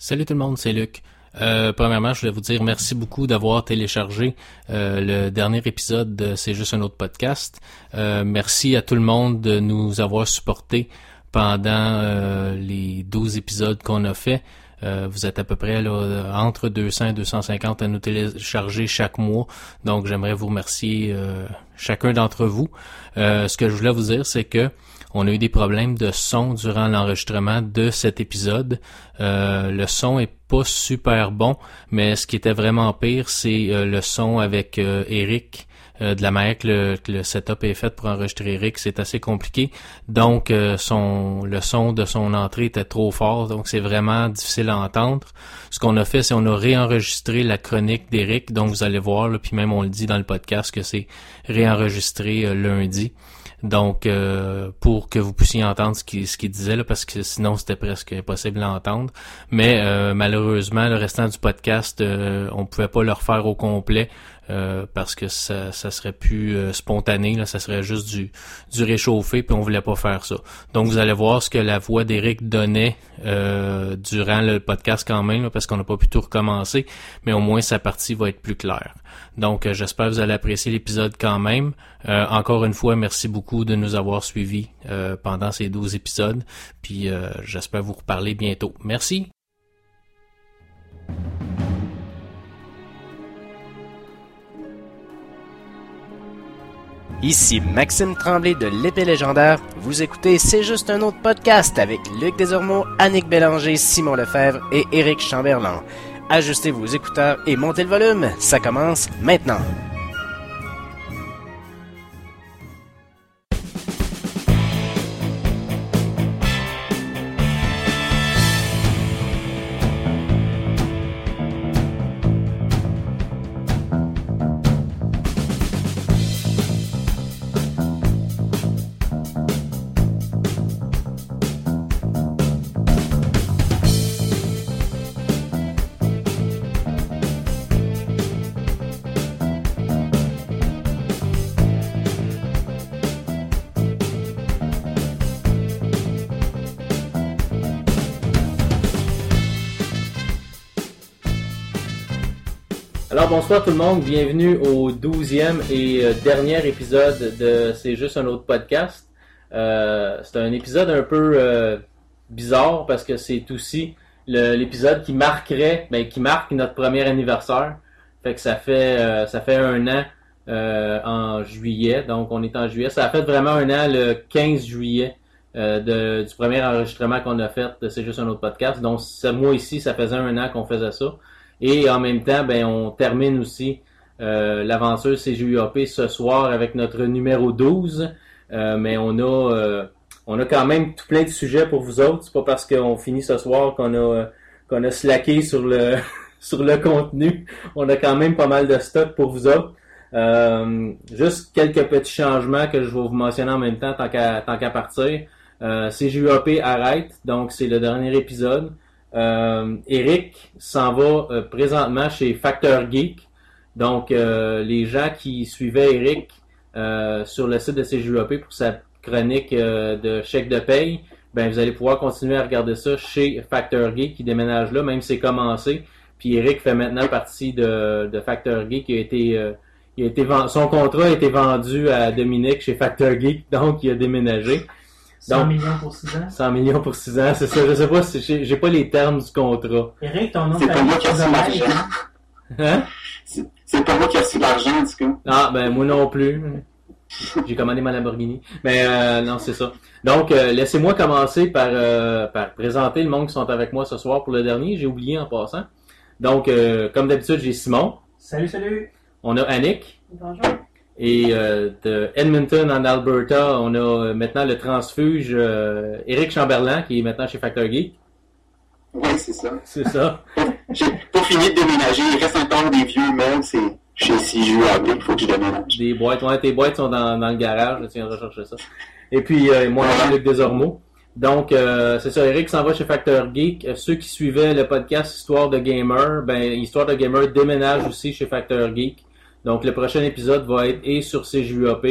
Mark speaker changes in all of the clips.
Speaker 1: Salut tout le monde, c'est Luc. Euh, premièrement, je voulais vous dire merci beaucoup d'avoir téléchargé euh, le dernier épisode de C'est juste un autre podcast. Euh, merci à tout le monde de nous avoir supportés pendant les 12 épisodes qu'on a fait. vous êtes à peu près là, entre 200 et 250 à nous télécharger chaque mois. Donc j'aimerais vous remercier chacun d'entre vous. ce que je voulais vous dire, c'est que on a eu des problèmes de son durant l'enregistrement de cet épisode. Euh, le son est pas super bon, mais ce qui était vraiment pire, c'est euh, le son avec euh, Eric. de la manière que le, setup est fait pour enregistrer Eric, c'est assez compliqué. Donc, son, le son de son entrée était trop fort, donc c'est vraiment difficile à entendre. Ce qu'on a fait, c'est on a réenregistré la chronique d'Eric, donc vous allez voir, puis même on le dit dans le podcast que c'est réenregistré lundi. Donc, euh, pour que vous puissiez entendre ce qu'il disait, là, parce que sinon c'était presque impossible d'entendre. Mais euh, malheureusement, le restant du podcast, euh, on pouvait pas le refaire au complet. Euh, parce que ça, ça serait plus euh, spontané, là, ça serait juste du, du réchauffé, puis on voulait pas faire ça. Donc vous allez voir ce que la voix d'Éric donnait euh, durant le podcast quand même, parce qu'on n'a pas pu tout recommencer, mais au moins sa partie va être plus claire. Donc j'espère que vous allez apprécier l'épisode quand même. encore une fois, merci beaucoup de nous avoir suivis pendant ces 12 épisodes, puis j'espère vous reparler bientôt. Merci.
Speaker 2: Ici Maxime Tremblay de l'épée légendaire. Vous écoutez C'est juste un autre podcast avec Luc Desormeaux, Annick Bélanger, Simon Lefebvre et Éric Chamberlain. Ajustez vos écouteurs et montez le volume. Ça commence maintenant.
Speaker 1: Bonsoir tout le monde, bienvenue au douzième et euh, dernier épisode de C'est juste un autre podcast. Euh, c'est un épisode un peu euh, bizarre parce que c'est aussi l'épisode qui marquerait, ben, qui marque notre premier anniversaire. Fait que ça fait ça un an en juillet, donc on est en juillet. Ça a fait vraiment un an le 15 juillet du premier enregistrement qu'on a fait de C'est juste un autre podcast. Donc ce mois ici, ça faisait un an qu'on faisait ça. Et en même temps, ben, on termine aussi euh, l'aventure CGUAP ce soir avec notre numéro 12. Euh, mais on a euh, on a quand même tout plein de sujets pour vous autres. C'est pas parce qu'on finit ce soir qu'on a qu'on a slacké sur le sur le contenu. On a quand même pas mal de stock pour vous autres. juste quelques petits changements que je vais vous mentionner en même temps tant qu'à tant qu'à partir. Euh, CGUAP arrête, donc c'est le dernier épisode. Euh, Eric s'en va euh, présentement chez Factor Geek. Donc, euh, les gens qui suivaient Eric sur le site de CJUAP pour sa chronique de chèque de paye, ben vous allez pouvoir continuer à regarder ça chez Factor Geek qui déménage là, même si c'est commencé. Puis Eric fait maintenant partie de, de Factor Geek qui a été il a été son contrat a été vendu à Dominique chez Factor Geek, donc il a déménagé.
Speaker 3: 100 millions pour 6 ans? 100
Speaker 1: millions pour 6 ans, c'est ça. Je sais pas si j'ai pas les termes du contrat.
Speaker 3: Eric, ton nom
Speaker 4: C'est pas moi qui ai reçu l'argent.
Speaker 1: Hein?
Speaker 4: C'est pas moi qui ai reçu l'argent, en tout cas.
Speaker 1: Ah, ben, moi non plus. J'ai commandé ma Lamborghini. Mais euh, non, c'est ça. Donc, euh, laissez-moi commencer par, euh, par présenter le monde qui sont avec moi ce soir pour le dernier. J'ai oublié en passant. Donc, euh, comme d'habitude, j'ai Simon.
Speaker 3: Salut, salut.
Speaker 1: On a Annick.
Speaker 5: Bonjour.
Speaker 1: Et euh, de Edmonton en Alberta, on a euh, maintenant le transfuge euh, Eric Chamberlain qui est maintenant chez Factor Geek.
Speaker 4: Oui, c'est ça.
Speaker 1: C'est ça.
Speaker 4: J'ai pas fini de déménager. Il reste encore des vieux meubles. C'est chez CJU il faut que je déménage.
Speaker 1: Des boîtes. Ouais, tes boîtes sont dans, dans le garage. Je tiens à rechercher ça. Et puis, euh, moi, Luc Desormeaux. Donc, euh, c'est ça, Eric s'en va chez Factor Geek. ceux qui suivaient le podcast Histoire de Gamer, ben, Histoire de Gamer déménage aussi chez Factor Geek. Donc, le prochain épisode va être et sur CJUAP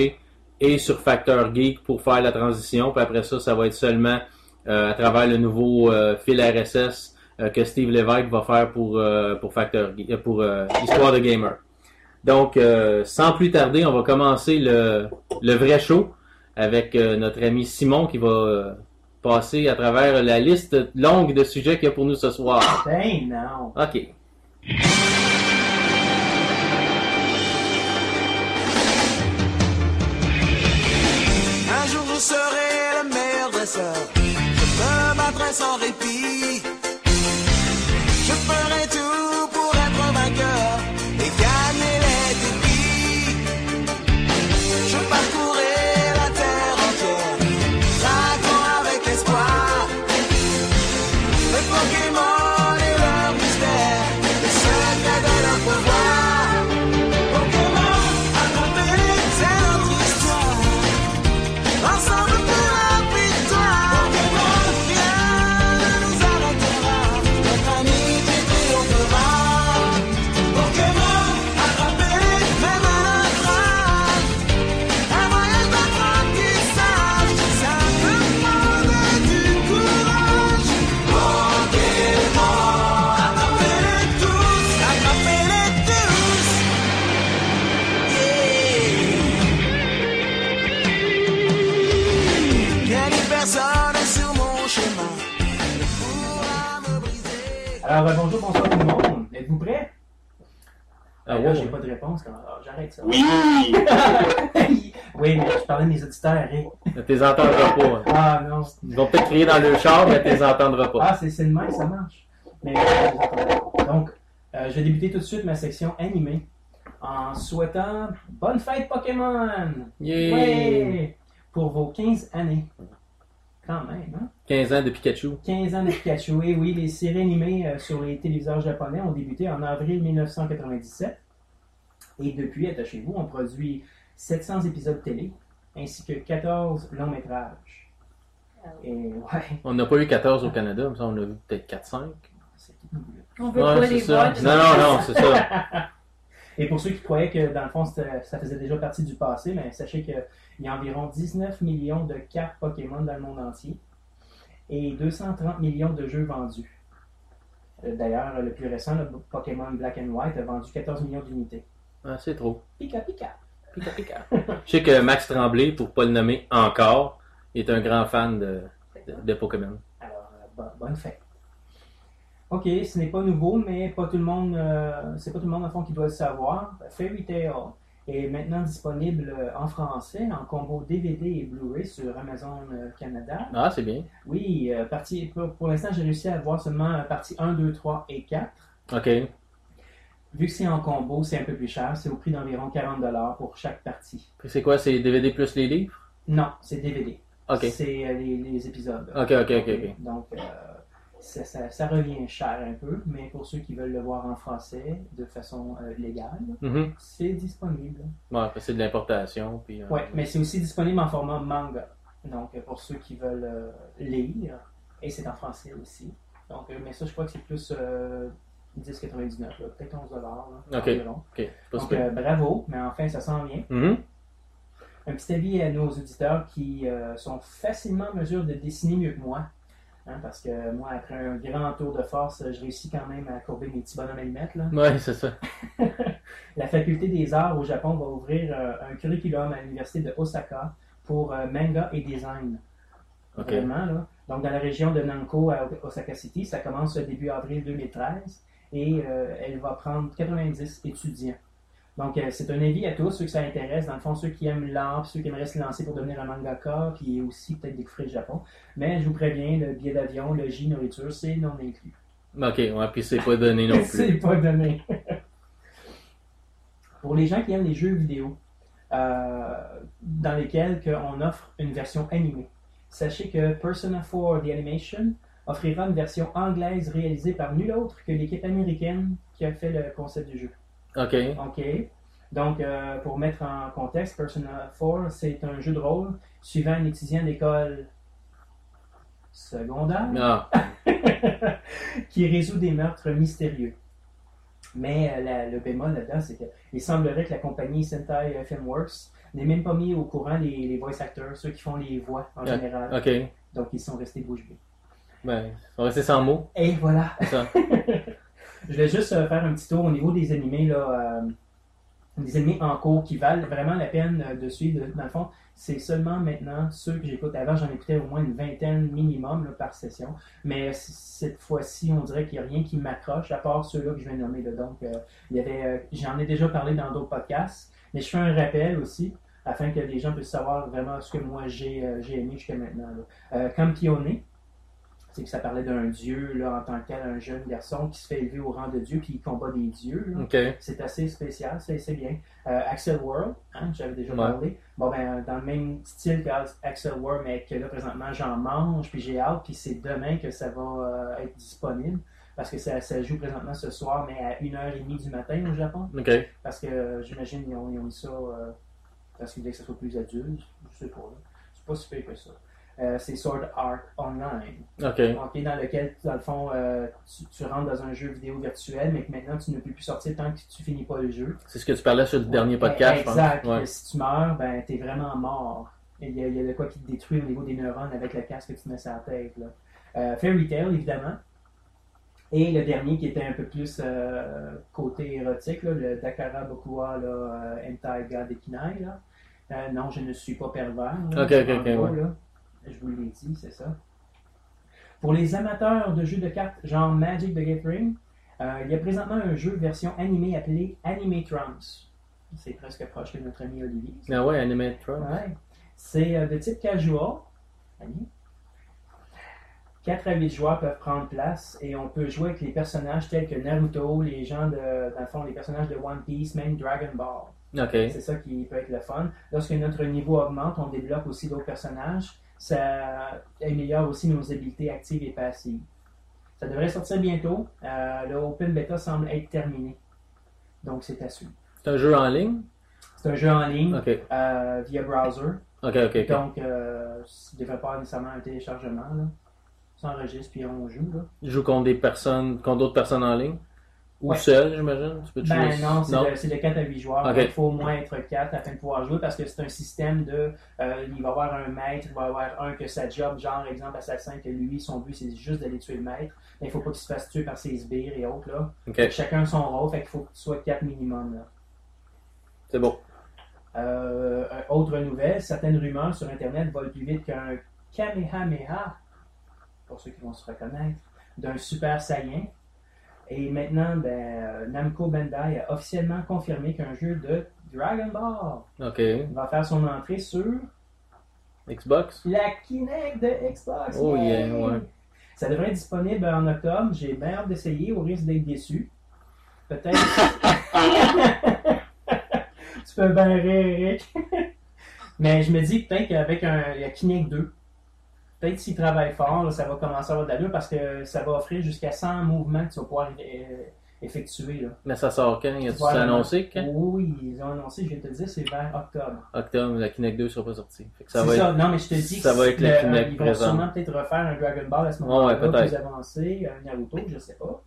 Speaker 1: et sur Factor Geek pour faire la transition. Puis après ça, ça va être seulement euh, à travers le nouveau euh, fil RSS
Speaker 6: que Steve Lévesque va faire pour, pour, Factor, pour Histoire de Gamer. Donc, sans plus tarder, on va commencer le, le vrai show avec notre ami Simon qui va passer à travers la liste longue de sujets qu'il y a pour nous ce soir.
Speaker 3: Ben non.
Speaker 6: OK.
Speaker 7: Serai le meilleur dresseur. Je me battrai sans répit.
Speaker 3: Ça.
Speaker 4: Oui!
Speaker 3: oui, mais je parlais de mes auditeurs, Eric.
Speaker 6: Tu les entendras pas. hein.
Speaker 3: Ah non.
Speaker 6: Ils vont peut-être crier dans le char, mais tu les entendras pas.
Speaker 3: Ah, c'est c'est le même, ça marche. Mais, euh. Donc, euh, je vais débuter tout de suite ma section animée en souhaitant bonne fête Pokémon!
Speaker 6: Yay!
Speaker 3: Ouais! Pour vos 15 années. Quand même, hein?
Speaker 6: 15 ans de Pikachu.
Speaker 3: 15 ans de Pikachu. Et oui, les séries animées euh, sur les téléviseurs japonais ont débuté en avril 1997. Et depuis, attachez-vous, on produit 700 épisodes télé ainsi que 14 longs métrages. Et ouais,
Speaker 6: On n'a pas eu 14 au Canada, mais ça, on a vu peut-être 4-5.
Speaker 3: c'est tout nouveau.
Speaker 1: On veut
Speaker 6: Ouais,
Speaker 1: pas les voir.
Speaker 6: Non, non, non, c'est ça.
Speaker 3: Et pour ceux qui croyaient que dans le fond ça faisait déjà partie du passé, mais sachez qu'il y a environ 19 millions de cartes Pokémon dans le monde entier et 230 millions de jeux vendus. Euh, D'ailleurs, le plus récent, le Pokémon Black and White, a vendu 14 millions d'unités.
Speaker 6: Ah, c'est trop.
Speaker 3: Pika pika!
Speaker 6: Pika pika. Je sais que Max Tremblay, pour pas le nommer encore, est un grand fan de, de, de Pokémon.
Speaker 3: Alors, euh, bo- bonne fête. Ok, ce n'est pas nouveau, mais pas tout le monde, euh, c'est pas tout le monde, en fond, qui doit le savoir. Fairy Tail est maintenant disponible euh, en français, en combo DVD et Blu-ray sur Amazon Canada.
Speaker 6: Ah, c'est bien.
Speaker 3: Oui, euh, partie, pour, pour l'instant, j'ai réussi à voir seulement partie 1, 2, 3 et 4.
Speaker 6: OK.
Speaker 3: Vu que c'est en combo, c'est un peu plus cher. C'est au prix d'environ 40$ pour chaque partie.
Speaker 6: C'est quoi, c'est DVD plus les livres?
Speaker 3: Non, c'est DVD.
Speaker 6: OK.
Speaker 3: C'est euh, les, les épisodes.
Speaker 6: OK, OK, OK.
Speaker 3: Donc, euh, ça, ça- ça revient cher un peu, mais pour ceux qui veulent le voir en français de façon euh, légale,
Speaker 6: Mhm.
Speaker 3: c'est disponible.
Speaker 6: Ouais, c'est de l'importation. Puis,
Speaker 3: Ouais, mais c'est aussi disponible en format manga. Donc, pour ceux qui veulent lire, et c'est en français aussi. Donc, mais ça, je crois que c'est plus 10,99, là, peut-être 11 dollars.
Speaker 6: Ok.
Speaker 3: environ.
Speaker 6: OK. C'est pas
Speaker 3: Donc, euh, bravo, mais enfin, ça s'en vient.
Speaker 6: Mhm.
Speaker 3: Un petit avis à nos auditeurs qui euh, sont facilement en mesure de dessiner mieux que moi. Hein, parce que moi, après un grand tour de force, je réussis quand même à courber mes petits bonhommes allumettes. Là.
Speaker 6: Ouais, c'est ça.
Speaker 3: La faculté des arts au Japon va ouvrir euh, un curriculum à l'université de Osaka pour manga et design. Vraiment, là. Donc, dans la région de Nanko à Osaka City, ça commence début avril 2013 et euh, elle va prendre 90 étudiants. Donc, euh, c'est un avis à tous, ceux que ça intéresse, dans le fond, ceux qui aiment l'art, ceux qui aimeraient se lancer pour devenir un mangaka, puis aussi peut-être découvrir le Japon. Mais je vous préviens, le billet d'avion, le J, nourriture, c'est non inclus.
Speaker 6: OK, ouais, puis c'est pas donné non
Speaker 3: c'est
Speaker 6: plus.
Speaker 3: pas donné. Pour les gens qui aiment les jeux vidéo, euh, dans lesquels que on offre une version animée, sachez que Persona 4 The Animation offrira une version anglaise réalisée par nul autre que l'équipe américaine qui a fait le concept du jeu.
Speaker 6: OK.
Speaker 3: OK. Donc, euh, pour mettre en contexte, Persona 4, c'est un jeu de rôle suivant un étudiant d'école secondaire
Speaker 6: Ah,
Speaker 3: qui résout des meurtres mystérieux. Mais euh, la- le bémol là-dedans, c'est qu'il semblerait que la compagnie Sentai Filmworks n'ait même pas mis au courant les, les voice actors, ceux qui font les voix en
Speaker 6: Ouais.
Speaker 3: général.
Speaker 6: OK.
Speaker 3: Donc, ils sont restés bouche bée.
Speaker 6: Ben, on va rester sans mots.
Speaker 3: Et voilà.
Speaker 6: ça.
Speaker 3: Je vais juste euh, faire un petit tour au niveau des animés, là, euh, des animés en cours qui valent vraiment la peine de suivre. Dans le fond, c'est seulement maintenant ceux que j'écoute. Avant, j'en écoutais au moins une vingtaine minimum là, par session. Mais cette fois-ci, on dirait qu'il n'y a rien qui m'accroche, à part ceux-là que je viens de nommer. là. Donc, euh, il y avait, euh, j'en ai déjà parlé dans d'autres podcasts, mais je fais un rappel aussi, afin que les gens puissent savoir vraiment ce que moi j'ai aimé jusqu'à maintenant. Campione, que ça parlait d'un dieu là, en tant que tel, un jeune garçon qui se fait élever au rang de dieu puis il combat des dieux. C'est assez spécial, c'est c'est bien. Euh, Axel World, hein, j'avais déjà
Speaker 6: Ouais.
Speaker 3: parlé. Bon, ben, dans le même style qu'Axel World, mais que là, présentement, j'en mange, puis j'ai hâte, puis c'est demain que ça va euh, être disponible. Parce que ça, ça joue présentement ce soir, mais à 1h30 du matin au Japon.
Speaker 6: Ok.
Speaker 3: Parce que euh, j'imagine qu'ils ont, ils ont mis ça euh, parce qu'ils voulaient que ça soit plus adulte. Je sais pas. là. C'est pas super que ça. Euh, c'est Sword Art Online.
Speaker 6: Ok.
Speaker 3: Ok, dans lequel, dans le fond, euh, tu, tu rentres dans un jeu vidéo virtuel, mais que maintenant tu ne peux plus sortir tant que tu finis pas le jeu.
Speaker 6: C'est ce que tu parlais sur le dernier podcast, je pense.
Speaker 3: Exact.
Speaker 6: Ouais.
Speaker 3: Si tu meurs, ben, t'es vraiment mort. Il y, a, il y a de quoi qui te détruit au niveau des neurones avec le casque que tu mets sur la tête. Là. Euh, Fairy Tail, évidemment. Et le dernier qui était un peu plus côté érotique, là, le Dakara Bokuwa là, euh, Hentai ga Dekinai. Là. Non, je ne suis pas pervers. là.
Speaker 6: Ok, ok, ok,
Speaker 3: gros,
Speaker 6: ouais.
Speaker 3: là. Je vous l'ai dit, c'est ça. Pour les amateurs de jeux de cartes genre Magic the Gathering, euh, il y a présentement un jeu version animée appelé Animatrons. C'est presque proche de notre ami Olivier.
Speaker 6: Ah ouais, Animatrix.
Speaker 3: Ouais. C'est euh, de type casual. Allez. 4 à 8 joueurs peuvent prendre place et on peut jouer avec les personnages tels que Naruto, les gens de, dans le fond, les personnages de One Piece, même Dragon Ball.
Speaker 6: Ok.
Speaker 3: C'est ça qui peut être le fun. Lorsque notre niveau augmente, on débloque aussi d'autres personnages. Ça améliore aussi nos habiletés actives et passives. Ça devrait sortir bientôt. Euh, le Open Beta semble être terminé. Donc c'est à suivre.
Speaker 6: C'est un jeu en ligne?
Speaker 3: C'est un jeu en ligne euh, via browser.
Speaker 6: Ok, ok, ok.
Speaker 3: Donc, euh, il ne devrait pas avoir nécessairement un téléchargement. Là. Ça enregistre puis on joue. Là.
Speaker 6: Tu joues contre des personnes, contre d'autres personnes en ligne? Ou
Speaker 3: Ouais.
Speaker 6: seul, j'imagine? Tu peux te
Speaker 3: Ben
Speaker 6: jouer-
Speaker 3: non, c'est de, c'est de 4 à 8 joueurs. Il faut au moins être 4 afin de pouvoir jouer parce que c'est un système de. euh, il va y avoir un maître, il va y avoir un que sa job, genre exemple assassin, que lui, son but c'est juste d'aller tuer le maître. Mais il faut pas qu'il se fasse tuer par ses sbires et autres. Là.
Speaker 6: Ok,
Speaker 3: Fait que chacun son rôle, fait qu'il faut que tu sois 4 minimum.
Speaker 6: C'est bon.
Speaker 3: Euh, autre nouvelle, certaines rumeurs sur Internet volent plus vite qu'un Kamehameha, pour ceux qui vont se reconnaître, d'un Super Saiyan. Et maintenant, ben, euh, Namco Bandai a officiellement confirmé qu'un jeu de Dragon Ball va faire son entrée sur
Speaker 6: Xbox?
Speaker 3: la Kinect de Xbox.
Speaker 6: Oh yeah, ouais.
Speaker 3: Ça devrait être disponible en octobre. J'ai bien hâte d'essayer, au risque d'être déçu. Peut-être. tu peux bien rire, Eric. Mais je me dis peut-être qu'avec un, la Kinect 2, peut-être s'il travaille fort, là, ça va commencer à avoir de l'allure parce que ça va offrir jusqu'à 100 mouvements que tu vas pouvoir euh, effectuer. Là.
Speaker 6: Mais ça sort quand? Y a-tu
Speaker 3: Voilà.
Speaker 6: annoncé quand?
Speaker 3: Oui, ils ont annoncé, je vais te le dire, c'est vers octobre.
Speaker 6: Octobre, la Kinect 2 sera pas sortie. Ça va
Speaker 3: ça,
Speaker 6: être...
Speaker 3: non, mais je te dis
Speaker 6: ça
Speaker 3: que
Speaker 6: va être le
Speaker 3: le-
Speaker 6: Kinect
Speaker 3: ils vont
Speaker 6: présent.
Speaker 3: sûrement peut-être refaire un Dragon Ball à ce moment-là,
Speaker 6: ouais,
Speaker 3: plus avancé, un Naruto, je sais pas.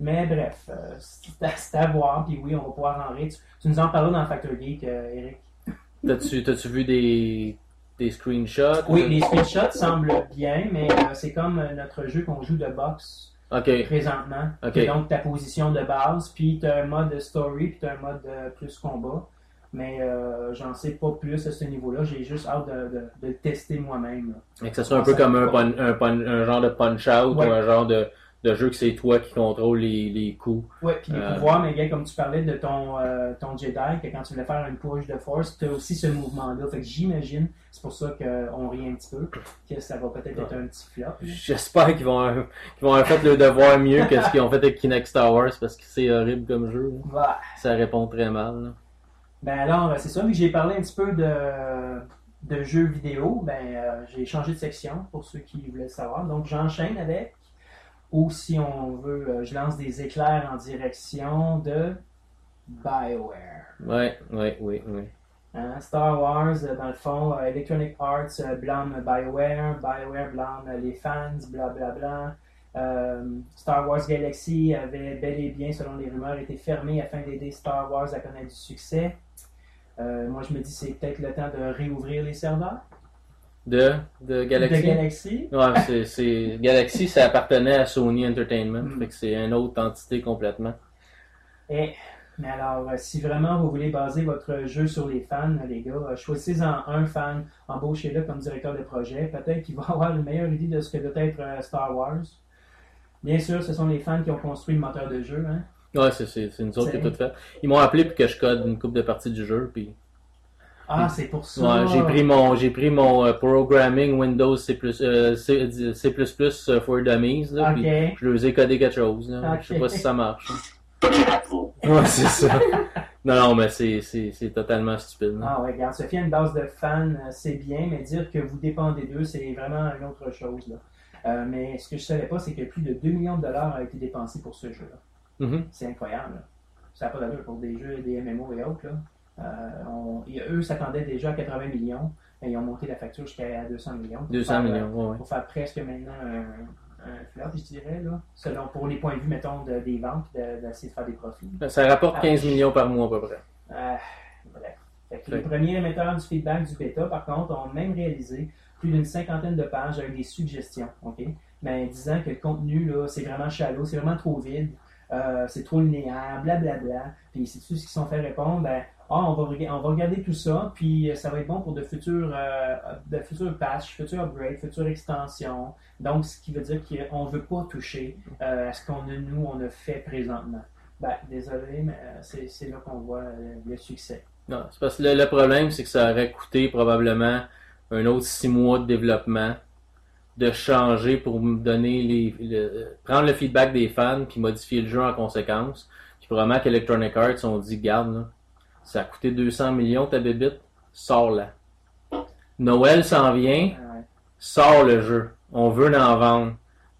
Speaker 3: Mais bref, euh, c'est à, voir, puis oui, on va pouvoir en rire. Tu, tu nous en parlais dans Factor Geek, euh, Eric.
Speaker 6: T'as-tu vu des, des screenshots?
Speaker 3: Oui, les screenshots semblent bien, mais euh, c'est comme euh, notre jeu qu'on joue de boxe présentement.
Speaker 6: Ok.
Speaker 3: Et donc ta position de base, puis tu as un mode story, puis tu as un mode euh, plus combat. Mais euh, j'en sais pas plus à ce niveau-là. J'ai juste hâte de, de- de le tester moi-même.
Speaker 6: Et que ça soit un peu comme un, un, un genre de punch-out
Speaker 3: Ouais.
Speaker 6: ou un genre de, de jeu que c'est toi qui contrôle les, les coups.
Speaker 3: Ouais, puis les
Speaker 6: Euh,
Speaker 3: pouvoirs, mais gars, comme tu parlais de ton, euh, ton Jedi, que quand tu voulais faire une push de force, tu as aussi ce mouvement-là. Fait que j'imagine, c'est pour ça qu'on rit un petit peu, que ça va peut-être être un petit flop.
Speaker 6: J'espère qu'ils vont, qu'ils vont avoir fait le devoir mieux que ce qu'ils ont fait avec Kinect Star Wars parce que c'est horrible comme jeu. Ça répond très mal. là.
Speaker 3: Ben alors, c'est ça, vu que j'ai parlé un petit peu de, de jeux vidéo, ben euh, j'ai changé de section pour ceux qui voulaient le savoir. Donc j'enchaîne avec, ou si on veut, euh, je lance des éclairs en direction de BioWare.
Speaker 6: Ouais, ouais, oui, oui.
Speaker 3: Hein, Star Wars, euh, dans le fond, euh, Electronic Arts blâme BioWare, BioWare blâme les fans, blablabla. Euh, Star Wars Galaxy avait bel et bien, selon les rumeurs, été fermé afin d'aider Star Wars à connaître du succès. Euh, moi, je me dis c'est peut-être le temps de réouvrir les serveurs.
Speaker 1: De, de Galaxy?
Speaker 3: De Galaxy.
Speaker 1: Ouais, c'est, Galaxy, ça appartenait à Sony Entertainment.
Speaker 3: Mm.
Speaker 1: Fait que c'est une autre entité complètement.
Speaker 3: Et, mais alors, euh, si vraiment vous voulez baser votre jeu sur les fans, les gars, euh, choisissez-en un fan, embauchez-le comme directeur de projet. Peut-être qu'il va avoir une meilleure idée de ce que doit être euh, Star Wars. Bien sûr, ce sont les fans qui ont construit le moteur de jeu. Hein?
Speaker 1: Ouais, c'est, nous autres qui tout fait. Ils m'ont appelé pour que je code une coupe de parties du jeu, puis
Speaker 3: Ah, c'est pour ça.
Speaker 1: ouais, j'ai pris mon, j'ai pris mon euh, programming Windows C++, euh, C, C++ euh, for Dummies, là, puis
Speaker 3: Ok.
Speaker 1: je leur ai codé quelque chose, là. Je sais pas si ça marche. Ouais, c'est ça. non, non, mais c'est, c'est, c'est totalement stupide. là.
Speaker 3: Ah ouais, regarde, Sophie a une base de fans, euh, c'est bien, mais dire que vous dépendez d'eux, c'est vraiment une autre chose. Là. Euh, mais ce que je savais pas, c'est que plus de 2 millions de dollars a été dépensé pour ce jeu-là.
Speaker 1: Mhm.
Speaker 3: C'est incroyable. là. Ça n'a pas d'allure pour des jeux, des MMO et autres. Là. Euh, on- eux s'attendaient déjà à 80 millions, et ils ont monté la facture jusqu'à 200 millions. Pour
Speaker 1: 200
Speaker 3: faire,
Speaker 1: millions, ouais.
Speaker 3: Pour faire presque maintenant un, un flop, je dirais, là, selon pour les points de vue, mettons, de- des ventes, de- d'essayer de faire des profits.
Speaker 1: Ça rapporte
Speaker 3: Ah.
Speaker 1: 15 millions par mois à peu près.
Speaker 3: Euh, bref. Fait. Les premiers émetteurs du feedback du bêta, par contre, ont même réalisé plus d'une cinquantaine de pages avec des suggestions, OK? Mais disant que le contenu, là, c'est vraiment shallow, c'est vraiment trop vide, euh, c'est trop linéaire, blablabla. Puis c'est tout ce qu'ils se sont fait répondre, ben, ah, on, va, regarder tout ça, puis euh, ça va être bon pour de futurs, euh, de futurs patchs, futurs upgrades, futures extensions. Donc, ce qui veut dire qu'on ne veut pas toucher euh, à ce qu'on a, nous, on a fait présentement. Ben, désolé, mais c'est là qu'on voit le succès.
Speaker 1: Non, c'est parce que le, problème, c'est que ça aurait coûté probablement un autre six mois de développement de changer pour donner les, le- prendre le feedback des fans puis modifier le jeu en conséquence. Puis probablement qu'Electronic Arts ont dit, garde, là, ça a coûté 200 millions ta bébite, sors-la. Noël s'en vient, sors le jeu. On veut en vendre.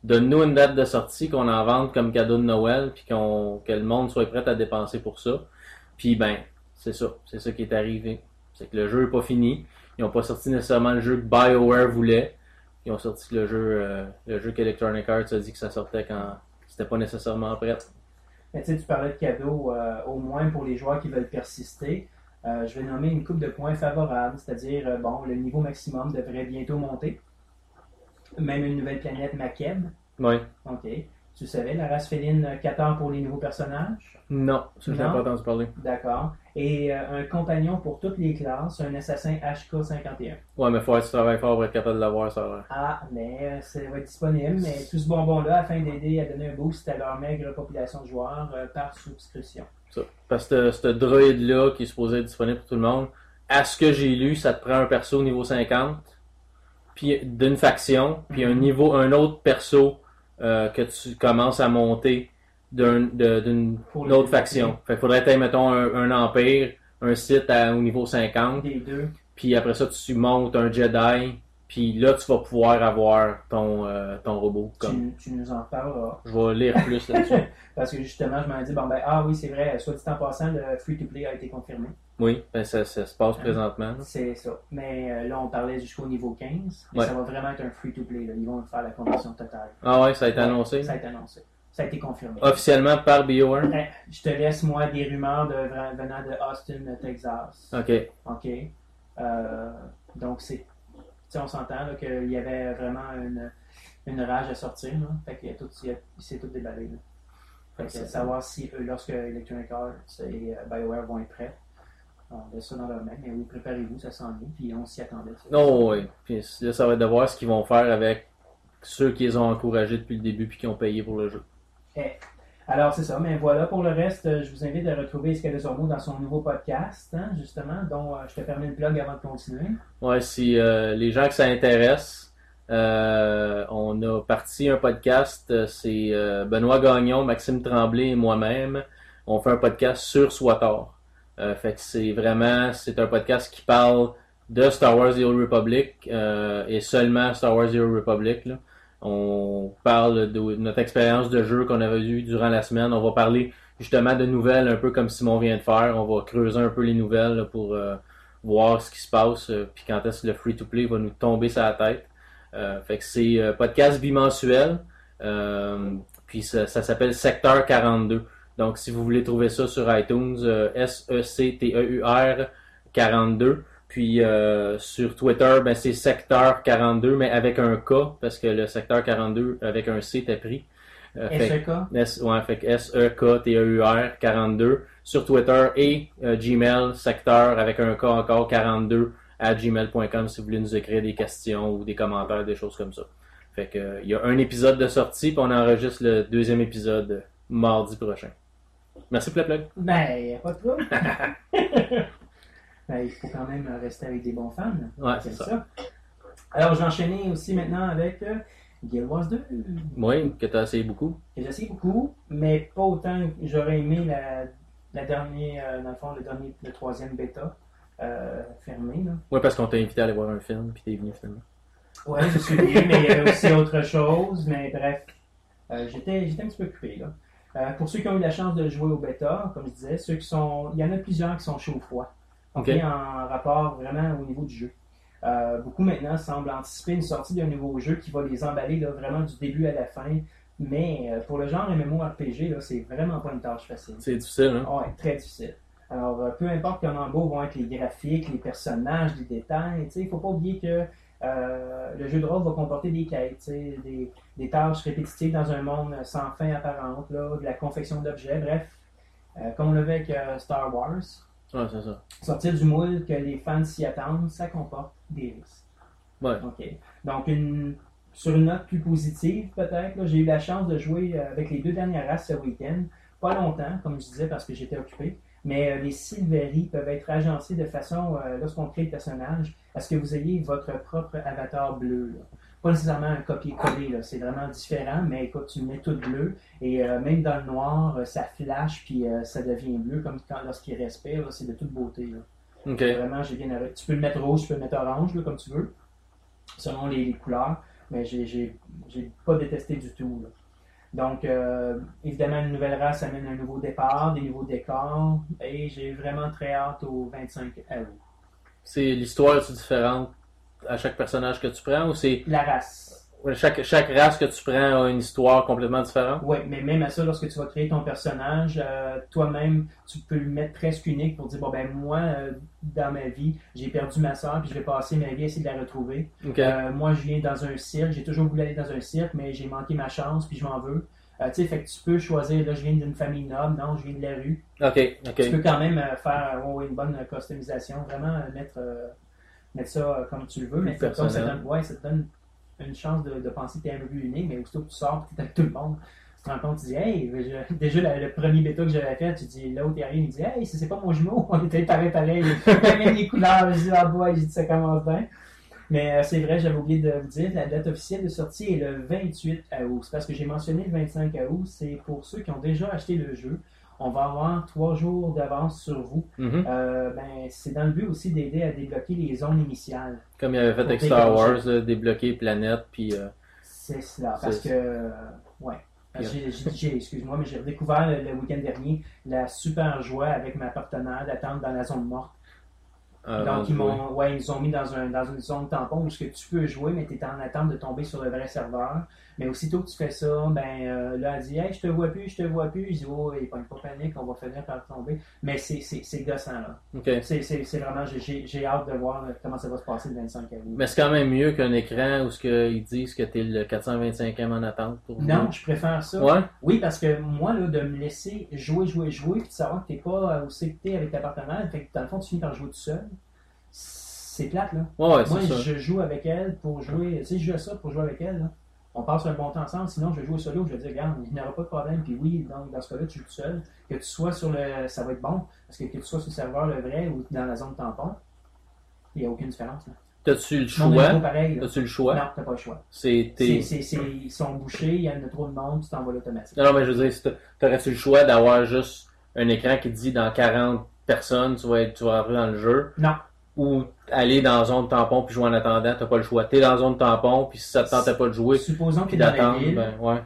Speaker 1: Donne-nous une date de sortie qu'on en vende comme cadeau de Noël, puis qu'on que le monde soit prêt à dépenser pour ça. Puis ben, c'est ça. C'est ça qui est arrivé. C'est que le jeu n'est pas fini. Ils n'ont pas sorti nécessairement le jeu que BioWare voulait. Ils ont sorti le jeu, euh, le jeu qu'Electronic Arts a dit que ça sortait quand c'était pas nécessairement prêt.
Speaker 3: Mais tu sais, tu parlais de cadeaux, euh, au moins pour les joueurs qui veulent persister. Euh, je vais nommer une coupe de points favorables, c'est-à-dire, euh, bon, le niveau maximum devrait bientôt monter. Même une nouvelle planète Makeb.
Speaker 1: Oui.
Speaker 3: OK. Tu savais, la race féline euh, 14 pour les nouveaux personnages?
Speaker 1: Non, ça j'ai
Speaker 3: Non?
Speaker 1: pas entendu parler.
Speaker 3: D'accord. Et euh, un compagnon pour toutes les classes, un assassin HK-51.
Speaker 1: Ouais, mais faut être tu travailles fort pour être capable de l'avoir, ça l'air.
Speaker 3: Ah, mais euh, ça va être disponible. Mais tout ce bonbon-là, afin d'aider à donner un boost à leur maigre population de joueurs euh, par souscription.
Speaker 1: Ça. Parce que ce droïde-là, qui est supposé être disponible pour tout le monde, à ce que j'ai lu, ça te prend un perso niveau 50, puis d'une faction, puis un
Speaker 3: Mhm.
Speaker 1: niveau, un autre perso euh, que tu commences à monter d'une autre faction. Fait faudrait être, mettons, un, un empire, un site à- au niveau 50,
Speaker 3: Des deux.
Speaker 1: puis après ça, tu montes un Jedi, puis là, tu vas pouvoir avoir ton, euh, ton robot. Comme...
Speaker 3: Tu, tu nous en parleras.
Speaker 1: Je vais lire plus là-dessus.
Speaker 3: Parce que justement, je m'en dit, bon ben, ah oui, c'est vrai, soit dit en passant, le free-to-play a été confirmé.
Speaker 1: Oui, ben, ça, ça se passe présentement. là.
Speaker 3: C'est ça. Mais euh, là, on parlait jusqu'au niveau 15. Mais
Speaker 1: Ouais.
Speaker 3: ça va vraiment être un free-to-play. Ils vont faire la conversion totale.
Speaker 1: Ah ouais, ça a été annoncé.
Speaker 3: Ça a été annoncé. Ça a été confirmé.
Speaker 1: Officiellement par BioWare.
Speaker 3: Eh, Je te laisse, moi, des rumeurs de, venant de Austin, Texas.
Speaker 1: Ok.
Speaker 3: OK. Euh, donc, c'est. On s'entend qu'il y avait vraiment une, une rage à sortir. Là. Fait qu'il y a tout, il il s'est tout déballé. Là. Fait que savoir si eux, lorsque Electronic Arts et euh, BioWare vont être prêts, on laisse ça dans leur main. Mais oui, préparez-vous, ça s'en vient. Puis on s'y attendait.
Speaker 1: Non, oui. Puis là, ça va être de voir ce qu'ils vont faire avec ceux qui les ont encouragés depuis le début puis qui ont payé pour le jeu.
Speaker 3: Alors, c'est ça. Mais voilà, pour le reste, euh, je vous invite à retrouver Escalezormo dans son nouveau podcast, hein, justement, dont euh, je te permets une plug avant de continuer.
Speaker 1: Ouais, si euh, les gens que ça intéresse, euh, on a parti un podcast. C'est Benoît Gagnon, Maxime Tremblay et moi-même. On fait un podcast sur Swatar. Euh, fait que c'est vraiment, c'est un podcast qui parle de Star Wars The Old Republic euh, et seulement Star Wars The Old Republic. Là. On parle de notre expérience de jeu qu'on avait eue durant la semaine. On va parler justement de nouvelles, un peu comme Simon vient de faire. On va creuser un peu les nouvelles là, pour euh, voir ce qui se passe, euh, puis quand est-ce que le free-to-play va nous tomber sur la tête. Fait que c'est podcast bimensuel, puis ça s'appelle Secteur 42. Donc si vous voulez trouver ça sur iTunes, euh, S-E-C-T-E-U-R 42, Puis euh, sur Twitter, ben, c'est secteur 42, mais avec un K, parce que le secteur 42 avec un C était pris. Euh,
Speaker 3: SEK.
Speaker 1: S, ouais, fait S-E-K-T-E-U-R 42 sur Twitter et euh, Gmail, secteur avec un K encore 42 à gmail.com si vous voulez nous écrire des questions ou des commentaires, des choses comme ça. Fait que il y a un épisode de sortie, puis on enregistre le deuxième épisode mardi prochain. Merci pour la plug.
Speaker 3: Ben, pas de trouble. ben, il faut quand même rester avec des bons fans.
Speaker 1: Ouais, c'est ça.
Speaker 3: Alors, j'ai enchaîné aussi maintenant avec euh, Guild Wars 2,
Speaker 1: Oui, que tu as essayé beaucoup.
Speaker 3: que j'essaie beaucoup, mais pas autant que j'aurais aimé la, la dernière, euh, dans le fond, le dernier, le troisième bêta euh, fermé.
Speaker 1: Oui, parce qu'on t'a invité à aller voir un film, puis t'es venu finalement.
Speaker 3: Ouais, je suis venu, mais il y a aussi autre chose. Mais bref, euh, j'étais, j'étais un petit peu occupé. Là. Euh, pour ceux qui ont eu la chance de jouer au bêta, comme je disais, ceux qui sont, il y en a plusieurs qui sont chauds froid. Donc,
Speaker 1: Ok.
Speaker 3: en rapport vraiment au niveau du jeu. Euh, beaucoup maintenant semblent anticiper une sortie d'un nouveau jeu qui va les emballer là, vraiment du début à la fin. Mais euh, pour le genre MMORPG, c'est vraiment pas une tâche facile.
Speaker 1: C'est difficile, hein?
Speaker 3: Ouais, très difficile. Alors, peu importe comment beau vont être les graphiques, les personnages, les détails, il ne faut pas oublier que euh, le jeu de rôle va comporter des quêtes, des, des tâches répétitives dans un monde sans fin apparente, là, de la confection d'objets, bref. Euh, comme on l'avait avec euh, Star Wars,
Speaker 1: Ouais, c'est ça.
Speaker 3: sortir du moule que les fans s'y attendent, ça comporte des risques.
Speaker 1: Ouais.
Speaker 3: OK. Donc, une, sur une note plus positive, peut-être, j'ai eu la chance de jouer avec les deux dernières races ce week-end. Pas longtemps, comme je disais, parce que j'étais occupé. Mais les Silvery peuvent être agencés de façon, lorsqu'on crée le personnage, à ce que vous ayez votre propre avatar bleu. là. Pas nécessairement un copier-coller, c'est vraiment différent, mais écoute, tu le mets tout bleu, et euh, même dans le noir, euh, ça flash, puis euh, ça devient bleu, comme quand, lorsqu'il respire, c'est de toute beauté. là. Vraiment, j'ai bien arrêté. Tu peux le mettre rouge, tu peux le mettre orange, là, comme tu veux, selon les, les couleurs. Mais j'ai, pas détesté du tout. là. Donc, euh, évidemment, une nouvelle race amène un nouveau départ, des nouveaux décors. Et j'ai vraiment très hâte au 25 août.
Speaker 1: C'est l'histoire est différente à chaque personnage que tu prends ou c'est
Speaker 3: La race.
Speaker 1: chaque, chaque race que tu prends a une histoire complètement différente?
Speaker 3: Oui, mais même à ça, lorsque tu vas créer ton personnage, euh, toi-même, tu peux le mettre presque unique pour dire, bon, ben moi, euh, dans ma vie, j'ai perdu ma soeur, puis je vais passer ma vie à essayer de la retrouver. Euh, moi, je viens dans un cirque. J'ai toujours voulu aller dans un cirque, mais j'ai manqué ma chance, puis je m'en veux. Euh, tu sais, fait que tu peux choisir, là, je viens d'une famille noble, non, je viens de la rue.
Speaker 1: ok, ok.
Speaker 3: Tu peux quand même euh, faire euh, une bonne customisation, vraiment mettre, euh, mettre ça comme tu le veux, mais comme ça, donne, ouais, ça te donne une chance de, de penser que tu es un peu unique, mais aussitôt que tu sors, tu es avec tout le monde. Tu te rends compte, tu dis, hey, je- déjà la- le premier bêta que j'avais fait, tu dis, l'autre il arrive, il dit, hey, c'est c'est pas mon jumeau, on était pareil, pareil, même les couleurs, je dis, ah, boy, j'ai dit, ça commence bien. Mais euh, c'est vrai, j'avais oublié de vous dire, la date officielle de sortie est le 28 août. C'est parce que j'ai mentionné le 25 août, c'est pour ceux qui ont déjà acheté le jeu. On va avoir trois jours d'avance sur vous.
Speaker 1: Mhm.
Speaker 3: Euh, ben, c'est dans le but aussi d'aider à débloquer les zones initiales.
Speaker 1: Comme il avait fait avec Star. Wars, débloquer planète, puis euh,
Speaker 3: C'est cela. Parce que, ouais. J'ai- excuse-moi, mais j'ai redécouvert le, le week-end dernier la super joie avec ma partenaire d'attendre dans la zone morte.
Speaker 1: Euh,
Speaker 3: Donc, ils m'ont, ouais, ils ont mis dans, un, dans une zone tampon où ce que tu peux jouer, mais tu es en attente de tomber sur le vrai serveur. Mais aussitôt que tu fais ça, ben euh, là, elle dit Hey, je te vois plus, je te vois plus. Je dis Oh, il pas panique, on va finir par tomber. Mais c'est, c'est, c'est gossant, là.
Speaker 1: Ok.
Speaker 3: C'est, c'est, c'est vraiment, j'ai, hâte de voir euh, comment ça va se passer le 25 août.
Speaker 1: Mais c'est quand même mieux qu'un écran où ce que ils disent que t'es le 425e en attente pour
Speaker 3: Non, je préfère ça.
Speaker 1: Ouais?
Speaker 3: Oui, parce que moi, là, de me laisser jouer, jouer, jouer, puis de savoir que t'es pas euh, aussi que t'es avec ta partenaire, fait que dans le fond, tu finis par jouer tout seul, c'est plate, là.
Speaker 1: Ouais, ouais,
Speaker 3: moi,
Speaker 1: ça.
Speaker 3: je joue avec elle pour jouer, si je joue à ça pour jouer avec elle, là, on passe un bon temps ensemble, sinon je vais jouer solo, je vais dire, regarde, il n'y aura pas de problème, puis oui, donc dans ce cas-là, tu joues tout seul, que tu sois sur le, ça va être bon, parce que que tu sois sur le serveur le vrai ou dans la zone tampon, il n'y a aucune différence.
Speaker 1: T'as-tu le choix? T'as-tu le choix?
Speaker 3: Non, t'as pas le choix.
Speaker 1: C'est
Speaker 3: ils sont bouchés, il y en a trop de monde, tu t'envoies l'automatique.
Speaker 1: Non, non, mais je veux dire, t'aurais-tu le choix d'avoir juste un écran qui te dit dans 40 personnes, tu vas, être, tu vas rentrer dans le jeu,
Speaker 3: Non.
Speaker 1: Ou aller dans zone tampon puis jouer en attendant, t'as pas le choix. T'es dans zone tampon, puis si ça te tentait pas de jouer,
Speaker 3: Supposons que
Speaker 1: puis d'attendre, ben ouais.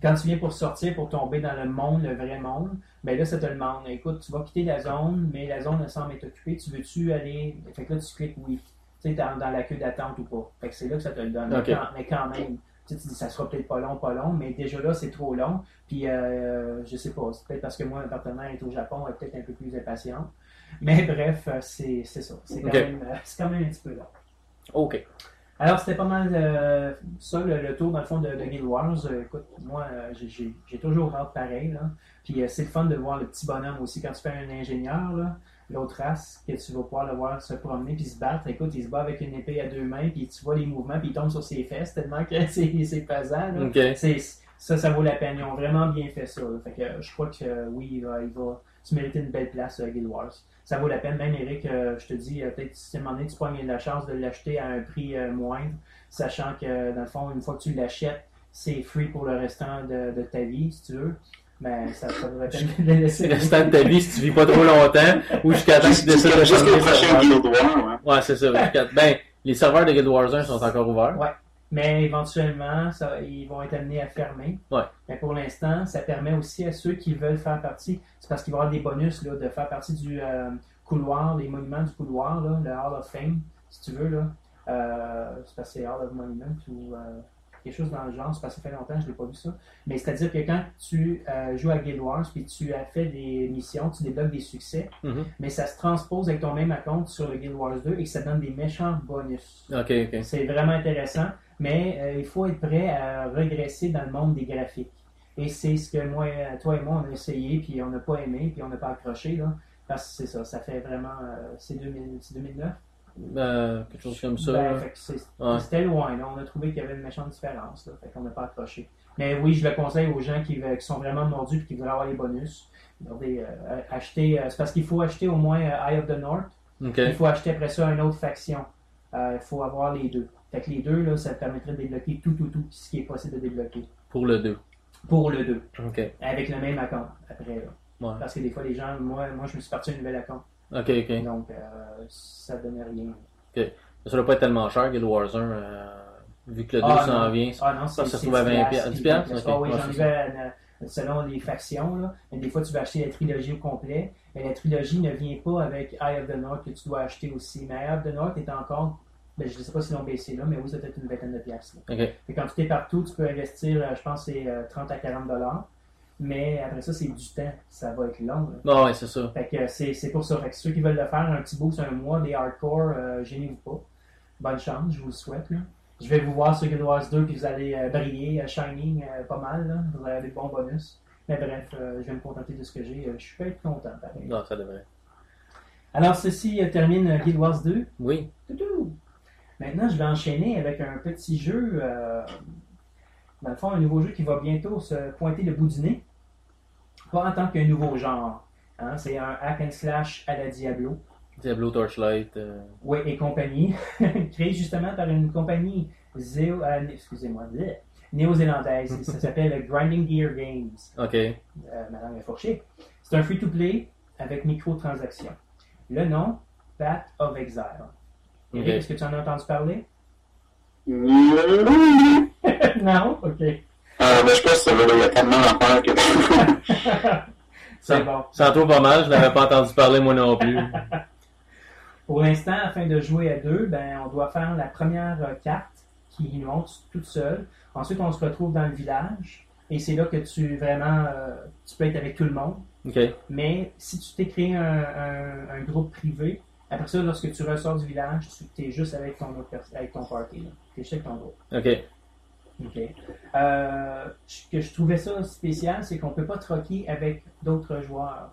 Speaker 3: quand tu viens pour sortir, pour tomber dans le monde, le vrai monde, ben là, ça te demande, écoute, tu vas quitter la zone, mais la zone elle semble être occupée, tu veux-tu aller... Fait que là, tu cliques oui. Tu sais, dans, dans la queue d'attente ou pas. Fait que c'est là que ça te le donne. Mais, quand, mais quand même, Tu, dis, ça sera peut-être pas long, pas long, mais déjà là, c'est trop long. Puis, euh, je sais pas, c'est peut-être parce que moi, un partenaire est au Japon, est peut-être un peu plus impatient. Mais bref, euh, c'est ça. C'est quand, euh, quand même un petit peu long.
Speaker 1: OK.
Speaker 3: Alors, c'était pas mal euh, ça, le, le tour, dans le fond, de, de Guild Wars. Euh, écoute, moi, euh, j'ai- toujours hâte pareil. Là. Puis, c'est le fun de voir le petit bonhomme aussi. Quand tu fais un ingénieur, là, l'autre race, que tu vas pouvoir le voir se promener puis se battre. Écoute, il se bat avec une épée à deux mains, puis tu vois les mouvements, puis il tombe sur ses fesses tellement que c'est pesant. Là.
Speaker 1: OK.
Speaker 3: C'est- ça, ça vaut la peine. Ils ont vraiment bien fait ça. là. Fait que je crois que oui, il va, il va se mériter une belle place à Guild Wars. Ça vaut la peine. Même Eric, euh, je te dis, euh, peut-être si à un moment donné tu pognes la chance de l'acheter à un prix euh, moindre, sachant que dans le fond, une fois que tu l'achètes, c'est free pour le restant de, de ta vie, si tu veux. Mais ça, ça vaut la peine de le laisser.
Speaker 1: Le restant de ta vie si tu vis pas trop longtemps ou jusqu'à temps que tu décides de
Speaker 4: Jusqu'au
Speaker 1: changer de
Speaker 4: prochain
Speaker 1: serveur.
Speaker 4: Guild War, ouais.
Speaker 1: Ouais, c'est ça. Ben, les serveurs de Guild Wars 1 sont encore ouverts.
Speaker 3: Ouais. Mais éventuellement, ça, ils vont être amenés à fermer.
Speaker 1: Ouais.
Speaker 3: Mais pour l'instant, ça permet aussi à ceux qui veulent faire partie, c'est parce qu'il va y avoir des bonus là, de faire partie du euh, couloir, les monuments du couloir, là, le Hall of Fame, si tu veux. Là. Euh, c'est parce que c'est Hall of Monument ou euh, quelque chose dans le genre, c'est parce que ça fait longtemps que je n'ai pas vu ça. Mais c'est-à-dire que quand tu euh, joues à Guild Wars puis tu as fait des missions, tu débloques des succès,
Speaker 1: Mhm.
Speaker 3: mais ça se transpose avec ton même compte sur le Guild Wars 2 et que ça donne des méchants bonus.
Speaker 1: OK, OK.
Speaker 3: C'est vraiment intéressant, mais euh, il faut être prêt à regresser dans le monde des graphiques. Et c'est ce que moi, toi et moi, on a essayé, puis on n'a pas aimé, puis on n'a pas accroché, là. Parce que c'est ça, ça fait vraiment. euh, c'est 2000 c'est 2009.
Speaker 1: Euh, quelque chose comme ça.
Speaker 3: Ben,
Speaker 1: Ouais.
Speaker 3: C'était loin, là. On a trouvé qu'il y avait une méchante différence, là. Fait qu'on n'a pas accroché. Mais oui, je le conseille aux gens qui, sont vraiment mordus et qui voudraient avoir les bonus. Regardez, euh, acheter, euh, c'est parce qu'il faut acheter au moins Eye of the North. Il faut acheter après ça une autre faction. Euh, il faut avoir les deux. Fait que les deux, là, ça te permettrait de débloquer tout, tout, tout ce qui est possible de débloquer.
Speaker 1: Pour le 2.
Speaker 3: Pour le 2.
Speaker 1: OK.
Speaker 3: Avec le même account après. Là.
Speaker 1: Ouais.
Speaker 3: Parce que des fois, les gens, moi, moi je me suis parti un nouvel account.
Speaker 1: OK, OK.
Speaker 3: Donc, euh, ça donnait rien.
Speaker 1: Ça doit pas être tellement cher, Guild Wars 1, euh, vu que le 2
Speaker 3: Ah,
Speaker 1: s'en vient.
Speaker 3: Ah non,
Speaker 1: Ça, se trouve à 20
Speaker 3: 10
Speaker 1: piastres.
Speaker 3: puis
Speaker 1: 10 piastres?
Speaker 3: 20
Speaker 1: Ok.
Speaker 3: Ah oui,
Speaker 1: Ouais,
Speaker 3: j'en ai euh, selon les factions. Là. Mais des fois, tu vas acheter la trilogie au complet. Mais la trilogie ne vient pas avec Eye of the North que tu dois acheter aussi. Mais Eye of the North est encore, ben, je ne sais pas si l'ont baissé là, mais oui, ça peut être une vingtaine de piastres. que quand tu es partout, tu peux investir, euh, je pense, c'est euh, 30 à 40 dollars. Mais après ça, c'est du temps. Ça va être long. là.
Speaker 1: Bon, ouais, c'est ça.
Speaker 3: Fait que c'est c'est pour ça. Fait que ceux qui veulent le faire, un petit boost, un mois, des hardcore, euh, gênez-vous pas. Bonne chance, je vous le souhaite. là. Je vais vous voir sur Guild Wars 2 puis vous allez euh, briller, euh, shining euh, pas mal. Là. Vous allez avoir des bons bonus. Mais bref, euh, je vais me contenter de ce que j'ai. Euh, je suis pas être content. pareil.
Speaker 1: Non, ça devrait.
Speaker 3: Alors, ceci euh, termine euh, Guild Wars 2.
Speaker 1: Oui.
Speaker 3: Toutou! Maintenant, je vais enchaîner avec un petit jeu, euh, dans le fond, un nouveau jeu qui va bientôt se pointer le bout du nez. Pas en tant qu'un nouveau genre. hein, c'est un hack and slash à la Diablo.
Speaker 1: Diablo Torchlight. euh,
Speaker 3: Oui, et compagnie. créé justement par une compagnie zéo- euh, excusez-moi, néo-zélandaise. Ça s'appelle Grinding Gear Games.
Speaker 1: OK.
Speaker 3: Ma langue est fourchée. C'est un free-to-play avec microtransactions. Le nom, Path of Exile. Eric, est-ce que tu en as entendu parler?
Speaker 4: Euh,
Speaker 3: non? OK.
Speaker 4: mais je pense que il y a tellement d'affaires que.
Speaker 3: C'est
Speaker 1: Ça-
Speaker 3: bon.
Speaker 1: Ça en trouve pas mal, je n'avais pas entendu parler moi non plus.
Speaker 3: Pour l'instant, afin de jouer à deux, ben, on doit faire la première euh, carte qui monte toute seule. Ensuite, on se retrouve dans le village. Et c'est là que tu vraiment euh, tu peux être avec tout le monde.
Speaker 1: OK.
Speaker 3: Mais si tu t'es créé un, un- un groupe privé, après ça, lorsque tu ressors du village, tu es juste avec ton, avec ton party. Tu es juste avec ton groupe.
Speaker 1: OK.
Speaker 3: OK. Euh, ce que je trouvais ça spécial, c'est qu'on ne peut pas troquer avec d'autres joueurs.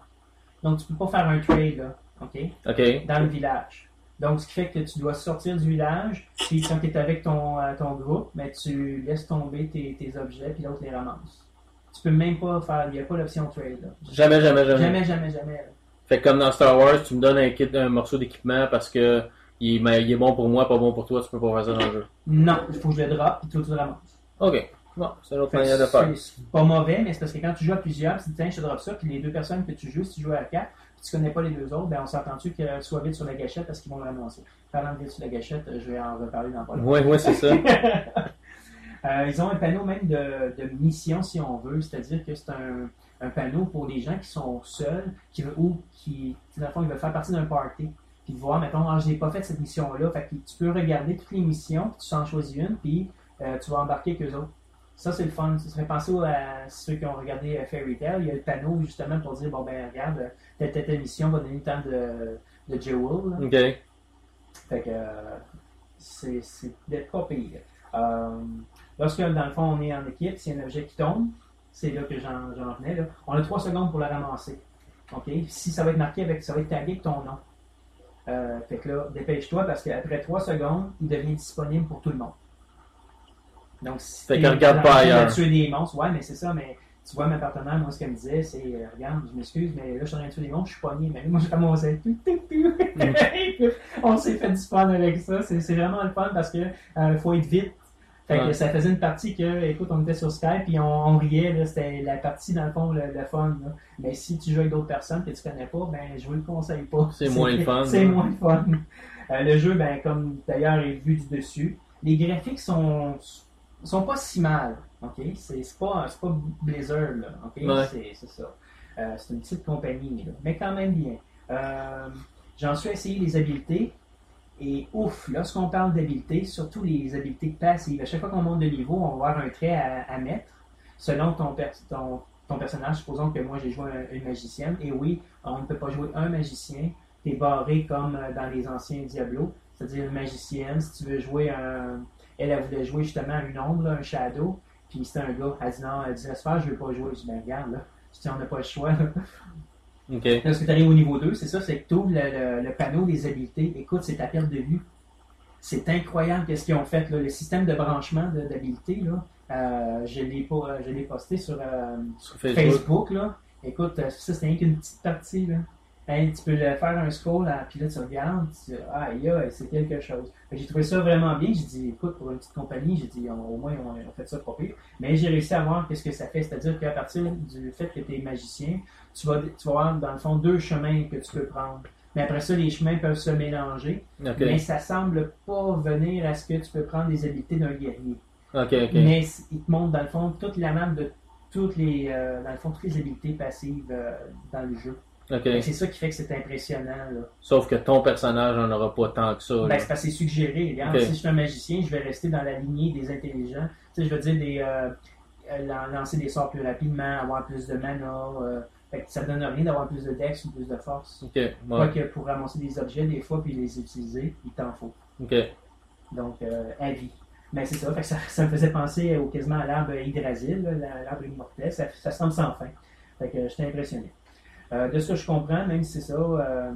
Speaker 3: Donc, tu ne peux pas faire un trade, là. OK?
Speaker 1: OK.
Speaker 3: Dans le village. Donc, ce qui fait que tu dois sortir du village, puis quand tu es avec ton, euh, ton groupe, ben, tu laisses tomber tes, tes objets, puis l'autre les ramasse. Tu peux même pas faire, il n'y a pas l'option trade, là.
Speaker 1: Jamais, jamais, jamais.
Speaker 3: Jamais, jamais, jamais. là.
Speaker 1: Fait que comme dans Star Wars, tu me donnes un kit, un morceau d'équipement parce que il est, mais il est bon pour moi, pas bon pour toi, tu peux pas faire ça dans le jeu.
Speaker 3: Non, il faut que je le drop, puis toi, tu le ramasses.
Speaker 1: OK. Bon, c'est une autre manière de faire.
Speaker 3: C'est pas mauvais, mais c'est parce que quand tu joues à plusieurs, tu dis, tiens, je te drop ça, puis les deux personnes que tu joues, si tu joues à quatre, puis tu connais pas les deux autres, ben on s'entend-tu que soit vite sur la gâchette parce qu'ils vont le ramasser. Parlant de vite sur la gâchette, euh, je vais en reparler dans pas longtemps.
Speaker 1: Oui, oui, c'est ça.
Speaker 3: Euh, ils ont un panneau même de, de mission, si on veut, c'est-à-dire que c'est un, un panneau pour des gens qui sont seuls qui veulent, ou qui, dans le fond, ils veulent faire partie d'un party. Puis de voir, mettons, ah, je n'ai pas fait cette mission-là. Fait que tu peux regarder toutes les missions, puis tu en choisis une, puis euh, tu vas embarquer avec eux autres. Ça, c'est le fun. Ce serait pensé à ceux qui ont regardé euh, Fairy Tail. Il y a le panneau justement pour dire bon, ben, regarde, telle, telle, telle mission va donner tant de, de Jewel. là.
Speaker 1: Ok.
Speaker 3: Fait que euh, c'est c'est d'être pas pire. Euh, lorsque, dans le fond, on est en équipe, a un objet qui tombe, c'est là que j'en j'en venais. Là. On a trois secondes pour le ramasser. OK? Si ça va être marqué avec, ça va être tagué avec ton nom. Euh, fait que là, dépêche-toi parce qu'après trois secondes, il devient disponible pour tout le monde. Donc, si
Speaker 1: Fait que regarde pas ailleurs.
Speaker 3: tuer des monstres, ouais, mais c'est ça, mais tu vois, ma partenaire, moi, ce qu'elle me disait, c'est euh, Regarde, je m'excuse, mais là, je suis en train de tuer des monstres, je suis pogné, mais moi, je tout, tout, tout. On s'est fait du fun avec ça. C'est c'est vraiment le fun parce que euh, faut être vite. Fait que
Speaker 1: Ouais.
Speaker 3: ça faisait une partie que, écoute, on était sur Skype puis on, on riait, c'était la partie, dans le fond, le, le fun. là. Mais si tu joues avec d'autres personnes que tu connais pas, ben, je vous le conseille pas.
Speaker 1: C'est moins le fun,
Speaker 3: C'est moins le fun. Euh, le jeu, ben, comme d'ailleurs est vu du dessus, les graphiques sont, sont pas si mal. ok? C'est pas, pas Blizzard, là. ok?
Speaker 1: Ouais.
Speaker 3: C'est ça. Euh, c'est une petite compagnie, là, mais quand même bien. Euh, J'en suis essayé les habiletés. Et ouf, lorsqu'on parle d'habiletés, surtout les habiletés passives, à chaque fois qu'on monte de niveau, on va avoir un trait à, mettre selon ton, per- ton, ton personnage. Supposons que moi j'ai joué un- une magicienne. Et oui, on ne peut pas jouer un magicien. Tu es barré comme euh, dans les anciens Diablo, c'est-à-dire une magicienne. Si tu veux jouer un. Elle, elle voulait jouer justement une ombre, un shadow. Puis c'était un gars, elle dit non, elle dit laisse faire, je veux pas jouer. Je dis ben regarde, là. Dis, on n'a pas le choix. Lorsque tu arrives au niveau 2, c'est ça, c'est que tu ouvres le, le- le panneau des habiletés. Écoute, c'est ta perte de vue. C'est incroyable qu'est-ce qu'ils ont fait. Là. Le système de branchement là, euh, je l'ai euh, posté sur euh,
Speaker 1: Sur Facebook.
Speaker 3: Facebook. là. Écoute, euh, ça, c'est rien qu'une petite partie. Là. Hey, tu peux faire un scroll, là, puis là, tu regardes, tu aïe, aïe, c'est quelque chose. J'ai trouvé ça vraiment bien. J'ai dit, écoute, pour une petite compagnie, j'ai dit, on- au moins, on, on fait ça pas pire. Mais j'ai réussi à voir qu'est-ce que ça fait. C'est-à-dire qu'à partir du fait que tu es magicien, tu vas, tu vas avoir, dans le fond, deux chemins que tu peux prendre. Mais après ça, les chemins peuvent se mélanger. Mais ça semble pas venir à ce que tu peux prendre les habiletés d'un guerrier. Mais il te montre, dans le fond, toute la map de toutes les, euh, dans le fond, toutes les habiletés passives euh, dans le jeu.
Speaker 1: Ok.
Speaker 3: Fait que C'est ça qui fait que c'est impressionnant. Là.
Speaker 1: Sauf que ton personnage n'en aura pas tant que ça.
Speaker 3: Ben, c'est parce que c'est suggéré. Regarde, si je suis un magicien, je vais rester dans la lignée des intelligents. Tu sais, je veux dire, des, euh, euh, lan- lancer des sorts plus rapidement, avoir plus de mana. euh, fait que ça donne rien d'avoir plus de dex ou plus de force.
Speaker 1: Ok. Ouais.
Speaker 3: Quoique pour ramasser des objets, des fois, puis les utiliser, il t'en faut.
Speaker 1: Ok.
Speaker 3: Donc, euh, à vie. Mais c'est ça, fait que ça, ça me faisait penser au, quasiment à l'arbre Hydrasil, l'arbre immortel. Ça, ça semble sans fin. Fait que j'étais impressionné. Euh, de ce que je comprends, même si c'est ça, euh,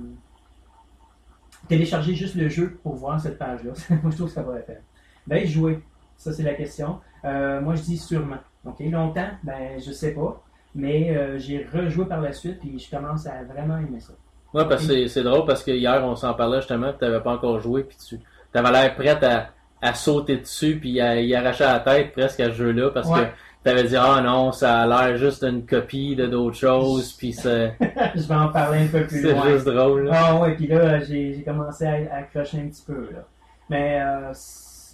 Speaker 3: télécharger juste le jeu pour voir cette page-là. moi, je trouve que ça va la peine. Ben, jouer. Ça, c'est la question. Euh, moi, je dis sûrement. OK, longtemps, ben, je sais pas. Mais euh, j'ai rejoué par la suite, puis je commence à vraiment aimer ça.
Speaker 1: Ouais, parce que c'est- c'est drôle parce que hier, on s'en parlait justement, tu n'avais pas encore joué, puis tu avais l'air prête à, à sauter dessus, puis à y arracher la tête presque à ce jeu-là, parce
Speaker 3: Ouais.
Speaker 1: que tu avais dit, ah non, ça a l'air juste d'une copie de d'autres choses, puis c'est
Speaker 3: je vais en parler un peu plus
Speaker 1: c'est
Speaker 3: loin.
Speaker 1: juste drôle. là.
Speaker 3: Ah ouais, puis là, j'ai commencé à, à accrocher un petit peu. Là. Mais euh,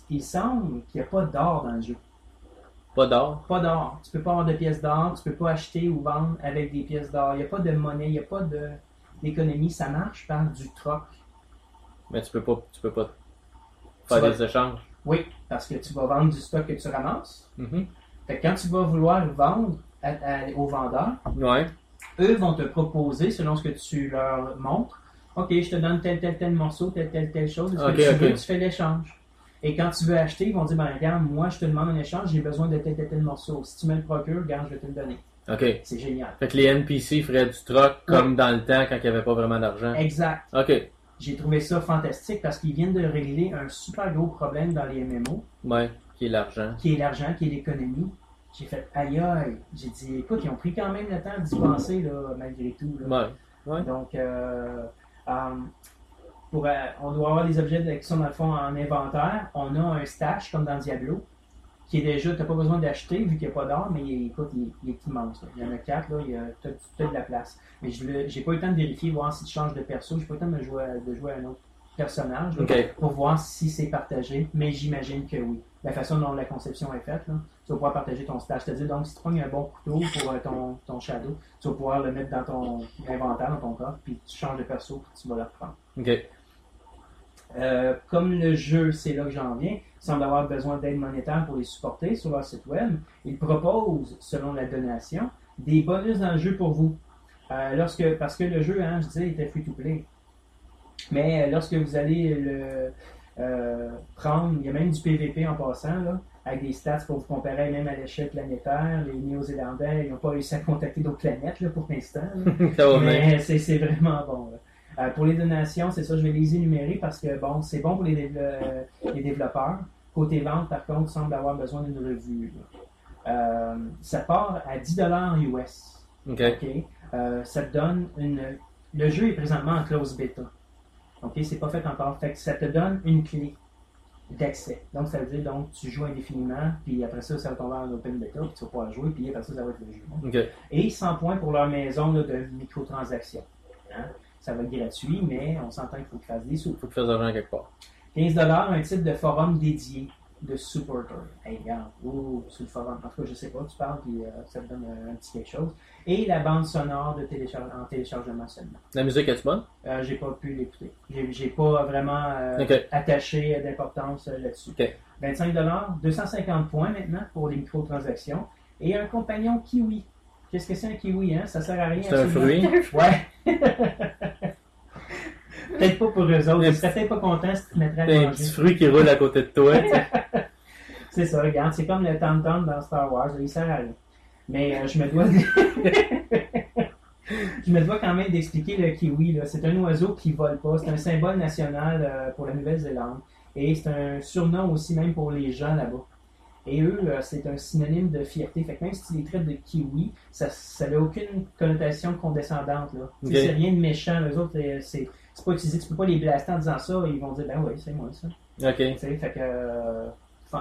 Speaker 3: il semble qu'il n'y a pas d'or dans le jeu.
Speaker 1: Pas d'or.
Speaker 3: Pas d'or. Tu peux pas avoir de pièces d'or, tu peux pas acheter ou vendre avec des pièces d'or. Il n'y a pas de monnaie, il n'y a pas de- d'économie. Ça marche par du troc.
Speaker 1: Mais tu peux pas, tu peux pas faire
Speaker 3: vas-
Speaker 1: des échanges.
Speaker 3: Oui, parce que tu vas vendre du stock que tu ramasses.
Speaker 1: Mhm.
Speaker 3: Fait que quand tu vas vouloir vendre à- à- aux vendeurs,
Speaker 1: Ouais.
Speaker 3: eux vont te proposer, selon ce que tu leur montres, OK, je te donne tel, tel, tel morceau, tel, tel, telle chose. Est-ce que tu veux, tu fais l'échange. Et quand tu veux acheter, ils vont dire, ben regarde, moi, je te demande un échange, j'ai besoin de tel, tel, tel morceau. Si tu me le procures, regarde, je vais te le donner.
Speaker 1: OK.
Speaker 3: C'est génial.
Speaker 1: Fait que les NPC feraient du troc comme dans le temps quand il n'y avait pas vraiment d'argent.
Speaker 3: Exact.
Speaker 1: OK.
Speaker 3: J'ai trouvé ça fantastique parce qu'ils viennent de régler un super gros problème dans les MMO,
Speaker 1: Ouais. Qui est l'argent.
Speaker 3: qui est l'argent, qui est l'économie. J'ai fait, aïe aïe. J'ai dit, écoute, ils ont pris quand même le temps d'y penser, là, malgré tout. là.
Speaker 1: Ouais.
Speaker 3: Donc, euh, euh, pour, euh, on doit avoir des objets qui sont dans le fond en inventaire. On a un stash comme dans Diablo, qui est déjà, tu n'as pas besoin d'acheter vu qu'il n'y a pas d'or, mais il- écoute, il, il est immense. là. Il y en a quatre, là, il y a tout, de la place. Mais je n'ai pas eu le temps de vérifier, voir si tu changes de perso. Je n'ai pas eu le temps de jouer, de jouer à un autre personnage là, pour voir si c'est partagé, mais j'imagine que oui. La façon dont la conception est faite, là, tu vas pouvoir partager ton stash. C'est-à-dire, donc, si tu prends un bon couteau pour euh, ton, ton shadow, tu vas pouvoir le mettre dans ton inventaire, dans ton coffre, puis tu changes de perso, puis tu vas le reprendre. Euh, comme le jeu, c'est là que j'en viens, semble avoir besoin d'aide monétaire pour les supporter sur leur site web, ils proposent, selon la donation, des bonus dans le jeu pour vous. Euh, lorsque, parce que le jeu, hein, je disais, était free to play. Mais euh, lorsque vous allez le euh, prendre, il y a même du PVP en passant, là, avec des stats pour vous comparer même à l'échelle planétaire. Les Néo-Zélandais, ils n'ont pas réussi à contacter d'autres planètes là, pour l'instant. Mais c'est c'est vraiment bon. là. Euh, pour les donations, c'est ça, je vais les énumérer parce que bon, c'est bon pour les, euh, les développeurs. Côté vente, par contre, semble avoir besoin d'une revue. Euh, ça part à 10 US.
Speaker 1: Ok.
Speaker 3: Euh, ça te donne une. Le jeu est présentement en close beta. OK? C'est pas fait encore. Fait que ça te donne une clé d'accès. Donc, ça veut dire donc tu joues indéfiniment, puis après ça, ça va tomber en open beta, puis tu vas pouvoir jouer, puis après ça, ça va être le jeu.
Speaker 1: Ok.
Speaker 3: Et 100 points pour leur maison là, de microtransactions. Hein? Ça va être gratuit, mais on s'entend qu'il faut qu'ils fassent des sous.
Speaker 1: Faut que tu fasses argent quelque part.
Speaker 3: 15 un type de forum dédié de supporter. Hey, regarde, sur le forum. En tout cas, je sais pas, tu parles, puis euh, ça te donne un petit quelque chose. Et la bande sonore de téléchar- en téléchargement seulement.
Speaker 1: La musique est-tu bonne?
Speaker 3: Euh, j'ai pas pu l'écouter. J'ai, j'ai pas vraiment euh, attaché d'importance euh, là-dessus.
Speaker 1: Ok.
Speaker 3: 25 250 points maintenant pour les microtransactions. Et un compagnon kiwi. Qu'est-ce que c'est un kiwi, hein? Ça sert à rien.
Speaker 1: C'est un fruit.
Speaker 3: Ouais. peut-être pas pour eux autres. Ils seraient peut-être pas contents si tu te mettrais à
Speaker 1: T'as un
Speaker 3: manger.
Speaker 1: petit fruit qui roule à côté de toi.
Speaker 3: C'est ça, regarde, c'est comme le Tam Tam dans Star Wars, il sert à rien. Mais euh, je me dois je me dois quand même d'expliquer le kiwi. là. C'est un oiseau qui vole pas. C'est un symbole national euh, pour la Nouvelle-Zélande. Et c'est un surnom aussi même pour les gens là-bas. Et eux, euh, c'est un synonyme de fierté. Fait que même si tu les traites de kiwi, ça n'a aucune connotation condescendante. Là. C'est rien de méchant. Les autres, c'est c'est pas utilisé. Tu peux pas les blaster en disant ça. Ils vont dire, ben oui, c'est moi ça.
Speaker 1: Ok.
Speaker 3: Tu sais, fait que euh,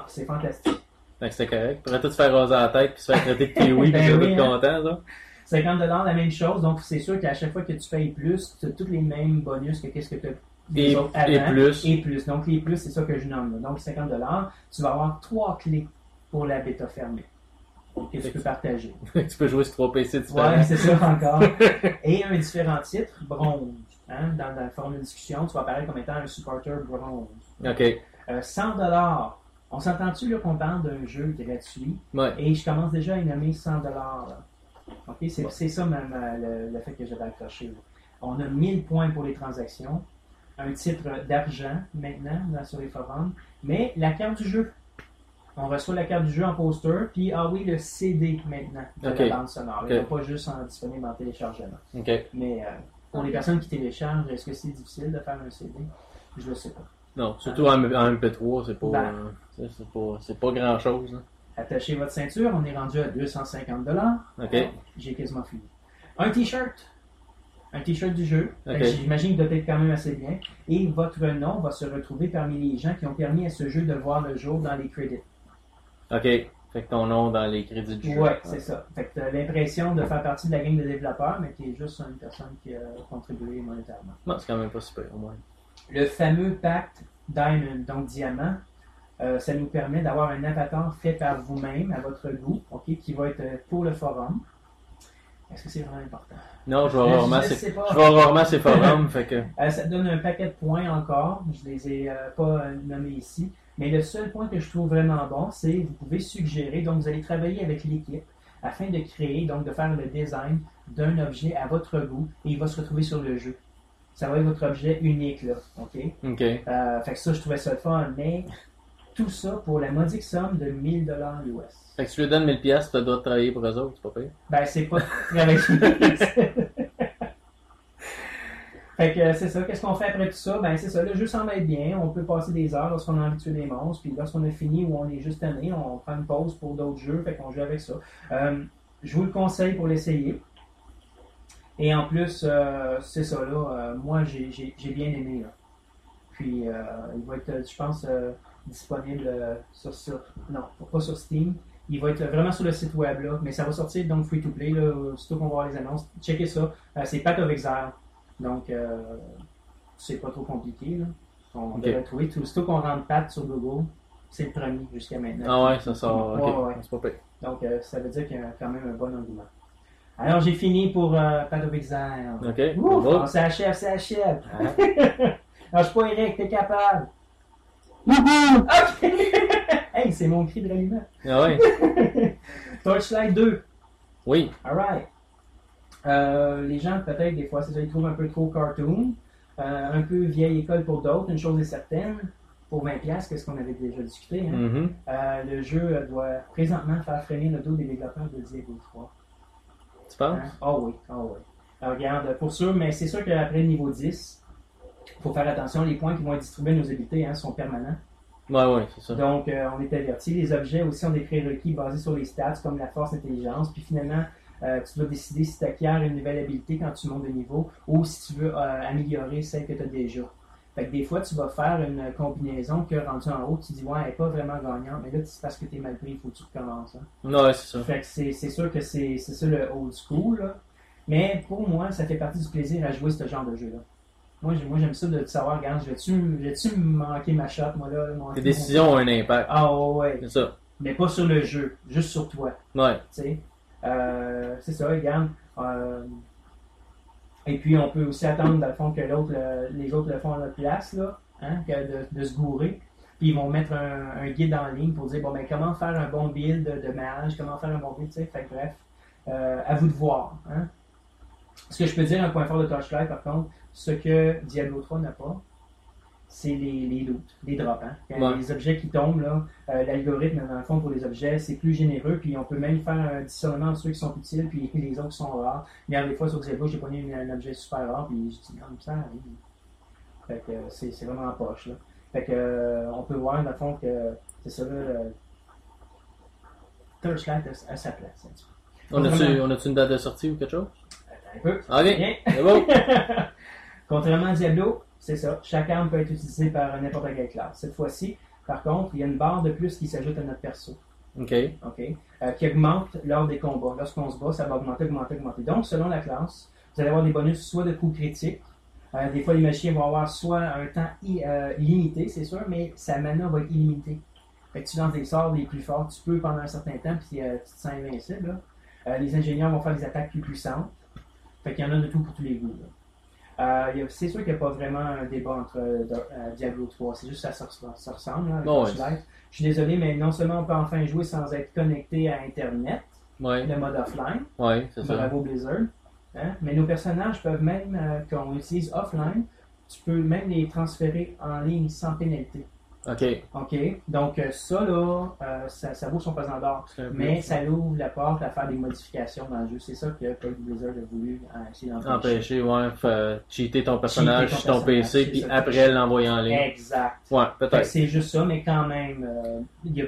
Speaker 3: c'est fantastique.
Speaker 1: Fait que c'était correct. Pourrais tout se faire raser la tête puis se faire traiter de kiwi
Speaker 3: Ben
Speaker 1: puis ça va
Speaker 3: oui,
Speaker 1: être
Speaker 3: hein.
Speaker 1: content, ça?
Speaker 3: 50 la même chose. Donc, c'est sûr qu'à chaque fois que tu payes plus, tu as tous les mêmes bonus que qu'est-ce que tu as
Speaker 1: Et, et plus.
Speaker 3: Et plus. Donc, les plus, c'est ça que je nomme. Donc, 50 tu vas avoir trois clés pour la bêta fermée que tu peux partager.
Speaker 1: tu peux jouer sur trois PC différents.
Speaker 3: Ouais, c'est ça encore. Et un différent titre, bronze. Hein, dans, la forme de discussion, tu vas apparaître comme étant un supporter bronze.
Speaker 1: Ok.
Speaker 3: Euh, 100 On s'entend-tu qu'on parle d'un jeu gratuit?
Speaker 1: Ouais.
Speaker 3: et je commence déjà à y nommer 100 dollars. Ok, c'est ça ma- le, le fait que j'avais accroché. On a 1000 points pour les transactions, un titre d'argent maintenant dans, sur les forums, mais la carte du jeu. On reçoit la carte du jeu en poster, puis ah oui, le CD maintenant de la bande sonore. Il
Speaker 1: Ok.
Speaker 3: n'est pas juste en, disponible en téléchargement.
Speaker 1: Ok.
Speaker 3: Mais euh, pour les personnes qui téléchargent, est-ce que c'est difficile de faire un CD Je ne sais pas.
Speaker 1: Non, surtout en, en MP3, c'est pas,
Speaker 3: Ben.
Speaker 1: euh, c'est- c'est pas, c'est pas grand chose.
Speaker 3: Attachez votre ceinture, on est rendu à 250 dollars.
Speaker 1: Ok.
Speaker 3: J'ai quasiment fini. Un t-shirt. Un t-shirt du jeu. Fait que
Speaker 1: Ok.
Speaker 3: J'imagine qu'il doit être quand même assez bien. Et votre nom va se retrouver parmi les gens qui ont permis à ce jeu de voir le jour dans les crédits.
Speaker 1: Ok. Fait que ton nom dans les crédits du jeu.
Speaker 3: Ouais, c'est ça. Fait que tu as l'impression de faire partie de la gang de développeurs, mais tu es juste une personne qui a contribué monétairement.
Speaker 1: Non, c'est quand même pas super, au moins.
Speaker 3: Le fameux pacte Diamond, donc diamant, euh, ça nous permet d'avoir un avatar fait par vous-même, à votre goût, ok, qui va être pour le forum. Est-ce que c'est vraiment important?
Speaker 1: Non, je vais rarement,
Speaker 3: je pas.
Speaker 1: je vais rarement ces forums, fait que.
Speaker 3: Euh, ça donne un paquet de points encore. Je les ai euh, pas nommés ici. Mais le seul point que je trouve vraiment bon, c'est vous pouvez suggérer, donc vous allez travailler avec l'équipe afin de créer, donc de faire le design d'un objet à votre goût et il va se retrouver sur le jeu. Ça va être votre objet unique, là. OK?
Speaker 1: Ok.
Speaker 3: Euh, fait que ça, je trouvais ça le fun, mais tout ça pour la modique somme de 1000 dollars US.
Speaker 1: Fait que tu lui donnes 1000 pièces, tu dois travailler pour eux autres, c'est pas pire.
Speaker 3: Ben, c'est pas travailler. Fait que euh, c'est ça. Qu'est-ce qu'on fait après tout ça? Ben, c'est ça. Le jeu semble être bien. On peut passer des heures lorsqu'on a tuer des monstres. Puis lorsqu'on a fini ou on est juste tanné, on prend une pause pour d'autres jeux. Fait qu'on joue avec ça. Euh, je vous le conseille pour l'essayer. Et en plus, euh, c'est ça là. moi, j'ai bien aimé. Puis, il va être, je pense, disponible sur, sur- Non, pas sur Steam. Il va être vraiment sur le site web, là, mais ça va sortir donc free to play, aussitôt qu'on va voir les annonces. Checkez ça. C'est Path of. Donc, euh, c'est pas trop compliqué. Là. On
Speaker 1: Ok.
Speaker 3: devrait trouver. Tout, aussitôt qu'on rentre Path sur Google, c'est le premier jusqu'à maintenant.
Speaker 1: Ah ouais, ça sort.
Speaker 3: Ouais, ouais.
Speaker 1: C'est pas pire.
Speaker 3: Donc, euh, ça veut dire qu'il y a quand même un bon engouement. Alors, j'ai fini pour euh, Exile.
Speaker 1: Ok.
Speaker 3: Ouf, on s'achève, s'achève. Lâche pas, Eric, t'es capable. OK! hey, c'est mon cri de ralliement.
Speaker 1: Ah ouais.
Speaker 3: Torchlight 2.
Speaker 1: Oui.
Speaker 3: Alright. Euh, les gens, peut-être, des fois, c'est ça, ils trouvent un peu trop cartoon, euh, un peu vieille école pour d'autres. Une chose est certaine, pour 20$, qu'est-ce qu'on avait déjà discuté, hein?
Speaker 1: Mhm.
Speaker 3: Euh, le jeu doit présentement faire freiner le dos des développeurs de Diablo 3.
Speaker 1: Tu penses?
Speaker 3: Hein? Ah oui, ah oui. Alors, regarde, pour sûr, mais c'est sûr qu'après le niveau 10, il faut faire attention, les points qui vont être distribués à nos habiletés hein, sont permanents.
Speaker 1: Ouais, ouais, c'est ça.
Speaker 3: Donc, on est averti. Les objets aussi ont des prérequis basés sur les stats, comme la force, l'intelligence. Puis finalement, euh, tu dois décider si tu acquiers une nouvelle habilité quand tu montes de niveau ou si tu veux euh, améliorer celle que tu as déjà. Fait que des fois, tu vas faire une combinaison que rendu en haut, tu dis, ouais, elle n'est pas vraiment gagnante, mais là, c'est parce que tu es mal pris, il faut que tu recommences. hein.
Speaker 1: Ouais, c'est ça.
Speaker 3: Fait que c'est c'est sûr que c'est c'est ça le old school. là. Mais pour moi, ça fait partie du plaisir à jouer ce genre de jeu-là. Moi, j'ai- moi, j'aime ça de savoir, regarde, je vais-tu vais-tu manquer ma shot, moi, là? mon-
Speaker 1: décisions ont un impact.
Speaker 3: Ah, ouais, ouais.
Speaker 1: C'est ça.
Speaker 3: Mais pas sur le jeu, juste sur toi.
Speaker 1: Ouais.
Speaker 3: tu sais? Euh, c'est ça, regarde. Euh, et puis, on peut aussi attendre, dans le fond, que les autres le font à notre place, là, hein, que de, se gourer. Puis, ils vont mettre un, guide en ligne pour dire, bon, ben, comment faire un bon build de, mage, comment faire un bon build, tu sais. Fait que, bref, euh, à vous de voir. Hein. Ce que je peux dire, un point fort de Torchlight, par contre, ce que Diablo 3 n'a pas, c'est les, les loots, les drops. Hein. Quand
Speaker 1: Ouais.
Speaker 3: Les objets qui tombent, là, euh, l'algorithme, dans le fond, pour les objets, c'est plus généreux, puis on peut même faire un discernement de ceux qui sont utiles, puis les autres qui sont rares. Regarde, des fois, sur Diablo, j'ai pogné un objet super rare, puis je dis, non, ça arrive. Fait que euh, c'est c'est vraiment en poche, là. Fait que, euh, on peut voir, dans le fond, que c'est ça, là, le Torchlight a sa place.
Speaker 1: On a-tu on a-tu une date de sortie ou quelque chose?
Speaker 3: Attends un peu.
Speaker 1: Ok. C'est bon.
Speaker 3: Contrairement à Diablo, c'est ça. Chaque arme peut être utilisée par n'importe quelle classe. Cette fois-ci, par contre, il y a une barre de plus qui s'ajoute à notre perso.
Speaker 1: Ok.
Speaker 3: OK? Euh, qui augmente lors des combats. Lorsqu'on se bat, ça va augmenter, augmenter, augmenter. Donc, selon la classe, vous allez avoir des bonus soit de coups critiques. euh, des fois, les machines vont avoir soit un temps euh, illimité, c'est sûr, mais sa mana va être illimitée. Fait que tu lances des sorts les plus forts, tu peux pendant un certain temps, puis euh, tu te sens invincible. là. Les ingénieurs vont faire des attaques plus puissantes. Fait qu'il y en a de tout pour tous les goûts. là. Euh, c'est sûr qu'il n'y a pas vraiment un débat entre euh, euh, Diablo 3. C'est juste que ça, se- ça ressemble. Là,
Speaker 1: ouais.
Speaker 3: Torchlight. Je suis désolé, mais non seulement on peut enfin jouer sans être connecté à Internet, le mode offline,
Speaker 1: Ouais, c'est ça.
Speaker 3: bravo Blizzard, hein, mais nos personnages peuvent même, euh, qu'on utilise offline, tu peux même les transférer en ligne sans pénalité.
Speaker 1: Ok.
Speaker 3: OK? Donc, euh, ça, là, euh, ça, ça vaut son pesant d'or. Mais
Speaker 1: ça.
Speaker 3: ouvre la porte à faire des modifications dans le jeu. C'est ça que Code Blizzard a voulu euh, essayer d'empêcher.
Speaker 1: Empêcher, ouais. Cheater ton personnage sur
Speaker 3: ton
Speaker 1: PC, puis après l'envoyer en ligne.
Speaker 3: Exact.
Speaker 1: Ouais, peut-être.
Speaker 3: C'est juste ça, mais quand même, euh, il y a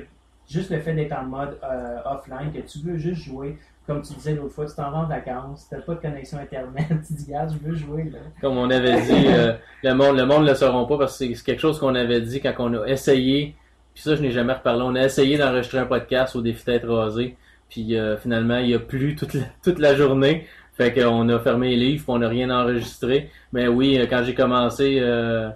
Speaker 3: juste le fait d'être en mode euh, offline, que tu veux juste jouer, comme tu disais l'autre fois, tu t'en vas en vacances, tu n'as pas de connexion Internet, tu dis, regarde, je veux jouer. Là.
Speaker 1: Comme on avait dit, euh, le monde le monde le sauront pas parce que c'est quelque chose qu'on avait dit quand on a essayé. Puis ça, je n'ai jamais reparlé. On a essayé d'enregistrer un podcast au défi tête rasée. Puis euh, finalement, il a plu toute la, toute la journée. Fait qu'on a fermé les livres, puis on n'a rien enregistré. Mais oui, euh, quand j'ai commencé, euh,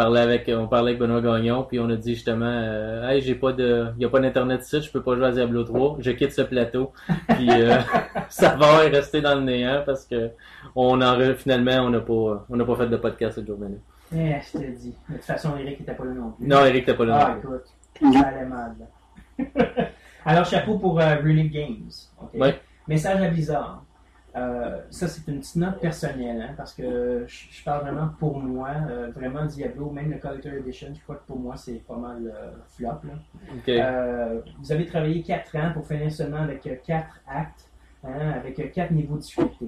Speaker 1: parlais avec, on parlait avec Benoît Gagnon, puis on a dit justement, euh, hey, j'ai pas de, il y a pas d'internet ici, je peux pas jouer à Diablo 3, je quitte ce plateau. Puis euh, ça va rester dans le néant parce que on en, finalement, on n'a pas, on n'a pas fait de podcast cette journée-là.
Speaker 3: Eh, je te dis. De toute façon, Eric n'était pas là non plus.
Speaker 1: Non, Eric, t'as pas le
Speaker 3: Ah, écoute, ça allait mal. là. Alors, chapeau pour euh, Games.
Speaker 1: Ouais.
Speaker 3: Message à Blizzard. Euh, ça, c'est une petite note personnelle, hein, parce que je, je parle vraiment pour moi. euh, vraiment, Diablo, même le Collector Edition, je crois que pour moi, c'est pas mal euh, flop. Là. Vous avez travaillé 4 ans pour finir seulement avec 4 actes, hein, avec 4 niveaux de difficulté.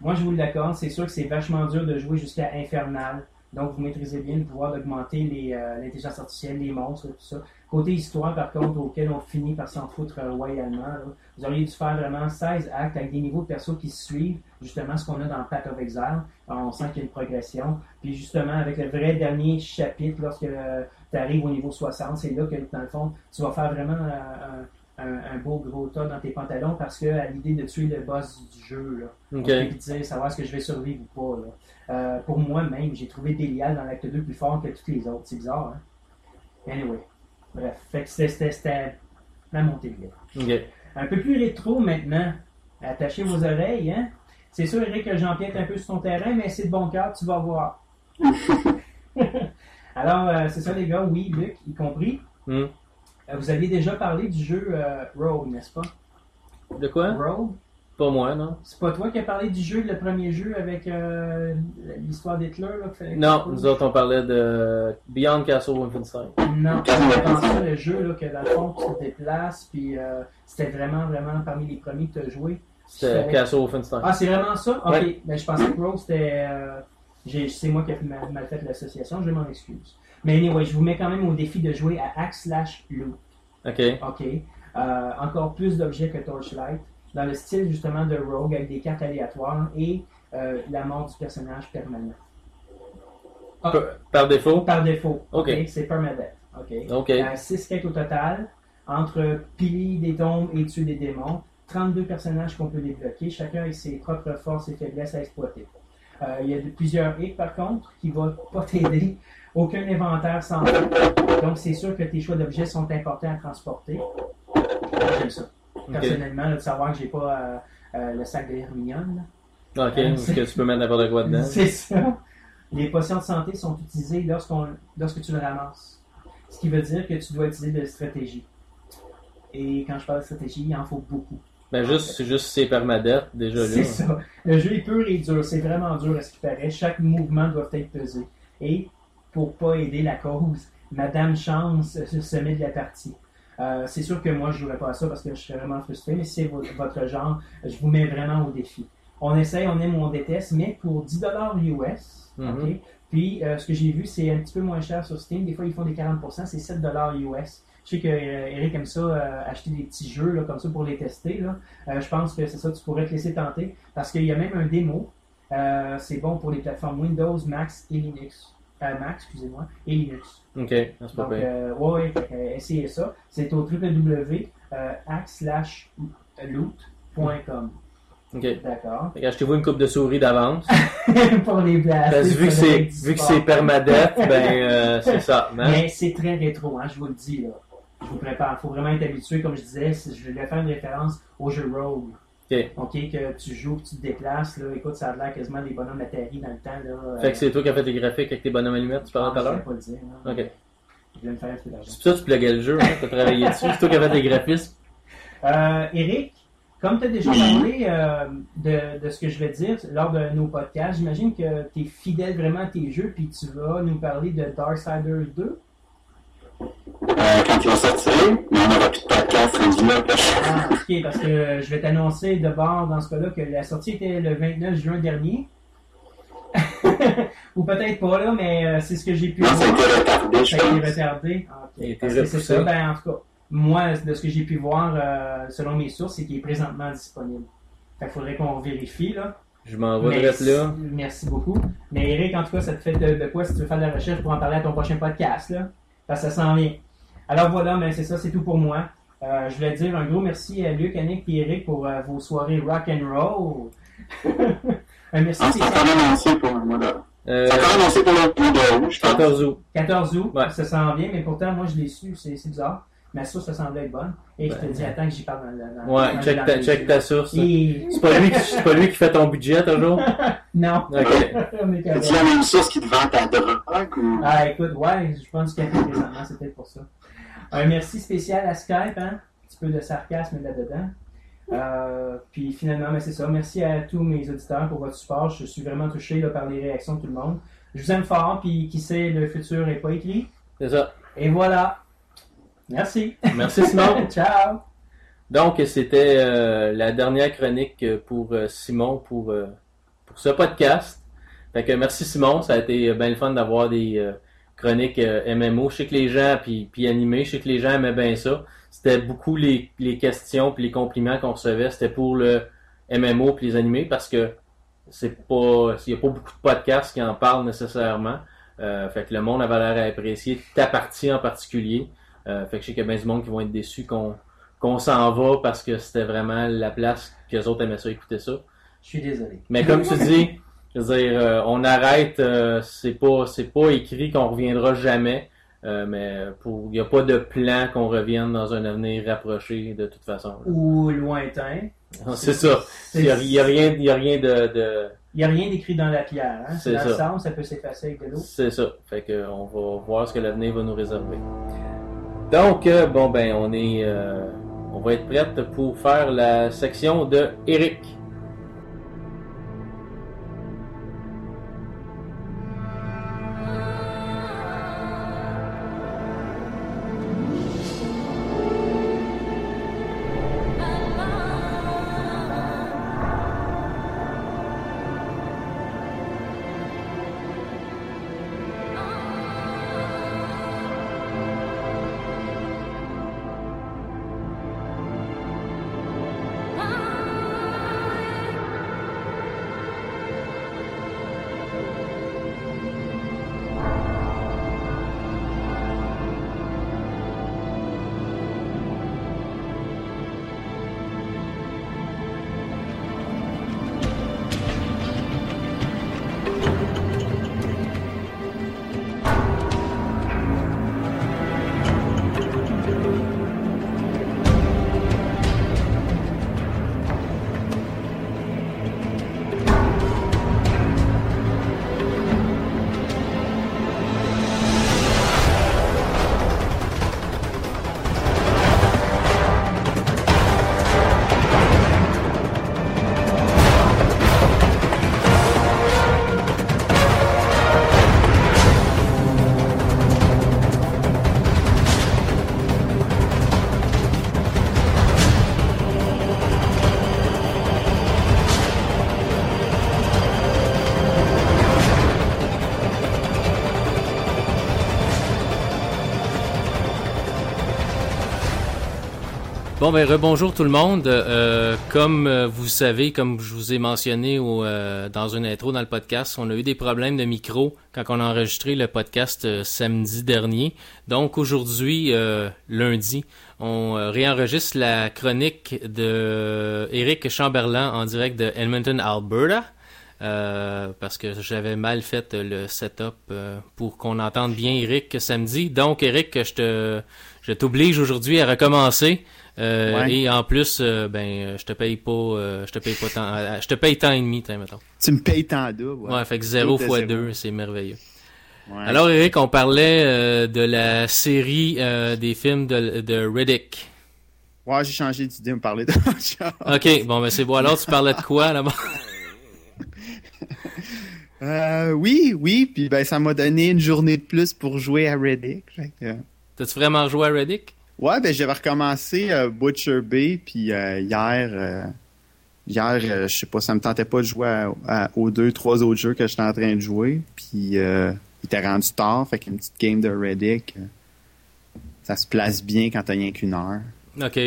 Speaker 3: Moi, je vous l'accorde, c'est sûr que c'est vachement dur de jouer jusqu'à Infernal. Donc, vous maîtrisez bien le pouvoir d'augmenter l'intelligence artificielle, les monstres, tout ça. Côté histoire, par contre, auquel on finit par s'en foutre euh, royalement, là, vous auriez dû faire vraiment 16 actes avec des niveaux de perso qui suivent, justement ce qu'on a dans Path of Exile. On sent qu'il y a une progression. Puis justement, avec le vrai dernier chapitre, lorsque tu arrives au niveau 60, c'est là que, dans le fond, tu vas faire vraiment euh, un, beau gros tas dans tes pantalons parce que à l'idée de tuer le boss du jeu, là,
Speaker 1: Ok.
Speaker 3: on dire savoir est-ce que je vais survivre ou pas. là. Euh, pour moi-même, j'ai trouvé Belial dans l'acte 2 plus fort que tous les autres. C'est bizarre, hein? Anyway. Bref, fait que c'était- la montée de lait.
Speaker 1: Ok.
Speaker 3: Un peu plus rétro maintenant. Attachez vos oreilles, hein? C'est sûr, Eric, que j'empiète un peu sur ton terrain, mais c'est de bon cœur, tu vas voir. Alors, euh, c'est ça, les gars, oui, Luc, y compris.
Speaker 1: Hmm.
Speaker 3: Euh, vous aviez déjà parlé du jeu euh, Rogue, n'est-ce pas?
Speaker 1: De quoi?
Speaker 3: Rogue?
Speaker 1: Pas moi, non?
Speaker 3: C'est pas toi qui as parlé du jeu, le premier jeu avec euh, l'histoire d'Hitler? là, que
Speaker 1: Non, nous autres, on parlait de Beyond Castle Wolfenstein.
Speaker 3: Non,
Speaker 4: Wolfenstein.
Speaker 3: ça, le jeu là, que dans le fond, tu te déplaces, puis euh, c'était vraiment, vraiment parmi les premiers que tu as joué.
Speaker 1: C'était Castle Wolfenstein.
Speaker 3: Ah, c'est vraiment ça? Ok,
Speaker 1: Ouais.
Speaker 3: ben, je pensais que Rogue, c'était. euh, c'est moi qui ai mal, mal fait l'association, je m'en excuse. Mais anyway, je vous mets quand même au défi de jouer à Axe slash Loot.
Speaker 1: Ok.
Speaker 3: OK. Encore plus d'objets que Torchlight, dans le style justement de Rogue avec des cartes aléatoires et euh, la mort du personnage permanent. Ah.
Speaker 1: Par- Par défaut?
Speaker 3: Par défaut.
Speaker 1: OK.
Speaker 3: C'est permadeath. OK.
Speaker 1: Ok.
Speaker 3: Euh, 6 quêtes au total, entre piller des tombes et tuer des démons. 32 personnages qu'on peut débloquer, chacun avec ses propres forces et faiblesses à exploiter. Euh, il y a de- plusieurs hicks par contre qui ne vont pas t'aider. Aucun inventaire sans. Donc c'est sûr que tes choix d'objets sont importants à transporter. J'aime ça. Personnellement, là, de savoir que j'ai pas euh, euh, le sac de Hermione. là.
Speaker 1: Ok, parce que tu peux mettre n'importe quoi dedans.
Speaker 3: C'est ça. Les potions de santé sont utilisées lorsqu'on, lorsque tu le ramasses. Ce qui veut dire que tu dois utiliser de stratégie. Et quand je parle de stratégie, il en faut beaucoup.
Speaker 1: Ben juste, c'est juste c'est permadeath, déjà là.
Speaker 3: C'est ça. Le jeu est pur et dur. C'est vraiment dur à ce qui paraît. Chaque mouvement doit être pesé. Et pour pas aider la cause, Madame Chance se met de la partie. Euh, c'est sûr que moi, je jouerais pas à ça parce que je serais vraiment frustré, mais si c'est votre, votre genre, je vous mets vraiment au défi. On essaye, on aime ou on déteste, mais pour 10$ US,
Speaker 1: Mhm.
Speaker 3: OK? Puis, euh, ce que j'ai vu, c'est un petit peu moins cher sur Steam. Des fois, ils font des 40%, c'est 7$ US. Je sais que euh, Eric aime ça, euh, acheter des petits jeux là, comme ça pour les tester. Là. Je pense que c'est ça, tu pourrais te laisser tenter. Parce qu'il y a même un démo. C'est bon pour les plateformes Windows, Mac et Linux. Euh, Mac, excusez-moi, et Linux.
Speaker 1: Ok, c'est pas pire.
Speaker 3: euh, ouais, ouais, euh, essayez ça. C'est au www.axe-loot.com.
Speaker 1: Ok.
Speaker 3: D'accord.
Speaker 1: Achetez-vous une coupe de souris d'avance.
Speaker 3: pour les blaster.
Speaker 1: Parce vu que c'est, vu que c'est ben, euh, c'est ça. hein?
Speaker 3: Mais c'est très rétro, hein, je vous le dis. Là. Je vous prépare. Il faut vraiment être habitué, comme je disais. Je vais faire une référence au jeu Rogue.
Speaker 1: Ok.
Speaker 3: OK, que tu joues, que tu te déplaces. Là. Écoute, ça a l'air quasiment des bonhommes atterris dans le temps. Là.
Speaker 1: Fait que c'est toi qui as fait les graphiques avec tes bonhommes allumettes, tu parlais tout à
Speaker 3: Ah, je
Speaker 1: l'heure?
Speaker 3: vais pas le dire. non.
Speaker 1: Ok.
Speaker 3: Je vais me faire un peu d'argent.
Speaker 1: C'est pour ça que tu pluguais le jeu, hein? T'as travaillé dessus, c'est toi qui as fait les graphismes.
Speaker 3: Euh, Eric, comme tu as déjà parlé euh, de, de ce que je vais dire lors de nos podcasts, j'imagine que tu es fidèle vraiment à tes jeux, puis tu vas nous parler de Darksiders 2.
Speaker 4: Euh, quand il va sortir, mais on n'aura plus de podcast rendu là.
Speaker 3: Ah, ok, parce que euh, je vais t'annoncer de bord dans ce cas-là que la sortie était le 29 juin dernier. Ou peut-être pas là, mais euh, c'est ce que j'ai pu
Speaker 4: Non, ça a
Speaker 3: voir.
Speaker 4: été retardé, je
Speaker 3: Ça a été retardé. Ah, ok.
Speaker 1: Il a été
Speaker 3: Parce que c'est ça, ben, en tout cas, moi, de ce que j'ai pu voir, euh, selon mes sources, c'est qu'il est présentement disponible. Fait qu'il faudrait qu'on vérifie, là.
Speaker 1: Je m'en vais direct là.
Speaker 3: Merci beaucoup. Mais Eric, en tout cas, ça te fait de, de quoi si tu veux faire de la recherche pour en parler à ton prochain podcast, là? Parce que ça s'en vient. Alors voilà, mais c'est ça, c'est tout pour moi. Euh, je voulais dire un gros merci à Luc, Annick et Eric pour euh, vos soirées rock and roll. un merci
Speaker 4: Ah, c'est
Speaker 3: spécial.
Speaker 4: encore annoncé pour le mois de...
Speaker 1: Euh,
Speaker 4: encore annoncé pour le mois de août, je pense.
Speaker 1: 14 août.
Speaker 3: 14 août,
Speaker 1: Ouais.
Speaker 3: ça s'en vient, mais pourtant, moi, je l'ai su, c'est c'est bizarre. Ma source, ça semblait être bonne. Et je te
Speaker 1: Ben,
Speaker 3: dis, attends que j'y parle dans, dans,
Speaker 1: Ouais,
Speaker 3: dans-
Speaker 1: check ta, check ta source.
Speaker 3: Et-
Speaker 1: C'est pas lui qui, c'est pas lui qui fait ton budget toujours?
Speaker 3: Non.
Speaker 1: Ok.
Speaker 3: On est correct.
Speaker 4: C'est-tu la même source qui te vend ta drogue ou...
Speaker 3: Ah, écoute, ouais, je prends du café présentement, c'est peut-être pour ça. Un merci spécial à Skype, hein? Un petit peu de sarcasme là-dedans. Euh, puis finalement, ben, c'est ça. Merci à tous mes auditeurs pour votre support. Je suis vraiment touché là, par les réactions de tout le monde. Je vous aime fort, puis qui sait, le futur n'est pas écrit.
Speaker 1: C'est ça.
Speaker 3: Et voilà. Merci.
Speaker 1: Merci Simon.
Speaker 3: Ciao.
Speaker 1: Donc, c'était euh, la dernière chronique pour euh, Simon pour, euh, pour ce podcast. Fait que merci Simon, ça a été bien le fun d'avoir des chroniques MMO. Je sais que les gens, puis, puis animés, je sais que les gens aimaient bien ça. C'était beaucoup les, les questions puis les compliments qu'on recevait, c'était pour le MMO puis les animés parce que c'est pas, il y a pas beaucoup de podcasts qui en parlent nécessairement. Fait que le monde avait l'air à apprécier ta partie en particulier. Euh, fait que je sais qu'il y a bien du monde qui vont être déçus qu'on qu'on s'en va parce que c'était vraiment la place que les autres aimaient ça écouter ça.
Speaker 3: Je suis désolé.
Speaker 1: Mais comme tu dis, je veux dire, euh, on arrête, euh, c'est pas c'est pas écrit qu'on reviendra jamais. euh, mais pour il n'y a pas de plan qu'on revienne dans un avenir rapproché de toute façon. là.
Speaker 3: Ou lointain.
Speaker 8: Non, C'est ça. Il n'y a, y a rien, y a rien de, de-
Speaker 3: Il n'y a rien d'écrit dans la pierre. Hein?
Speaker 8: C'est
Speaker 3: dans le
Speaker 8: ça.
Speaker 3: sable, ça peut s'effacer avec de l'eau.
Speaker 8: C'est ça. Fait que on va voir ce que l'avenir va nous réserver. Donc, euh, bon ben, on est, euh, on va être prête pour faire la section de Eric.
Speaker 1: Bon ben rebonjour tout le monde. Euh, comme euh, vous savez, comme je vous ai mentionné au, euh, dans une intro dans le podcast, on a eu des problèmes de micro quand on a enregistré le podcast euh, samedi dernier. Donc aujourd'hui, euh, lundi, on réenregistre la chronique de Eric Chamberlain en direct de Edmonton, Alberta. Euh, parce que j'avais mal fait le setup pour qu'on entende bien Eric samedi. Donc Eric, je te je t'oblige aujourd'hui à recommencer. Euh,
Speaker 9: Ouais.
Speaker 1: Et en plus, euh, ben, je te paye pas, euh, je te paye pas tant, je te paye tant et demi, mettons.
Speaker 9: Tu me payes tant double.
Speaker 1: Ouais, fait que 0
Speaker 9: Tout à
Speaker 1: fois
Speaker 9: zéro.
Speaker 1: 2, c'est merveilleux.
Speaker 9: Ouais.
Speaker 1: Alors Eric, on parlait de la série des films de, de Riddick.
Speaker 9: Ouais, j'ai changé d'idée, on parlait d'autre chose.
Speaker 1: Ok, bon ben c'est bon. Alors tu parlais de quoi là-bas?
Speaker 9: Euh, oui, oui, puis ben ça m'a donné une journée de plus pour jouer à Reddick.
Speaker 1: T'as-tu vraiment joué à Riddick?
Speaker 9: Ouais, ben j'avais recommencé euh, Butcher Bay, puis euh, hier, euh, hier, je sais pas, ça me tentait pas de jouer à- à- aux deux, trois autres jeux que j'étais en train de jouer, puis euh, il était rendu tard, fait qu'une petite game de Reddick, ça se place bien quand t'as rien qu'une heure.
Speaker 1: Ok.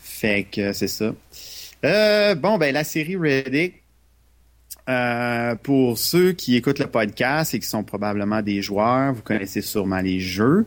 Speaker 9: Fait que c'est ça. Bon, ben la série Reddick, pour ceux qui écoutent le podcast et qui sont probablement des joueurs, vous connaissez sûrement les jeux.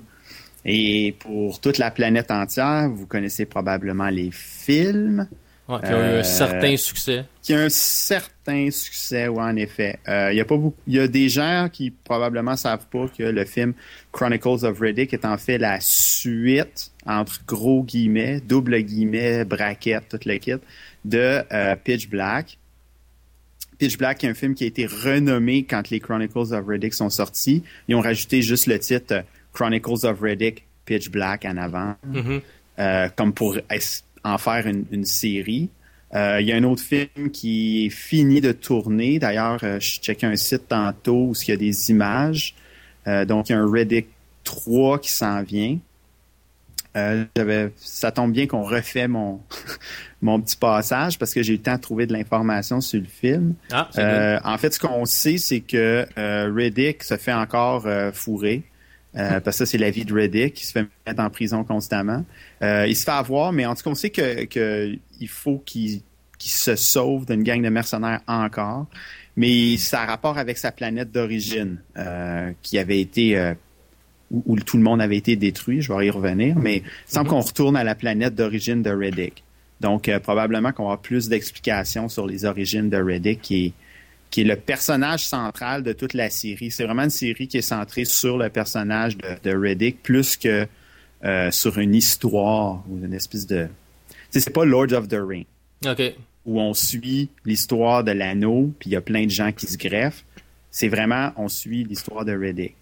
Speaker 9: Et pour toute la planète entière, vous connaissez probablement les films,
Speaker 1: Ouais, qui a eu
Speaker 9: Euh,
Speaker 1: un certain succès.
Speaker 9: qui ont un certain succès, ouais, en effet. Euh, Il y a pas beaucoup, il y a des gens qui probablement savent pas que le film Chronicles of Riddick est en fait la suite entre gros guillemets, double guillemets, bracket, tout le kit de euh, Pitch Black. Pitch Black est un film qui a été renommé quand les Chronicles of Riddick sont sortis. Ils ont rajouté juste le titre euh, Chronicles of Riddick, Pitch Black en avant
Speaker 1: Mhm.
Speaker 9: euh, comme pour en faire une, une série. Euh, Il y a un autre film qui est fini de tourner. D'ailleurs, euh, je checkais un site tantôt où il y a des images. Donc, il y a un Reddick 3 qui s'en vient. Ça tombe bien qu'on refait mon, mon petit passage parce que j'ai eu le temps de trouver de l'information sur le film.
Speaker 1: Ah,
Speaker 9: en fait, ce qu'on sait, c'est que Riddick se fait encore fourrer. Euh, parce que ça, c'est la vie de Riddick, qui se fait mettre en prison constamment. Euh, il se fait avoir, mais en tout cas, on sait que, que faut qu'il se sauve d'une gang de mercenaires encore. Mais ça a rapport avec sa planète d'origine, euh, qui avait été où, tout le monde avait été détruit. Je vais y revenir, mais il semble qu'on retourne à la planète d'origine de Riddick. Donc, probablement qu'on avoir plus d'explications sur les origines de Riddick, qui qui est le personnage central de toute la série. C'est vraiment une série qui est centrée sur le personnage de, de Riddick, plus que euh, sur une histoire ou une espèce de... C'est pas Lord of the Rings.
Speaker 6: OK.
Speaker 9: où on suit l'histoire de l'anneau, puis il y a plein de gens qui se greffent. C'est vraiment, on suit l'histoire de Riddick.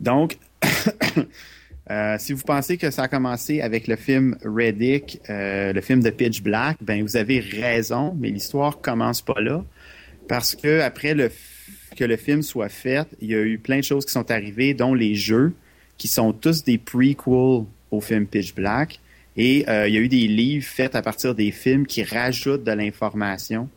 Speaker 9: Donc, euh, si vous pensez que ça a commencé avec le film Riddick, euh, le film de Pitch Black, ben vous avez raison, mais l'histoire commence pas là, parce que après le que le film soit fait, il y a eu plein de choses qui sont arrivées, dont les jeux, qui sont tous des prequels au film Pitch Black. Et euh, il y a eu des livres faits à partir des films qui rajoutent de l'information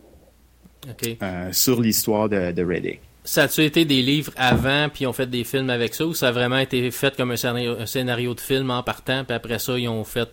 Speaker 9: euh, sur l'histoire de, de Riddick.
Speaker 6: Ça a-tu été des livres avant, puis ils ont fait des films avec ça, ou ça a vraiment été fait comme un scénario, un scénario de film en partant, puis après ça, ils ont fait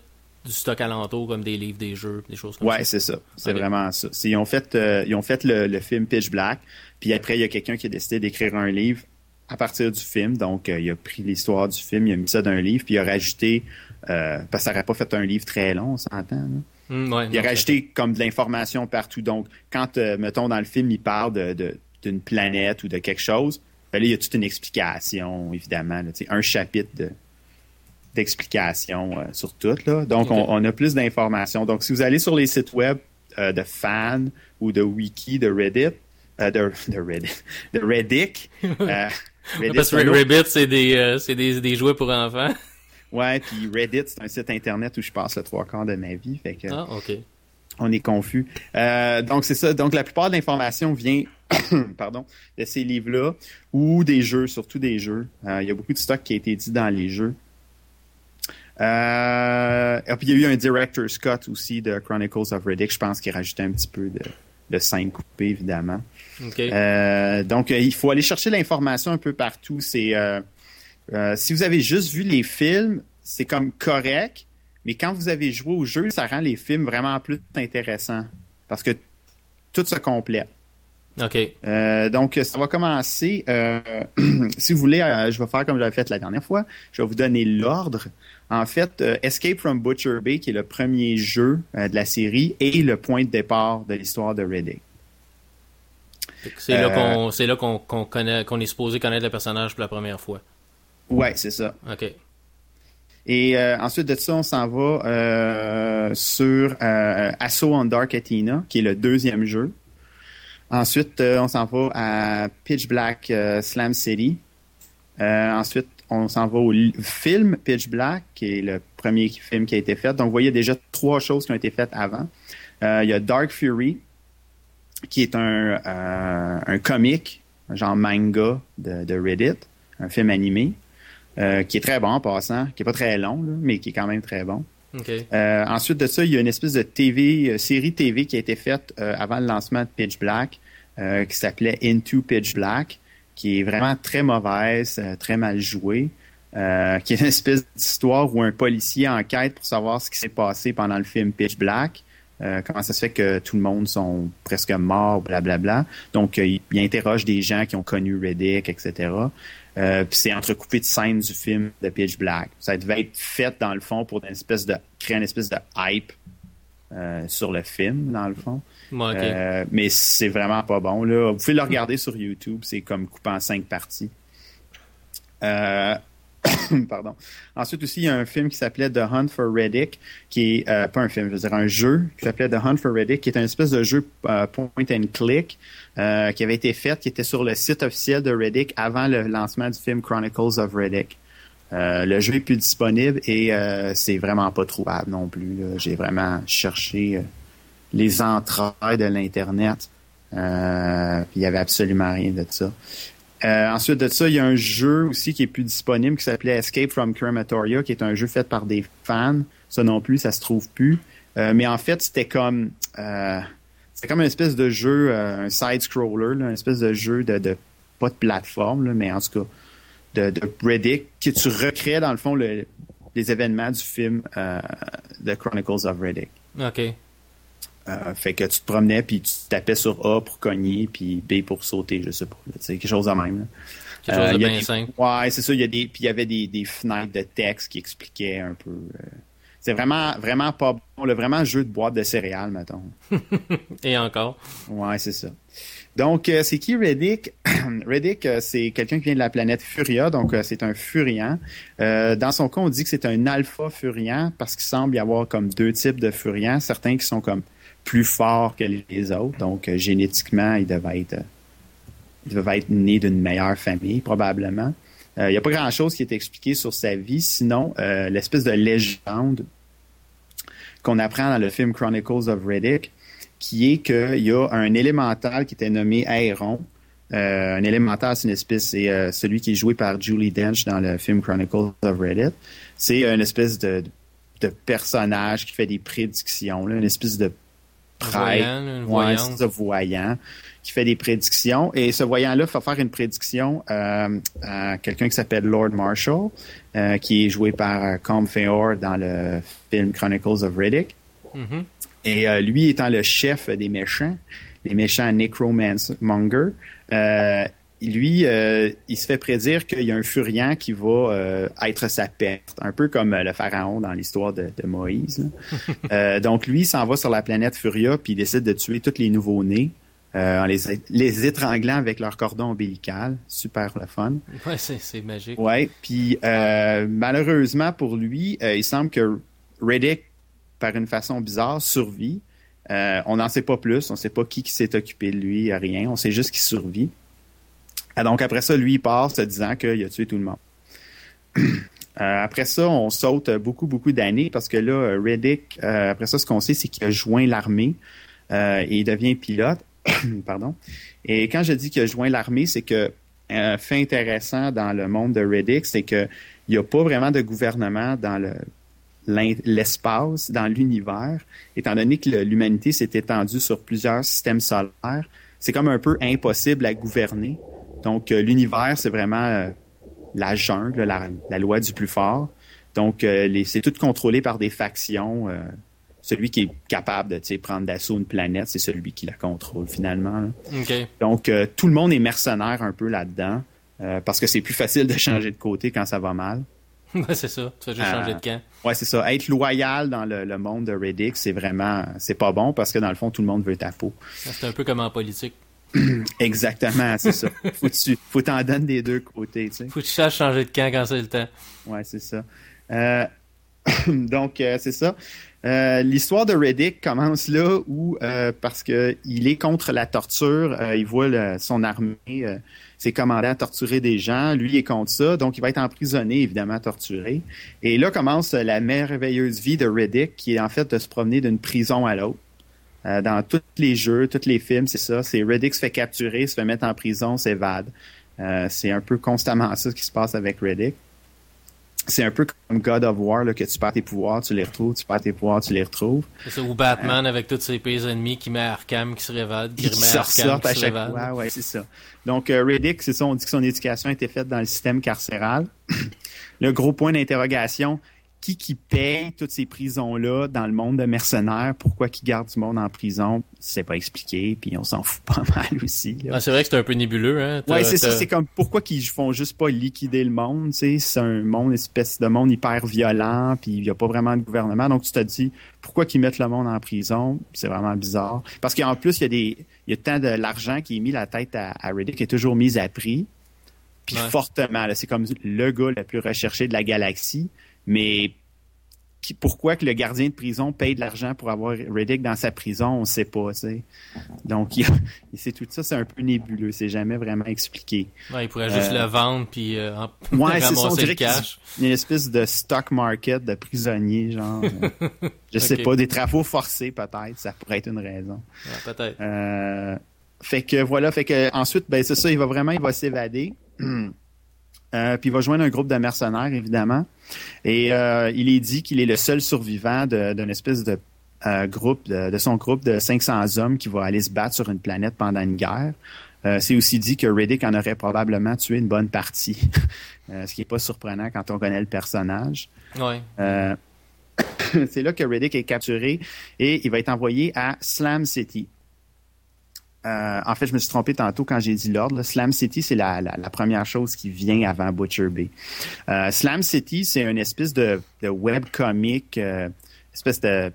Speaker 6: du stock alentour, comme des livres, des jeux, des choses comme
Speaker 9: Ouais,
Speaker 6: ça?
Speaker 9: c'est ça. C'est vraiment ça. Ils ont fait, euh, ils ont fait le, le film Pitch Black, puis après, il y a quelqu'un qui a décidé d'écrire un livre à partir du film. Donc, euh, il a pris l'histoire du film, il a mis ça dans un livre, puis il a rajouté, euh, parce que ça n'aurait pas fait un livre très long, on s'entend.
Speaker 6: ouais,
Speaker 9: Il a rajouté comme de l'information partout. Donc, quand, mettons, dans le film, il parle de, de- d'une planète ou de quelque chose, ben là, il y a toute une explication, évidemment. là, un chapitre de, d'explication euh, sur tout. Là. Donc, on, on a plus d'informations. Donc, si vous allez sur les sites web euh, de fans ou de wiki de Reddit, euh, de, de Reddit, de Reddick, Reddit,
Speaker 6: Parce que Rabbit, c'est des, des, des jouets pour enfants.
Speaker 9: ouais, puis Reddit, c'est un site internet où je passe le trois quarts de ma vie. Fait que,
Speaker 6: Ah, OK.
Speaker 9: on est confus. Donc, c'est ça. Donc, la plupart de l'information vient pardon, de ces livres-là ou des jeux, surtout des jeux. Il y a beaucoup de stock qui a été dit dans les jeux. Euh, et puis, il y a eu un director's cut aussi de Chronicles of Riddick. Je pense qu'il rajoutait un petit peu de, de scènes coupées, évidemment. Euh, donc, euh, il faut aller chercher l'information un peu partout. C'est euh, si vous avez juste vu les films, c'est comme correct, mais quand vous avez joué au jeu, ça rend les films vraiment plus intéressants parce que tout se complète.
Speaker 6: OK.
Speaker 9: Euh, donc, ça va commencer. euh, si vous voulez, euh, je vais faire comme j'avais fait la dernière fois. Je vais vous donner l'ordre. En fait, euh, Escape from Butcher Bay, qui est le premier jeu euh, de la série, et le point de départ de l'histoire de Riddick.
Speaker 6: C'est là
Speaker 9: Euh,
Speaker 6: qu'on, c'est là qu'on, qu'on connaît, qu'on est supposé connaître le personnage pour la première fois.
Speaker 9: Ouais, c'est ça.
Speaker 6: OK.
Speaker 9: Et euh, ensuite de ça, on s'en va euh, sur euh, Assault on Dark Athena, qui est le deuxième jeu. Ensuite, on s'en va à Pitch Black Slam City. Ensuite, on s'en va au film Pitch Black, qui est le premier film qui a été fait. Donc, vous voyez déjà trois choses qui ont été faites avant. Euh, il y a Dark Fury, qui est un, euh, un comic, un genre manga de, de Reddit, un film animé, euh, qui est très bon en passant, qui est pas très long, là, mais qui est quand même très bon. Euh, ensuite de ça, il y a une espèce de TV, série TV qui a été faite avant le lancement de Pitch Black, qui s'appelait Into Pitch Black, qui est vraiment très mauvaise, euh, très mal jouée, euh, qui est une espèce d'histoire où un policier enquête pour savoir ce qui s'est passé pendant le film Pitch Black. Euh, comment ça se fait que tout le monde sont presque morts, blablabla. Donc, euh, il, il interroge des gens qui ont connu Reddick, etc. Puis c'est entrecoupé de scènes du film de Pitch Black. Ça devait être fait dans le fond pour une espèce de créer une espèce de hype euh, sur le film dans le fond.
Speaker 6: Bon, OK.
Speaker 9: Euh, mais c'est vraiment pas bon là. Vous pouvez le regarder sur YouTube, c'est comme coupé en cinq parties. Euh, Pardon. Ensuite aussi, il y a un film qui s'appelait The Hunt for Reddick, qui est euh, pas un film, je veux dire un jeu qui s'appelait The Hunt for Reddick, qui est un espèce de jeu euh, point and click euh, qui avait été fait, qui était sur le site officiel de Reddick avant le lancement du film Chronicles of Reddick. Euh, le jeu est plus disponible et euh, c'est vraiment pas trouvable non plus. J'ai vraiment cherché euh, les entrailles de l'internet, il y avait absolument rien de ça. Ensuite de ça, il y a un jeu aussi qui est plus disponible qui s'appelait Escape from Crematoria, qui est un jeu fait par des fans. Ça non plus, ça se trouve plus. Mais en fait, c'était comme c'était comme une espèce de jeu, un side-scroller, là, une espèce de jeu de, pas de plateforme, mais en tout cas de, de Reddick, que tu recrées dans le fond le- les événements du film euh, The Chronicles of Reddick.
Speaker 6: OK.
Speaker 9: Euh, fait que tu te promenais puis tu tapais sur A pour cogner puis B pour sauter, je sais pas. sais, quelque chose de même. là.
Speaker 6: Quelque chose
Speaker 9: Euh,
Speaker 6: de bien
Speaker 9: des-
Speaker 6: simple.
Speaker 9: Ouais, c'est ça. Il y a des, puis il y avait des, des fenêtres de texte qui expliquaient un peu. c'est vraiment, vraiment pas bon. Le vraiment jeu de boîte de céréales, mettons.
Speaker 6: Et encore.
Speaker 9: Ouais, c'est ça. Donc, euh, c'est qui Reddick? Reddick, euh, c'est quelqu'un qui vient de la planète Furia, donc euh, c'est un Furian. Euh, dans son cas, on dit que c'est un alpha Furian parce qu'il semble y avoir comme deux types de Furians, certains qui sont comme plus forts que les autres, donc génétiquement, ils devaient être, euh, ils devaient être nés d'une meilleure famille, probablement. Il n'y a pas grand-chose qui est expliqué sur sa vie, sinon l'espèce de légende qu'on apprend dans le film Chronicles of Riddick, qui est qu'il y a un élémental qui était nommé Aeron. Euh, un élémental, c'est une espèce, c'est euh, celui qui est joué par Julie Dench dans le film Chronicles of Reddit. C'est une espèce de, de personnage qui fait des prédictions, là, une espèce de prêtre,
Speaker 6: Voyant,
Speaker 9: espèce de voyant qui fait des prédictions. Et ce voyant-là va faire une prédiction euh, à quelqu'un qui s'appelle Lord Marshall, euh, qui est joué par euh, Colm Feore dans le film Chronicles of Riddick.
Speaker 6: Mhm.
Speaker 9: Et euh, lui étant le chef des méchants, les méchants Necromancer, euh, lui, euh, il se fait prédire qu'il y a un furian qui va euh, être sa perte, un peu comme euh, le pharaon dans l'histoire de, de Moïse. Euh, donc lui, s'en va sur la planète Furia, puis il décide de tuer tous les nouveaux-nés euh, en les, les étranglant avec leur cordon ombilical. Super le fun.
Speaker 6: Ouais, c'est, c'est magique.
Speaker 9: Ouais, puis euh, malheureusement pour lui, euh, il semble que Reddick, par une façon bizarre, survit. Euh, on n'en sait pas plus, on ne sait pas qui, qui s'est occupé de lui, rien. On sait juste qu'il survit. Ah, donc après ça, lui, il part se disant qu'il a tué tout le monde. Euh, après ça, on saute beaucoup, beaucoup d'années parce que là, Reddick, euh, après ça, ce qu'on sait, c'est qu'il a joint l'armée euh, et il devient pilote. Pardon. Et quand je dis qu'il a joint l'armée, c'est que fait intéressant dans le monde de Reddick, c'est que il n'y a pas vraiment de gouvernement dans le l'espace, dans l'univers, étant donné que l'humanité s'est étendue sur plusieurs systèmes solaires. C'est comme un peu impossible à gouverner. Donc, euh, l'univers, c'est vraiment euh, la jungle, la, la loi du plus fort. Donc, euh, c'est tout contrôlé par des factions. celui qui est capable de prendre d'assaut une planète, c'est celui qui la contrôle finalement. Donc, tout le monde est mercenaire un peu là-dedans, parce que c'est plus facile de changer de côté quand ça va mal.
Speaker 6: C'est ça. Tu fais juste
Speaker 9: Euh,
Speaker 6: changer de camp.
Speaker 9: Ouais, c'est ça. Être loyal dans le, le monde de Reddick, c'est vraiment, c'est pas bon parce que dans le fond, tout le monde veut ta peau.
Speaker 6: C'est un peu comme en politique.
Speaker 9: Exactement, c'est ça. Faut que tu, faut t'en donner des deux côtés, tu sais.
Speaker 6: Faut que tu saches changer de camp quand c'est le temps.
Speaker 9: Ouais, c'est ça. Euh, donc, euh, c'est ça. Euh, L'histoire de Reddick commence là où, euh, parce que il est contre la torture, euh, il voit le- son armée, euh, ses commandants torturer des gens, lui il est contre ça, donc il va être emprisonné, évidemment torturé. Et là commence la merveilleuse vie de Reddick, qui est en fait de se promener d'une prison à l'autre. Euh, dans tous les jeux, tous les films, c'est ça. C'est Reddick se fait capturer, se fait mettre en prison, s'évade. Euh, c'est un peu constamment ça qui se passe avec Reddick c'est un peu comme God of War, là, que tu perds tes pouvoirs, tu les retrouves, tu perds tes pouvoirs, tu les retrouves.
Speaker 6: C'est ça. Ou Batman avec tous ses pays ennemis qui met Arkham, qui se révade, qui
Speaker 9: Ils
Speaker 6: remet Arkham, qui
Speaker 9: à
Speaker 6: se
Speaker 9: chaque
Speaker 6: révade.
Speaker 9: fois, ouais, c'est ça. Donc, euh, Reddick, c'est ça, on dit que son éducation a été faite dans le système carcéral. le gros point d'interrogation, qui qui paye toutes ces prisons-là dans le monde de mercenaires? Pourquoi qui garde du monde en prison? C'est pas expliqué, puis on s'en fout pas mal aussi.
Speaker 6: Ah, c'est vrai que c'est un peu nébuleux, hein.
Speaker 9: Ouais, c'est ça. C'est comme pourquoi qu'ils font juste pas liquider le monde. C'est un monde, espèce de monde hyper violent, puis il y a pas vraiment de gouvernement. Donc tu te dis pourquoi qu'ils mettent le monde en prison? C'est vraiment bizarre. Parce qu'en plus il y a des, il y a tant de l'argent qui est mis la tête à, à Reddick qui est toujours mise à prix, puis
Speaker 6: Ouais.
Speaker 9: fortement. C'est comme le gars le plus recherché de la galaxie, mais pourquoi que le gardien de prison paye de l'argent pour avoir Reddick dans sa prison, on sait pas. Donc, c'est tout ça, c'est un peu nébuleux, c'est jamais vraiment expliqué.
Speaker 6: Ouais, il pourrait juste
Speaker 9: Euh,
Speaker 6: le vendre puis euh,
Speaker 9: Ouais,
Speaker 6: ramasser le cash.
Speaker 9: y a une espèce de stock market de prisonniers, genre. euh, je sais pas, des travaux forcés peut-être, ça pourrait être une raison.
Speaker 6: Ouais, peut-être.
Speaker 9: Euh, fait que voilà, fait que ensuite, ben c'est ça, il va vraiment, il va s'évader. Euh, puis il va joindre un groupe de mercenaires, évidemment. Et euh, il est dit qu'il est le seul survivant d'une espèce de euh, groupe, de, de son groupe de 500 hommes qui va aller se battre sur une planète pendant une guerre. C'est aussi dit que Reddick en aurait probablement tué une bonne partie, ce qui est pas surprenant quand on connaît le personnage.
Speaker 6: Ouais.
Speaker 9: C'est là que Reddick est capturé et il va être envoyé à Slam City. Euh, en fait, je me suis trompé tantôt quand j'ai dit l'ordre. Slam City, c'est la, première chose qui vient avant Butcher Bay. Euh, Slam City, c'est une espèce de, de web comic, euh, espèce de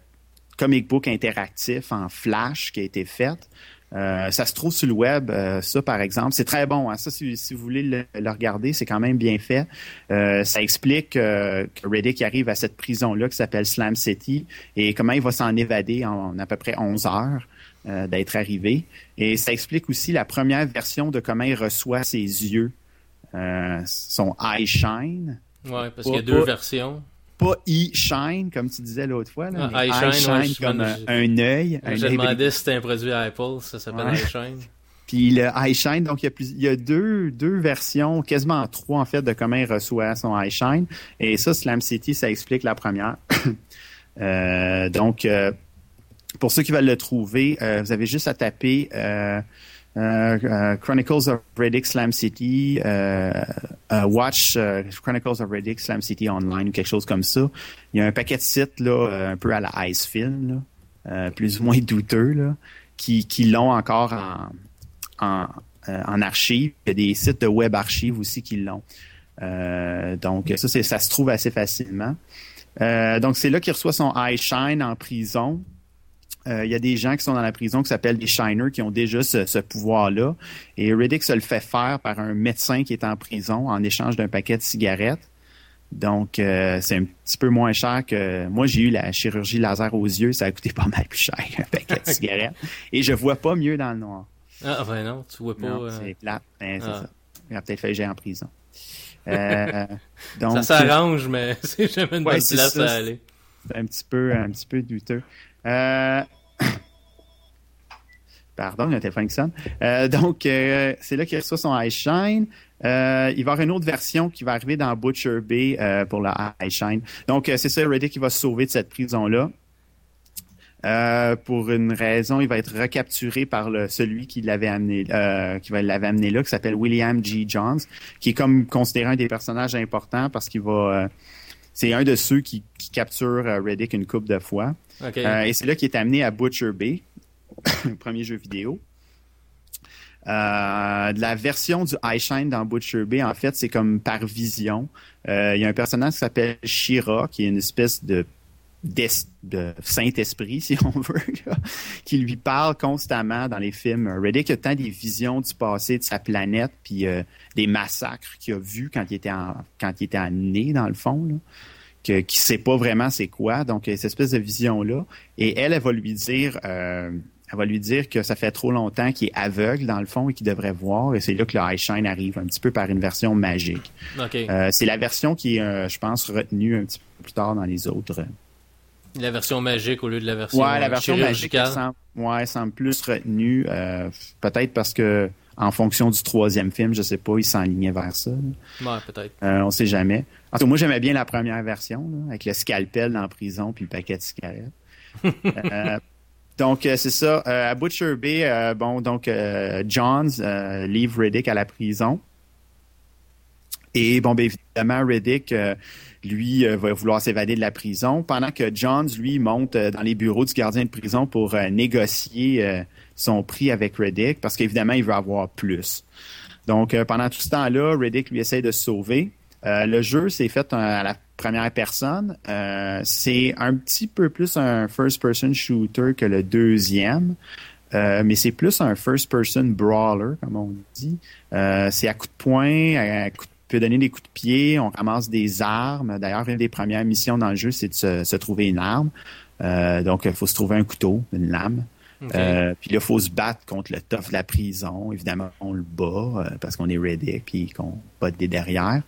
Speaker 9: comic book interactif en flash qui a été faite. Ça se trouve sur le web, ça par exemple. C'est très bon. Hein? Ça, si, vous voulez le, regarder, c'est quand même bien fait. Ça explique que Reddick arrive à cette prison-là qui s'appelle Slam City et comment il va s'en évader en, à peu près 11 heures euh, d'être arrivé. Et ça explique aussi la première version de comment il reçoit ses yeux, euh, son eye shine.
Speaker 1: Ouais, parce qu'il y a deux
Speaker 9: pas-
Speaker 1: versions.
Speaker 9: Pas e-shine, comme tu disais l'autre fois, là,
Speaker 1: Ah,
Speaker 9: mais
Speaker 1: eye
Speaker 9: eye
Speaker 1: shine,
Speaker 9: shine comme un,
Speaker 1: je-
Speaker 9: un œil. un
Speaker 1: Je demandais si c'était un produit Apple, ça s'appelle
Speaker 9: Ouais.
Speaker 1: iShine.
Speaker 9: Puis le iShine, donc il y a, plus, il y a deux, deux versions, quasiment trois en fait, de comment il reçoit son iShine. Et ça, Slam City, ça explique la première. Euh, donc, euh, pour ceux qui veulent le trouver, euh, vous avez juste à taper euh, euh, Chronicles of Reddick Slam City, Watch Chronicles of Reddick Slam City Online ou quelque chose comme ça. Il y a un paquet de sites là, un peu à la Ice Film, plus ou moins douteux, là, qui, qui l'ont encore en, en, en archive. Il y a des sites de web archives aussi qui l'ont. Donc ça, ça se trouve assez facilement. Donc c'est là qu'il reçoit son eye shine en prison. Euh, Il y a des gens qui sont dans la prison qui s'appellent des shiners qui ont déjà ce, ce pouvoir-là. Et Riddick se le fait faire par un médecin qui est en prison en échange d'un paquet de cigarettes. Donc, euh, c'est un petit peu moins cher que... Moi, j'ai eu la chirurgie laser aux yeux. Ça a coûté pas mal plus cher qu'un paquet de cigarettes. Et je vois pas mieux dans le noir.
Speaker 1: Ah, ben non, tu vois pas. Euh,
Speaker 9: c'est plate. Ben, c'est
Speaker 1: ah.
Speaker 9: ça. Il a peut-être fait que j'aille en prison. Donc,
Speaker 1: ça s'arrange, mais c'est jamais une
Speaker 9: Ouais,
Speaker 1: bonne place
Speaker 9: ça,
Speaker 1: à aller.
Speaker 9: c'est un petit peu, un petit peu douteux. Euh, Pardon, il y a un téléphone qui sonne. Euh, donc, euh, c'est là qu'il reçoit son Eye Shine. Euh, il va y avoir une autre version qui va arriver dans Butcher Bay euh, pour le Eye Shine. Donc, euh, c'est ça, Reddick qui va se sauver de cette prison-là. Pour une raison, il va être recapturé par le, celui qui l'avait amené, qui va l'avait amené là, qui s'appelle William G. Jones, qui est comme considéré un des personnages importants parce qu'il va, c'est un de ceux qui, qui capture euh, Reddick une coupe de fois. Euh, et c'est là qu'il est amené à Butcher Bay, le premier jeu vidéo. Euh, la version du iShine dans Butcher Bay, en fait, c'est comme par vision. Euh, Il y a un personnage qui s'appelle Shira, qui est une espèce de, de Saint-Esprit, si on veut, là, qui lui parle constamment dans les films. Reddick a tant des visions du passé de sa planète, puis euh, des massacres qu'il a vus quand il était en, quand il était en né, dans le fond. Là que, qui sait pas vraiment c'est quoi. Donc, il y a cette espèce de vision-là. Et elle, elle va lui dire, euh, elle va lui dire que ça fait trop longtemps qu'il est aveugle, dans le fond, et qu'il devrait voir. Et c'est là que le High Shine arrive, un petit peu par une version magique. Euh, c'est la version qui est, euh, je pense, retenue un petit peu plus tard dans les autres.
Speaker 1: La version magique au lieu de la version,
Speaker 9: Ouais, la
Speaker 1: euh,
Speaker 9: version magique, elle semble, ouais, semble plus retenue. euh, Peut-être parce que, en fonction du troisième film, je sais pas, il s'enlignait vers ça. là.
Speaker 1: Ouais, peut-être.
Speaker 9: Euh, on sait jamais. En tout cas, moi, j'aimais bien la première version, là, avec le scalpel dans la prison puis le paquet de cigarettes. Euh, donc, c'est ça. À Butcher Bay, bon, donc, euh, Johns livre Reddick à la prison. Et, bon, bien évidemment, Reddick, euh, lui, euh, va vouloir s'évader de la prison, pendant que Johns, lui, monte euh, dans les bureaux du gardien de prison pour euh, négocier son prix avec Reddick, parce qu'évidemment, il veut avoir plus. Donc, pendant tout ce temps-là, Reddick lui essaie de se sauver. Le jeu, c'est fait à la première personne. C'est un petit peu plus un first-person shooter que le deuxième. Mais c'est plus un first-person brawler, comme on dit. C'est à coups de poing, à coups de- peut donner des coups de pied, on ramasse des armes. D'ailleurs, une des premières missions dans le jeu, c'est de se, se trouver une arme. Euh, donc, il faut se trouver un couteau, une lame. Euh, puis là, il faut se battre contre le tough de la prison. Évidemment, on le bat euh, parce qu'on est ready puis qu'on bat des derrière.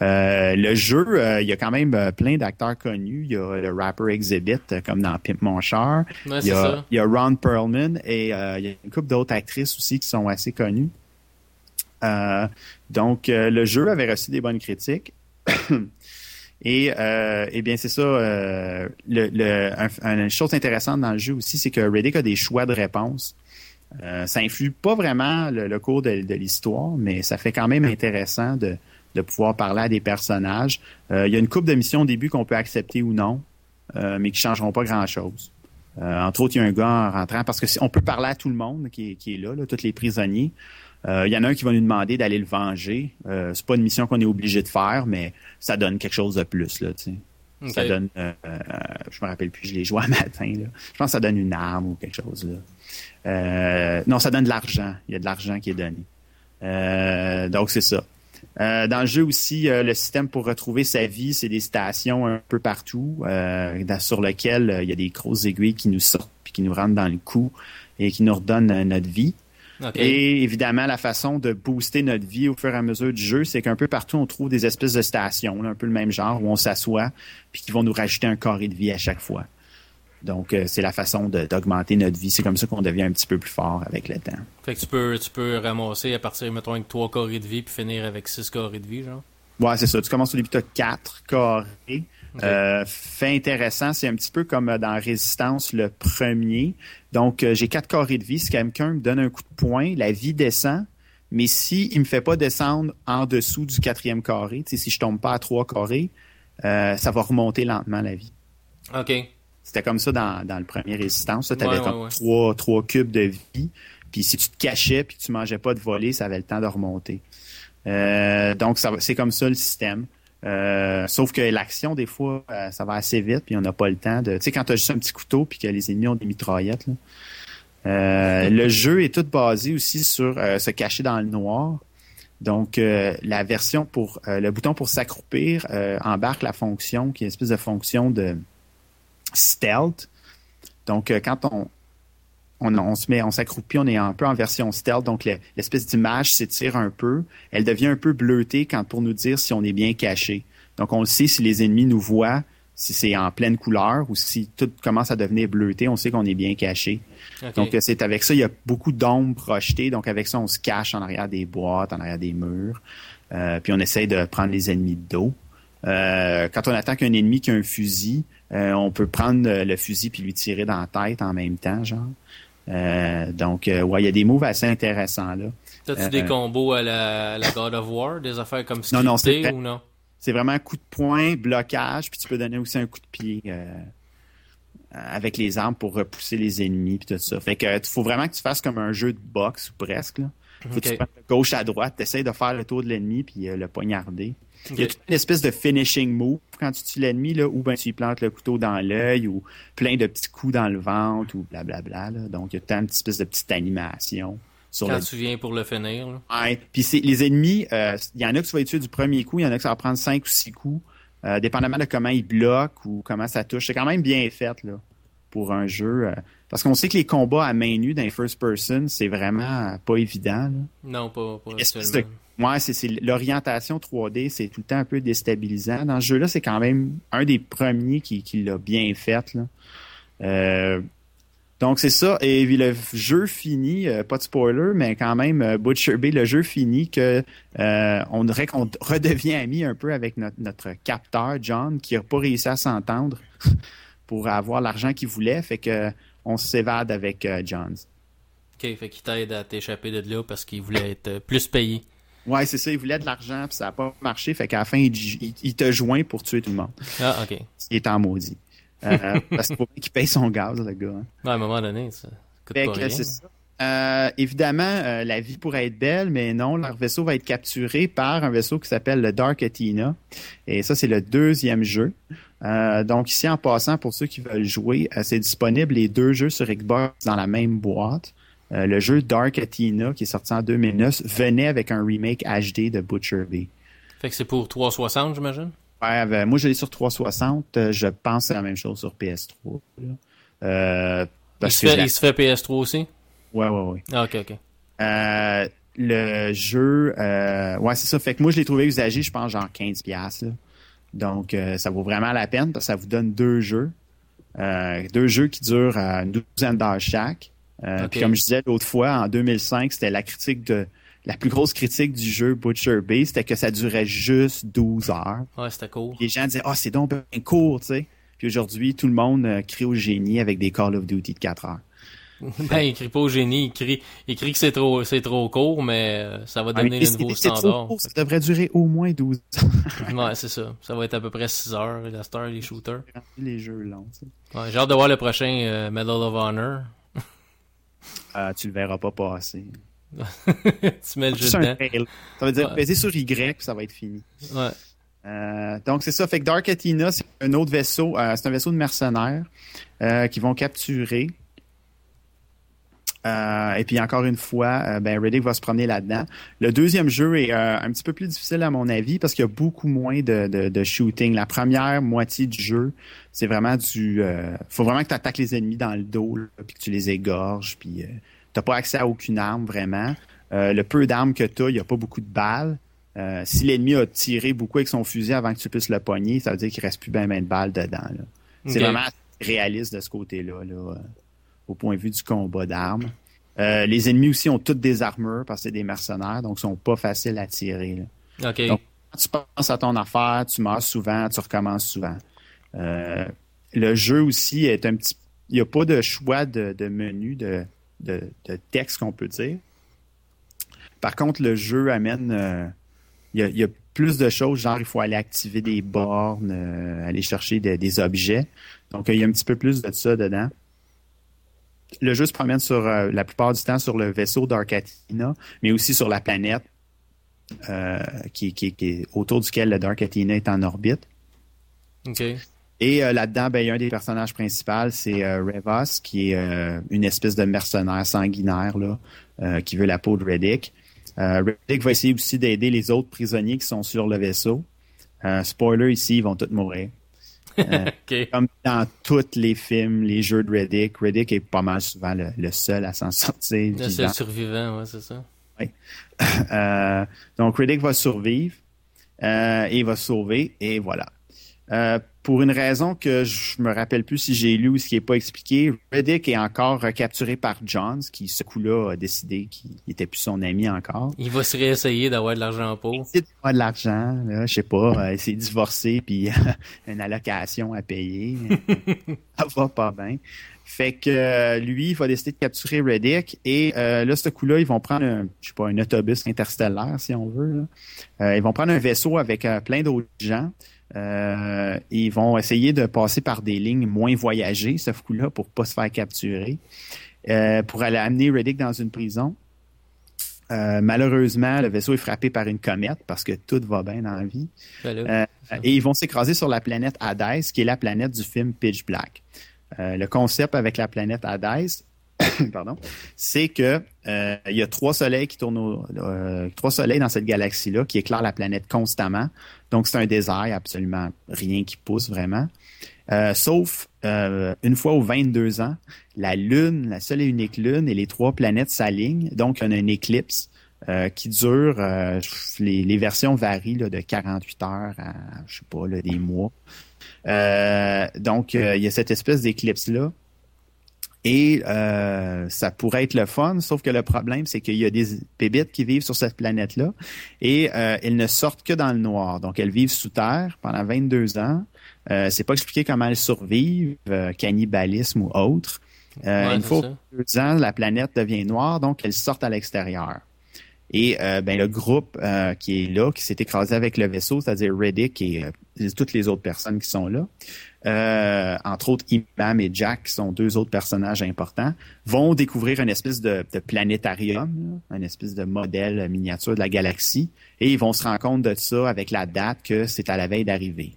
Speaker 9: Euh, le jeu, il y a quand même plein d'acteurs connus. Il y a le rapper Exhibit, comme dans Pimp Mon Char.
Speaker 1: Ouais,
Speaker 9: il, y a,
Speaker 1: ça.
Speaker 9: il y a Ron Perlman et il y a une couple d'autres actrices aussi qui sont assez connues. Euh, donc, euh, le jeu avait reçu des bonnes critiques. Et, euh, eh bien, c'est ça. euh, le, le, un- une chose intéressante dans le jeu aussi, c'est que Reddick a des choix de réponse. Euh, ça influe pas vraiment le, le cours de, l'histoire, mais ça fait quand même intéressant de, de pouvoir parler à des personnages. Il y a une coupe de missions au début qu'on peut accepter ou non, mais qui changeront pas grand-chose. Entre autres, il y a un gars en rentrant, parce que si- on peut parler à tout le monde qui qui est là, là, tous les prisonniers. Euh, Il y en a un qui va nous demander d'aller le venger. Euh, c'est pas une mission qu'on est obligé de faire, mais ça donne quelque chose de plus, là, tu sais. Ça donne, euh, euh, je me rappelle plus, je l'ai joué un matin. Là. Je pense que ça donne une arme ou quelque chose. Là. Euh, non, ça donne de l'argent. Il y a de l'argent qui est donné. Euh, donc c'est ça. Euh, dans le jeu aussi, le système pour retrouver sa vie, c'est des stations un peu partout euh, dans- sur lesquelles il y a des grosses aiguilles qui nous sortent puis qui nous rentrent dans le cou et qui nous redonnent notre vie. Et évidemment, la façon de booster notre vie au fur et à mesure du jeu, c'est qu'un peu partout, on trouve des espèces de stations, là, un peu le même genre, où on s'assoit, puis qui vont nous rajouter un carré de vie à chaque fois. Donc, euh, c'est la façon d'augmenter notre vie. C'est comme ça qu'on devient un petit peu plus fort avec le temps.
Speaker 6: Fait que tu peux, tu peux ramasser à partir, mettons, avec trois carrés de vie puis finir avec six carrés de vie, genre?
Speaker 9: Ouais, c'est ça. Tu commences au début, tu as quatre carrés. Euh, fait intéressant, c'est un petit peu comme euh, dans Résistance, le premier. Donc, euh, j'ai quatre carrés de vie. Si quelqu'un me donne un coup de poing, la vie descend. Mais si il me fait pas descendre en dessous du quatrième carré, si je tombe pas à trois carrés, euh, ça va remonter lentement la vie.
Speaker 6: Ok.
Speaker 9: C'était comme ça dans, dans le premier Résistance. Tu avais
Speaker 6: Ouais,
Speaker 9: comme
Speaker 6: ouais, ouais.
Speaker 9: Trois, trois cubes de vie. Puis si tu te cachais puis que tu mangeais pas de volée, ça avait le temps de remonter. Euh, donc, ça va- c'est comme ça le système. Euh, sauf que l'action, des fois, euh, ça va assez vite, puis on n'a pas le temps de. Tu sais, quand tu as juste un petit couteau, puis que les ennemis ont des mitraillettes. là. Euh, le jeu est tout basé aussi sur euh, se cacher dans le noir. Donc, euh, la version pour le bouton pour s'accroupir embarque la fonction qui est une espèce de fonction de stealth. Donc, quand on, on, on se met, on s'accroupit, on est un peu en version stealth, donc le- l'espèce d'image s'étire un peu. Elle devient un peu bleutée quand pour nous dire si on est bien caché. Donc, on le sait si les ennemis nous voient, si c'est en pleine couleur ou si tout commence à devenir bleuté, on sait qu'on est bien caché. Donc, c'est avec ça, il y a beaucoup d'ombres projetées. Donc, avec ça, on se cache en arrière des boîtes, en arrière des murs. Euh, puis, on essaye de prendre les ennemis de dos. Euh, quand on attaque un ennemi qui a un fusil, euh, on peut prendre le fusil puis lui tirer dans la tête en même temps, genre. Euh, donc, euh, ouais, il y a des moves assez intéressants, là.
Speaker 6: T'as-tu
Speaker 9: euh,
Speaker 6: des combos à la, à la God of War, des affaires comme
Speaker 9: Non, non, c'est-
Speaker 6: ou non?
Speaker 9: C'est vraiment coup de poing, blocage, puis tu peux donner aussi un coup de pied avec les armes pour repousser les ennemis puis tout ça. Fait que il faut vraiment que tu fasses comme un jeu de boxe ou presque. Là. Faut que tu prennes de gauche à droite, t'essayes de faire le tour de l'ennemi puis euh, le poignarder. Il y a toute une espèce de finishing move quand tu tues l'ennemi, là, où ben, tu lui plantes le couteau dans l'œil ou plein de petits coups dans le ventre ou blablabla. Donc, il y a tant une espèce de petite animation sur
Speaker 6: Quand
Speaker 9: le
Speaker 6: tu viens pour le finir, là.
Speaker 9: Ouais. Puis c'est les ennemis, euh, il y en a que tu vas les tuer du premier coup, il y en a que ça va prendre cinq ou six coups, euh, dépendamment de comment ils bloquent ou comment ça touche. C'est quand même bien fait là pour un jeu, euh, parce qu'on sait que les combats à main nue dans les first person, c'est vraiment pas évident. Là.
Speaker 6: Non, pas, pas
Speaker 9: Espèce de-. Ouais, c'est l'orientation 3D, c'est tout le temps un peu déstabilisant. Dans ce jeu-là, c'est quand même un des premiers qui, l'a bien fait. Euh, donc c'est ça. Et le jeu finit, euh, pas de spoiler, mais quand même, euh, Butcher Bay, le jeu finit dirait qu'on redevient ami un peu avec notre, capteur, John, qui a pas réussi à s'entendre pour avoir l'argent qu'il voulait. Fait que on s'évade avec John.
Speaker 6: Ok, fait qu'il t'aide à t'échapper de là parce qu'il voulait être plus payé.
Speaker 9: Ouais, c'est ça, il voulait de l'argent, puis ça n'a pas marché. Fait qu'à la fin, il, il- il te joint pour tuer tout le monde.
Speaker 6: Ah, ok. Ouais,
Speaker 9: Il est en maudit. Euh, parce qu'il faut qu'il paye son gaz, le gars. hein.
Speaker 6: à un moment donné, ça coûte
Speaker 9: Fait
Speaker 6: pas
Speaker 9: que
Speaker 6: rien.
Speaker 9: ça. Euh, évidemment, euh, la vie pourrait être belle, mais non, leur vaisseau va être capturé par un vaisseau qui s'appelle le Dark Athena. Et ça, c'est le deuxième jeu. Euh, donc ici, en passant, pour ceux qui veulent jouer, euh, c'est disponible les deux jeux sur Xbox dans la même boîte. Euh, le jeu Dark Athena, qui est sorti en 2009, venait avec un remake HD de Butcher Bay.
Speaker 6: Fait que c'est pour 360, j'imagine?
Speaker 9: Ouais, ben, moi, je l'ai sur 360. euh, je pense que c'est la même chose sur PS3. là. Euh,
Speaker 6: Il se, fait,
Speaker 9: j'ai-
Speaker 6: il se fait PS3 aussi?
Speaker 9: Ouais, ouais, ouais.
Speaker 6: Ah, ok, ok.
Speaker 9: Euh, le jeu, euh, ouais, c'est ça. Fait que moi, je l'ai trouvé usagé, je pense, genre 15$. piastres, là. Donc, euh, ça vaut vraiment la peine parce que ça vous donne deux jeux. Euh, deux jeux qui durent euh, une douzaine d'heures chaque. Euh. Puis comme je disais l'autre fois, en 2005, c'était la critique de la plus grosse critique du jeu Butcher Bay, c'était que ça durait juste 12 heures.
Speaker 6: Ouais, c'était court.
Speaker 9: Les gens disaient, ah, c'est donc bien court, tu sais. Puis aujourd'hui, tout le monde euh, crie au génie avec des Call of Duty de 4 heures.
Speaker 6: Ben, il crie pas au génie, il crie, il crie que c'est trop, c'est trop court, mais euh, ça va
Speaker 9: Ah, mais
Speaker 6: devenir le nouveau
Speaker 9: c'est trop
Speaker 6: standard.
Speaker 9: court, ça devrait durer au moins 12 ans.
Speaker 6: Ouais, c'est ça. Ça va être à peu près 6 heures, la star, les shooters.
Speaker 9: les jeux longs. tu sais.
Speaker 6: Ouais, j'ai hâte de voir le prochain euh, Medal of Honor.
Speaker 9: Euh, tu le verras pas passer.
Speaker 6: tu mets le jeu
Speaker 9: Juste un
Speaker 6: dedans.
Speaker 9: fail. Ça veut dire
Speaker 6: Ouais.
Speaker 9: peser sur Y, puis ça va être fini.
Speaker 6: Ouais.
Speaker 9: Euh, donc c'est ça. Fait que Dark Athena, c'est un autre vaisseau. euh, c'est un vaisseau de mercenaires euh, qui vont capturer. Euh, et puis encore une fois, euh, ben Riddick va se promener là-dedans. Le deuxième jeu est euh, un petit peu plus difficile à mon avis parce qu'il y a beaucoup moins de, de, de shooting. La première moitié du jeu, c'est vraiment du. Euh, faut vraiment que tu attaques les ennemis dans le dos, là, puis que tu les égorges, puis euh, t'as pas accès à aucune arme vraiment. Euh, le peu d'armes que tu as, il n'y a pas beaucoup de balles. Euh, si l'ennemi a tiré beaucoup avec son fusil avant que tu puisses le pogner, ça veut dire qu'il reste plus bien, ben de balles dedans. C'est vraiment réaliste de ce côté-là, là, au point de vue du combat d'armes. Euh, les ennemis aussi ont toutes des armures parce que c'est des mercenaires, donc ils sont pas faciles à tirer. là. Donc, Quand tu penses à ton affaire, tu meurs souvent, tu recommences souvent. Euh, le jeu aussi est un petit... Il n'y a pas de choix de, de menu, de, de, de texte qu'on peut dire. Par contre, le jeu amène... euh, il, y a, il y a plus de choses, genre il faut aller activer des bornes, aller chercher des- des objets. Donc, il y a un petit peu plus de ça dedans. Le jeu se promène sur euh, la plupart du temps sur le vaisseau Dark Athena, mais aussi sur la planète euh, qui, qui- qui est autour duquel le Dark Athena est en orbite. Et euh, là-dedans, ben, il y a un des personnages principaux, c'est euh, Revos, qui est une espèce de mercenaire sanguinaire là, qui veut la peau de Reddick. Reddick va essayer aussi d'aider les autres prisonniers qui sont sur le vaisseau. Spoiler ici, ils vont tous mourir. Euh, comme dans tous les films, les jeux de Reddick, Reddick est pas mal souvent le, le seul à s'en sortir.
Speaker 6: Le seul survivant, ouais, c'est ça.
Speaker 9: Euh, donc, Riddick va survivre euh, et il va sauver, et voilà. Euh, pour une raison que je me rappelle plus si j'ai lu ou ce qui n'est pas expliqué, Riddick est encore euh, capturé par Johns, qui ce coup-là a décidé qu'il était plus son ami encore.
Speaker 6: Il va se réessayer d'avoir de l'argent pour.
Speaker 9: Il pas de l'argent, là, je sais pas, euh, il s'est divorcé puis une allocation à payer. ça va pas bien. Fait que euh, lui, il va décider de capturer Reddick et euh, là, ce coup-là, ils vont prendre un, je sais pas, un autobus interstellaire, si on veut. là. Euh, ils vont prendre un vaisseau avec plein d'autres gens. Euh, ils vont essayer de passer par des lignes moins voyagées, ce coup-là, pour pas se faire capturer, euh, pour aller amener Reddick dans une prison. Euh, malheureusement, le vaisseau est frappé par une comète parce que tout va bien dans la vie.
Speaker 6: Ben là,
Speaker 9: et ils vont s'écraser sur la planète Hades, qui est la planète du film Pitch Black. Le concept avec la planète Hades, pardon, c'est que euh, il y a trois soleils qui tournent, au- euh, trois soleils dans cette galaxie-là qui éclairent la planète constamment. Donc c'est un désert, absolument rien qui pousse vraiment. Euh, sauf euh, une fois aux 22 ans, la Lune, la seule et unique Lune et les trois planètes s'alignent. Donc, en a une éclipse euh, qui dure, les, versions varient là, de 48 heures à, je sais pas, là, des mois. Donc, il y a cette espèce d'éclipse-là. Et euh, ça pourrait être le fun, sauf que le problème, c'est qu'il y a des pébites qui vivent sur cette planète-là et euh, elles ne sortent que dans le noir. Donc, elles vivent sous terre pendant 22 ans. Euh, c'est pas expliqué comment elles survivent, euh, cannibalisme ou autre. Euh,
Speaker 6: Ouais,
Speaker 9: une fois
Speaker 6: ça.
Speaker 9: deux ans, la planète devient noire, donc elles sortent à l'extérieur. Et euh, ben, le groupe euh, qui est là, qui s'est écrasé avec le vaisseau, c'est-à-dire Reddick et euh, toutes les autres personnes qui sont là, euh, entre autres Imam et Jack, qui sont deux autres personnages importants, vont découvrir une espèce de, de planétarium, là, une espèce de modèle miniature de la galaxie, et ils vont se rendre compte de ça avec la date que c'est à la veille d'arriver.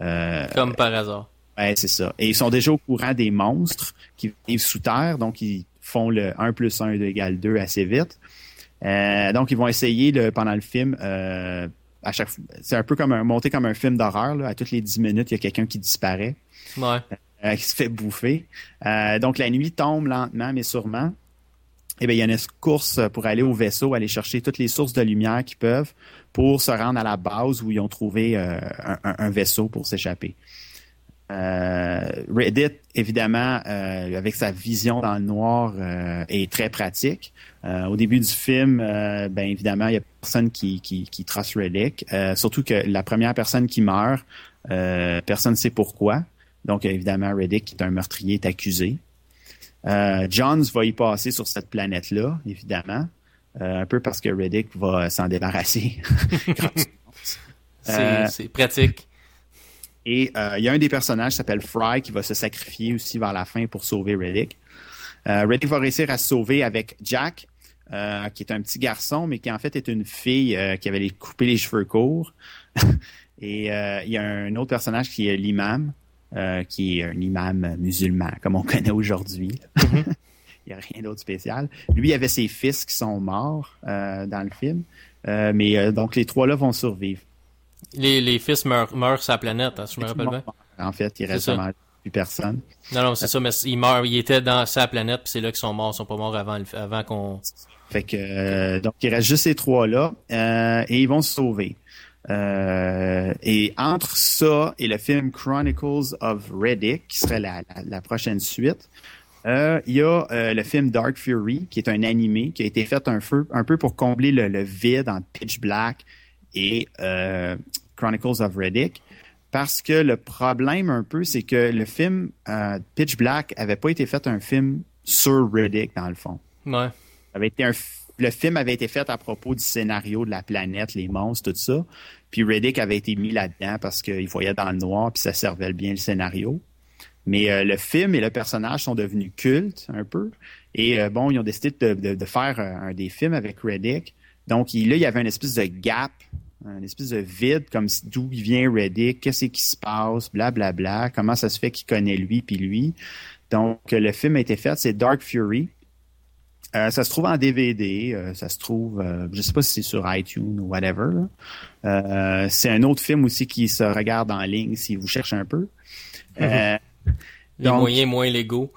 Speaker 9: Euh,
Speaker 6: comme par hasard.
Speaker 9: Ouais, c'est ça. Et ils sont déjà au courant des monstres qui vivent sous terre, donc ils font le 1 plus 1 égale 2 assez vite. Euh, donc ils vont essayer le, pendant le film, euh, à chaque fois- c'est un peu comme un, monté comme un film d'horreur. là. À toutes les 10 minutes, il y a quelqu'un qui disparaît,
Speaker 6: Ouais.
Speaker 9: euh, qui se fait bouffer. Donc la nuit tombe lentement mais sûrement. Et bien, il y a une course pour aller au vaisseau, aller chercher toutes les sources de lumière qu'ils peuvent pour se rendre à la base où ils ont trouvé un, vaisseau pour s'échapper. Reddit, évidemment, avec sa vision dans le noir, est très pratique. Euh, au début du film, euh, ben évidemment, il y a personne qui, qui, qui trace Reddick. Euh, surtout que la première personne qui meurt, euh, personne ne sait pourquoi. Donc, évidemment, Reddick, qui est un meurtrier, est accusé. Euh, Johns va y passer sur cette planète-là, évidemment. Euh, un peu parce que Reddick va s'en débarrasser.
Speaker 6: C'est c'est pratique.
Speaker 9: Et euh, il y a un des personnages qui s'appelle Fry qui va se sacrifier aussi vers la fin pour sauver Reddick. Euh, Reddick va réussir à se sauver avec Jack, euh, qui est un petit garçon, mais qui en fait est une fille euh, qui avait les, coupé les cheveux courts. Et euh, il y a un autre personnage qui est l'imam, qui est un imam musulman, comme on connaît aujourd'hui. il n'y a rien d'autre spécial. Lui, il avait ses fils qui sont morts dans le film. Mais donc les trois là vont survivre.
Speaker 6: Les, les fils meurent, meurent sur la planète, hein, si je me rappelle bien.
Speaker 9: En fait, il reste plus personne.
Speaker 6: Non, non, c'est ça, mais ils meurent, ils étaient dans sa planète, puis c'est là qu'ils sont morts, ils sont pas morts avant, avant qu'on...
Speaker 9: Fait que euh, donc il reste juste ces trois là et ils vont se sauver. Euh, et entre ça et le film Chronicles of Reddick, qui serait la, la, prochaine suite, euh, il y a euh, le film Dark Fury, qui est un animé qui a été fait un, peu un peu pour combler le, le vide entre Pitch Black et euh, Chronicles of Reddick. Parce que le problème un peu, c'est que le film euh, Pitch Black avait pas été fait un film sur Reddick dans le fond.
Speaker 6: Ouais.
Speaker 9: Le film avait été fait à propos du scénario de la planète, les monstres, tout ça. Puis Reddick avait été mis là-dedans parce qu'il voyait dans le noir, puis ça servait bien le scénario. Mais euh, le film et le personnage sont devenus cultes un peu. Et euh, bon, ils ont décidé de, faire euh, un des films avec Reddick. Donc là, il y avait une espèce de gap, une espèce de vide, comme d'où il vient Reddick, qu'est-ce qui se passe, blablabla, bla, bla, comment ça se fait qu'il connaît lui puis lui. Donc le film a été fait, c'est Dark Fury. Euh, ça se trouve en DVD, euh, ça se trouve, euh, je sais pas si c'est sur iTunes ou whatever. c'est un autre film aussi qui se regarde en ligne si vous cherchez un peu. Euh,
Speaker 6: Les
Speaker 9: Donc-
Speaker 6: moyens moins légaux.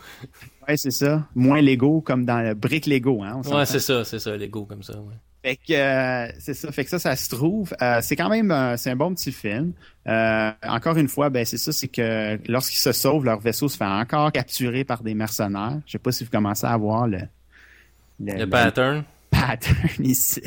Speaker 9: ouais, c'est ça. Moins Lego comme dans le brick Lego, hein. on.
Speaker 6: Ouais, c'est ça, c'est ça, Lego comme ça, ouais.
Speaker 9: Fait que c'est ça, fait que ça, ça se trouve. C'est quand même, c'est un bon petit film. Encore une fois, ben c'est ça, c'est que lorsqu'ils se sauvent, leur vaisseau se fait encore capturer par des mercenaires. Je sais pas si vous commencez à voir le
Speaker 6: Le pattern.
Speaker 9: pattern ici.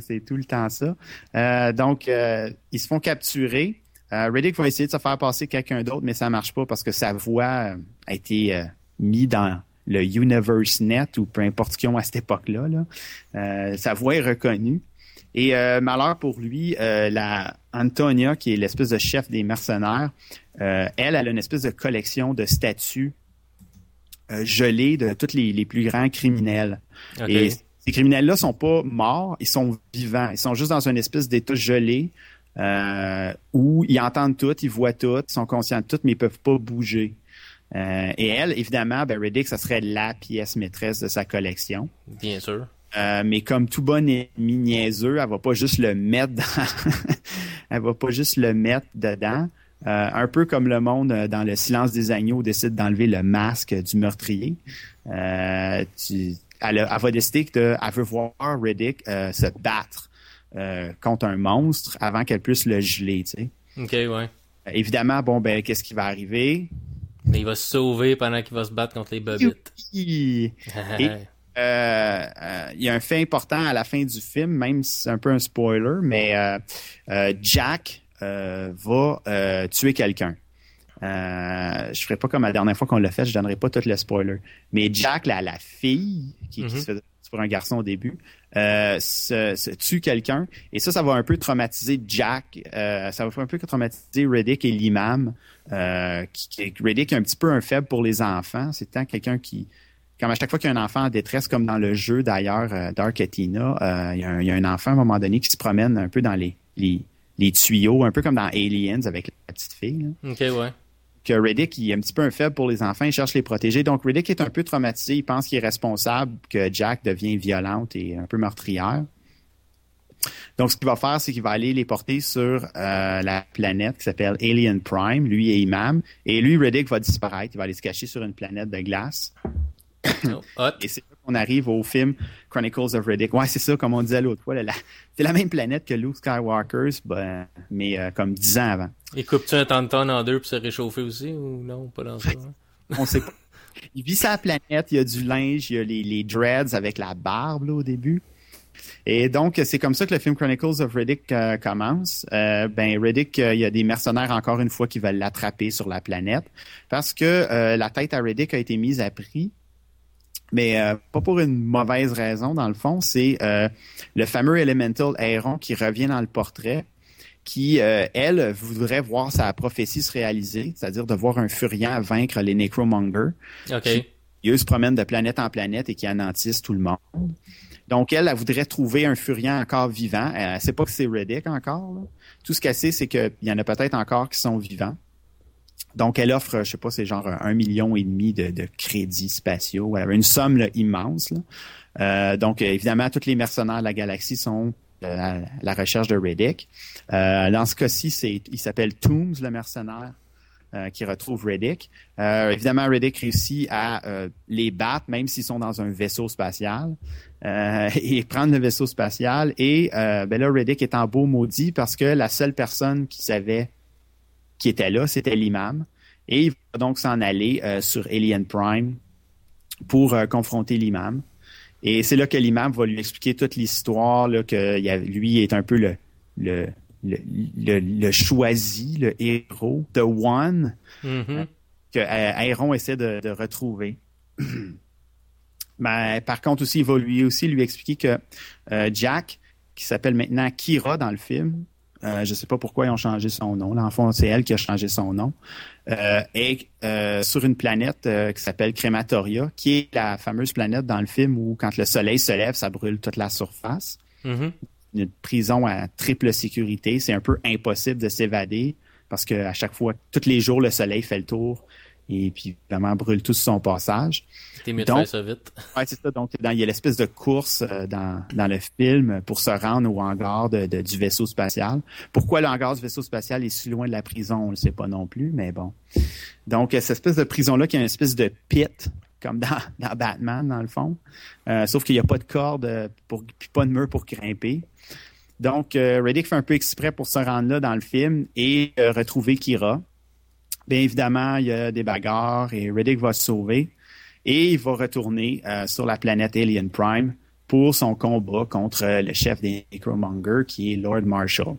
Speaker 9: C'est tout le temps ça. Euh, donc, euh, ils se font capturer. Euh, Reddick va essayer de se faire passer quelqu'un d'autre, mais ça marche pas parce que sa voix a été mise dans le Universe Net ou peu importe qui ont à cette époque-là. là. Sa voix est reconnue. Et malheur pour lui, la Antonia, qui est l'espèce de chef des mercenaires, elle, elle a une espèce de collection de statues euh, gelées de tous les, les plus grands criminels. Et ces criminels-là sont pas morts, ils sont vivants. Ils sont juste dans une espèce d'état gelé euh, où ils entendent tout, ils voient tout, ils sont conscients de tout, mais ils peuvent pas bouger. Euh, et elle, évidemment, ben Reddick, ça serait la pièce maîtresse de sa collection.
Speaker 6: Bien sûr.
Speaker 9: Euh, mais comme tout bon ennemi niaiseux, elle va pas juste le mettre dans... elle va pas juste le mettre dedans. Euh, un peu comme le monde euh, dans le silence des agneaux décide d'enlever le masque du meurtrier. Euh, tu- elle, elle va décider que elle veut voir Riddick euh, se battre contre un monstre avant qu'elle puisse le geler. Tu sais.
Speaker 6: Ok, ouais.
Speaker 9: Évidemment, bon ben qu'est-ce qui va arriver?
Speaker 6: Mais il va se sauver pendant qu'il va se battre contre les bobites.
Speaker 9: Et- Euh, euh, il y a un fait important à la fin du film, même si c'est un peu un spoiler, mais euh, Jack va euh, tuer quelqu'un. Euh, je ferai pas comme la dernière fois qu'on l'a fait, je donnerai pas tout le spoiler. Mais Jack, la, la fille, qui, qui
Speaker 6: Mhm.
Speaker 9: se fait pour un garçon au début, euh, se, se tue quelqu'un. Et ça, ça va un peu traumatiser Jack. euh, ça va un peu traumatiser Reddick et l'imam. Euh, qui, qui, Reddick a un petit peu un faible pour les enfants. C'est tant quelqu'un qui, comme à chaque fois qu'il y a un enfant en détresse, comme dans le jeu d'ailleurs, euh, Dark Athena, euh, il, y a un, il y a un enfant à un moment donné qui se promène un peu dans les, les, les tuyaux, un peu comme dans Aliens avec la petite fille. là.
Speaker 6: Ok, ouais.
Speaker 9: Que Reddick, il est un petit peu un faible pour les enfants, il cherche à les protéger. Donc Reddick est un peu traumatisé, il pense qu'il est responsable, que Jack devient violente et un peu meurtrière. Donc, ce qu'il va faire, c'est qu'il va aller les porter sur euh, la planète qui s'appelle Alien Prime, lui et Imam. Et lui, Reddick va disparaître. Il va aller se cacher sur une planète de glace.
Speaker 6: Oh, hot.
Speaker 9: Et c'est là qu'on arrive au film Chronicles of Riddick. Ouais, c'est ça, comme on disait l'autre fois. c'est la même planète que Luke Skywalker's, ben, mais euh, comme dix ans avant.
Speaker 6: Et coupe-tu un tauntaun en deux pour se réchauffer aussi ou non? Pas dans ça. hein?
Speaker 9: On sait pas. Il vit sa planète, il y a du linge, il y a les, les dreads avec la barbe là, au début. Et donc, c'est comme ça que le film Chronicles of Riddick euh, commence. Euh, ben, Riddick, euh, il y a des mercenaires encore une fois qui veulent l'attraper sur la planète parce que la tête à Riddick a été mise à prix mais euh, pas pour une mauvaise raison, dans le fond. C'est euh, le fameux Elemental Aeron qui revient dans le portrait, qui, euh, elle, voudrait voir sa prophétie se réaliser, c'est-à-dire de voir un Furian vaincre les Necromongers.
Speaker 1: OK.
Speaker 9: Qui, eux se promènent de planète en planète et qui anéantissent tout le monde. Donc, elle, elle voudrait trouver un Furian encore vivant. Elle ne sait pas que c'est Reddick encore. là. Tout ce qu'elle sait, c'est qu'il y en a peut-être encore qui sont vivants. Donc, elle offre, je sais pas, c'est genre un million et demi de, de crédits spatiaux, une somme là, immense. là. Euh, donc, évidemment, tous les mercenaires de la galaxie sont euh, à la recherche de Reddick. Euh, dans ce cas-ci, c'est, il s'appelle Tooms, le mercenaire, euh, qui retrouve Reddick. Euh, évidemment, Reddick réussit à euh, les battre, même s'ils sont dans un vaisseau spatial, et prendre le vaisseau spatial. Et ben là, Reddick est en beau maudit parce que la seule personne qui savait qui était là, c'était l'imam. Et il va donc s'en aller euh, sur Alien Prime pour euh, confronter l'imam. Et c'est là que l'imam va lui expliquer toute l'histoire, que il y a- lui est un peu le, le, le, le, le choisi, le héros, The One,
Speaker 1: Mhm.
Speaker 9: que euh, Aéron essaie de, de retrouver. Mais par contre aussi, il va lui aussi lui expliquer que euh, Jack, qui s'appelle maintenant Kira dans le film, euh, je sais pas pourquoi ils ont changé son nom. Là, en fond, c'est elle qui a changé son nom. Euh, est euh, sur une planète qui s'appelle Crématoria, qui est la fameuse planète dans le film où quand le soleil se lève, ça brûle toute la surface
Speaker 1: Mhm.
Speaker 9: une prison à triple sécurité. C'est un peu impossible de s'évader parce que à chaque fois, tous les jours, le soleil fait le tour et puis vraiment brûle tout sur son passage.
Speaker 1: T'es mieux de
Speaker 9: Donc-
Speaker 1: faire ça vite.
Speaker 9: Ouais, c'est ça. Donc, dans- il y a l'espèce de course euh, dans, dans le film pour se rendre au hangar de, de- du vaisseau spatial. Pourquoi le hangar du vaisseau spatial est si loin de la prison, on ne le sait pas non plus, mais bon. Donc, euh, cette espèce de prison-là qui a une espèce de pit, comme dans, dans Batman, dans le fond. Euh, sauf qu'il n'y a pas de corde pour, puis pas de mur pour grimper. Donc, euh, Reddick fait un peu exprès pour se rendre là dans le film et euh, retrouver Kira. Bien évidemment, il y a des bagarres et Reddick va se sauver. Et il va retourner euh, sur la planète Alien Prime pour son combat contre euh, le chef des Necromongers, qui est Lord Marshall.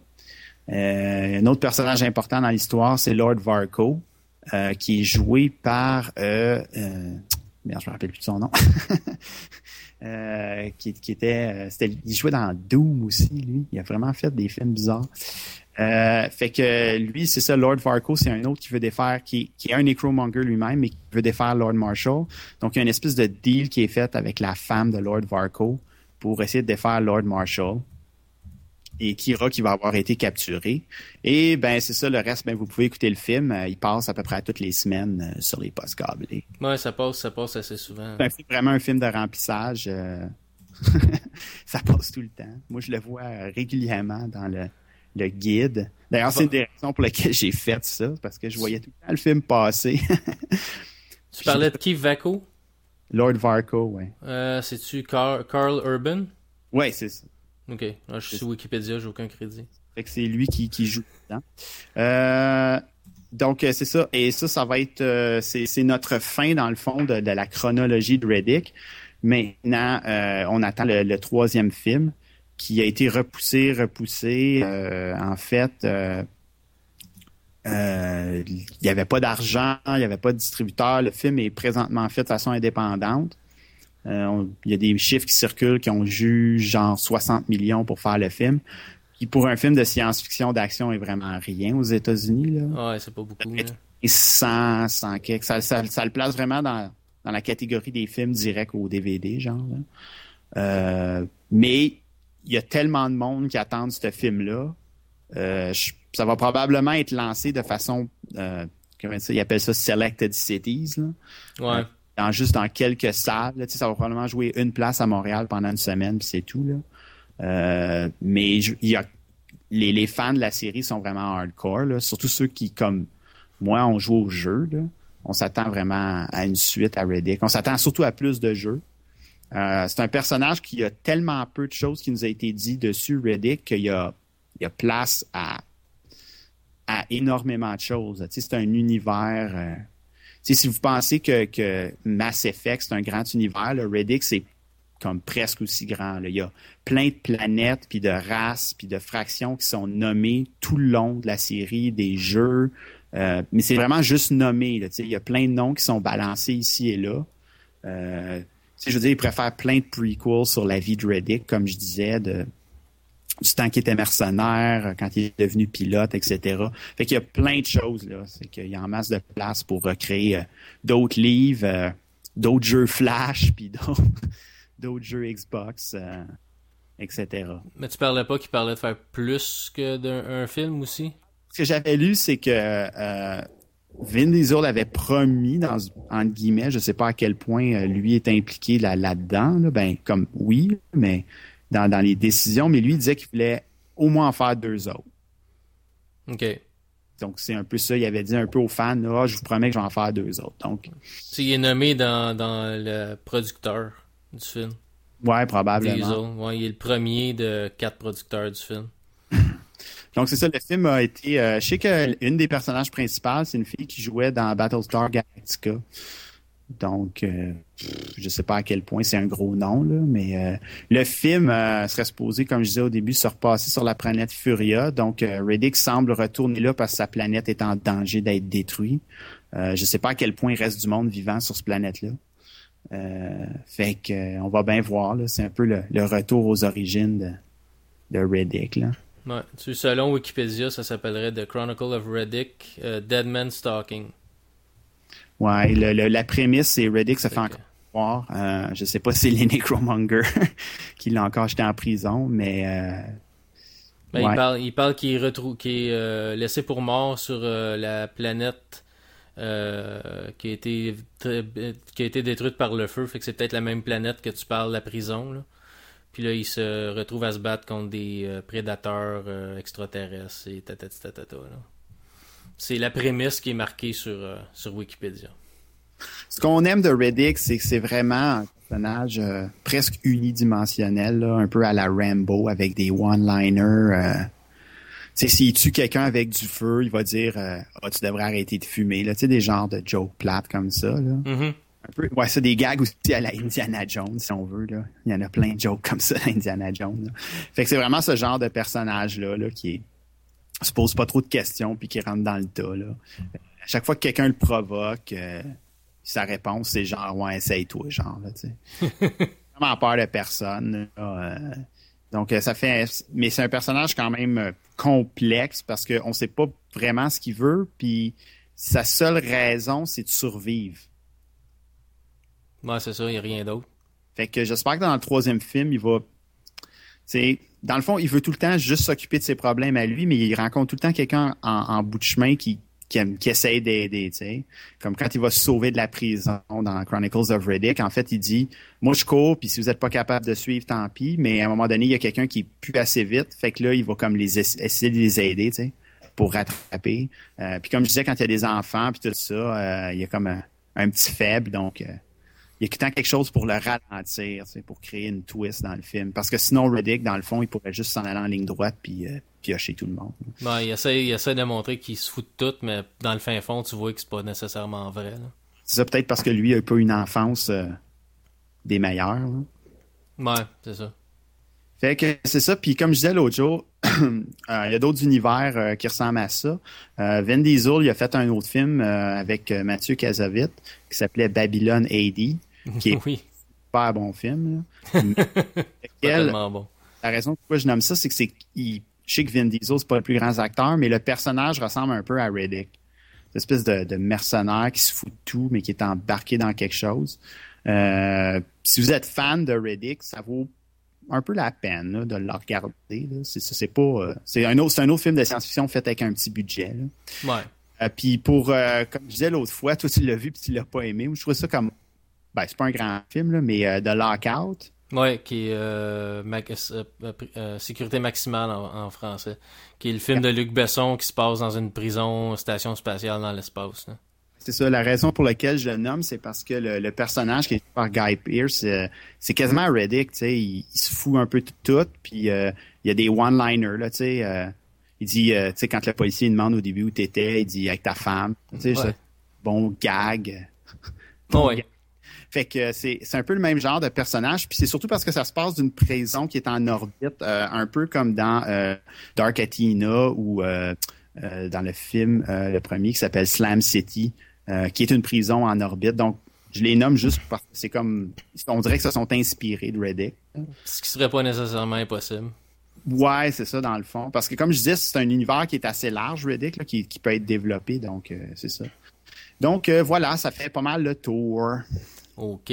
Speaker 9: Euh, un autre personnage important dans l'histoire, c'est Lord Varco, qui est joué par... Euh, merde, je me rappelle plus de son nom. Qui, était, il jouait dans Doom aussi, lui. Il a vraiment fait des films bizarres. Euh, fait que lui, c'est ça, Lord Varco, c'est un autre qui veut défaire, qui, qui est un Necromonger lui-même, mais qui veut défaire Lord Marshall. Donc, il y a une espèce de deal qui est fait avec la femme de Lord Varco pour essayer de défaire Lord Marshall. Et Kira qui va avoir été capturé. Et ben c'est ça, le reste, ben vous pouvez écouter le film. Euh, il passe à peu près toutes les semaines euh, sur les postes câblés.
Speaker 1: Ouais, ça passe, ça passe assez souvent.
Speaker 9: C'est un film- vraiment un film de remplissage. euh, ça passe tout le temps. Moi, je le vois régulièrement dans le, le guide. D'ailleurs, c'est une des raisons pour lesquelles j'ai fait ça, parce que je voyais tout le temps le film passer.
Speaker 1: Tu parlais de qui, Vaco?
Speaker 9: Lord Varco, ouais.
Speaker 1: Euh, C'est-tu Carl, Carl Urban?
Speaker 9: Ouais, c'est ça.
Speaker 1: Ok, là, je suis sur Wikipédia, j'ai aucun crédit.
Speaker 9: Fait que c'est lui qui, qui joue dedans. Euh, donc, euh, c'est ça. Et ça, ça va être... euh, c'est notre fin, dans le fond, de, de la chronologie de Reddick. Maintenant, on attend le, le troisième film qui a été repoussé, repoussé. Euh, en fait, euh, euh, il n'y avait pas d'argent, il n'y avait pas de distributeur. Le film est présentement fait de façon indépendante. On- il y a des chiffres qui circulent qui ont jugé genre 60 millions pour faire le film qui pour un film de science-fiction d'action est vraiment rien aux États-Unis.
Speaker 1: Ouais, c'est pas beaucoup.
Speaker 9: Et 100, 100 quelques. Ça, ça, ça le place vraiment dans, dans la catégorie des films directs au DVD, genre. là. Euh, mais il y a tellement de monde qui attendent ce film-là. Euh, ça va probablement être lancé de façon, euh, comment ça, ils appellent ça Selected Cities, là
Speaker 1: Ouais.
Speaker 9: dans juste dans quelques salles. Là, ça va probablement jouer une place à Montréal pendant une semaine, puis c'est tout. Là. Euh, mais il y a, les, les fans de la série sont vraiment hardcore, là, surtout ceux qui, comme moi, ont joué au jeu. Là. On s'attend vraiment à une suite à Reddick. On s'attend surtout à plus de jeux. Euh, c'est un personnage qui a tellement peu de choses qui nous a été dit dessus, Reddick, qu'il y a, place à, énormément de choses. C'est un univers. euh, si vous pensez que, Mass Effect, c'est un grand univers, Reddick, c'est comme presque aussi grand. Il y a plein de planètes, puis de races, puis de fractions qui sont nommées tout le long de la série, des jeux. Euh, mais c'est vraiment juste nommé. Il y a plein de noms qui sont balancés ici et là. Je veux dire, il préfère plein de prequels sur la vie de Reddick, comme je disais, de du temps qu'il était mercenaire, quand il est devenu pilote, etc. Fait qu'il y a plein de choses, là. C'est qu'il y a en masse de place pour recréer euh, d'autres livres, euh, d'autres jeux Flash, puis d'autres, d'autres jeux Xbox, euh, etc.
Speaker 1: Mais tu parlais pas qu'il parlait de faire plus que d'un un film aussi?
Speaker 9: Ce que j'avais lu, c'est que euh, Vin Diesel avait promis, dans, entre guillemets, je sais pas à quel point euh, lui est impliqué là, là-dedans, là, ben comme oui, mais dans, dans les décisions, mais lui il disait qu'il voulait au moins en faire deux autres.
Speaker 1: OK.
Speaker 9: Donc c'est un peu ça, il avait dit un peu aux fans, ah, je vous promets que je vais en faire deux autres. Donc
Speaker 1: il est nommé dans, dans le producteur du film.
Speaker 9: ouais, probablement.
Speaker 1: Diesel. Ouais, il est le premier de quatre producteurs du film.
Speaker 9: Donc c'est ça, le film a été. euh, je sais qu'une des personnages principales, c'est une fille qui jouait dans Battlestar Galactica. Donc, euh, je sais pas à quel point c'est un gros nom, là, mais euh, le film euh, serait supposé, comme je disais au début, se repasser sur la planète Furia. Donc, euh, Riddick semble retourner là parce que sa planète est en danger d'être détruite. Euh, je sais pas à quel point il reste du monde vivant sur cette planète-là. Euh, fait que on va bien voir. C'est un peu le, retour aux origines de, de Riddick. Là.
Speaker 1: Ouais. Selon Wikipédia, ça s'appellerait The Chronicle of Reddick, euh, Dead Man Stalking.
Speaker 9: Ouais, le- le- la prémisse, c'est Reddick se fait
Speaker 1: Fait
Speaker 9: encore voir. Euh, je sais pas si c'est les Necromonger qui l'a encore jeté en prison, mais euh,
Speaker 1: Ben,
Speaker 9: Ouais.
Speaker 1: Il parle, il parle qu'il est, euh, laissé pour mort sur euh, la planète qui, a été, qui a été détruite par le feu. Fait que c'est peut-être la même planète que tu parles, la prison. Là. Puis là, il se retrouve à se battre contre des euh, prédateurs euh, extraterrestres et tatati tatata. là. C'est la prémisse qui est marquée sur, euh, sur Wikipédia.
Speaker 9: ce qu'on aime de Reddick, c'est que c'est vraiment un personnage presque unidimensionnel, là, un peu à la Rambo, avec des one-liners. Tu sais, s'il tue quelqu'un avec du feu, il va dire Ah, tu devrais arrêter de fumer. Là, tu sais, des genres de jokes plates comme ça. Là.
Speaker 1: Mhm.
Speaker 9: Un peu, ouais, c'est des gags aussi à la Indiana Jones, si on veut. Là. Il y en a plein de jokes comme ça à Indiana Jones. là. Fait que c'est vraiment ce genre de personnage-là là, qui est, se pose pas trop de questions puis qui rentre dans le tas. Là. À chaque fois que quelqu'un le provoque, euh, sa réponse, c'est genre Ouais, essaye-toi, genre, là, tu sais. vraiment peur de personne. là, euh. donc, euh, ça fait. Mais c'est un personnage quand même euh, complexe parce qu'on sait pas vraiment ce qu'il veut, puis sa seule raison, c'est de survivre.
Speaker 1: Ouais, c'est ça, il n'y a rien d'autre.
Speaker 9: Fait que j'espère que dans le troisième film, il va. Dans le fond, il veut tout le temps juste s'occuper de ses problèmes à lui, mais il rencontre tout le temps quelqu'un en, bout de chemin qui qui, essaye d'aider. Comme quand il va se sauver de la prison dans Chronicles of Riddick, en fait, il dit Moi je cours, puis si vous êtes pas capable de suivre, tant pis, mais à un moment donné, il y a quelqu'un qui plus assez vite, fait que là, il va comme les ess- essayer de les aider, tu pour rattraper. Euh, puis comme je disais, quand il y a des enfants puis tout ça, euh, il y a comme un, un petit faible, donc euh, il y a tout le temps quelque chose pour le ralentir, tu sais, pour créer une twist dans le film. Parce que sinon, Riddick, dans le fond, il pourrait juste s'en aller en ligne droite puis euh, piocher tout le monde.
Speaker 1: Ouais, il, essaie, il essaie de montrer qu'il se fout de tout, mais dans le fin fond, tu vois que c'est pas nécessairement vrai.
Speaker 9: C'est ça peut-être parce que lui a pas une enfance euh, des meilleures. là.
Speaker 1: Ouais, c'est ça.
Speaker 9: Fait que c'est ça. Puis comme je disais l'autre jour, euh, il y a d'autres univers euh, qui ressemblent à ça. Euh, Vin Diesel, il a fait un autre film avec Mathieu Kazovic qui s'appelait Babylon AD, qui est
Speaker 1: oui,
Speaker 9: un super bon film.
Speaker 1: pas tellement bon.
Speaker 9: la raison pourquoi je nomme ça, c'est que c'est je sais que Vin Diesel, c'est pas le plus grand acteur, mais le personnage ressemble un peu à Riddick. Cette espèce de, de mercenaire qui se fout de tout, mais qui est embarqué dans quelque chose. Euh, si vous êtes fan de Riddick, ça vaut un peu la peine là, de le regarder. C'est pas. euh, c'est un autre, un autre film de science-fiction fait avec un petit budget. là.
Speaker 1: Ouais.
Speaker 9: Euh, puis pour, euh, comme je disais l'autre fois, toi tu l'as vu puis tu l'as pas aimé. Moi, je trouve ça comme, ben c'est pas un grand film là, mais euh, de Lockout.
Speaker 1: Ouais, qui est euh, mac- euh, euh, Sécurité maximale en, en français. Qui est le film de Luc Besson qui se passe dans une prison, station spatiale dans l'espace.
Speaker 9: C'est ça, la raison pour laquelle je le nomme, c'est parce que le, le personnage qui est joué par Guy Pearce, c'est quasiment Reddick, tu sais, il, il se fout un peu de tout, puis il y a des one-liners, là, tu sais, il dit, tu sais, quand le policier demande au début où t'étais, il dit avec ta femme, tu sais,
Speaker 1: Ouais.
Speaker 9: ça, bon gag.
Speaker 1: Oh, ouais.
Speaker 9: Fait que c'est un peu le même genre de personnage, puis c'est surtout parce que ça se passe d'une prison qui est en orbite, euh, un peu comme dans euh, Dark Athena ou euh, dans le film, le premier qui s'appelle Slam City, qui est une prison en orbite. Donc, je les nomme juste parce que c'est comme, on dirait que se sont inspirés de Reddick.
Speaker 1: Ce qui serait pas nécessairement impossible.
Speaker 9: Ouais, c'est ça dans le fond. Parce que comme je disais, c'est un univers qui est assez large, Reddick, là, qui, qui peut être développé, donc euh, c'est ça. Donc euh, voilà, ça fait pas mal le tour.
Speaker 1: OK.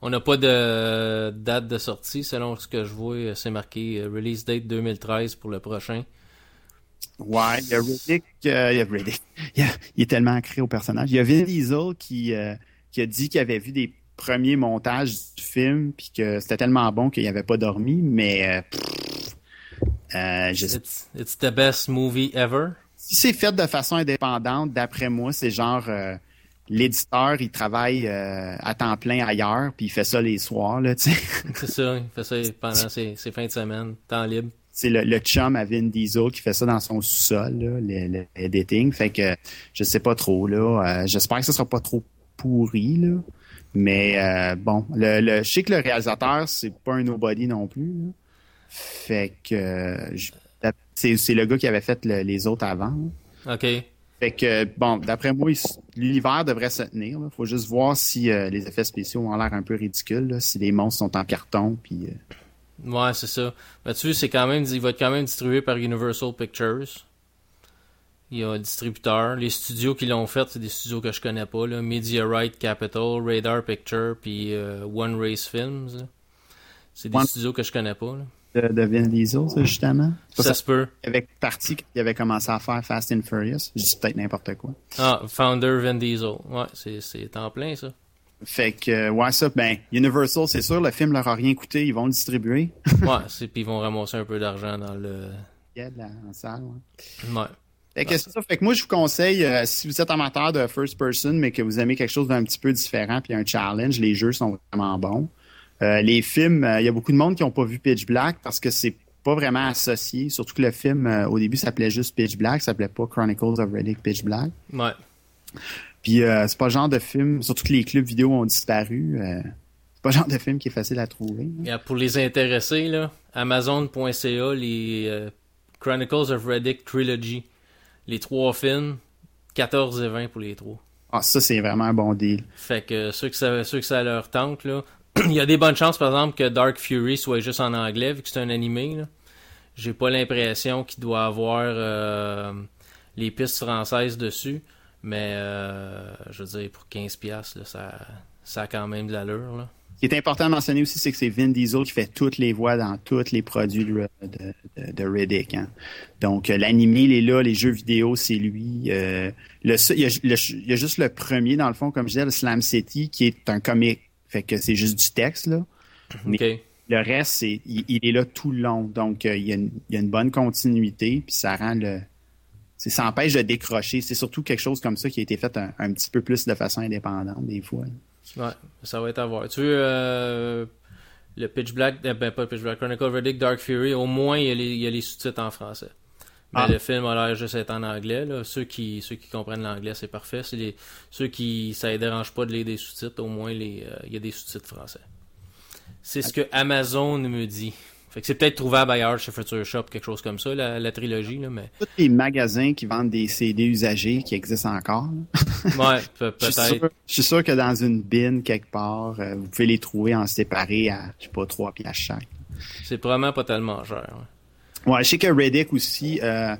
Speaker 1: On n'a pas de date de sortie, selon ce que je vois. C'est marqué euh, release date 2013 pour le prochain.
Speaker 9: Ouais, il y a Riddick, euh, il y a Riddick. Il, y a- il est tellement ancré au personnage. Il y a Vin Diesel qui, euh, qui a dit qu'il avait vu des premiers montages du film puis que c'était tellement bon qu'il n'avait pas dormi, mais euh, euh, je
Speaker 1: It's, it's the best movie ever.
Speaker 9: si c'est fait de façon indépendante, d'après moi, c'est genre euh, l'éditeur, il travaille euh, à temps plein ailleurs puis il fait ça les soirs là, tu sais.
Speaker 1: C'est ça. Il fait ça pendant ses, ses fins de semaine. Temps libre.
Speaker 9: c'est le, le chum à Vin Diesel qui fait ça dans son sous-sol, là, le, editing. Fait que je sais pas trop là. Euh, J'espère que ce sera pas trop pourri là. Mais euh, bon, le, le, je sais que le réalisateur c'est pas un nobody non plus. là. Fait que c'est c'est le gars qui avait fait le- les autres avant. là.
Speaker 1: OK.
Speaker 9: Fait que bon, d'après moi, il l'univers devrait se tenir. Là. Faut juste voir si euh, les effets spéciaux ont l'air un peu ridicules, là, si les monstres sont en carton, puis. euh,
Speaker 1: Ouais, c'est ça. Sais, c'est quand même, il va être quand même distribué par Universal Pictures. Il y a un distributeur. Les studios qui l'ont fait, c'est des studios que je connais pas, là. Capital, Radar Picture, puis euh, One Race Films. C'est des
Speaker 9: One-
Speaker 1: studios que je connais pas, là.
Speaker 9: De, de Vin Diesel, ça, justement.
Speaker 1: Ça, se peut.
Speaker 9: avec parti qui avait commencé à faire Fast and Furious. Je dis peut-être n'importe quoi.
Speaker 1: Ah, Founder Vin Diesel. Ouais, c'est, en plein, ça.
Speaker 9: Fait que, euh, ouais, ça, ben, Universal, c'est sûr, le film leur a rien coûté, ils vont le distribuer.
Speaker 1: Ouais, c'est, puis ils vont ramasser un peu d'argent dans le...
Speaker 9: Il y a de la en salle, ouais.
Speaker 1: Ouais.
Speaker 9: Fait que c'est ça. Fait que moi, je vous conseille, euh, si vous êtes amateur de first person, mais que vous aimez quelque chose d'un petit peu différent, puis un challenge, les jeux sont vraiment bons. Euh, les films, euh, il y a beaucoup de monde qui n'ont pas vu Pitch Black parce que c'est pas vraiment associé. Surtout que le film, euh, au début, s'appelait juste Pitch Black, ça s'appelait pas Chronicles of Riddick Pitch Black.
Speaker 1: Ouais.
Speaker 9: Puis euh, c'est pas le genre de film, surtout que les clubs vidéo ont disparu. euh, c'est pas le genre de film qui est facile à trouver. hein.
Speaker 1: Pour les intéressés, là, Amazon.ca, les Chronicles of Reddick Trilogy. Les trois films, 14 et 20 pour les trois.
Speaker 9: Ah, ça, c'est vraiment un bon deal.
Speaker 1: Fait que ceux que ça, ceux que ça leur tente, là, il y a des bonnes chances, par exemple, que Dark Fury soit juste en anglais, vu que c'est un animé. Là. J'ai pas l'impression qu'il doit avoir euh, les pistes françaises dessus, mais euh, je veux dire, pour 15$, piastres, là, ça, ça a quand même de l'allure. Là.
Speaker 9: Ce qui est important à mentionner aussi, c'est que c'est Vin Diesel qui fait toutes les voix dans tous les produits de, de, de, Riddick. hein. Donc, euh, l'animé, il est là, les jeux vidéo, c'est lui. Euh, il, y a, le- il y a juste le premier, dans le fond, comme je disais, le Slam City, qui est un comic. Fait que c'est juste du texte, là. Mais
Speaker 1: OK.
Speaker 9: le reste, c'est, il, il est là tout le long. Donc, euh, il, y a une, il y a une bonne continuité, puis ça rend le... Ça empêche de décrocher. C'est surtout quelque chose comme ça qui a été fait un, un petit peu plus de façon indépendante, des fois.
Speaker 1: Ouais, ça va être à voir. Tu veux euh, le Pitch Black, euh, ben pas le Pitch Black, Chronicle of Riddick, Dark Fury, au moins il y a les, il y a les sous-titres en français. Mais
Speaker 9: Ah.
Speaker 1: le film a l'air juste être en anglais. Là. Ceux qui ceux qui comprennent l'anglais, c'est parfait. Les, ceux qui ça les dérange pas de lire des sous-titres, au moins euh, il y a des sous-titres français. C'est ce que Amazon me dit. Fait que c'est peut-être trouvable ailleurs chez Future Shop, quelque chose comme ça, la, la trilogie, là, mais
Speaker 9: Tous les magasins qui vendent des CD usagés qui existent encore.
Speaker 1: ouais, pe-
Speaker 9: Je suis,
Speaker 1: peut-être.
Speaker 9: sûr, je suis sûr que dans une bin quelque part, euh, vous pouvez les trouver en séparé à, je sais pas, trois piastres chaque.
Speaker 1: C'est probablement pas tellement cher. ouais.
Speaker 9: Ouais, je sais que Reddick aussi, euh,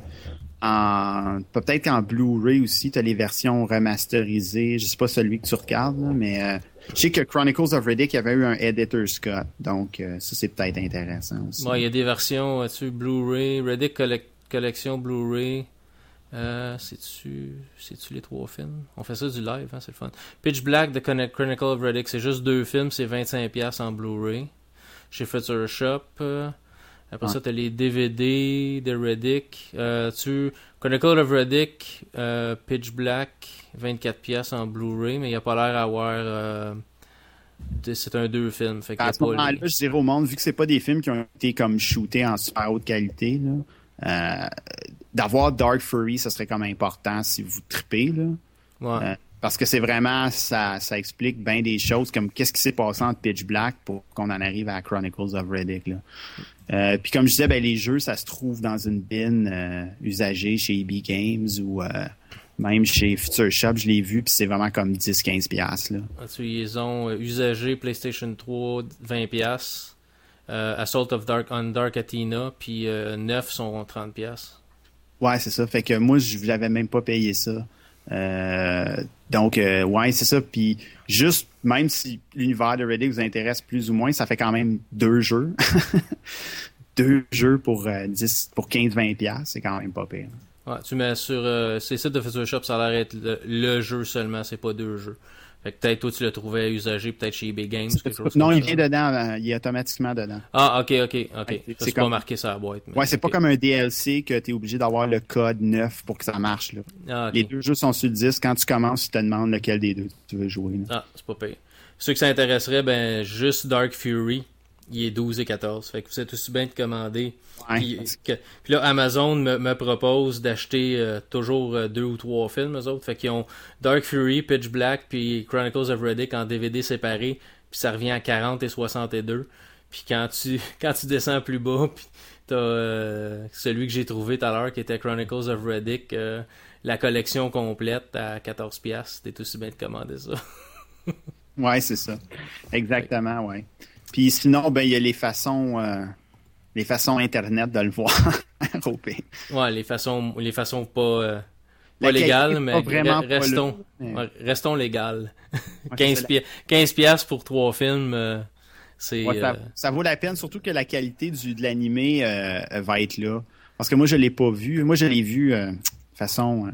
Speaker 9: en, peut-être qu'en Blu-ray aussi, tu as les versions remasterisées. Je sais pas celui que tu regardes, mais euh, je sais que Chronicles of Reddick avait eu un editor Scott, donc euh, ça c'est peut-être intéressant aussi.
Speaker 1: Ouais, il y a des versions, euh, tu Blu-ray, Reddick Collec- Collection Blu-ray. Euh, c'est-tu, c'est-tu les trois films? On fait ça du live, hein, c'est le fun. Pitch Black, The Chronicle of Reddick, c'est juste deux films, c'est 25$ en Blu-ray. Chez Future Shop. euh, après
Speaker 9: Ouais.
Speaker 1: ça, t'as les DVD de Reddick. Euh, tu, Chronicle of Reddick, euh, Pitch Black, 24$ en Blu-ray, mais il a pas l'air d'avoir... euh, c'est un deux films. Fait
Speaker 9: À ce moment-là,
Speaker 1: les-
Speaker 9: je dirais au monde, vu que c'est pas des films qui ont été comme shootés en super haute qualité, là, euh, d'avoir Dark Fury, ça serait comme important si vous tripez, là.
Speaker 1: Ouais.
Speaker 9: Parce que c'est vraiment, ça, ça explique bien des choses comme qu'est-ce qui s'est passé entre Pitch Black pour qu'on en arrive à Chronicles of Riddick. Là. Euh, puis comme je disais, ben, les jeux, ça se trouve dans une bin euh, usagée chez EB Games ou euh, Même chez Future Shop, je l'ai vu, puis c'est vraiment comme 10-15 piastres. Là.
Speaker 1: As-tu liaison euh, usagé PlayStation 3 20 pièces, Assault of Dark on Dark Athena puis euh, 9 sont 30 pièces.
Speaker 9: Ouais, c'est ça. Fait que moi, je n'avais même pas payé ça. Euh, donc, euh, ouais, c'est ça. Puis juste, même si l'univers de Reddit vous intéresse plus ou moins, ça fait quand même deux jeux. deux jeux pour, euh, 10, pour 15-20$, piastres, c'est quand même pas pire.
Speaker 1: Ouais, tu mets sur ces sites de Future Shop, ça a l'air d'être le, le jeu seulement, c'est pas deux jeux. Fait que peut-être toi tu le trouvais usagé, peut-être chez eBay Games, quelque chose
Speaker 9: Non,
Speaker 1: comme
Speaker 9: il
Speaker 1: ça.
Speaker 9: vient dedans, euh, il est automatiquement dedans.
Speaker 1: Ah, ok, ok, ok.
Speaker 9: C'est
Speaker 1: c'est pas
Speaker 9: comme-
Speaker 1: marqué sur la boîte. mais
Speaker 9: Ouais, c'est pas comme un DLC que tu es obligé d'avoir le code neuf pour que ça marche. Là.
Speaker 1: Ah.
Speaker 9: Les deux jeux sont sur le disque. Quand tu commences, ils te demandent lequel des deux tu veux jouer. là.
Speaker 1: Ah, c'est pas payé. Ceux que ça intéresserait, ben, juste Dark Fury, il est 12 et 14. Fait que vous êtes aussi bien de commander.
Speaker 9: Ouais.
Speaker 1: Puis, que- puis là, Amazon me, me propose d'acheter euh, toujours euh, deux ou trois films, eux autres. Fait qu'ils ont Dark Fury, Pitch Black, puis Chronicles of Riddick en DVD séparés. Puis ça revient à 40 et 62. Puis quand tu, quand tu descends plus bas, puis t'as euh, celui que j'ai trouvé tout à l'heure qui était Chronicles of Riddick, la collection complète à 14 piastres. T'es aussi bien de commander ça.
Speaker 9: Ouais, c'est ça. Exactement, ouais. Puis sinon, ben il y a les façons euh, les façons internet de le voir.
Speaker 1: Ouais, les façons, les façons pas, euh, pas légales, mais
Speaker 9: vraiment
Speaker 1: restons, ouais, restons légales.
Speaker 9: Ouais,
Speaker 1: 15,
Speaker 9: c'est ça,
Speaker 1: pi- 15 piastres pour trois films, euh, c'est,
Speaker 9: Ouais, ça, ça vaut la peine, surtout que la qualité du, de l'animé va être là. Parce que moi, je l'ai pas vu. Moi, je l'ai vu façon,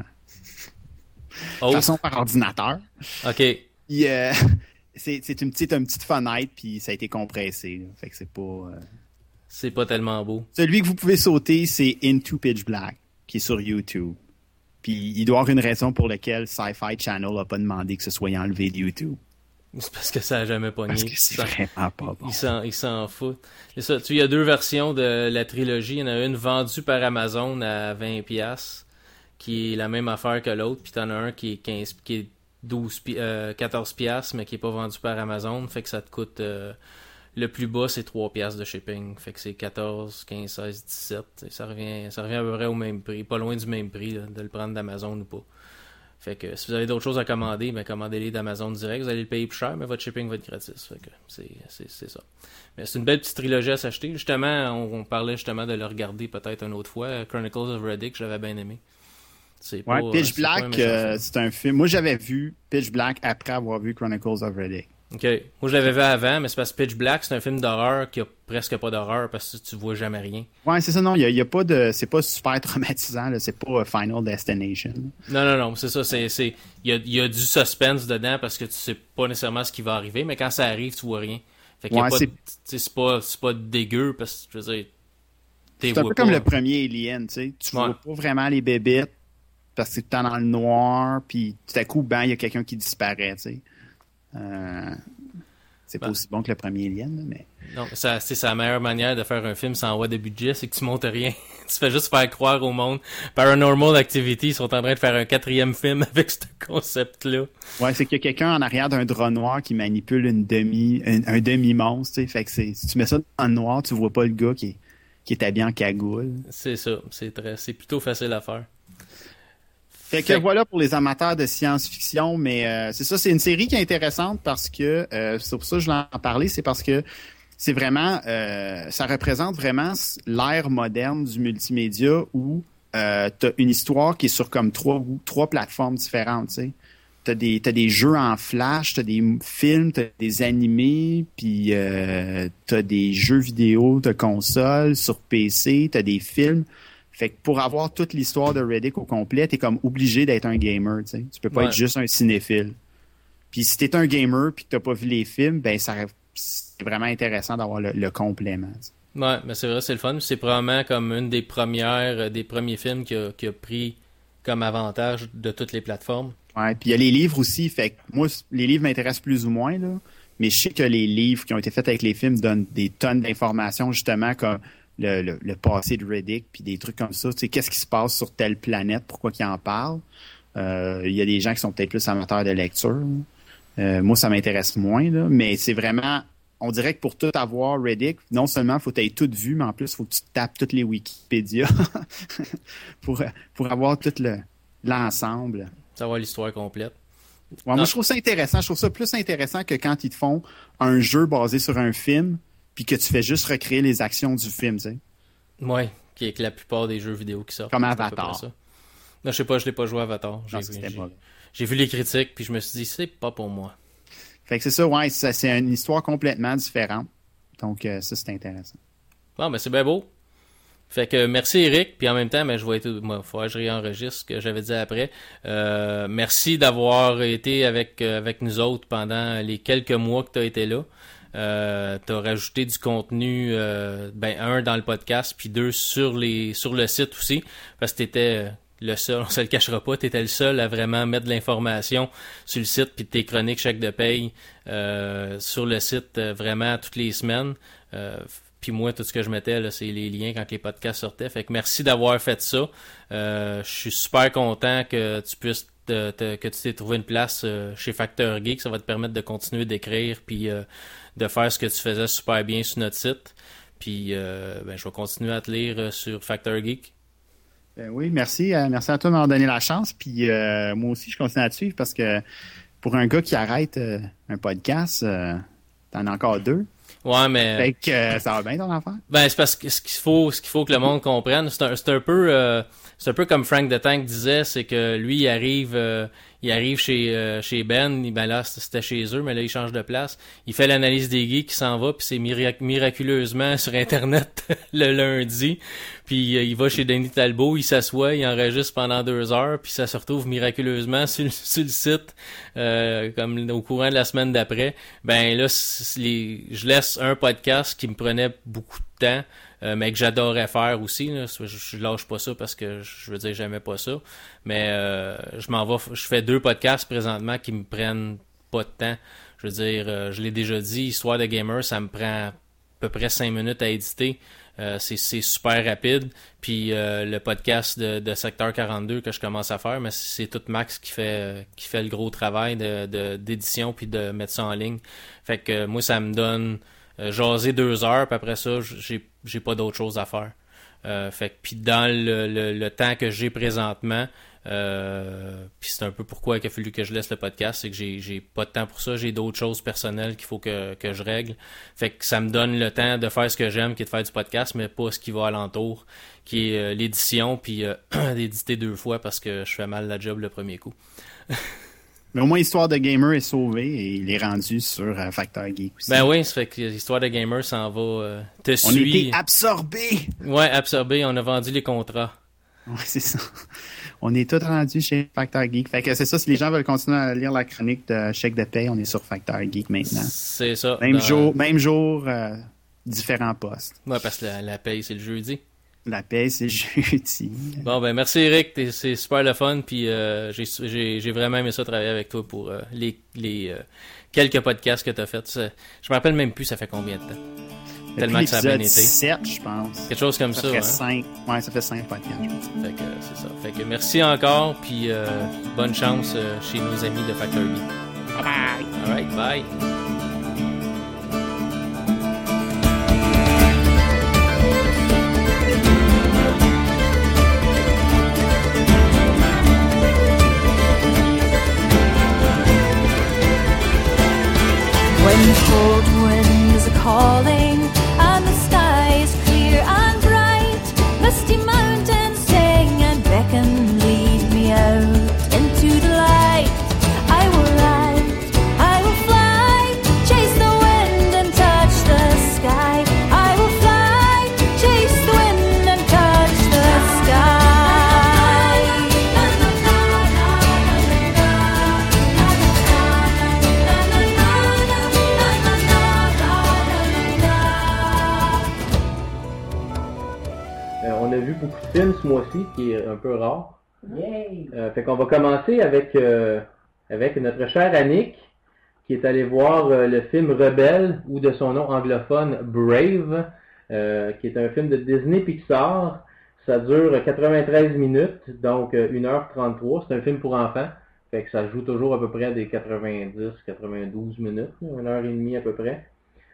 Speaker 1: oh,
Speaker 9: façon par ordinateur.
Speaker 1: ok,
Speaker 9: c'est une petite, une petite fenêtre, puis ça a été compressé. là. Fait que c'est pas. euh,
Speaker 1: c'est pas tellement beau.
Speaker 9: Celui que vous pouvez sauter, c'est Into Pitch Black, qui est sur YouTube. Puis il doit y avoir une raison pour laquelle Sci-Fi Channel n'a pas demandé que ce soit enlevé de YouTube.
Speaker 1: C'est parce que ça a jamais pogné.
Speaker 9: Parce que c'est vraiment pas bon.
Speaker 1: Ils s'en, foutent. Ça. Tu il y a deux versions de la trilogie. Il y en a une vendue par Amazon à 20 pièces, qui est la même affaire que l'autre. Puis t'en as un qui est 15, qui est 12, pi- euh, 14 pièces, mais qui est pas vendu par Amazon. Fait que ça te coûte, euh, le plus bas, c'est 3 pièces de shipping. Fait que c'est 14, 15, 16, 17. Et ça revient, ça revient à peu près au même prix. Pas loin du même prix, de le prendre d'Amazon ou pas. Fait que si vous avez d'autres choses à commander, ben commandez-les d'Amazon direct. Vous allez le payer plus cher, mais votre shipping va être gratis. Fait que c'est, ça. Mais c'est une belle petite trilogie à s'acheter. Justement, on, parlait justement de le regarder peut-être une autre fois. Chronicles of Riddick, j'avais bien aimé.
Speaker 9: Ouais, Pitch
Speaker 1: un
Speaker 9: Black, euh, c'est un film. Moi, j'avais vu Pitch Black après avoir vu Chronicles of Riddick.
Speaker 1: Ok. Moi, je l'avais vu avant, mais c'est parce que Pitch Black, c'est un film d'horreur qui a presque pas d'horreur parce que tu vois jamais rien.
Speaker 9: Ouais, c'est ça, non, il y a, il y a pas de. C'est pas super traumatisant, là. C'est pas euh, Final Destination.
Speaker 1: Non, non, non, c'est ça, c'est, il y a, y a du suspense dedans parce que tu sais pas nécessairement ce qui va arriver, mais quand ça arrive, tu vois rien. Fait
Speaker 9: Ouais,
Speaker 1: pas,
Speaker 9: c'est-
Speaker 1: pas, pas dégueu parce que, je veux dire,
Speaker 9: C'est un peu comme le premier Alien, tu sais. Tu
Speaker 1: Ouais.
Speaker 9: vois pas vraiment les bébites parce que c'est tout le temps dans le noir, puis tout à coup, ben, il y a quelqu'un qui disparaît, tu sais. Euh, c'est pas
Speaker 1: Ben.
Speaker 9: aussi bon que le premier Alien, mais.
Speaker 1: Non, c'est la meilleure manière de faire un film sans avoir de budget, c'est que tu montes rien. tu fais juste faire croire au monde. Paranormal Activity, ils sont en train de faire un quatrième film avec ce concept-là.
Speaker 9: Ouais, c'est qu'il y a quelqu'un en arrière d'un drap noir qui manipule une demi, un, un demi-monstre, tu sais. Fait que si tu mets ça dans le noir, tu vois pas le gars qui est, qui est habillé en cagoule.
Speaker 1: C'est ça, c'est très, c'est plutôt facile à faire.
Speaker 9: Fait que voilà pour les amateurs de science-fiction, mais euh, c'est ça, c'est une série qui est intéressante parce que euh, c'est pour ça que je en parler, c'est parce que c'est vraiment, euh, ça représente vraiment l'ère moderne du multimédia où euh, t'as une histoire qui est sur comme trois trois plateformes différentes, tu sais. T'as des t'as des jeux en flash, t'as des films, t'as des animés, puis euh, t'as des jeux vidéo de console sur PC, t'as des films. Fait que pour avoir toute l'histoire de Reddick au complet, t'es comme obligé d'être un gamer, tu sais. Tu peux pas
Speaker 1: Ouais.
Speaker 9: être juste un cinéphile. Puis si t'es un gamer puis que t'as pas vu les films, ben ça c'est vraiment intéressant d'avoir le, le complément. tu sais.
Speaker 1: Ouais, mais c'est vrai, c'est le fun. C'est probablement comme une des premières, euh, des premiers films qui a, qui a pris comme avantage de toutes les plateformes.
Speaker 9: Ouais, puis il y a les livres aussi, fait que moi les livres m'intéressent plus ou moins là, mais je sais que les livres qui ont été faits avec les films donnent des tonnes d'informations justement comme le, le, le passé de Reddick puis des trucs comme ça, tu sais qu'est-ce qui se passe sur telle planète, pourquoi qu'ils en parlent. Euh, Il y a des gens qui sont peut-être plus amateurs de lecture. Euh, moi ça m'intéresse moins là, mais c'est vraiment on dirait que pour tout avoir Reddick, non seulement faut que tu aies tout vu, mais en plus faut que tu tapes toutes les Wikipédia pour pour avoir tout le l'ensemble.
Speaker 1: Savoir l'histoire complète.
Speaker 9: Ouais, moi, je trouve ça intéressant. Je trouve ça plus intéressant que quand ils te font un jeu basé sur un film, puis que tu fais juste recréer les actions du film, tu sais.
Speaker 1: Ouais, qui est que la plupart des jeux vidéo qui sortent.
Speaker 9: Comme Avatar.
Speaker 1: Non, je sais pas, je l'ai pas joué à Avatar. J'ai vu les critiques, puis je me suis dit, c'est pas pour moi.
Speaker 9: Fait que c'est ça, ouais, c'est une histoire complètement différente. Donc, euh, ça, c'est intéressant.
Speaker 1: Bon, ben c'est bien beau. Fait que merci Eric, puis en même temps, ben, je vais être, moi, faut que je réenregistre ce que j'avais dit après. Euh, merci d'avoir été avec euh, avec nous autres pendant les quelques mois que tu as été là. Euh, t'as rajouté du contenu, euh, ben un dans le podcast, puis deux sur les sur le site aussi, parce que t'étais euh, le seul, on se le cachera pas, t'étais le seul à vraiment mettre de l'information sur le site, puis tes chroniques chèques de paye euh, sur le site vraiment toutes les semaines. Puis moi, tout ce que je mettais, c'est les liens quand les podcasts sortaient. Fait que merci d'avoir fait ça. Je suis super content que tu puisses te- que tu t'aies trouvé une place chez Facteur Geek. Ça va te permettre de continuer d'écrire puis de faire ce que tu faisais super bien sur notre site. Puis euh, ben, je vais continuer à te lire euh, sur Facteur Geek.
Speaker 9: Ben oui, merci. euh, merci à toi de m'avoir donné la chance. Puis euh, moi aussi, je continue à te suivre parce que pour un gars qui arrête euh, un podcast, t'en as encore deux.
Speaker 1: Ouais, mais
Speaker 9: Fait que ça va bien ton affaire?
Speaker 1: Ben c'est parce que ce qu'il faut, ce qu'il faut que le monde comprenne, c'est un, un peu, c'est un peu comme Frank the Tank disait, c'est que lui il arrive, il arrive chez euh, chez Ben, ben là c'était chez eux, mais là il change de place. Il fait l'analyse des geeks, il s'en va, puis c'est mirac- miraculeusement sur internet le lundi, puis euh, il va chez Denis Talbot, il s'assoit, il enregistre pendant deux heures, puis ça se retrouve miraculeusement sur, le- sur le site, euh, comme au courant de la semaine d'après. Ben là, je laisse un podcast qui me prenait beaucoup de temps, euh, mais que j'adorais faire aussi. Là. Je, lâche pas ça parce que je veux dire j'aimais pas ça. Mais euh, je m'en vais, je fais deux podcasts présentement qui me prennent pas de temps. Je veux dire, euh, je l'ai déjà dit, Histoire de gamer, ça me prend à peu près cinq minutes à éditer. Euh, c'est super rapide. Puis euh, le podcast de, de Secteur 42 que je commence à faire, mais c'est tout Max qui fait qui fait le gros travail de de- d'édition puis de mettre ça en ligne. Fait que moi ça me donne jaser deux heures, puis après ça j'ai j'ai pas d'autre chose à faire. Euh, fait puis dans le, le, le temps que j'ai présentement, euh, puis c'est un peu pourquoi il a fallu que je laisse le podcast, c'est que j'ai j'ai pas de temps pour ça, j'ai d'autres choses personnelles qu'il faut que, que je règle. Fait que ça me donne le temps de faire ce que j'aime, qui est de faire du podcast, mais pas ce qui va alentour, qui est euh, l'édition, puis euh, d'éditer deux fois parce que je fais mal la job le premier coup.
Speaker 9: Mais au moins, Histoire de Gamer est sauvé et il est rendu sur euh, Factor Geek aussi.
Speaker 1: Ben oui, ça fait que l'histoire de gamer s'en va euh, te
Speaker 9: On
Speaker 1: suit.
Speaker 9: était absorbés.
Speaker 1: Ouais, absorbé, on a vendu les contrats.
Speaker 9: Ouais, c'est ça. On est tous rendus chez Factor Geek. Fait que c'est ça, si les gens veulent continuer à lire la chronique de chèque de paye, on est sur Factor Geek maintenant.
Speaker 1: C'est ça.
Speaker 9: Même
Speaker 1: Dans-
Speaker 9: jour, même jour, euh, différents postes.
Speaker 1: Ouais, parce que la, la paye, c'est le jeudi.
Speaker 9: La paye, c'est jeudi.
Speaker 1: Bon, ben merci Eric, c'est super le fun, puis euh, j'ai- vraiment aimé ça travailler avec toi pour euh, les, les euh, quelques podcasts que tu as fait. Ça- Je me rappelle même plus ça fait combien de temps? Tellement que ça a bien été.
Speaker 9: 17, je pense.
Speaker 1: Quelque chose comme
Speaker 9: Ça,
Speaker 1: ça.
Speaker 9: fait
Speaker 1: hein?
Speaker 9: 5. Ouais, ça fait 5 podcasts. je pense.
Speaker 1: Fait que c'est ça. Fait que merci encore, puis bonne chance chez nos amis de Factor.
Speaker 9: Bye bye.
Speaker 1: Alright, bye.
Speaker 10: Calling
Speaker 5: ce mois-ci, qui est un peu rare.
Speaker 3: Yay!
Speaker 5: Euh, fait qu'on va commencer avec, euh, avec notre cher Annick, qui est allé voir euh, le film Rebelle, ou de son nom anglophone Brave, qui est un film de Disney Pixar. Ça dure 93 minutes, donc euh, 1h33. C'est un film pour enfants. Fait que ça joue toujours à peu près à des 90, 92 minutes, une heure et demie à peu près.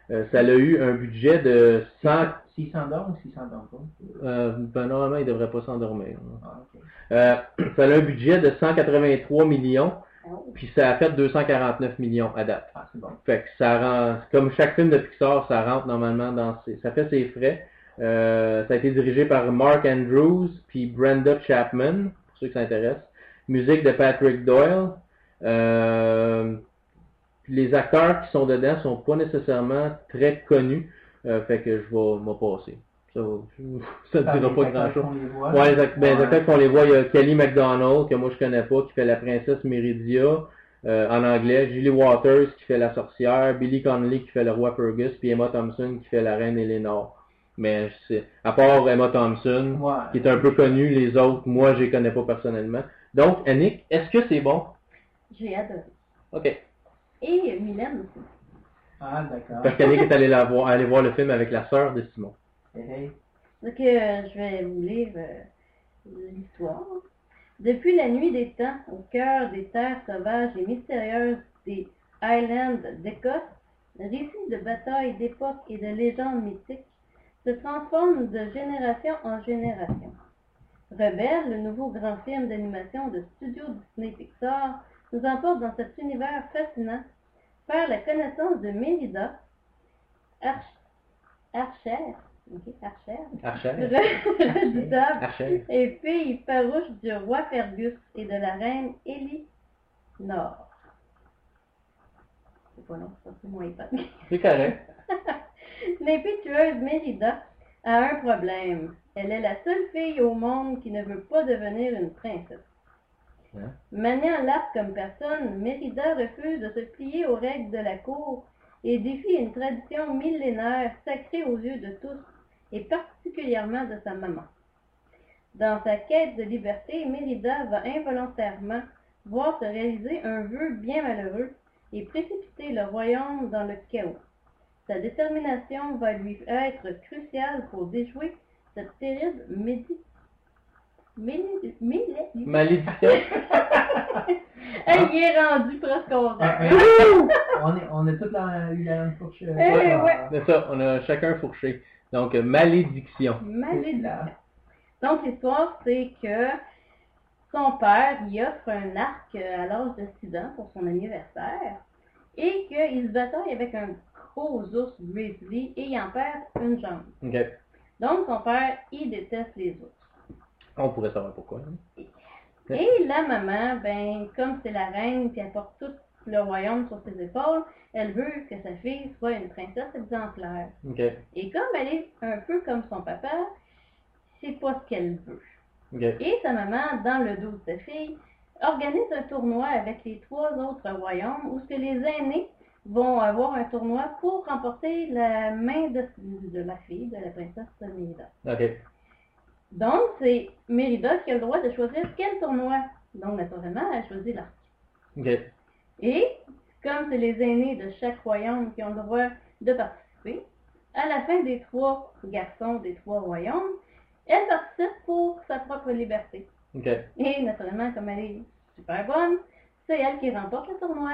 Speaker 5: Ça a eu un budget de 100...
Speaker 3: S'il s'endort ou s'il s'endort pas?
Speaker 5: Euh, ben, normalement, il devrait pas s'endormir.
Speaker 3: Ah, ok.
Speaker 1: Euh, ça a un budget de 183 millions,
Speaker 5: Oh.
Speaker 1: puis ça a fait 249 millions à date.
Speaker 3: Ah, c'est bon.
Speaker 1: Fait que ça rend, comme chaque film de Pixar, ça rentre normalement dans ses, ça fait ses frais. Euh, ça a été dirigé par Mark Andrews puis Brenda Chapman, pour ceux qui s'intéressent. Musique de Patrick Doyle. Euh, puis les acteurs qui sont dedans sont pas nécessairement très connus. Euh, fait que je vais m'en passer. Ça, ça ne dira pas
Speaker 3: acteurs
Speaker 1: grand chose.
Speaker 3: qu'on les voit.
Speaker 1: Ouais, les, ben,
Speaker 3: Ouais.
Speaker 1: qu'on les voit, il y a Kelly MacDonald, que moi je connais pas, qui fait la princesse Meridia euh, en anglais, Julie Waters qui fait la sorcière, Billy Connolly qui fait le roi Fergus, puis Emma Thompson qui fait la reine Eleanor. Mais c'est à part Emma Thompson,
Speaker 3: Ouais.
Speaker 1: qui est un peu connue, les autres, moi je les connais pas personnellement. Donc, Annick, est-ce que c'est bon?
Speaker 5: J'ai adoré.
Speaker 1: Ok.
Speaker 5: Et Mylène aussi.
Speaker 3: Ah, d'accord.
Speaker 1: Parce qu'Annick est allée la voir, aller voir le film avec la sœur de Simon.
Speaker 5: Donc, euh, je vais vous lire euh, l'histoire. Depuis la nuit des temps, au cœur des terres sauvages et mystérieuses des Highlands d'Écosse, le récit de batailles d'époque et de légendes mythiques se transforme de génération en génération. Rebelle, le nouveau grand film d'animation de Studio Disney Pixar, nous emporte dans cet univers fascinant, faire la connaissance de Mérida, Arch- Archère, ok, Archère,
Speaker 1: Archer.
Speaker 5: redoutable
Speaker 1: Archer.
Speaker 5: et fille farouche du roi Fergus et de la reine Elinor. C'est pas long, ça, c'est moins épate.
Speaker 1: C'est correct.
Speaker 5: L'impétueuse Mérida a un problème. Elle est la seule fille au monde qui ne veut pas devenir une princesse.
Speaker 1: Hein?
Speaker 5: Maniant l'arc comme personne, Mérida refuse de se plier aux règles de la cour et défie une tradition millénaire sacrée aux yeux de tous et particulièrement de sa maman. Dans sa quête de liberté, Mérida va involontairement voir se réaliser un vœu bien malheureux et précipiter le royaume dans le chaos. Sa détermination va lui être cruciale pour déjouer cette terrible médi...
Speaker 1: Malédiction.
Speaker 5: Elle y est rendue presque au
Speaker 3: Ah, euh, on, est, on a la, eu la même fourche.
Speaker 5: Eh ouais.
Speaker 1: C'est ça, on a chacun fourché. Donc, euh, malédiction.
Speaker 5: Malédiction. Donc, l'histoire, c'est que son père lui offre un arc euh, à l'âge de 6 ans pour son anniversaire et qu'il se bataille avec un gros ours grizzly et il en perd une jambe. Donc, son père, il déteste les ours.
Speaker 1: On pourrait savoir pourquoi. hein.
Speaker 5: Et la maman, ben, comme c'est la reine qui apporte tout le royaume sur ses épaules, elle veut que sa fille soit une princesse exemplaire. Et comme elle est un peu comme son papa, c'est pas ce qu'elle veut. Et sa maman, dans le dos de sa fille, organise un tournoi avec les trois autres royaumes où ce que les aînés vont avoir un tournoi pour remporter la main de, de la fille, de la princesse Mérida.
Speaker 1: Ok.
Speaker 5: Donc, c'est Mérida qui a le droit de choisir quel tournoi. Donc, naturellement, elle choisit l'arc. Et, comme c'est les aînés de chaque royaume qui ont le droit de participer, à la fin des trois garçons des trois royaumes, elle participe pour sa propre liberté. Et naturellement, comme elle est super bonne, c'est elle qui remporte le tournoi.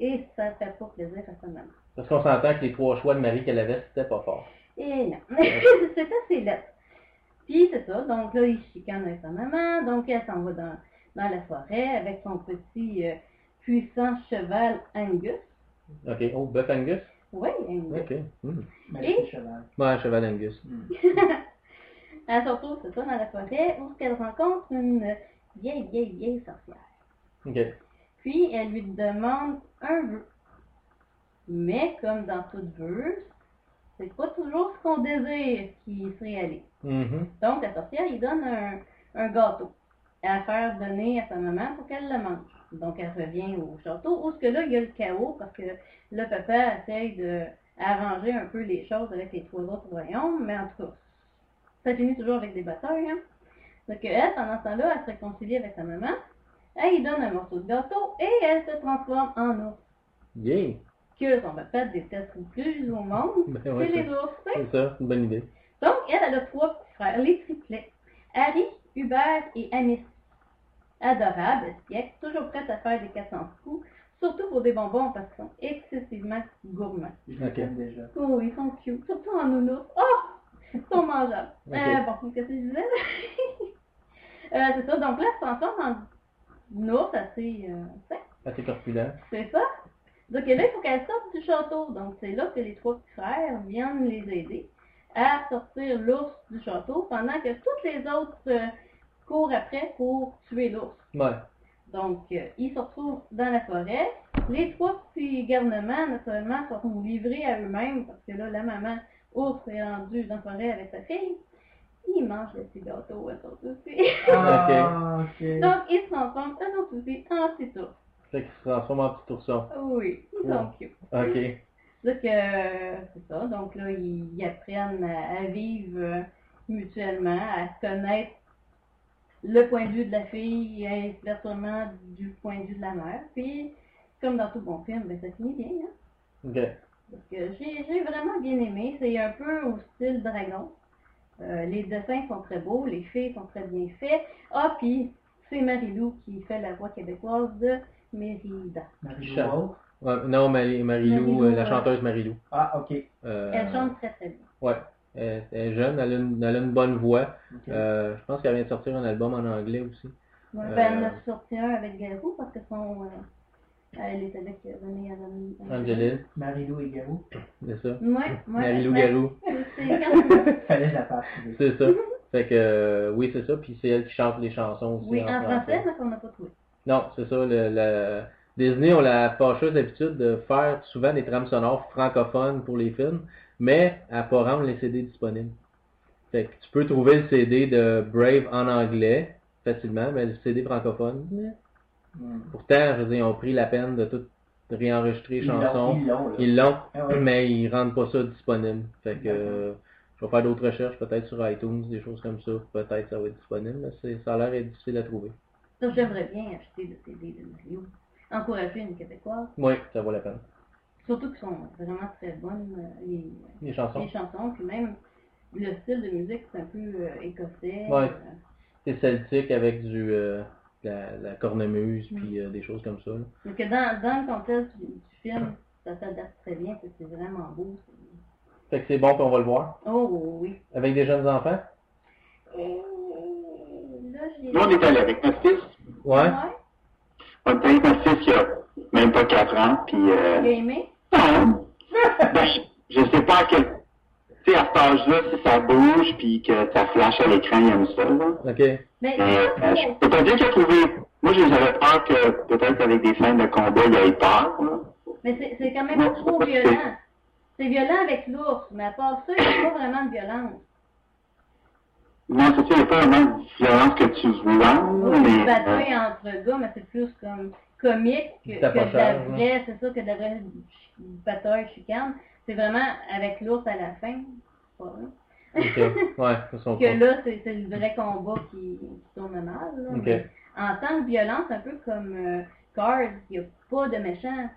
Speaker 5: Et ça fait pas plaisir à sa maman.
Speaker 1: Parce qu'on s'entend que les trois choix de Marie qu'elle avait, c'était pas fort.
Speaker 5: Et non. c'est assez laid. Puis c'est ça, donc là, il chicane avec sa maman, donc elle s'en va dans, dans la forêt avec son petit euh, puissant cheval Angus.
Speaker 1: Ok. Oh, Buff Angus?
Speaker 5: Oui, Angus.
Speaker 1: Ok.
Speaker 3: Mais
Speaker 5: Et-
Speaker 3: cheval.
Speaker 1: Ouais, cheval Angus.
Speaker 5: Elle se retrouve, c'est ça, dans la forêt, où elle rencontre une vieille, vieille, vieille sorcière.
Speaker 1: Ok.
Speaker 5: Puis, elle lui demande un vœu. Mais, comme dans tout vœu, c'est pas toujours ce qu'on désire qui se réalise.
Speaker 1: Mhm.
Speaker 5: Donc, la sorcière, lui donne un, un gâteau à faire donner à sa maman pour qu'elle le mange. Donc, elle revient au château, où ce que là, il y a le chaos, parce que le papa essaye de arranger un peu les choses avec les trois autres royaumes, mais en tout cas, ça finit toujours avec des batailles, hein. Donc, elle, pendant ce temps-là, elle se réconcilie avec sa maman, elle lui donne un morceau de gâteau, et elle se transforme en ours.
Speaker 1: Yeah.
Speaker 5: Que son papa déteste le plus au monde,
Speaker 1: Ben ouais,
Speaker 5: c'est les ours.
Speaker 1: C'est ça, une bonne idée.
Speaker 5: Donc, elle, elle a trois petits frères, les triplets. Harry, Hubert et Amis. Adorables, espiègles, toujours prêtes à faire des 400 coups, surtout pour des bonbons parce qu'ils sont excessivement gourmands.
Speaker 3: Je les aime déjà.
Speaker 5: Oh, ils sont cute, surtout en nounours. Oh! Ils sont mangeables.
Speaker 1: Ok.
Speaker 5: Euh, bon, qu'est-ce que je disais? Euh, c'est ça, donc là, se transforme en une ours assez euh, sec,
Speaker 1: Assez corpulent.
Speaker 5: c'est ça. Donc là, il faut qu'elle sorte du château. Donc c'est là que les trois petits frères viennent les aider à sortir l'ours du château pendant que toutes les autres euh, courent après pour tuer l'ours.
Speaker 1: Ouais.
Speaker 5: Donc, euh, ils se retrouvent dans la forêt. Les trois petits garnements, naturellement, sont livrés à eux-mêmes parce que là, la maman ours est rendue dans la forêt avec sa fille. Ils mangent le petit gâteau, eux autres aussi.
Speaker 3: Ah.
Speaker 5: Donc, ils se transforment, eux autres aussi, en petits ours.
Speaker 1: Fait qu'il se transforme en petit ourson.
Speaker 5: Oui, ils sont cute.
Speaker 1: Ok.
Speaker 5: Euh, c'est ça. Donc là, ils, ils apprennent à, à vivre euh, mutuellement, à se connaître le point de vue de la fille et inversement du point de vue de la mère. Puis, comme dans tout bon film, ben, ça finit bien. Hein?
Speaker 1: Ok.
Speaker 5: Parce que j'ai j'ai vraiment bien aimé. C'est un peu au style dragon. Euh, les dessins sont très beaux, les filles sont très bien faits. Ah, puis c'est Marie-Lou qui fait la voix québécoise de Mérida.
Speaker 3: Marie-Lou
Speaker 1: Non, Marie- Marie-Lou,
Speaker 5: Marie-Lou,
Speaker 1: euh, la chanteuse Marie-Lou.
Speaker 3: Ah, ok.
Speaker 1: Euh,
Speaker 5: Elle chante très très bien.
Speaker 1: Ouais. Elle, elle est jeune, elle a une, elle a une bonne voix.
Speaker 3: ok.
Speaker 1: Euh, je pense qu'elle vient de sortir un album en anglais aussi.
Speaker 5: Ouais,
Speaker 1: Euh,
Speaker 5: ben, elle en a sorti un avec Garou parce que son. euh, elle est avec René Adam-
Speaker 1: Angeline,
Speaker 3: Marie-Lou et Garou.
Speaker 1: c'est ça.
Speaker 5: Ouais, ouais.
Speaker 1: Marie-Lou
Speaker 5: ouais.
Speaker 1: Garou,
Speaker 5: C'est quand
Speaker 3: Fallait la faire.
Speaker 1: c'est ça. Fait que, euh, oui, c'est ça. Puis c'est elle qui chante les chansons aussi
Speaker 5: Oui, en français, mais qu'on n'a pas trouvé.
Speaker 1: Non, c'est ça. Le, le- Disney ont la fâcheuse habitude de faire souvent des trames sonores francophones pour les films, mais à pas rendre les CD disponibles. Fait que tu peux trouver le CD de Brave en anglais facilement, mais le CD francophone,
Speaker 3: Hmm.
Speaker 1: pourtant, je veux dire, ils ont pris la peine de tout réenregistrer les
Speaker 3: Ils l'ont,
Speaker 1: chansons.
Speaker 3: ils l'ont, Ah ouais.
Speaker 1: mais ils rendent pas ça disponible. Fait que euh, je vais faire d'autres recherches, peut-être sur iTunes, des choses comme ça. Peut-être ça va être disponible, mais ça a l'air difficile à trouver.
Speaker 5: Donc, j'aimerais bien acheter le CD de Mario. Encourager une Québécoise.
Speaker 1: Oui, ça vaut la peine.
Speaker 5: Surtout qu'ils sont vraiment très bonnes, euh, les,
Speaker 1: Les chansons.
Speaker 5: les chansons. Puis même, le style de musique, c'est un peu euh, écossais.
Speaker 1: Ouais.
Speaker 5: euh,
Speaker 1: C'est celtique avec du euh, la, la cornemuse puis euh, des choses comme ça. là.
Speaker 5: Donc, dans, dans le contexte du, du film, ça s'adapte très bien. parce que C'est vraiment beau. c'est-
Speaker 1: Fait que c'est bon puis on va le voir.
Speaker 5: Oh oui.
Speaker 1: Avec des jeunes enfants?
Speaker 5: Là, j'ai...
Speaker 4: Nous, on est allé avec notre fils.
Speaker 1: Ouais.
Speaker 4: On allé avec notre fils qui a même pas 4 ans, puis...
Speaker 5: Il a
Speaker 4: Euh,
Speaker 5: aimé?
Speaker 4: non. Ben, je, je sais pas à quel... Tu sais, à cet âge-là, si ça bouge, puis que ça flash à l'écran, il aime ça, là.
Speaker 1: OK.
Speaker 5: Mais
Speaker 4: Mais euh, je peux pas dire qu'il a trouvé... Moi, j'avais peur que peut-être avec des scènes de combat, il ait peur, là.
Speaker 5: Mais c'est c'est quand même pas trop violent. C'est violent avec l'ours, mais à part ça, il n'y a pas vraiment de violence.
Speaker 4: Non, c'est ça, il n'y a pas vraiment de violence que tu vois,
Speaker 5: Oui,
Speaker 4: mais...
Speaker 5: une
Speaker 4: euh,
Speaker 5: bataille entre gars, mais c'est plus comme comique que, que de la vraie, c'est ça, que de la vraie bataille chicane. C'est vraiment avec l'ours à la fin. c'est pas vrai.
Speaker 1: OK. Ouais,
Speaker 5: que là, c'est c'est le vrai combat qui, qui tourne mal. Là,
Speaker 1: OK.
Speaker 5: mais en tant que violence, un peu comme euh, Cars, il n'y a pas de méchant.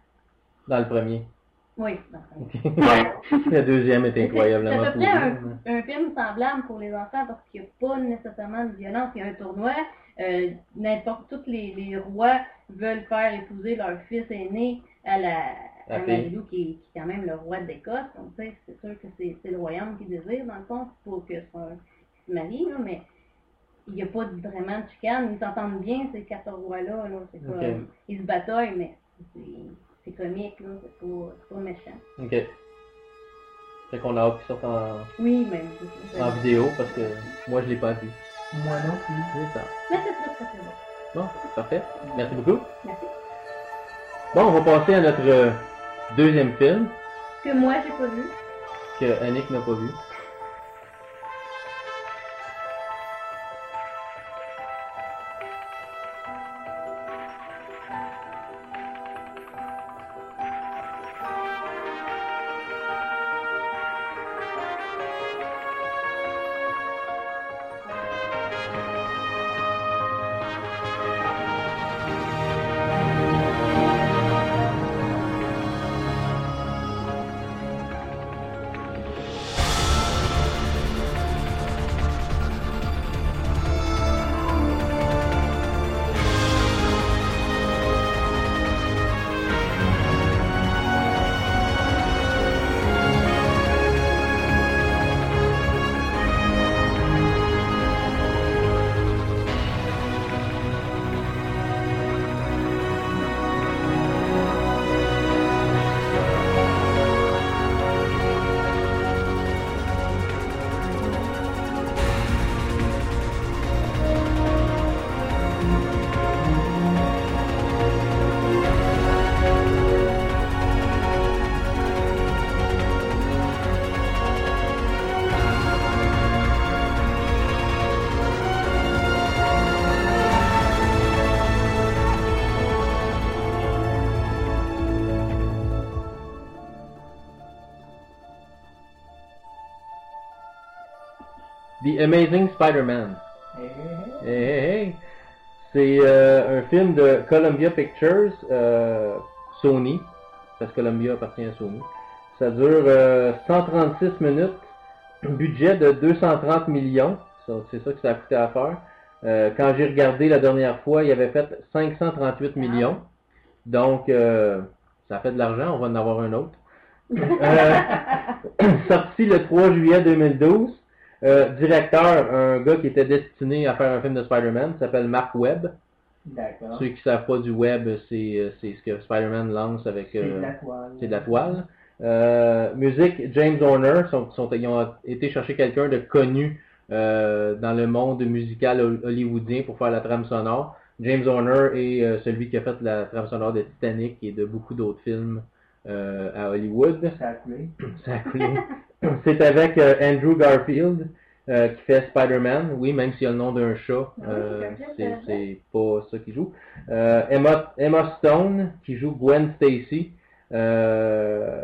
Speaker 1: Dans le premier.
Speaker 5: Oui, le
Speaker 1: deuxième est incroyablement
Speaker 5: C'est à peu près un, un film semblable pour les enfants parce qu'il n'y a pas nécessairement de violence. Il y a un tournoi. euh, N'importe tous les, les rois veulent faire épouser leur fils aîné à la
Speaker 1: La
Speaker 5: à. Marilou qui, est- qui est quand même le roi d'Écosse. Donc c'est sûr que c'est le royaume qui désire dans le fond pour que son se marie, là, mais il n'y a pas vraiment de chicane. Ils s'entendent bien ces quatre rois-là. Là. Ils se bataillent, mais c'est- c'est comique, là. C'est pas, c'est pas méchant.
Speaker 1: OK. Fait qu'on a hâte qu'ils sortent en,
Speaker 5: Oui,
Speaker 1: vidéo parce que moi je l'ai pas vu.
Speaker 3: Moi non plus.
Speaker 1: C'est ça.
Speaker 5: Mais c'est très très très bon.
Speaker 1: Bon, parfait. Merci beaucoup.
Speaker 5: Merci.
Speaker 1: Bon, on va passer à notre euh, deuxième film
Speaker 5: Que moi j'ai pas vu.
Speaker 1: que Annick n'a pas vu. Amazing Spider-Man. Hey, hey, hey. C'est euh, un film de Columbia Pictures, euh, Sony, parce que Columbia appartient à Sony. Ça dure euh, 136 minutes, un budget de 230 millions, c'est ça que ça a coûté à faire. Euh, quand j'ai regardé la dernière fois, il avait fait 538 millions. Donc, euh, ça fait de l'argent, on va en avoir un autre. Euh, sorti le 3 juillet 2012. Euh, directeur, un gars qui était destiné à faire un film de Spider-Man, s'appelle Mark Webb.
Speaker 3: D'accord.
Speaker 1: Ceux qui savent pas du web, c'est euh, c'est ce que Spider-Man lance avec...
Speaker 3: C'est
Speaker 1: euh,
Speaker 3: de la toile.
Speaker 1: c'est de la toile. Euh, musique, James Horner, sont, sont- ils ont été chercher quelqu'un de connu euh, dans le monde musical hol- hollywoodien pour faire la trame sonore. James Horner est euh, celui qui a fait la trame sonore de Titanic et de beaucoup d'autres films euh, à Hollywood.
Speaker 3: Ça a coulé.
Speaker 1: Ça a coulé. C'est avec euh, Andrew Garfield euh, qui fait Spider-Man. Oui, même s'il y a le nom d'un chat,
Speaker 5: Ah
Speaker 1: euh, c'est pas ça qui joue. Euh, Emma, Emma Stone qui joue Gwen Stacy. Euh,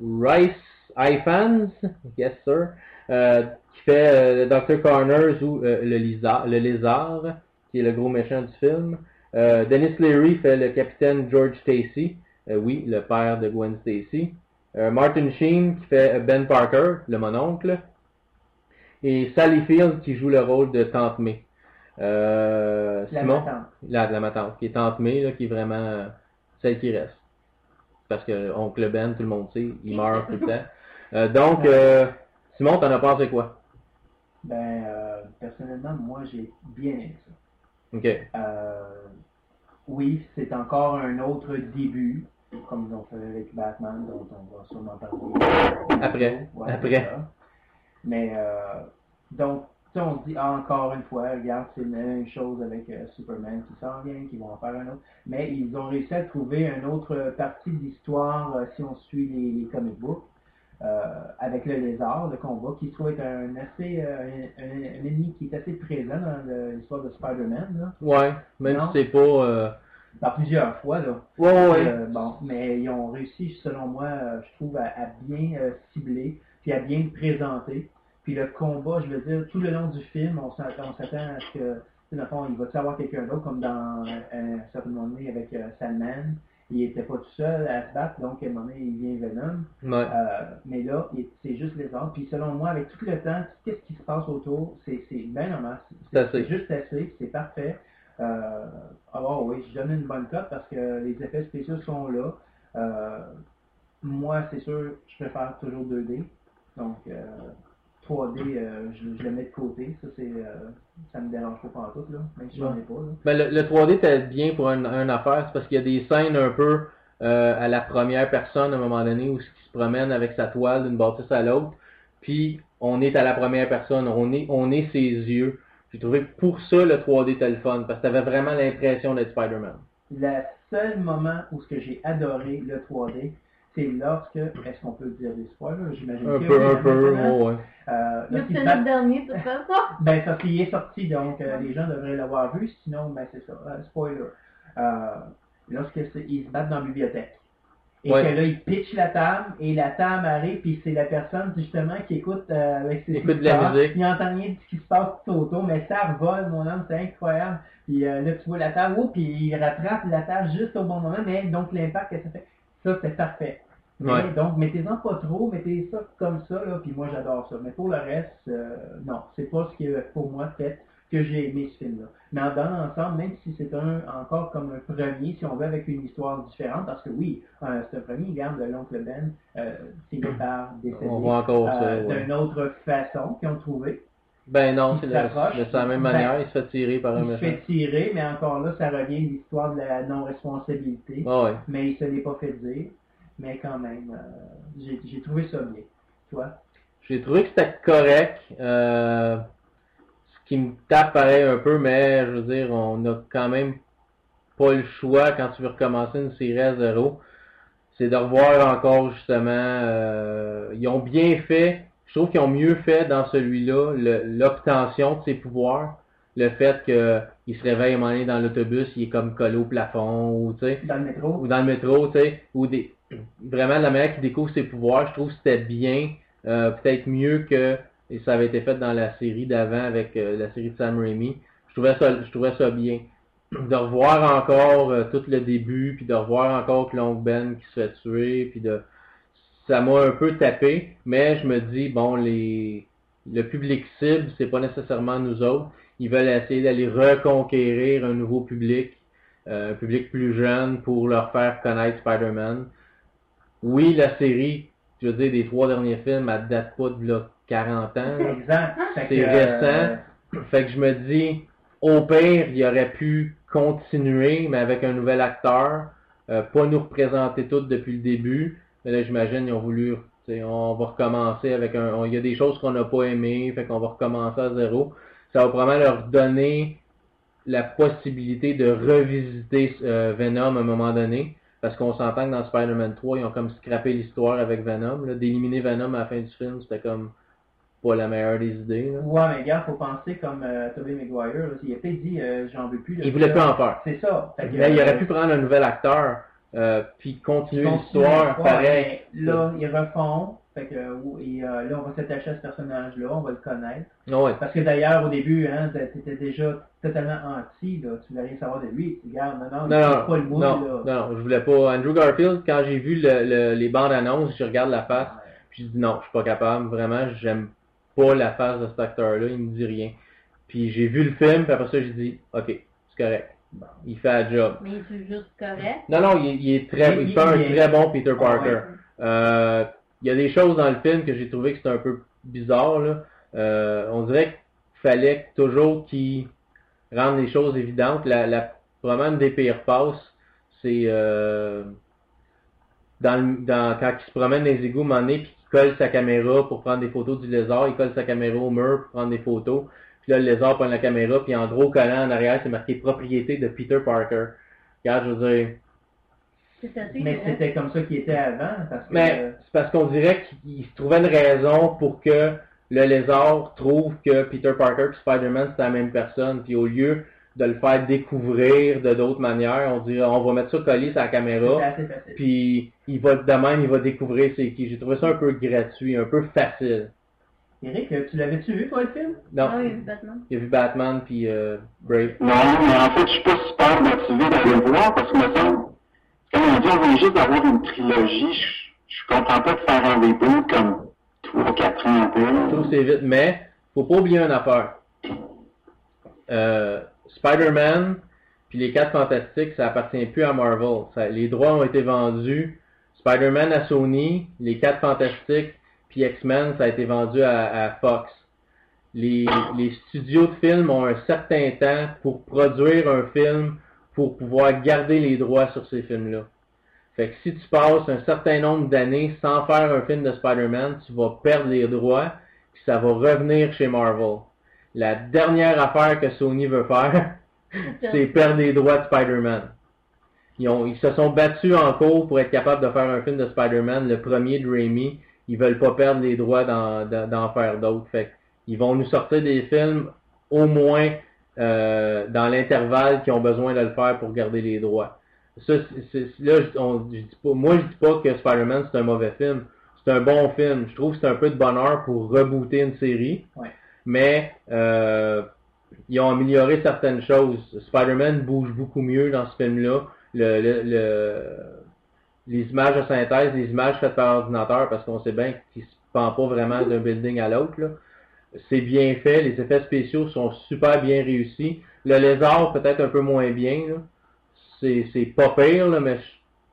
Speaker 1: Rice Ifans, yes sir, euh, qui fait euh, Dr. Connors ou le, lézard, le lézard, qui est le gros méchant du film. Euh, Dennis Leary fait le capitaine George Stacy, oui, le père de Gwen Stacy. Euh, Martin Sheen qui fait Ben Parker, le mononcle. Et Sally Field qui joue le rôle de Tante May. Euh,
Speaker 3: La
Speaker 1: Simon,
Speaker 3: matante.
Speaker 1: la, la ma tante, qui est Tante May, là, qui est vraiment euh, celle qui reste. Parce que Oncle Ben, tout le monde sait, il meurt tout le temps. Euh, donc, euh, Simon, t'en as pensé quoi?
Speaker 3: Ben, personnellement, moi, j'ai bien aimé ça.
Speaker 1: Ok.
Speaker 3: Euh, oui, c'est encore un autre début, comme ils ont fait avec Batman, dont on va sûrement parler.
Speaker 1: Après.
Speaker 3: Ouais,
Speaker 1: Après.
Speaker 3: Mais, euh, donc, on se dit encore une fois, regarde, c'est la même chose avec euh, Superman qui s'en vient, qui vont en faire un autre. Mais ils ont réussi à trouver une autre partie de l'histoire, euh, si on suit les, les comic books, euh, avec le lézard, le combat, qui se trouve être un, assez, euh, un, un- un ennemi qui est assez présent dans l'histoire de Spider-Man.
Speaker 1: Ouais, même
Speaker 3: Non?
Speaker 1: si c'est pas... Euh...
Speaker 3: Dans plusieurs fois, là.
Speaker 1: Ouais, ouais.
Speaker 3: Euh, bon, mais ils ont réussi, selon moi, euh, je trouve, à, à bien euh, cibler, puis à bien le présenter. Puis le combat, je veux dire, tout le long du film, on s'attend à ce que, tu sais, dans le fond, il va y avoir quelqu'un d'autre, comme dans un certain moment donné avec Sandman. Il était pas tout seul à se battre, donc à un moment donné, il vient Venom.
Speaker 1: Ouais.
Speaker 3: Euh, mais là, c'est juste les autres. Puis selon moi, avec tout le temps, qu'est-ce qui se passe autour, c'est bien normal.
Speaker 1: C'est
Speaker 3: juste assez, c'est parfait. Euh, alors oui, je donne une bonne cote parce que les effets spéciaux sont là. Euh, moi, c'est sûr, je préfère toujours 2D. Donc, euh, 3D, euh, je, je le mets de côté. Ça, c'est, euh, ça me dérange pas en tout, là, même si j'en ai pas. Là.
Speaker 1: Ben, le, le 3D t'aide bien pour une affaire, c'est parce qu'il y a des scènes un peu euh, à la première personne à un moment donné où il se promène avec sa toile d'une bâtisse à l'autre, puis on est à la première personne, on est, on est ses yeux. J'ai trouvé que pour ça le 3D était le fun, parce que t'avais vraiment l'impression d'être Spider-Man.
Speaker 3: Le seul moment où ce que j'ai adoré le 3D, c'est lorsque, est-ce qu'on peut dire des spoilers? J'imagine
Speaker 1: Un
Speaker 3: que
Speaker 1: peu,
Speaker 3: oui,
Speaker 1: un peu, ouais.
Speaker 3: Euh,
Speaker 5: c'est le dernier, de toute façon.
Speaker 3: Ben, parce qu'il est sorti, donc euh, les gens devraient l'avoir vu, sinon, ben, c'est ça, euh, spoiler. Euh, lorsque c'est- ils se battent dans la bibliothèque. Et
Speaker 1: Ouais.
Speaker 3: que là, ils pitchent la table, et la table arrive, puis c'est la personne, justement, qui écoute euh, avec ses
Speaker 1: Écoute de la musique.
Speaker 3: Il entend rien de ce qui se passe tout autour, mais ça revole, mon homme, c'est incroyable. Puis euh, là, tu vois la table, oh, puis il rattrape la table juste au bon moment, mais donc l'impact que ça fait, ça, c'est parfait. Mais,
Speaker 1: Ouais.
Speaker 3: Donc, mettez-en pas trop, mettez ça comme ça, là, puis moi j'adore ça. Mais pour le reste, euh, non, c'est pas ce qui est pour moi fait que j'ai aimé ce film-là. Mais en- dans l'ensemble, même si c'est un encore comme un premier, si on veut avec une histoire différente, parce que oui, euh, c'est un premier, regarde l'oncle Ben, euh, fini par décéder
Speaker 1: On voit encore
Speaker 3: euh,
Speaker 1: ouais.
Speaker 3: d'une autre façon qu'ils ont trouvé.
Speaker 1: Ben non, c'est de la même
Speaker 3: Ben,
Speaker 1: manière, il se fait tirer par un
Speaker 3: Il se fait tirer, mais encore là, ça revient à l'histoire de la non-responsabilité.
Speaker 1: Ah ouais.
Speaker 3: Mais il se l'est pas fait dire. Mais quand même, euh, j'ai j'ai trouvé ça bien. Toi?
Speaker 1: J'ai trouvé que c'était correct. Qui me tape pareil un peu, mais je veux dire, on a quand même pas le choix quand tu veux recommencer une série à zéro. C'est de revoir encore justement. euh, ils ont bien fait. Je trouve qu'ils ont mieux fait dans celui-là l'obtention de ses pouvoirs. Le fait qu'il se réveille à un moment donné dans l'autobus, il est comme collé au plafond, ou tu sais
Speaker 3: Dans le métro?
Speaker 1: ou dans le métro, tu sais, ou des vraiment la manière qu'il découvre ses pouvoirs, je trouve que c'était bien, euh, peut-être mieux que et ça avait été fait dans la série d'avant avec euh, la série de Sam Raimi. Je trouvais ça, je trouvais ça bien. De revoir encore euh, tout le début, puis de revoir encore Clonk Ben qui se fait tuer, puis de ça m'a un peu tapé, mais je me dis bon les le public cible, c'est pas nécessairement nous autres. Ils veulent essayer d'aller reconquérir un nouveau public, euh, un public plus jeune pour leur faire connaître Spider-Man. Oui, la série, je veux dire, des trois derniers films, elle date pas de là, 40 ans.
Speaker 3: Exact.
Speaker 1: C'est
Speaker 3: que,
Speaker 1: récent.
Speaker 3: euh,
Speaker 1: Fait que je me dis, au pire, il aurait pu continuer, mais avec un nouvel acteur, euh, pas nous représenter toutes depuis le début. Mais là, j'imagine, ils ont voulu, on va recommencer avec un, il y a des choses qu'on n'a pas aimées, fait qu'on va recommencer à zéro. Ça va probablement leur donner la possibilité de revisiter euh, Venom à un moment donné. Parce qu'on s'entend que dans Spider-Man 3, ils ont comme scrappé l'histoire avec Venom. D'éliminer Venom à la fin du film, c'était comme pas la meilleure des idées. là.
Speaker 3: Ouais, mais gars, faut penser comme euh, Tobey Maguire. Là, il a peut-être dit euh, j'en veux plus. de
Speaker 1: Il voulait plus en faire.
Speaker 3: C'est ça. Que,
Speaker 1: Mais il
Speaker 3: euh,
Speaker 1: aurait pu prendre un nouvel acteur, euh, puis continuer l'histoire pareil.
Speaker 3: Là, ils refont. Fait que, euh, et, euh, là, on va s'attacher à ce personnage-là, on va le connaître.
Speaker 1: Ouais.
Speaker 3: Parce que d'ailleurs, au début, hein, t'étais déjà totalement anti, là. Tu voulais rien savoir de lui. Tu regardes, non, non,
Speaker 1: Non, non,
Speaker 3: pas le
Speaker 1: non,
Speaker 3: là.
Speaker 1: non, je voulais pas. Andrew Garfield, quand j'ai vu le, le- les bandes annonces, je regarde la face, puis je dis non, je suis pas capable, vraiment, j'aime pas la face de cet acteur-là, il me dit rien. Puis j'ai vu le film, puis après ça, j'ai dit, ok, c'est correct. Il fait la job.
Speaker 5: Mais il est juste correct?
Speaker 1: Non, non, il, il est très,
Speaker 3: Il-
Speaker 1: il fait un
Speaker 3: il est-
Speaker 1: très bon Peter
Speaker 3: Ah,
Speaker 1: Parker.
Speaker 3: ouais.
Speaker 1: Euh, il y a des choses dans le film que j'ai trouvé que c'était un peu bizarre. Là. Euh, on dirait qu'il fallait toujours qu'il rende les choses évidentes. La, la, probablement une des pires passes, c'est euh, dans, le- dans, quand il se promène dans les égouts, moment donné, puis colle sa caméra pour prendre des photos du lézard. Il colle sa caméra au mur pour prendre des photos. Puis là, le lézard prend la caméra, puis en gros collant en arrière, c'est marqué propriété de Peter Parker. Regarde, je veux dire,
Speaker 3: Mais c'était comme ça qu'il était avant. Parce que,
Speaker 1: mais c'est parce qu'on dirait qu'il se trouvait une raison pour que le lézard trouve que Peter Parker et Spider-Man c'est la même personne. Puis au lieu de le faire découvrir de d'autres manières, on dirait on va mettre ça collé sur la caméra.
Speaker 3: assez facile.
Speaker 1: Puis il va de même, il va découvrir c'est qui. J'ai trouvé ça un peu gratuit, un peu facile.
Speaker 3: Eric, euh, tu l'avais-tu vu, toi, le film?
Speaker 1: Non,
Speaker 5: Ah oui, Batman.
Speaker 1: il a vu Batman puis euh, Brave.
Speaker 4: Non, mais en fait, je suis pas super motivé d'aller le voir parce que, me semble, comme on dit, on vient juste d'avoir une trilogie. Je, je comprends pas de faire un reboot comme 3 ou 4 ans après.
Speaker 1: Je trouve que c'est vite, mais faut pas oublier une affaire. Euh, Spider-Man puis les quatre fantastiques, ça appartient plus à Marvel. Les droits ont été vendus. Spider-Man à Sony, les quatre fantastiques puis X-Men, ça a été vendu à, Fox. Les, les studios de films ont un certain temps pour produire un film pour pouvoir garder les droits sur ces films-là. Fait que si tu passes un certain nombre d'années sans faire un film de Spider-Man, tu vas perdre les droits, puis ça va revenir chez Marvel. La dernière affaire que Sony veut faire, c'est perdre les droits de Spider-Man. Ils, ont, ils se sont battus en cours pour être capables de faire un film de Spider-Man, le premier de Raimi. Ils veulent pas perdre les droits d'en, faire d'autres. Fait ils vont nous sortir des films au moins euh, dans l'intervalle qui ont besoin de le faire pour garder les droits. Ça, là, je, on- je dis pas, moi, je dis pas que Spider-Man c'est un mauvais film. C'est un bon film. Je trouve que c'est un peu de bonheur pour rebooter une série.
Speaker 3: Ouais.
Speaker 1: Mais euh, ils ont amélioré certaines choses. Spider-Man bouge beaucoup mieux dans ce film-là. Le, le, le- les images de synthèse, les images faites par ordinateur, parce qu'on sait bien qu'il se pend pas vraiment d'un building à l'autre. C'est bien fait, les effets spéciaux sont super bien réussis. Le lézard, peut-être un peu moins bien. c'est pas pire, là, mais je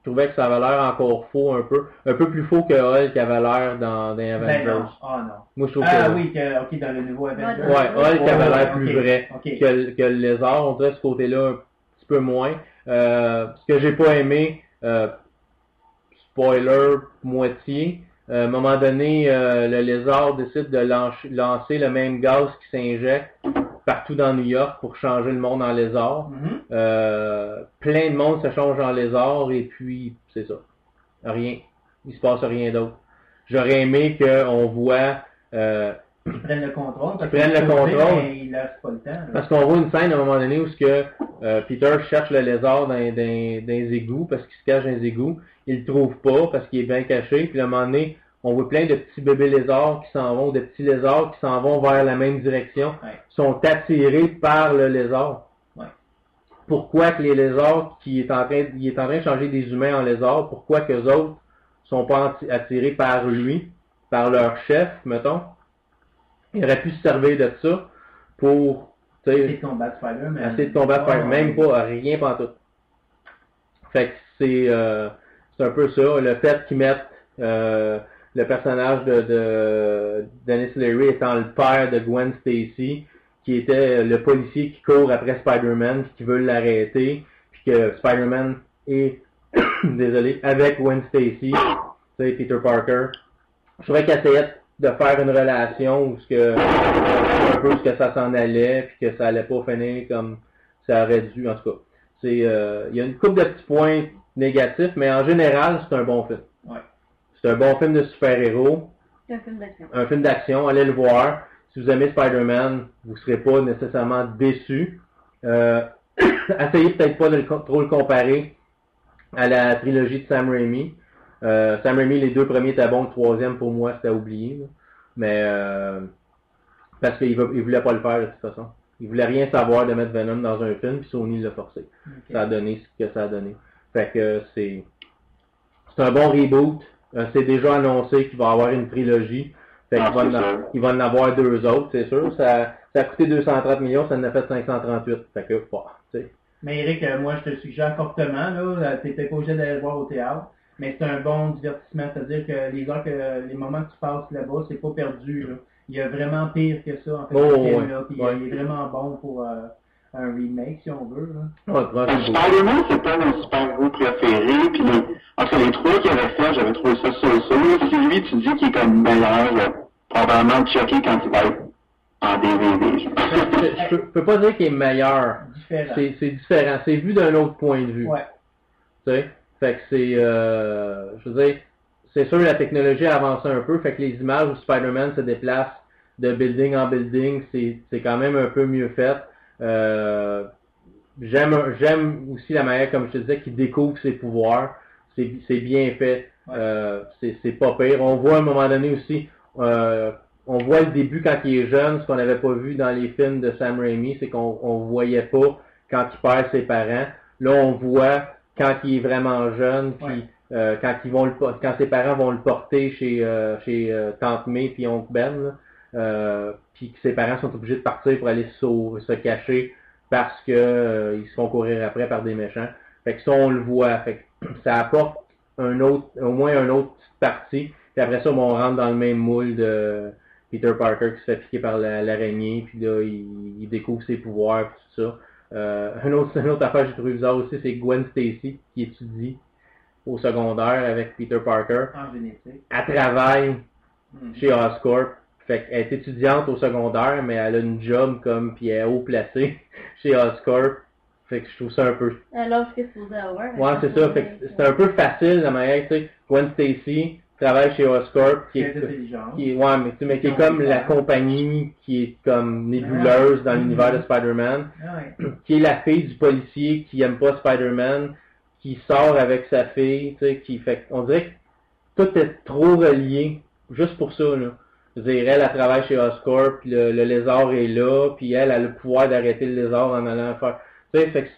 Speaker 1: trouvais que ça avait l'air encore faux un peu. Un peu plus faux que Hulk avait l'air dans, dans
Speaker 3: Ben
Speaker 1: Avengers.
Speaker 3: non. Ah non.
Speaker 1: Moi, je trouve
Speaker 3: Ah
Speaker 1: que...
Speaker 3: oui, que, ok, dans le nouveau Avengers.
Speaker 5: Ouais,
Speaker 1: Ouais, avait
Speaker 3: ouais,
Speaker 1: l'air plus vrai que, le- que le lézard. On dirait ce côté-là un petit peu moins. Euh, ce que j'ai pas aimé, euh, spoiler moitié, euh, à un moment donné, euh, le lézard décide de lancer, lancer le même gaz qui s'injecte partout dans New York pour changer le monde en lézard.
Speaker 3: Mhm.
Speaker 1: Euh, plein de monde se change en lézard et puis c'est ça. Rien. Il se passe rien d'autre. J'aurais aimé qu'on voit euh,
Speaker 3: Ils prennent le contrôle. parce
Speaker 1: prennent le contrôle.
Speaker 3: Ils pas le temps. là.
Speaker 1: Parce qu'on voit une scène à un moment donné où ce que euh, Peter cherche le lézard dans, dans, dans les égouts parce qu'il se cache dans les égouts. Il le trouve pas parce qu'il est bien caché. Puis à un moment donné, on voit plein de petits bébés lézards qui s'en vont, de petits lézards qui s'en vont vers la même direction,
Speaker 3: Ouais.
Speaker 1: sont attirés par le lézard.
Speaker 3: Ouais.
Speaker 1: Pourquoi que les lézards qui est en train, il est en train de changer des humains en lézards, pourquoi que les autres sont pas attirés par lui, par leur chef, mettons? Il aurait pu se servir de ça pour,
Speaker 3: Essayer de Ouais,
Speaker 1: par même pas rien pantoute. Fait que c'est euh, c'est un peu ça. Le fait qu'ils mettent euh, le personnage de, de Dennis Leary étant le père de Gwen Stacy, qui était le policier qui court après Spider-Man, qui veut l'arrêter, puis que Spider-Man est désolé, avec Gwen Stacy, sais, Peter Parker. Je trouvais qu'il essayait de faire une relation où ce que un peu ce que ça s'en allait, puis que ça allait pas finir comme ça aurait dû, en tout cas. C'est, euh, il y a une couple de petits points négatifs, mais en général, c'est un bon film. C'est un bon film de super-héros,
Speaker 5: C'est un film d'action.
Speaker 1: un film d'action, allez le voir. Si vous aimez Spider-Man, vous serez pas nécessairement déçus. Euh, essayez peut-être pas de le trop le comparer à la trilogie de Sam Raimi. Euh, Sam Raimi, les deux premiers étaient bons, le troisième pour moi c'était oublié. là. Mais euh, parce qu'il il voulait pas le faire de toute façon. Il voulait rien savoir de mettre Venom dans un film, puis Sony l'a forcé. Ça a donné ce que ça a donné. Fait que c'est c'est un bon reboot. Euh, c'est déjà annoncé qu'il va y avoir une trilogie. Fait
Speaker 4: Ah,
Speaker 1: va, en, il va en avoir deux autres, c'est sûr. Ça, ça a coûté 230 millions, ça en a fait 538. Fait que, bah, tu.
Speaker 3: Mais Eric, euh, moi je te suggère fortement, là, t'es peut-être pas obligé d'aller le voir au théâtre, mais c'est un bon divertissement, c'est-à-dire que les heures que les moments que tu passes là-bas, c'est pas perdu. Là. Il y a vraiment pire que ça en fait,
Speaker 1: Oh,
Speaker 3: puis
Speaker 1: Ouais.
Speaker 3: il est vraiment bon pour euh, un remake si on veut. Là.
Speaker 1: Ouais.
Speaker 4: Spider-Man, c'est pas mon super-héros préféré, puis entre les trois qu'il avait fait, j'avais trouvé ça so-so. Si lui, tu dis qu'il est comme meilleur, là, probablement Chucky quand il va être en DVD.
Speaker 1: Je, je peux, je peux pas dire qu'il est meilleur.
Speaker 3: Différent.
Speaker 1: C'est c'est différent. C'est vu d'un autre point de vue.
Speaker 3: Ouais.
Speaker 1: Tu sais? Fait que c'est, euh, je veux dire, c'est sûr la technologie a avancé un peu, fait que les images où Spider-Man se déplace de building en building, c'est, c'est quand même un peu mieux fait. Euh, j'aime, j'aime aussi la manière, comme je te disais, qu'il découvre ses pouvoirs. C'est, bien fait. Euh, c'est, pas pire. On voit à un moment donné aussi, euh, on voit le début quand il est jeune, ce qu'on n'avait pas vu dans les films de Sam Raimi, c'est qu'on on voyait pas quand il perd ses parents. Là, on voit quand il est vraiment jeune, puis
Speaker 3: Ouais.
Speaker 1: euh, quand ils vont le por- quand ses parents vont le porter chez chez tante May puis oncle Ben, puis que ses parents sont obligés de partir pour aller se, sau- se cacher parce que ils se font courir après par des méchants. Fait que ça on le voit. Fait que ça apporte un autre, au moins un autre petite partie. Puis après ça, bon, on rentre dans le même moule de Peter Parker qui se fait piquer par la- l'araignée, puis là, il, il découvre ses pouvoirs, puis tout ça. Euh, un autre, une autre affaire que j'ai trouvé bizarre aussi, c'est Gwen Stacy qui étudie au secondaire avec Peter Parker.
Speaker 3: En génétique.
Speaker 1: Elle travaille
Speaker 3: Mhm.
Speaker 1: chez Oscorp. Fait qu'elle est étudiante au secondaire, mais elle a une job comme, puis elle est haut placée chez Oscorp. Fait que je trouve ça un peu
Speaker 5: Alors, ce que.
Speaker 1: Ouais, c'est ça. Fait que c'est un peu facile la manière, tu sais. Gwen Stacy travaille chez Oscorp, qui est, qui est, ouais, mais, tu sais, mais qui est comme la compagnie qui est comme nébuleuse dans l'univers de Spider-Man,
Speaker 3: Ah
Speaker 1: qui est la fille du policier qui aime pas Spider-Man, qui sort avec sa fille, tu sais, qui fait, on dirait que tout est trop relié, juste pour ça, là. Je veux dire, elle, elle travaille chez Oscorp, puis le, le lézard est là, puis elle, elle a le pouvoir d'arrêter le lézard en allant faire, fait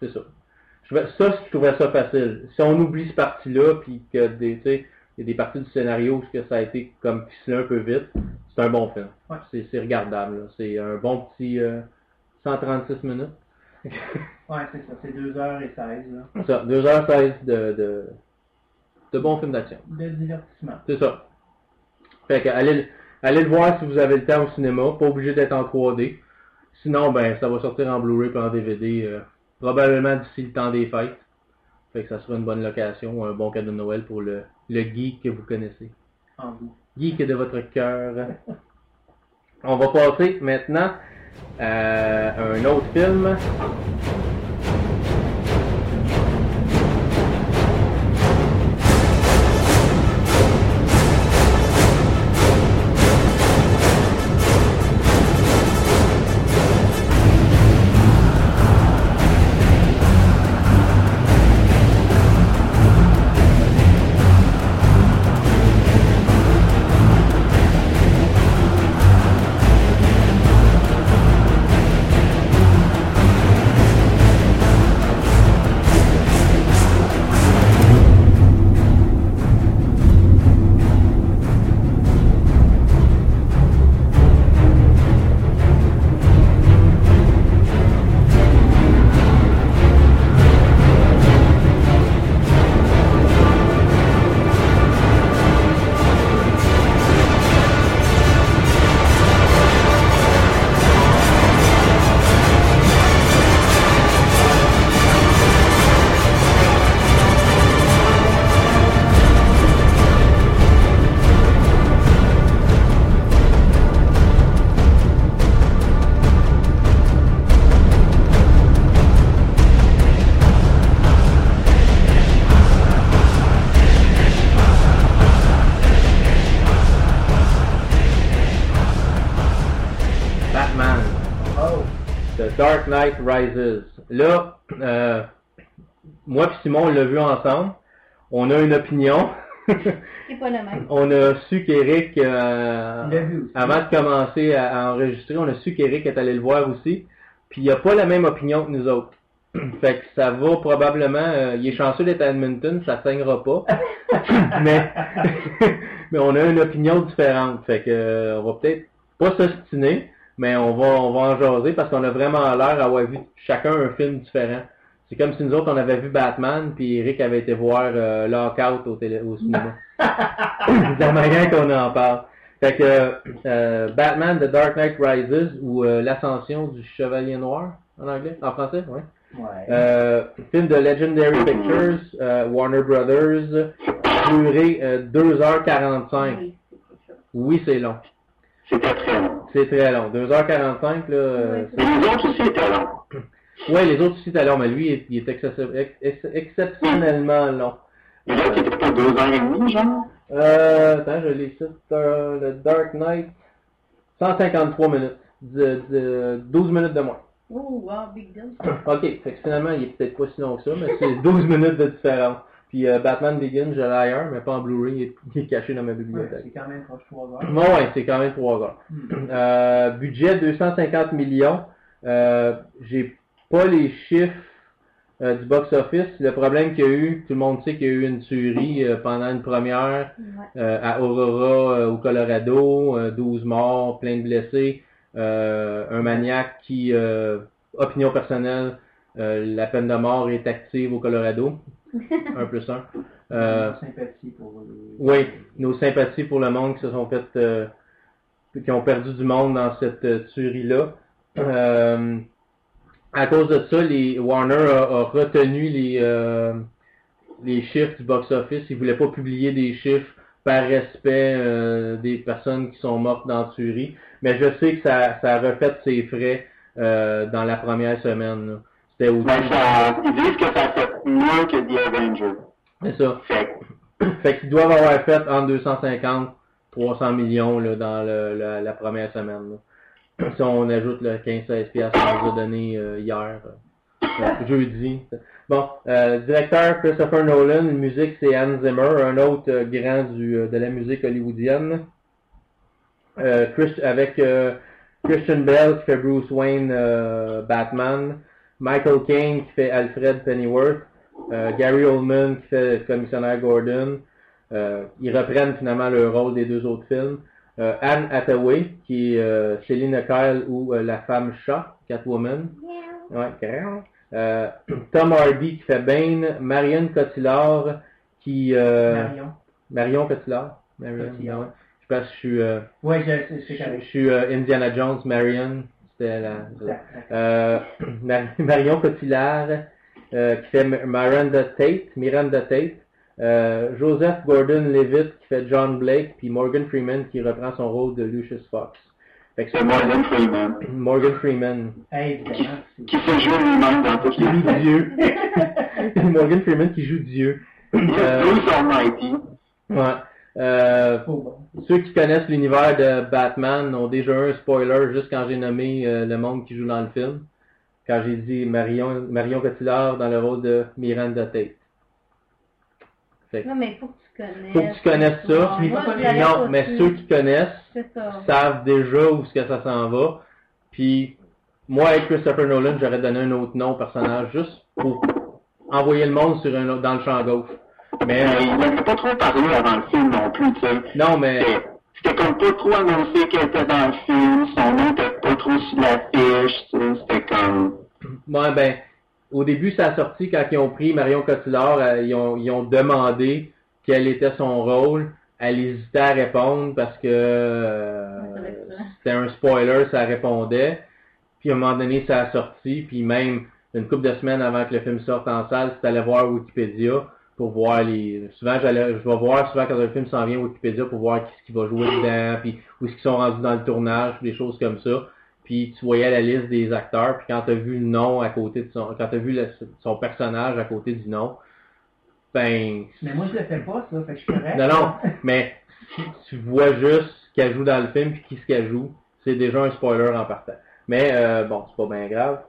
Speaker 1: c'est ça. Je, ça, je trouvais ça facile. Si on oublie cette partie-là, puis que des, tu sais, il y a des parties du scénario où ça a été comme ficelé un peu vite, c'est un bon film.
Speaker 3: Ouais.
Speaker 1: C'est, regardable. C'est un bon petit euh, 136 minutes.
Speaker 3: Ouais, c'est ça. C'est 2h16 là.
Speaker 1: ça, 2h16 de, de, de bons films d'action.
Speaker 3: de divertissement.
Speaker 1: C'est ça. Fait que allez, le- allez le voir si vous avez le temps au cinéma, pas obligé d'être en 3D. Sinon, ben, ça va sortir en Blu-ray et en DVD, euh, probablement d'ici le temps des fêtes. Fait que ça sera une bonne location, un bon cadeau de Noël pour le, le geek que vous connaissez.
Speaker 3: En vous.
Speaker 1: Geek de votre cœur. On va passer maintenant à un autre film. On a une opinion.
Speaker 5: C'est pas le même.
Speaker 1: on a su qu'Éric, euh, avant de commencer à, à enregistrer, on a su qu'Éric est allé le voir aussi. Puis il a pas la même opinion que nous autres. fait que ça va probablement. euh, il est chanceux d'être à Edmonton, ça saignera pas. mais, mais on a une opinion différente. Fait que euh, on va peut-être pas s'ostiner, mais on va on va en jaser parce qu'on a vraiment l'air d'avoir vu chacun un film différent. C'est comme si nous autres on avait vu Batman puis Eric avait été voir euh, Lockout au, télé, au cinéma. C'est la manière qu'on en parle. Fait que euh, Batman The Dark Knight Rises ou euh, l'ascension du Chevalier Noir en anglais, en français. Ouais. Euh, film de Legendary Pictures, euh, Warner Brothers, durée euh, 2h45.
Speaker 5: Oui, c'est.
Speaker 1: Oui, c'est long.
Speaker 4: C'était très long.
Speaker 1: C'est très long. 2h45, là. euh,
Speaker 5: Oui,
Speaker 4: les autres aussi étaient longs.
Speaker 1: Ouais, les autres aussi étaient longs, mais lui, il est, exceptionnellement long.
Speaker 4: Et là, c'était pas deux heures et demie, genre?
Speaker 1: Euh, attends, je l'ai ici. euh, le Dark Knight, 153 minutes. De- de- 12 minutes de moins.
Speaker 5: Oh, wow, big deal.
Speaker 1: Ok, fait que finalement, il est peut-être pas si long que ça, mais c'est 12 minutes de différence. Puis euh, Batman Begins, je l'ai ailleurs, mais pas en Blu-ray, il est, il est caché dans ma
Speaker 3: Ouais,
Speaker 1: bibliothèque.
Speaker 3: c'est quand même proche 3 heures.
Speaker 1: Bon, ouais, c'est quand même 3 heures. Euh, budget 250 millions. Euh, J'ai pas les chiffres euh, du box-office. Le problème qu'il y a eu, tout le monde sait qu'il y a eu une tuerie euh, pendant une première
Speaker 5: Ouais.
Speaker 1: euh, à Aurora, euh, au Colorado, euh, 12 morts, plein de blessés, euh, un maniaque qui, euh, opinion personnelle, euh, la peine de mort est active au Colorado, 1 plus 1. Euh,
Speaker 3: sympathie pour les...
Speaker 1: oui, nos sympathies pour le monde qui se sont fait, euh, qui ont perdu du monde dans cette euh, tuerie-là. À cause de ça, les Warner a, a retenu les, euh, les chiffres du box-office. Ils voulaient pas publier des chiffres par respect euh, des personnes qui sont mortes dans la tuerie. Mais je sais que ça, ça a refait ses frais euh, dans la première semaine. C'était au
Speaker 4: Ben, ça, ils disent que ça fait mieux que The Avengers.
Speaker 1: C'est ça.
Speaker 4: Fait
Speaker 1: Fait qu'ils doivent avoir fait entre 250 300 millions là, dans le- la, la première semaine. là. Si on ajoute le 15-16 piastres qu'on nous a donné euh, hier, euh, jeudi. Bon, euh, directeur Christopher Nolan, musique c'est Hans Zimmer, un autre grand de la musique hollywoodienne. Chris- avec Christian Bell qui fait Bruce Wayne Batman, Michael Caine qui fait Alfred Pennyworth, Gary Oldman qui fait le commissionnaire Gordon. Ils reprennent finalement le rôle des deux autres films. Euh, Anne Hathaway, qui est euh, Selina Kyle ou euh, la femme chat, Catwoman. Ouais, carrément. Euh, Tom Hardy qui fait Bane. Marion Cotillard qui... Euh,
Speaker 3: Marion.
Speaker 1: Marion Cotillard. Marion,
Speaker 3: Cotillard.
Speaker 1: ouais. Je pense que je suis... Euh,
Speaker 3: Ouais, je,
Speaker 1: je,
Speaker 3: correct.
Speaker 1: je suis euh, Indiana Jones, Marion. C'était la... Euh, Marion Cotillard euh, qui fait Miranda Tate, Miranda Tate, euh, Joseph Gordon-Levitt qui fait John Blake, puis Morgan Freeman qui reprend son rôle de Lucius Fox. Fait que
Speaker 4: c'est Morgan Freeman.
Speaker 1: Morgan Freeman,
Speaker 3: Hey, c'est-
Speaker 4: Qui se joue lui-même dans toutes
Speaker 1: qui joue. Dieu. Morgan Freeman qui joue Dieu. Euh, ouais. Euh, ceux qui connaissent l'univers de Batman ont déjà eu un spoiler juste quand j'ai nommé euh, le monde qui joue dans le film. Quand j'ai dit Marion, Marion Cotillard dans le rôle de Miranda Tate.
Speaker 5: Non, mais faut que tu connaisses.
Speaker 1: Faut que tu connaisses ça.
Speaker 5: Moi,
Speaker 1: non, mais ceux qui connaissent savent déjà où ce que ça s'en va. Puis moi avec Christopher Nolan, j'aurais donné un autre nom au personnage juste pour envoyer le monde sur un autre, dans le champ gauche. Mais
Speaker 4: Mais il n'avait pas trop parlé avant le film non plus, tu sais.
Speaker 1: non, mais
Speaker 4: C'était- C'était comme pas trop annoncé qu'elle était dans le film, son nom était pas trop sur l'affiche, tu sais. C'était comme...
Speaker 1: Ouais, ben, au début, ça a sorti quand ils ont pris Marion Cotillard, euh, ils, ont, ils ont demandé quel était son rôle. Elle hésitait à répondre parce que euh, c'était un spoiler, ça répondait. Puis à un moment donné, ça a sorti, puis même une couple de semaines avant que le film sorte en salle, tu allais voir Wikipédia pour voir les. Souvent j'allais je vais voir souvent quand un film s'en vient Wikipédia pour voir qui ce qui va jouer dedans, puis où est-ce qu'ils sont rendus dans le tournage, des choses comme ça. Puis tu voyais la liste des acteurs, puis quand tu as vu le nom à côté de son. Quand tu as vu le- son personnage à côté du nom, ben
Speaker 3: Mais moi, je le fais pas, ça. Fait que je suis correct.
Speaker 1: non, non, mais si tu vois juste ce qu'elle joue dans le film puis qui ce qu'elle joue, c'est déjà un spoiler en partant. Mais euh, bon, c'est pas bien grave.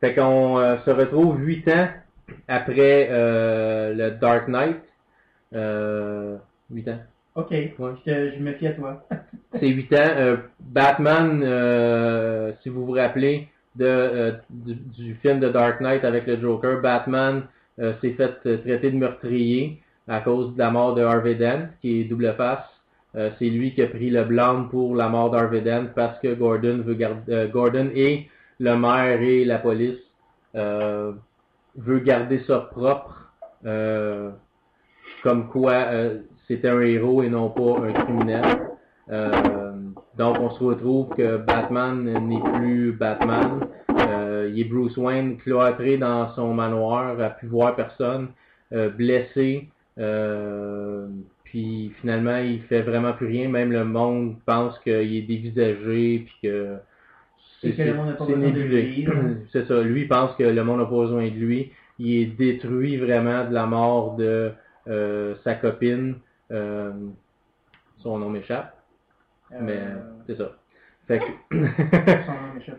Speaker 1: Fait qu'on euh, se retrouve huit ans après euh, le Dark Knight. Euh, huit ans.
Speaker 3: Ok, je, te- je me fie à toi.
Speaker 1: C'est 8 ans. Euh, Batman, euh, si vous vous rappelez de, euh, du, du film de Dark Knight avec le Joker, Batman euh, s'est fait euh, traiter de meurtrier à cause de la mort de Harvey Dent, qui est double face. Euh, c'est lui qui a pris le blâme pour la mort d'Harvey Dent parce que Gordon veut garder euh, Gordon et le maire et la police euh, veut garder ça propre. euh, comme quoi euh, c'était un héros et non pas un criminel. Euh, donc on se retrouve que Batman n'est plus Batman. Euh, il est Bruce Wayne cloîtré dans son manoir, a pu voir personne, euh, blessé. euh, puis finalement il fait vraiment plus rien. Même le monde pense qu'il est dévisagé puis que c'est
Speaker 3: lui.
Speaker 1: C'est ça. Lui pense que le monde n'a pas besoin de lui. Il est détruit vraiment de la mort de euh, sa copine. Euh, son nom m'échappe. Mais
Speaker 3: Euh,
Speaker 1: c'est ça. Fait que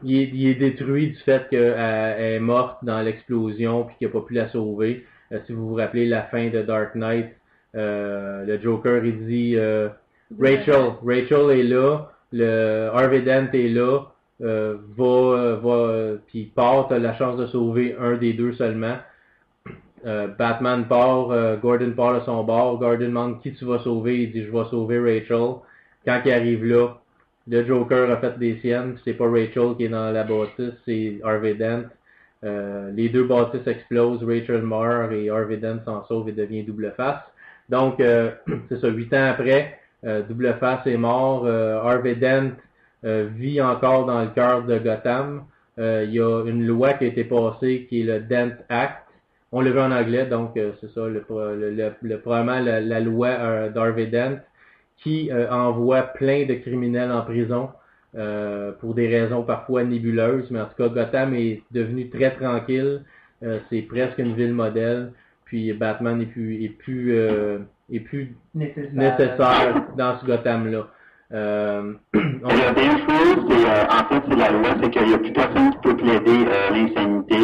Speaker 1: il, est, il est détruit du fait qu'elle est morte dans l'explosion puis qu'il n'a pas pu la sauver. Euh, si vous vous rappelez la fin de Dark Knight, le Joker il dit Rachel, Rachel est là, le Harvey Dent est là, euh, va, va, puis part, t'as la chance de sauver un des deux seulement. Euh, Batman part, euh, Gordon part de son bord, Gordon demande qui tu vas sauver, il dit je vais sauver Rachel. Quand il arrive là, le Joker a fait des siennes, c'est pas Rachel qui est dans la bâtisse, c'est Harvey Dent. Euh, les deux bâtisses explosent, Rachel meurt et Harvey Dent s'en sauve et devient double face. Donc, euh, c'est ça, huit ans après, double face est mort, Harvey Dent vit encore dans le cœur de Gotham. Il y a une loi qui a été passée qui est le Dent Act. On le veut en anglais, donc euh, c'est ça, le, le, le- le- probablement la, la loi euh, d'Harvey Dent qui euh, envoie plein de criminels en prison euh, pour des raisons parfois nébuleuses, mais en tout cas Gotham est devenu très tranquille. Euh, c'est presque une ville modèle. Puis Batman n'est plus est plus euh, est plus
Speaker 3: Nécessaire.
Speaker 1: nécessaire dans ce Gotham-là. Euh, on
Speaker 4: Il y a bien chose, c'est, euh, en fait, c'est la loi, c'est qu'il n'y a plus personne qui peut plaider euh, l'insanité.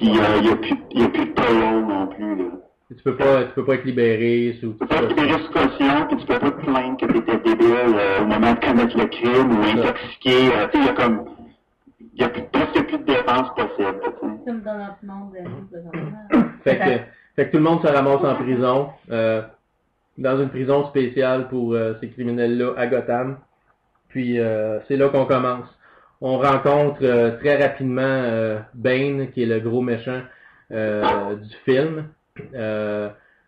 Speaker 4: Puis euh, il n'y a, plus- il y a plus de parole non plus. Là.
Speaker 1: tu peux pas tu peux pas être libéré sous
Speaker 4: Tu peux pas te juste caution, puis tu peux pas te plaindre que tu étais débile euh, au moment de commettre le crime ou intoxiqué. Euh, tu sais, il y a comme. Il y a plus, presque plus de défense possible. tu sais.
Speaker 5: Comme dans notre monde de nous, présentement.
Speaker 1: Fait que, fait que tout le monde se ramasse en prison, euh, dans une prison spéciale pour euh, ces criminels-là à Gotham. Puis euh, c'est là qu'on commence. On rencontre euh, très rapidement euh, Bane, qui est le gros méchant euh, du film.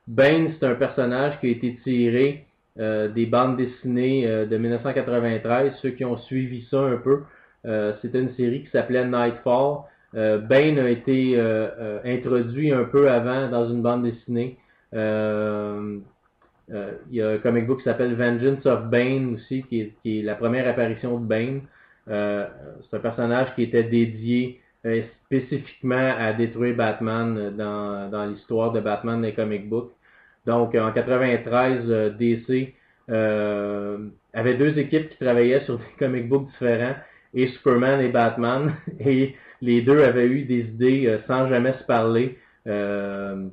Speaker 1: Bane, c'est un personnage qui a été tiré des bandes dessinées de 1993. Ceux qui ont suivi ça un peu, c'était une série qui s'appelait Nightfall. Bane a été introduit un peu avant dans une bande dessinée. Il y a un comic book qui s'appelle Vengeance of Bane aussi, qui est la première apparition de Bane. Euh, c'est un personnage qui était dédié euh, spécifiquement à détruire Batman dans, dans l'histoire de Batman des comic books. Donc en 93, euh, DC avait deux équipes qui travaillaient sur des comic books différents, et Superman et Batman, et les deux avaient eu des idées euh, sans jamais se parler euh,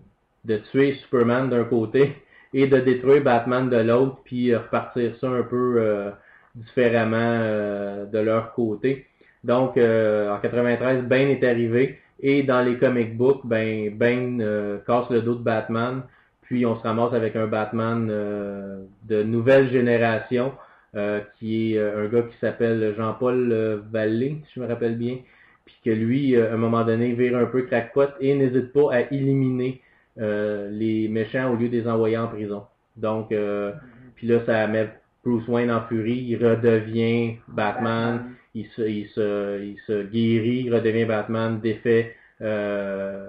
Speaker 1: de tuer Superman d'un côté et de détruire Batman de l'autre, puis repartir ça un peu différemment euh, de leur côté. Donc euh, en 93, Bane est arrivé et dans les comic books, ben Bane euh, casse le dos de Batman, puis on se ramasse avec un Batman euh, de nouvelle génération euh, qui est euh, un gars qui s'appelle Jean-Paul Vallée, si je me rappelle bien, puis que lui, euh, à un moment donné, vire un peu crackpot et n'hésite pas à éliminer euh, les méchants au lieu de les envoyer en prison. Donc, euh, puis là, ça met Bruce Wayne en furie, il redevient Batman, il se, il se, il se guérit, il redevient Batman, défait euh,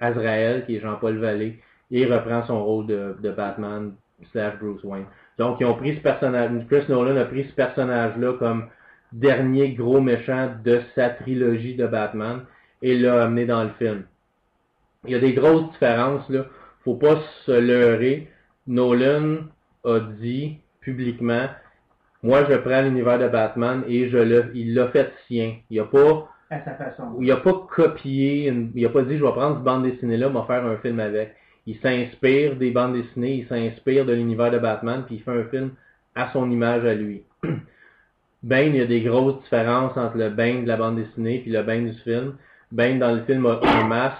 Speaker 1: Azrael, qui est Jean-Paul Vallée, et il reprend son rôle de, de Batman slash Bruce Wayne. Donc, ils ont pris ce personnage, Chris Nolan a pris ce personnage-là comme dernier gros méchant de sa trilogie de Batman et l'a amené dans le film. Il y a des grosses différences, là. Faut pas se leurrer. Nolan a dit publiquement moi je prends l'univers de Batman et je le, il l'a fait sien. Il a pas,
Speaker 3: À sa façon.
Speaker 1: il a pas copié, une- il a pas dit je vais prendre cette bande dessinée là, vais faire un film avec. Il s'inspire des bandes dessinées, il s'inspire de l'univers de Batman, puis il fait un film à son image à lui. Bane, il y a des grosses différences entre le Bane de la bande dessinée puis le Bane du film. Bane dans le film a un masque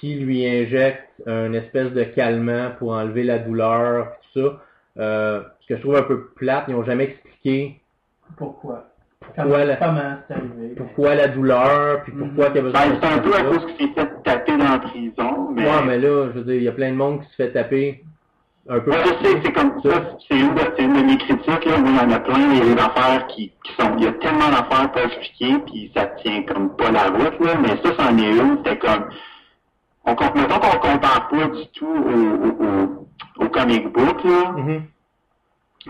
Speaker 1: qui lui injecte une espèce de calmant pour enlever la douleur, tout ça. Euh, ce que je trouve un peu plate, ils n'ont jamais expliqué
Speaker 3: Pourquoi?
Speaker 1: pourquoi
Speaker 3: Comment,
Speaker 1: la,
Speaker 3: comment arrivé?
Speaker 1: pourquoi la douleur, puis pourquoi il y a besoin
Speaker 4: Ben,
Speaker 1: de
Speaker 4: c'est un peu à cause qu'il s'est fait taper dans la prison, mais...
Speaker 1: Ouais, mais là, je veux dire, il y a plein de monde qui se fait taper un peu
Speaker 4: Ouais, je sais, c'est comme ça, c'est une, une de mes critiques, là, où il y en a plein, il y a des affaires qui, qui sont, il y a tellement d'affaires pas expliquées, puis ça tient comme pas la route, là, mais ça, c'en est une, c'était comme, on, qu'on compare pas du tout au, au, au, au comic book, là,
Speaker 1: Mhm.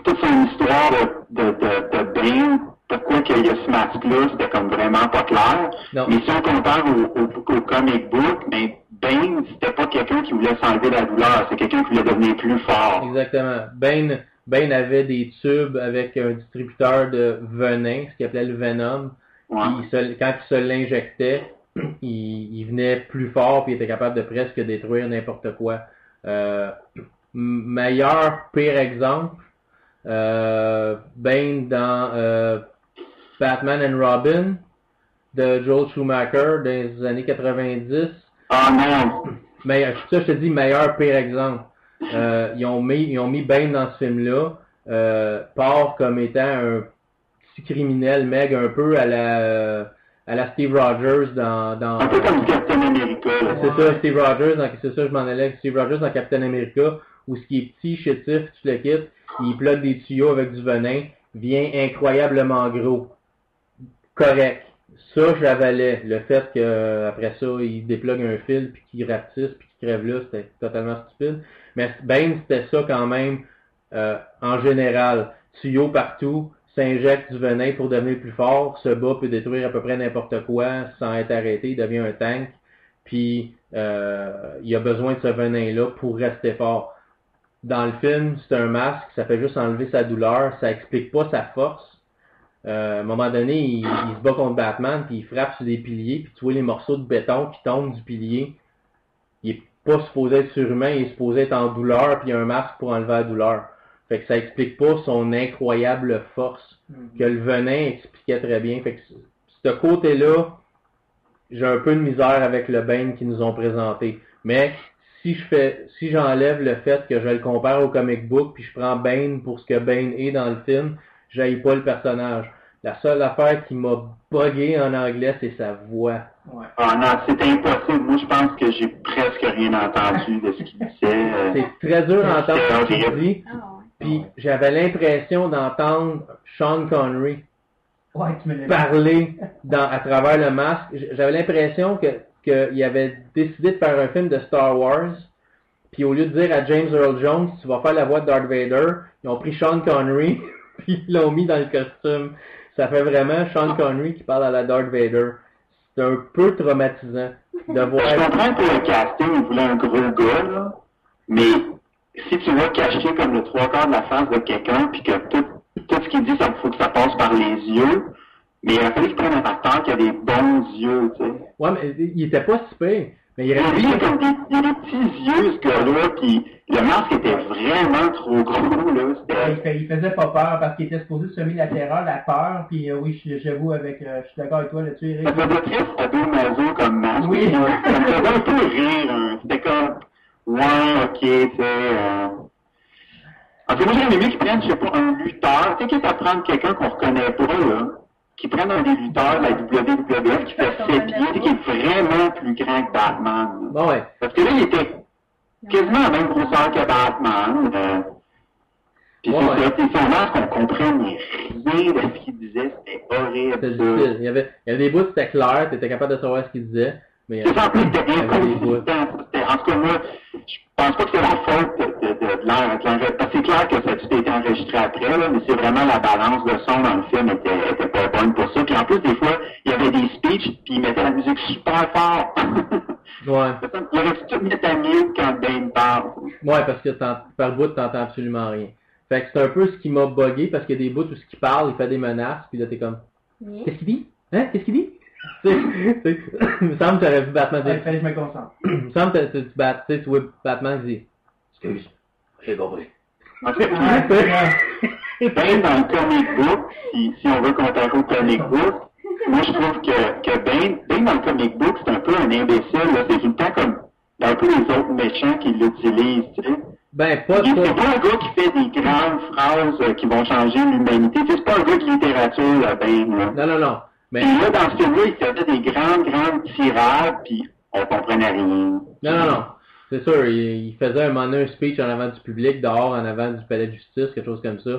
Speaker 4: toute son histoire de, de, de, de Bane, pourquoi qu'il y a ce masque-là, c'était comme vraiment pas clair.
Speaker 1: Non.
Speaker 4: Mais si on compare au, au, au comic book, ben, Bane, c'était pas quelqu'un qui voulait s'enlever la douleur, c'est quelqu'un qui voulait devenir plus fort.
Speaker 1: Exactement. Bane, Bane avait des tubes avec un distributeur de venin, ce qu'il appelait le Venom.
Speaker 4: Ouais.
Speaker 1: Puis il se- quand il se l'injectait, il, il venait plus fort puis il était capable de presque détruire n'importe quoi. Euh, meilleur, pire exemple, euh, Bane dans euh, Batman and Robin de Joel Schumacher dans les années 90.
Speaker 4: Ah non!
Speaker 1: Mais ça, je te dis meilleur pire exemple. Euh, ils ont mis ils ont mis Bane dans ce film-là, euh, part comme étant un petit criminel meg un peu à la euh, à la Steve Rogers dans dans
Speaker 4: Un peu comme Captain America, là.
Speaker 1: c'est ça Steve Rogers dans c'est ça je m'en allais avec Steve Rogers dans Captain America où ce qui est petit chétif tu le quittes il plug des tuyaux avec du venin vient incroyablement gros. Correct. Ça j'avalais. Le fait que après ça il déplugue un fil puis qu'il rapetisse puis qu'il crève là c'était totalement stupide. Mais Bane c'était ça quand même euh, en général. Tuyaux partout s'injecte du venin pour devenir plus fort se bat peut détruire à peu près n'importe quoi sans être arrêté il devient un tank puis euh, il a besoin de ce venin-là pour rester fort. Dans le film, c'est un masque, ça fait juste enlever sa douleur, ça explique pas sa force. Euh, à un moment donné, il, se bat contre Batman, puis il frappe sur des piliers, puis tu vois les morceaux de béton qui tombent du pilier. Il est pas supposé être surhumain, il est supposé être en douleur, puis il a un masque pour enlever la douleur. Fait que ça explique pas son incroyable force que le venin expliquait très bien. Fait que ce côté-là, j'ai un peu de misère avec le Bane qu'ils nous ont présenté. Mais si je fais, si j'enlève le fait que je le compare au comic book, puis je prends Bane pour ce que Bane est dans le film, j'aille pas le personnage. La seule affaire qui m'a bugué en anglais, c'est sa voix.
Speaker 3: Ouais.
Speaker 4: Ah non, c'est impossible. Moi, je pense que j'ai presque rien entendu de ce qu'il disait. euh.
Speaker 1: C'est très dur d'entendre ce qu'il dit.
Speaker 5: Ah ouais.
Speaker 1: Puis j'avais l'impression d'entendre Sean Connery
Speaker 3: Ouais,
Speaker 1: parler dans, à travers le masque. J'avais l'impression que qu'il avait décidé de faire un film de Star Wars. Puis au lieu de dire à James Earl Jones, tu vas faire la voix de Darth Vader, ils ont pris Sean Connery puis ils l'ont mis dans le costume. Ça fait vraiment Sean Connery qui parle à la Darth Vader. C'est un peu traumatisant de voir.
Speaker 4: Je comprends que le casting, il voulait un gros gars, là, mais si tu vas cacher comme le trois quarts de la face de quelqu'un, puis que tout, tout ce qu'il dit, ça faut que ça passe par les yeux, mais il a fallu qu'il prenne un acteur qui a des bons yeux, tu sais.
Speaker 1: Ouais, mais il était pas si pire. Mais il
Speaker 4: lui, il a comme des, il petits yeux, ce gars-là, puis le masque était vraiment trop gros, là.
Speaker 3: Il, il faisait pas peur parce qu'il était supposé semer la terreur, la peur, puis euh, oui, je- j'avoue avec, euh, je suis d'accord avec toi là-dessus, Eric.
Speaker 4: Ça faisait très sadomaso comme masque.
Speaker 3: Oui.
Speaker 4: Ça me faisait un peu rire. hein. C'était comme, ouais, ok, tu sais. Euh... En tout cas, moi, j'aurais aimé qu'ils prennent, je sais pas, un lutteur. Tu sais, quitte à prendre quelqu'un qu'on reconnaît pas, là. Qui prenne un des lutteurs de la WWF qui fait 7 pieds, tu sais, qui est vraiment plus grand que Batman. là.
Speaker 1: Bon, ouais.
Speaker 4: Parce que là, il était quasiment la même grosseur que Batman. Euh... Puis
Speaker 1: Ouais,
Speaker 4: c'est
Speaker 1: ouais.
Speaker 4: son masque, on comprenait rien de ce qu'il disait. C'était horrible.
Speaker 1: C'était
Speaker 4: ça.
Speaker 1: difficile. Il y avait, il y avait des bouts, c'était clair, t'étais capable de savoir ce qu'il disait. Mais
Speaker 4: C'est ça, en plus, c'était inconsistant. En tout cas, moi, je pense pas que c'est la faute de, de, de, de l'air. de l'enre- Parce que c'est clair que ça a tout été enregistré après, là, mais c'est vraiment la balance de son dans le film était, était pas bonne pour ça. Puis en plus, des fois, il y avait des speeches, puis il mettait la musique super fort.
Speaker 1: Ouais.
Speaker 4: il aurait tout mettre à mute quand Bane parle?
Speaker 1: Ouais, parce que par bout, t'entends absolument rien. Fait que c'est un peu ce qui m'a bugué parce qu'il y a des bouts où ce qu'il parle, il fait des menaces, puis là t'es comme
Speaker 5: Oui.
Speaker 1: Qu'est-ce qu'il dit? Hein? Qu'est-ce qu'il dit? Tu sais, tu sais, il me semble que t'aurais vu Batman
Speaker 3: Il
Speaker 1: dire.
Speaker 3: fallait que je me concentre.
Speaker 1: Il me semble que tu, tu, bat- tu vois Batman qui dit Excuse, j'ai compris.
Speaker 4: En fait,
Speaker 3: Ah.
Speaker 4: Ben dans le comic book, si, si on veut comparer au comic book, moi je trouve que, que Ben, Ben dans le comic book, c'est un peu un imbécile, là. c'est tout le temps comme un peu les autres méchants qui l'utilisent, tu sais.
Speaker 1: Ben, pas
Speaker 4: Il- C'est pas un gars qui fait des grandes phrases euh, qui vont changer l'humanité. C'est pas un gars de littérature, là, Ben. Là.
Speaker 1: Non, non, non. Mais,
Speaker 4: Et là, dans ce film-là, il faisait des grandes, grandes tirades, puis on comprenait rien.
Speaker 1: non, non, non. C'est sûr, il, il faisait un moment donné un speech en avant du public, dehors, en avant du palais de justice, quelque chose comme ça.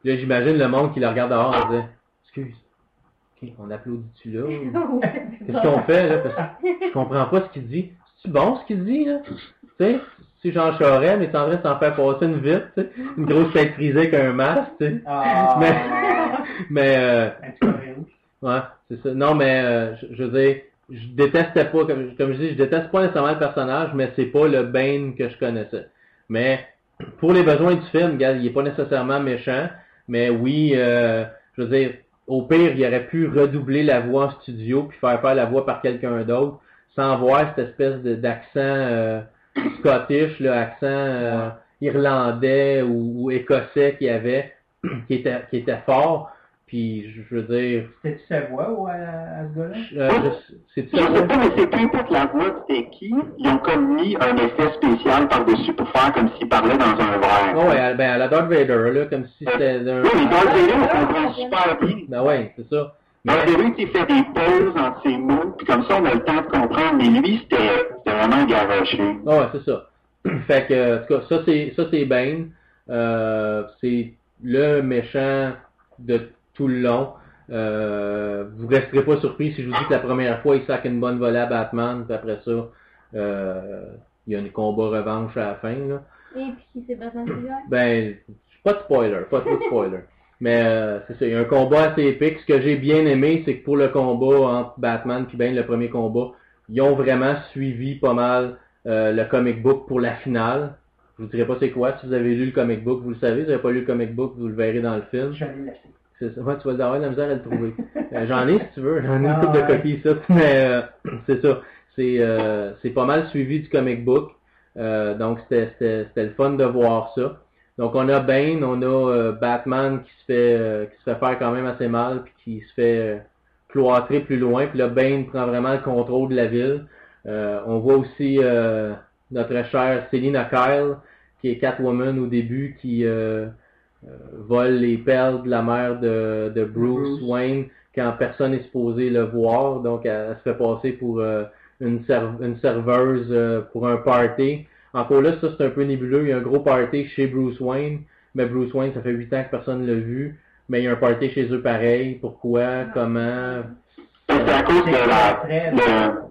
Speaker 1: Puis là, j'imagine le monde qui le regarde dehors en disant Excuse, ok, on applaudit-tu là? Qu'est-ce qu'on fait là? Parce que je comprends pas ce qu'il dit. C'est bon ce qu'il dit là? Tu sais, c'est Jean Charest, mais c'est en train de s'en faire passer une vite, tu. Une grosse tête frisée avec un masque, tu sais.
Speaker 3: Ah,
Speaker 1: Mais, mais euh, Ouais, c'est ça. Non, mais euh, je, je veux dire, je détestais pas, comme, comme je dis, je déteste pas nécessairement le personnage, mais c'est pas le Bane que je connaissais. Mais pour les besoins du film, regarde, il est pas nécessairement méchant, mais oui, euh, je veux dire, au pire, il aurait pu redoubler la voix en studio puis faire faire la voix par quelqu'un d'autre, sans voir cette espèce d'accent euh, scottish, là, accent euh, irlandais ou, ou écossais qu'il y avait, qui était, qui était fort. Puis je veux dire,
Speaker 3: C'était-tu sa voix ou à, à ce gars-là?
Speaker 1: euh, je- c'est
Speaker 4: Je sais pas, mais c'est peu importe la voix c'était qui, ils ont comme mis un effet spécial par-dessus pour faire comme s'il parlait dans un verre.
Speaker 1: Oh ouais, à- ben à la Darth Vader, là, comme si c'était un...
Speaker 4: Oui, mais Darth Vader, on comprend super bien.
Speaker 1: Ben ouais, c'est ça.
Speaker 4: Darth Vader, il fait des pauses entre ses mots, puis comme ça, on a le temps de comprendre, mais lui, c'était vraiment garoché.
Speaker 1: Ah ouais, c'est ça. fait que, en tout cas, ça c'est, ça c'est Bane. Euh, c'est le méchant de tout le long. Euh, vous resterez pas surpris si je vous dis que la première fois, il sac une bonne volée à Batman, puis après ça, euh, il y a un combat revanche à la fin, là.
Speaker 5: Et puis c'est Batman qui.
Speaker 1: Ben, pas de spoiler, pas de spoiler. Mais euh, c'est ça, il y a un combat assez épique. Ce que j'ai bien aimé, c'est que pour le combat entre Batman puis Ben, le premier combat, ils ont vraiment suivi pas mal euh, le comic book pour la finale. Je vous dirai pas c'est quoi. Si vous avez lu le comic book, vous le savez. Si vous n'avez pas lu le comic book, vous le verrez dans le film.
Speaker 3: Je l'acheter.
Speaker 1: Ouais, tu vas avoir de la misère à le trouver. Euh, J'en ai si tu veux. J'en ai une
Speaker 3: Ah,
Speaker 1: couple de copies, ça. Mais euh, c'est ça. C'est euh, c'est pas mal suivi du comic book. Euh, donc c'était c'était- c'était le fun de voir ça. Donc on a Bane, on a euh, Batman qui se fait euh, qui se fait faire quand même assez mal puis qui se fait cloîtrer plus loin. Puis là Bane prend vraiment le contrôle de la ville. Euh, on voit aussi euh, notre chère Selina Kyle qui est Catwoman au début qui vole les perles de la mère de, de Bruce,
Speaker 3: Bruce.
Speaker 1: Wayne quand personne n'est supposé le voir. Donc elle, elle se fait passer pour euh, une, serve- une serveuse euh, pour un party. Encore là, ça c'est un peu nébuleux. Il y a un gros party chez Bruce Wayne, mais Bruce Wayne, ça fait huit ans que personne ne l'a vu. Mais il y a un party chez eux pareil. Pourquoi? Comment?
Speaker 4: C'est à cause de la,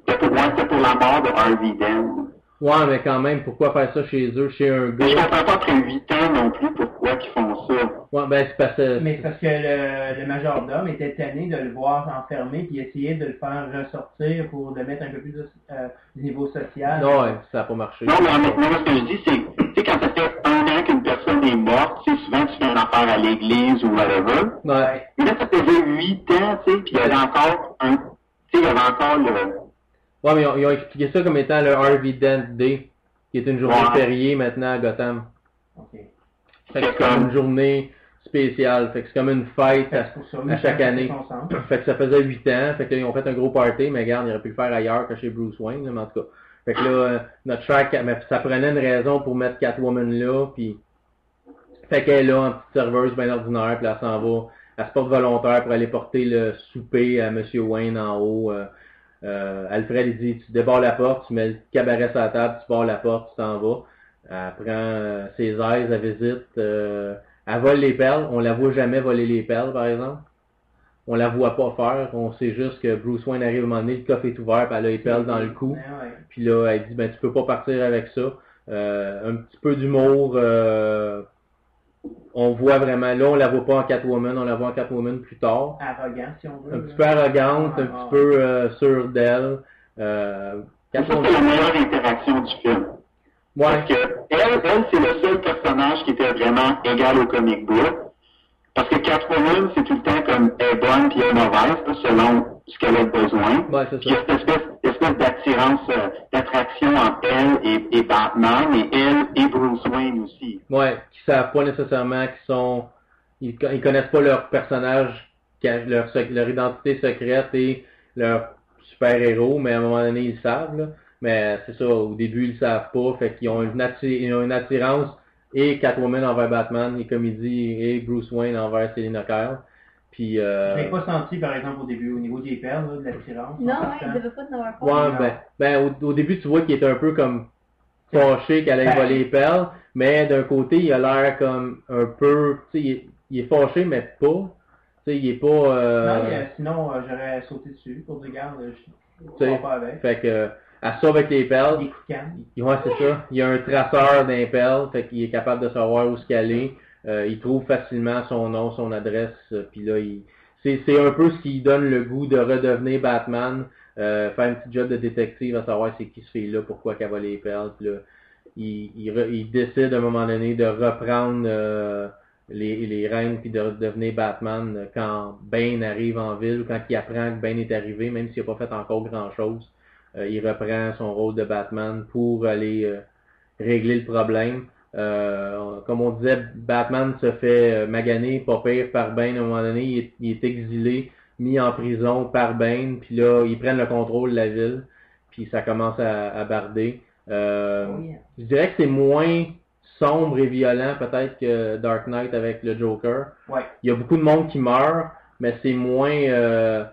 Speaker 4: c'était pour, pour la mort de Harvey Dent.
Speaker 1: Ouais, mais quand même, pourquoi faire ça chez eux, chez un
Speaker 4: Mais je
Speaker 1: gars?
Speaker 4: comprends pas après 8 ans non plus pourquoi ils font ça.
Speaker 1: Ouais, ben c'est parce que...
Speaker 3: Mais c'est parce que le, le majordome était tanné de le voir enfermé puis essayer de le faire ressortir pour le mettre un peu plus de, euh, du niveau social.
Speaker 1: Non, ouais, ça n'a pas marché.
Speaker 4: Non, mais honnêtement, moi, ce que je dis, c'est, tu sais, quand ça fait un an qu'une personne est morte, tu sais, souvent tu fais une affaire à l'église ou whatever.
Speaker 1: Ouais.
Speaker 4: Mais là, ça faisait 8 ans, tu sais, puis il y avait encore un, tu sais, il y avait encore le,
Speaker 1: Ouais, mais ils ont, ils ont expliqué ça comme étant le Harvey Dent Day, qui est une journée
Speaker 4: Ouais.
Speaker 1: fériée maintenant à Gotham.
Speaker 3: Ok.
Speaker 1: Fait que c'est comme une journée spéciale. Fait que c'est comme une fête à, chaque année. Fait que ça faisait 8 ans. Fait que là, ils ont fait un gros party, mais regarde, ils auraient pu le faire ailleurs que chez Bruce Wayne, là, mais en tout cas. Fait que là, euh, notre mais ça prenait une raison pour mettre Catwoman là, puis fait qu'elle est là en petite serveuse bien ordinaire, puis là, elle s'en va, elle se porte volontaire pour aller porter le souper à Monsieur Wayne en haut. euh, euh, Alfred, il dit, tu débarres la porte, tu mets le cabaret sur la table, tu barres la porte, tu t'en vas. Elle prend euh, ses aises, elle visite, euh, elle vole les perles. On la voit jamais voler les perles, par exemple. On la voit pas faire. On sait juste que Bruce Wayne arrive à un moment donné, le coffre est ouvert, puis elle a les perles dans le cou.
Speaker 3: Ah.
Speaker 1: Puis là, elle dit, ben tu peux pas partir avec ça. Euh, un petit peu d'humour. euh, on voit vraiment, là, on la voit pas en Catwoman, on la voit en Catwoman plus tard.
Speaker 3: Arrogant, si on veut.
Speaker 1: Un petit peu arrogante, un petit
Speaker 3: ouais.
Speaker 1: peu euh, sûre d'elle. Euh, Catwoman-
Speaker 4: c'est la meilleure interaction du film. Parce
Speaker 1: Ouais.
Speaker 4: que elle, elle c'est le seul personnage qui était vraiment égal au comic book. Parce que Catwoman, c'est tout le temps comme elle est bonne puis elle est mauvaise, selon ce qu'elle a besoin.
Speaker 1: Ouais, c'est ça.
Speaker 4: cette espèce, espèce d'attirance, euh, d'attraction entre elle et, et Batman, et elle et Bruce Wayne aussi.
Speaker 1: Ouais, qui savent pas nécessairement qui sont. Ils, ils connaissent pas leur personnage, leur, identité secrète et leur super-héros, mais à un moment donné, ils le savent, là. Mais c'est ça, au début, ils le savent pas, fait qu'ils ont une attirance et Catwoman envers Batman, et comme il dit, et Bruce Wayne envers Selina Kyle. Puis, euh,
Speaker 3: Je l'ai pas senti, par exemple, au début, au niveau des perles, là, de l'attirance.
Speaker 5: Non, ouais, ils devaient pas en avoir peur.
Speaker 1: Ouais,
Speaker 3: non.
Speaker 1: ben, ben au, au début, tu vois qu'il est un peu comme fâché qu'elle ait
Speaker 3: Ben.
Speaker 1: volé les perles, mais d'un côté, il a l'air comme un peu, tu sais, il, est- il est fâché, mais pas. Tu sais, il est pas... euh,
Speaker 3: Non, mais, euh, sinon, euh, j'aurais sauté dessus pour dire, regarde, euh, je
Speaker 1: sais,
Speaker 3: ne pas avec.
Speaker 1: Fait que, euh, elle sort avec les perles.
Speaker 3: Des coups de canne.
Speaker 1: Il- Ouais, c'est ça. Il y a un traceur d'un perles, fait qu'il est capable de savoir où ce qu'elle est. Euh, il trouve facilement son nom, son adresse, euh, puis là, il... c'est, un peu ce qui donne le goût de redevenir Batman, euh, faire un petit job de détective à savoir c'est qui ce fille-là, pourquoi qu'elle va les perles, puis là, il, il, il décide à un moment donné de reprendre euh, les, les rênes puis de redevenir Batman quand Bane arrive en ville ou quand il apprend que Bane est arrivé, même s'il n'a pas fait encore grand-chose. Euh, il reprend son rôle de Batman pour aller régler le problème. Euh, comme on disait, Batman se fait euh, maganer, pas pire, par Bane à un moment donné. Il est, il est exilé, mis en prison par Bane, puis là, ils prennent le contrôle de la ville, puis ça commence à, à barder. Euh,
Speaker 3: Oh, yeah.
Speaker 1: je dirais que c'est moins sombre et violent peut-être que Dark Knight avec le Joker.
Speaker 3: Ouais.
Speaker 1: Il y a beaucoup de monde qui meurt, mais c'est moins... euh,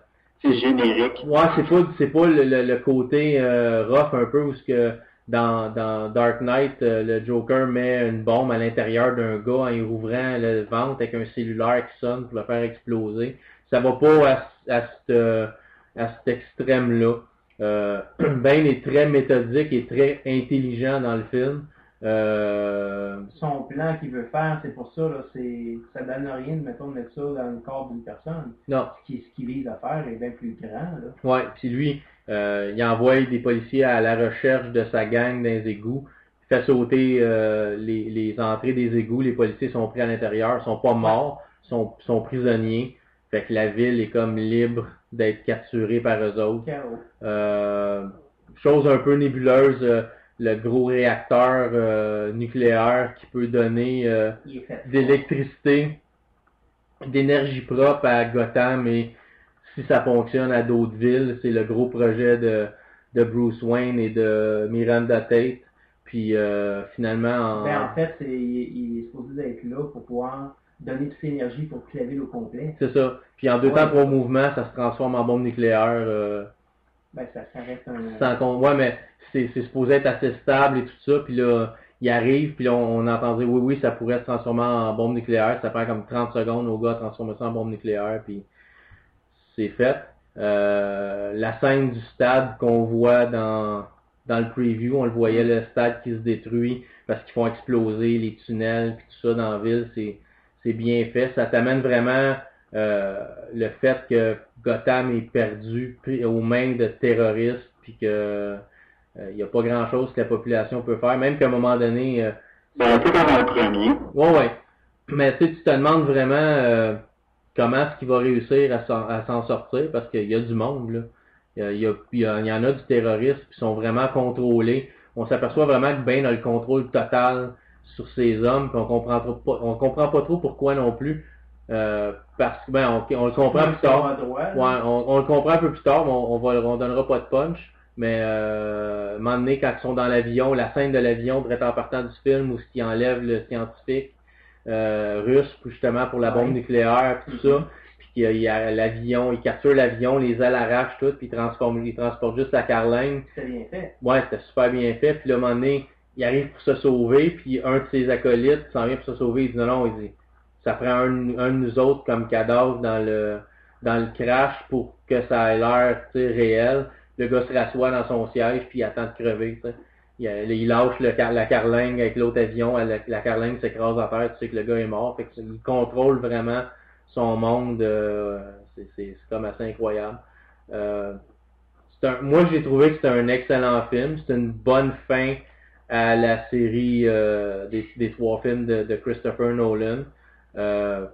Speaker 4: C'est générique.
Speaker 1: Ouais, c'est pas c'est pas le, le, le côté euh, rough un peu où ce que dans, dans Dark Knight euh, le Joker met une bombe à l'intérieur d'un gars en y ouvrant le ventre avec un cellulaire qui sonne pour le faire exploser. Ça va pas à, à, euh, à cet extrême-là. Euh, Bane est très méthodique et très intelligent dans le film. Euh,
Speaker 3: Son plan qu'il veut faire, c'est pour ça, là, c'est, ça donne rien de, mettons, de mettre ça dans le corps d'une personne.
Speaker 1: non,
Speaker 3: Ce qu'il ce qu'il vise à faire est bien plus grand.
Speaker 1: Ouais, puis lui, euh, il envoie des policiers à la recherche de sa gang dans les égouts. Il fait sauter euh, les, les entrées des égouts. Les policiers sont pris à l'intérieur, sont pas morts, sont, sont prisonniers. Fait que la ville est comme libre d'être capturée par eux autres. Euh, chose un peu nébuleuse, le gros réacteur euh, nucléaire qui peut donner euh,
Speaker 3: est
Speaker 1: d'électricité, d'énergie propre à Gotham et si ça fonctionne à d'autres villes, c'est le gros projet de, de Bruce Wayne et de Miranda Tate. Puis euh, finalement, en,
Speaker 3: Ben, en fait, c'est, il, il est supposé être là pour pouvoir donner toute l'énergie pour toute la ville au complet.
Speaker 1: c'est ça. Puis en deux
Speaker 3: Ouais.
Speaker 1: temps, trois mouvements, ça se transforme en bombe nucléaire. euh,
Speaker 3: Ben, ça, ça reste un...
Speaker 1: sans con- ouais, mais c'est, supposé être assez stable et tout ça. Puis là, il arrive, puis là, on, on entend dire oui, oui, ça pourrait se transformer en bombe nucléaire. Ça prend comme 30 secondes au gars de transformer ça en bombe nucléaire, puis c'est fait. Euh, la scène du stade qu'on voit dans, dans le preview, on le voyait, le stade qui se détruit parce qu'ils font exploser les tunnels, puis tout ça dans la ville, c'est, bien fait. Ça t'amène vraiment euh, le fait que Gotham est perdu aux mains de terroristes, puis que il n'y a pas grand chose que la population peut faire, même qu'à un moment donné, euh,
Speaker 4: Ben, un peu comme dans le premier.
Speaker 1: ouais ouais, mais tu sais, tu te demandes vraiment euh, comment est-ce qu'il va réussir à s'en, à s'en sortir, parce qu'il y a du monde là, il y, a- il y, en a du terrorisme qui sont vraiment contrôlés. On s'aperçoit vraiment que Bane a le contrôle total sur ses hommes, puis on comprend trop pas, on comprend pas trop pourquoi non plus, euh, parce que ben on, on le comprend plus tard.
Speaker 3: À droite,
Speaker 1: Ouais, on, on le comprend un peu plus tard, mais on, on va, on donnera pas de punch. Mais euh, à un moment donné, quand ils sont dans l'avion, la scène de l'avion, direct en partant du film, où ce qui enlève le scientifique euh, russe, justement pour la bombe
Speaker 3: Ouais.
Speaker 1: nucléaire, puis tout ça, puis qu'il y a- l'avion, il capture l'avion, les ailes arrachent tout, puis il transforme, il transporte juste la Carlingue.
Speaker 3: C'est bien fait.
Speaker 1: Ouais, c'était super bien fait. Puis là, à un moment donné, il arrive pour se sauver, puis un de ses acolytes s'en vient pour se sauver. Il dit non, non, il dit, ça prend un, un de nous autres comme cadavre dans le dans le crash pour que ça ait l'air réel. Le gars se rassoit dans son siège, puis il attend de crever. tu sais. Il, il lâche la carlingue avec l'autre avion, la, la carlingue s'écrase à terre, tu sais que le gars est mort. Fait que il contrôle vraiment son monde. euh, c'est- comme assez incroyable. Euh, un- moi, j'ai trouvé que c'était un excellent film. C'est une bonne fin à la série euh, des, trois films de, de Christopher Nolan. Euh,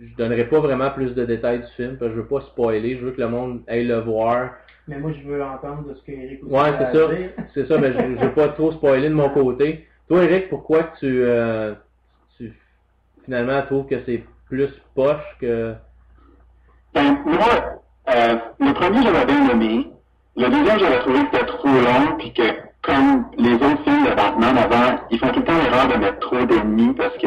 Speaker 1: je donnerai pas vraiment plus de détails du film parce que je veux pas spoiler, je veux que le monde aille le voir.
Speaker 3: Mais moi, je veux entendre de ce que Eric aussi
Speaker 1: Ouais,
Speaker 3: a à
Speaker 1: c'est ça.
Speaker 3: dire.
Speaker 1: C'est ça, mais je, je veux pas trop spoiler de mon côté. Toi, Eric, pourquoi tu, euh, tu finalement trouves que c'est plus poche que.
Speaker 4: Ben, moi, euh, le premier, j'avais bien aimé. Le deuxième, j'avais trouvé que c'était trop long, puis que, comme les autres films de Batman avant, ils font tout le temps l'erreur de mettre trop d'ennemis, parce que,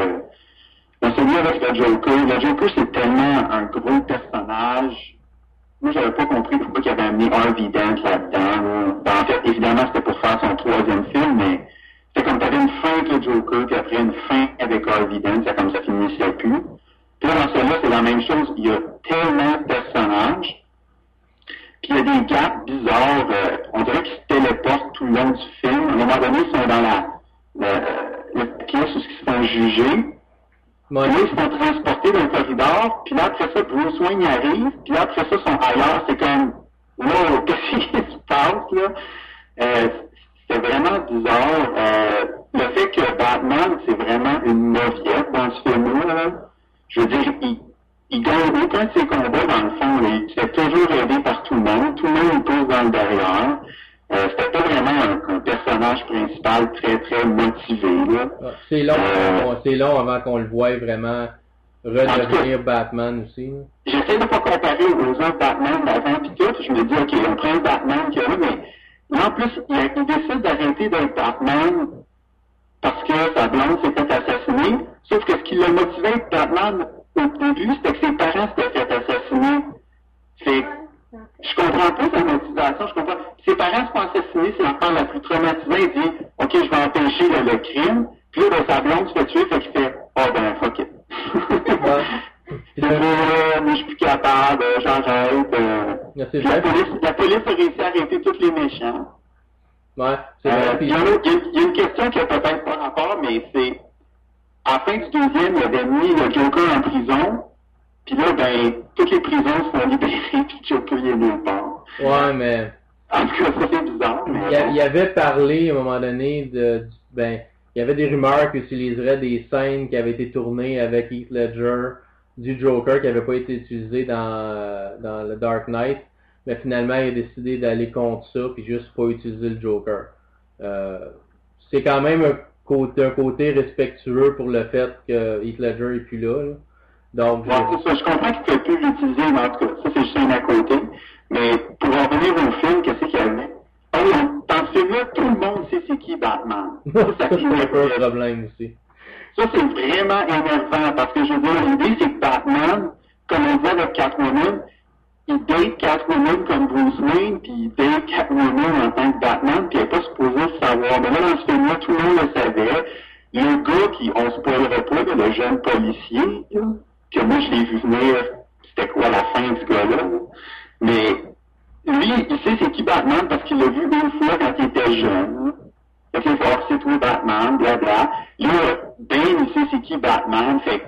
Speaker 4: dans celui avec le Joker, le Joker, c'est tellement un gros personnage. Moi, j'avais pas compris pourquoi il avait amené Harvey Dent là-dedans. là. Ben, en fait, évidemment, c'était pour faire son troisième film, mais c'était comme t'avais une fin avec le Joker, puis après une fin avec Harvey Dent, c'est comme ça finissait plus. Puis là, dans celui-là, c'est la même chose. Il y a tellement de personnages. Puis il y a des gaps bizarres. euh, on dirait qu'ils se téléportent tout le long du film. À un moment donné, ils sont dans la, la, la pièce où ils se font juger. Se font transporter dans le corridor. Puis là, après ça, Bruce Wayne arrive. Puis là, après ça, sont ailleurs. C'est comme, wow, qu'est-ce qui se passe, là? Euh, c'était vraiment bizarre. Euh, le fait que Batman, c'est vraiment une mauviette dans ce film-là, là. je veux dire, il, il gagne aucun de ses combats dans le fond. Il se fait toujours aider par tout le monde. Tout le monde le pousse dans le derrière. Euh, c'était pas vraiment un, un personnage principal très, très motivé, là.
Speaker 1: Ouais, C'est long,
Speaker 4: Euh.
Speaker 1: c'est long avant qu'on le voie vraiment redevenir Batman aussi. là.
Speaker 4: J'essaie de pas comparer aux autres Batman d'avant pis tout, je me dis, ok, on prend le Batman qu'il y a mais là, en plus, il, a- il décide d'arrêter d'être Batman parce que sa blonde s'est fait assassiner, sauf que ce qui l'a motivé à être Batman au début, c'était que ses parents s'étaient fait assassiner. Que je comprends pas sa motivation, je comprends. Ses parents se font assassiner, c'est l'enfant la plus traumatisée, il dit, ok, je vais empêcher le, le crime, puis là, ben, sa blonde se fait tuer, fait qu'il fait, oh ben, fuck it. C'est vrai, mais je suis plus capable, euh, j'arrête. euh. Puis La police, la police a réussi à arrêter tous les méchants.
Speaker 1: Ouais, c'est
Speaker 4: Euh, y, y il y a une question qui a peut-être pas rapport, mais c'est à la fin du deuxième, il avait mis le Joker en prison. Puis là, ben, toutes les prisons se font libérer, puis Joker il est nulle part.
Speaker 1: Ouais, mais
Speaker 4: En tout cas, ça c'est bizarre, mais.
Speaker 1: il, a- il avait parlé à un moment donné de, ben, il y avait des rumeurs qu'il utiliserait des scènes qui avaient été tournées avec Heath Ledger du Joker qui n'avaient pas été utilisées dans, euh, dans le Dark Knight. Mais finalement, il a décidé d'aller contre ça puis juste pas utiliser le Joker. Euh, c'est quand même un côté, un côté respectueux pour le fait que Heath Ledger est plus là. là. Donc,
Speaker 4: Ouais, ça. Je comprends qu'il ne peut plus l'utiliser, mais en tout cas, ça c'est juste un à côté. Mais pour en revenir au film, qu'est-ce qu'il y avait? Oh, dans ce film-là, tout le monde sait c'est qui Batman.
Speaker 1: ça,
Speaker 4: Ça,
Speaker 1: c'est un problème aussi.
Speaker 4: Ça, c'est vraiment énervant parce que je veux dire, l'idée, c'est que Batman, comme on dit avec Catwoman, il date Catwoman comme Bruce Wayne, puis il date Catwoman en tant que Batman, puis il n'est pas supposé le savoir. Mais là, dans ce film-là, tout le monde le savait. Le gars qui, on ne spoilerait pas, là, le jeune policier, là, que moi, je l'ai vu venir, c'était quoi la fin de ce gars-là? là? Mais lui, il sait c'est qui Batman parce qu'il l'a vu une fois quand il était jeune. Fait qu'il fait, c'est toi Batman, blabla. Là, Ben, il sait c'est qui Batman, fait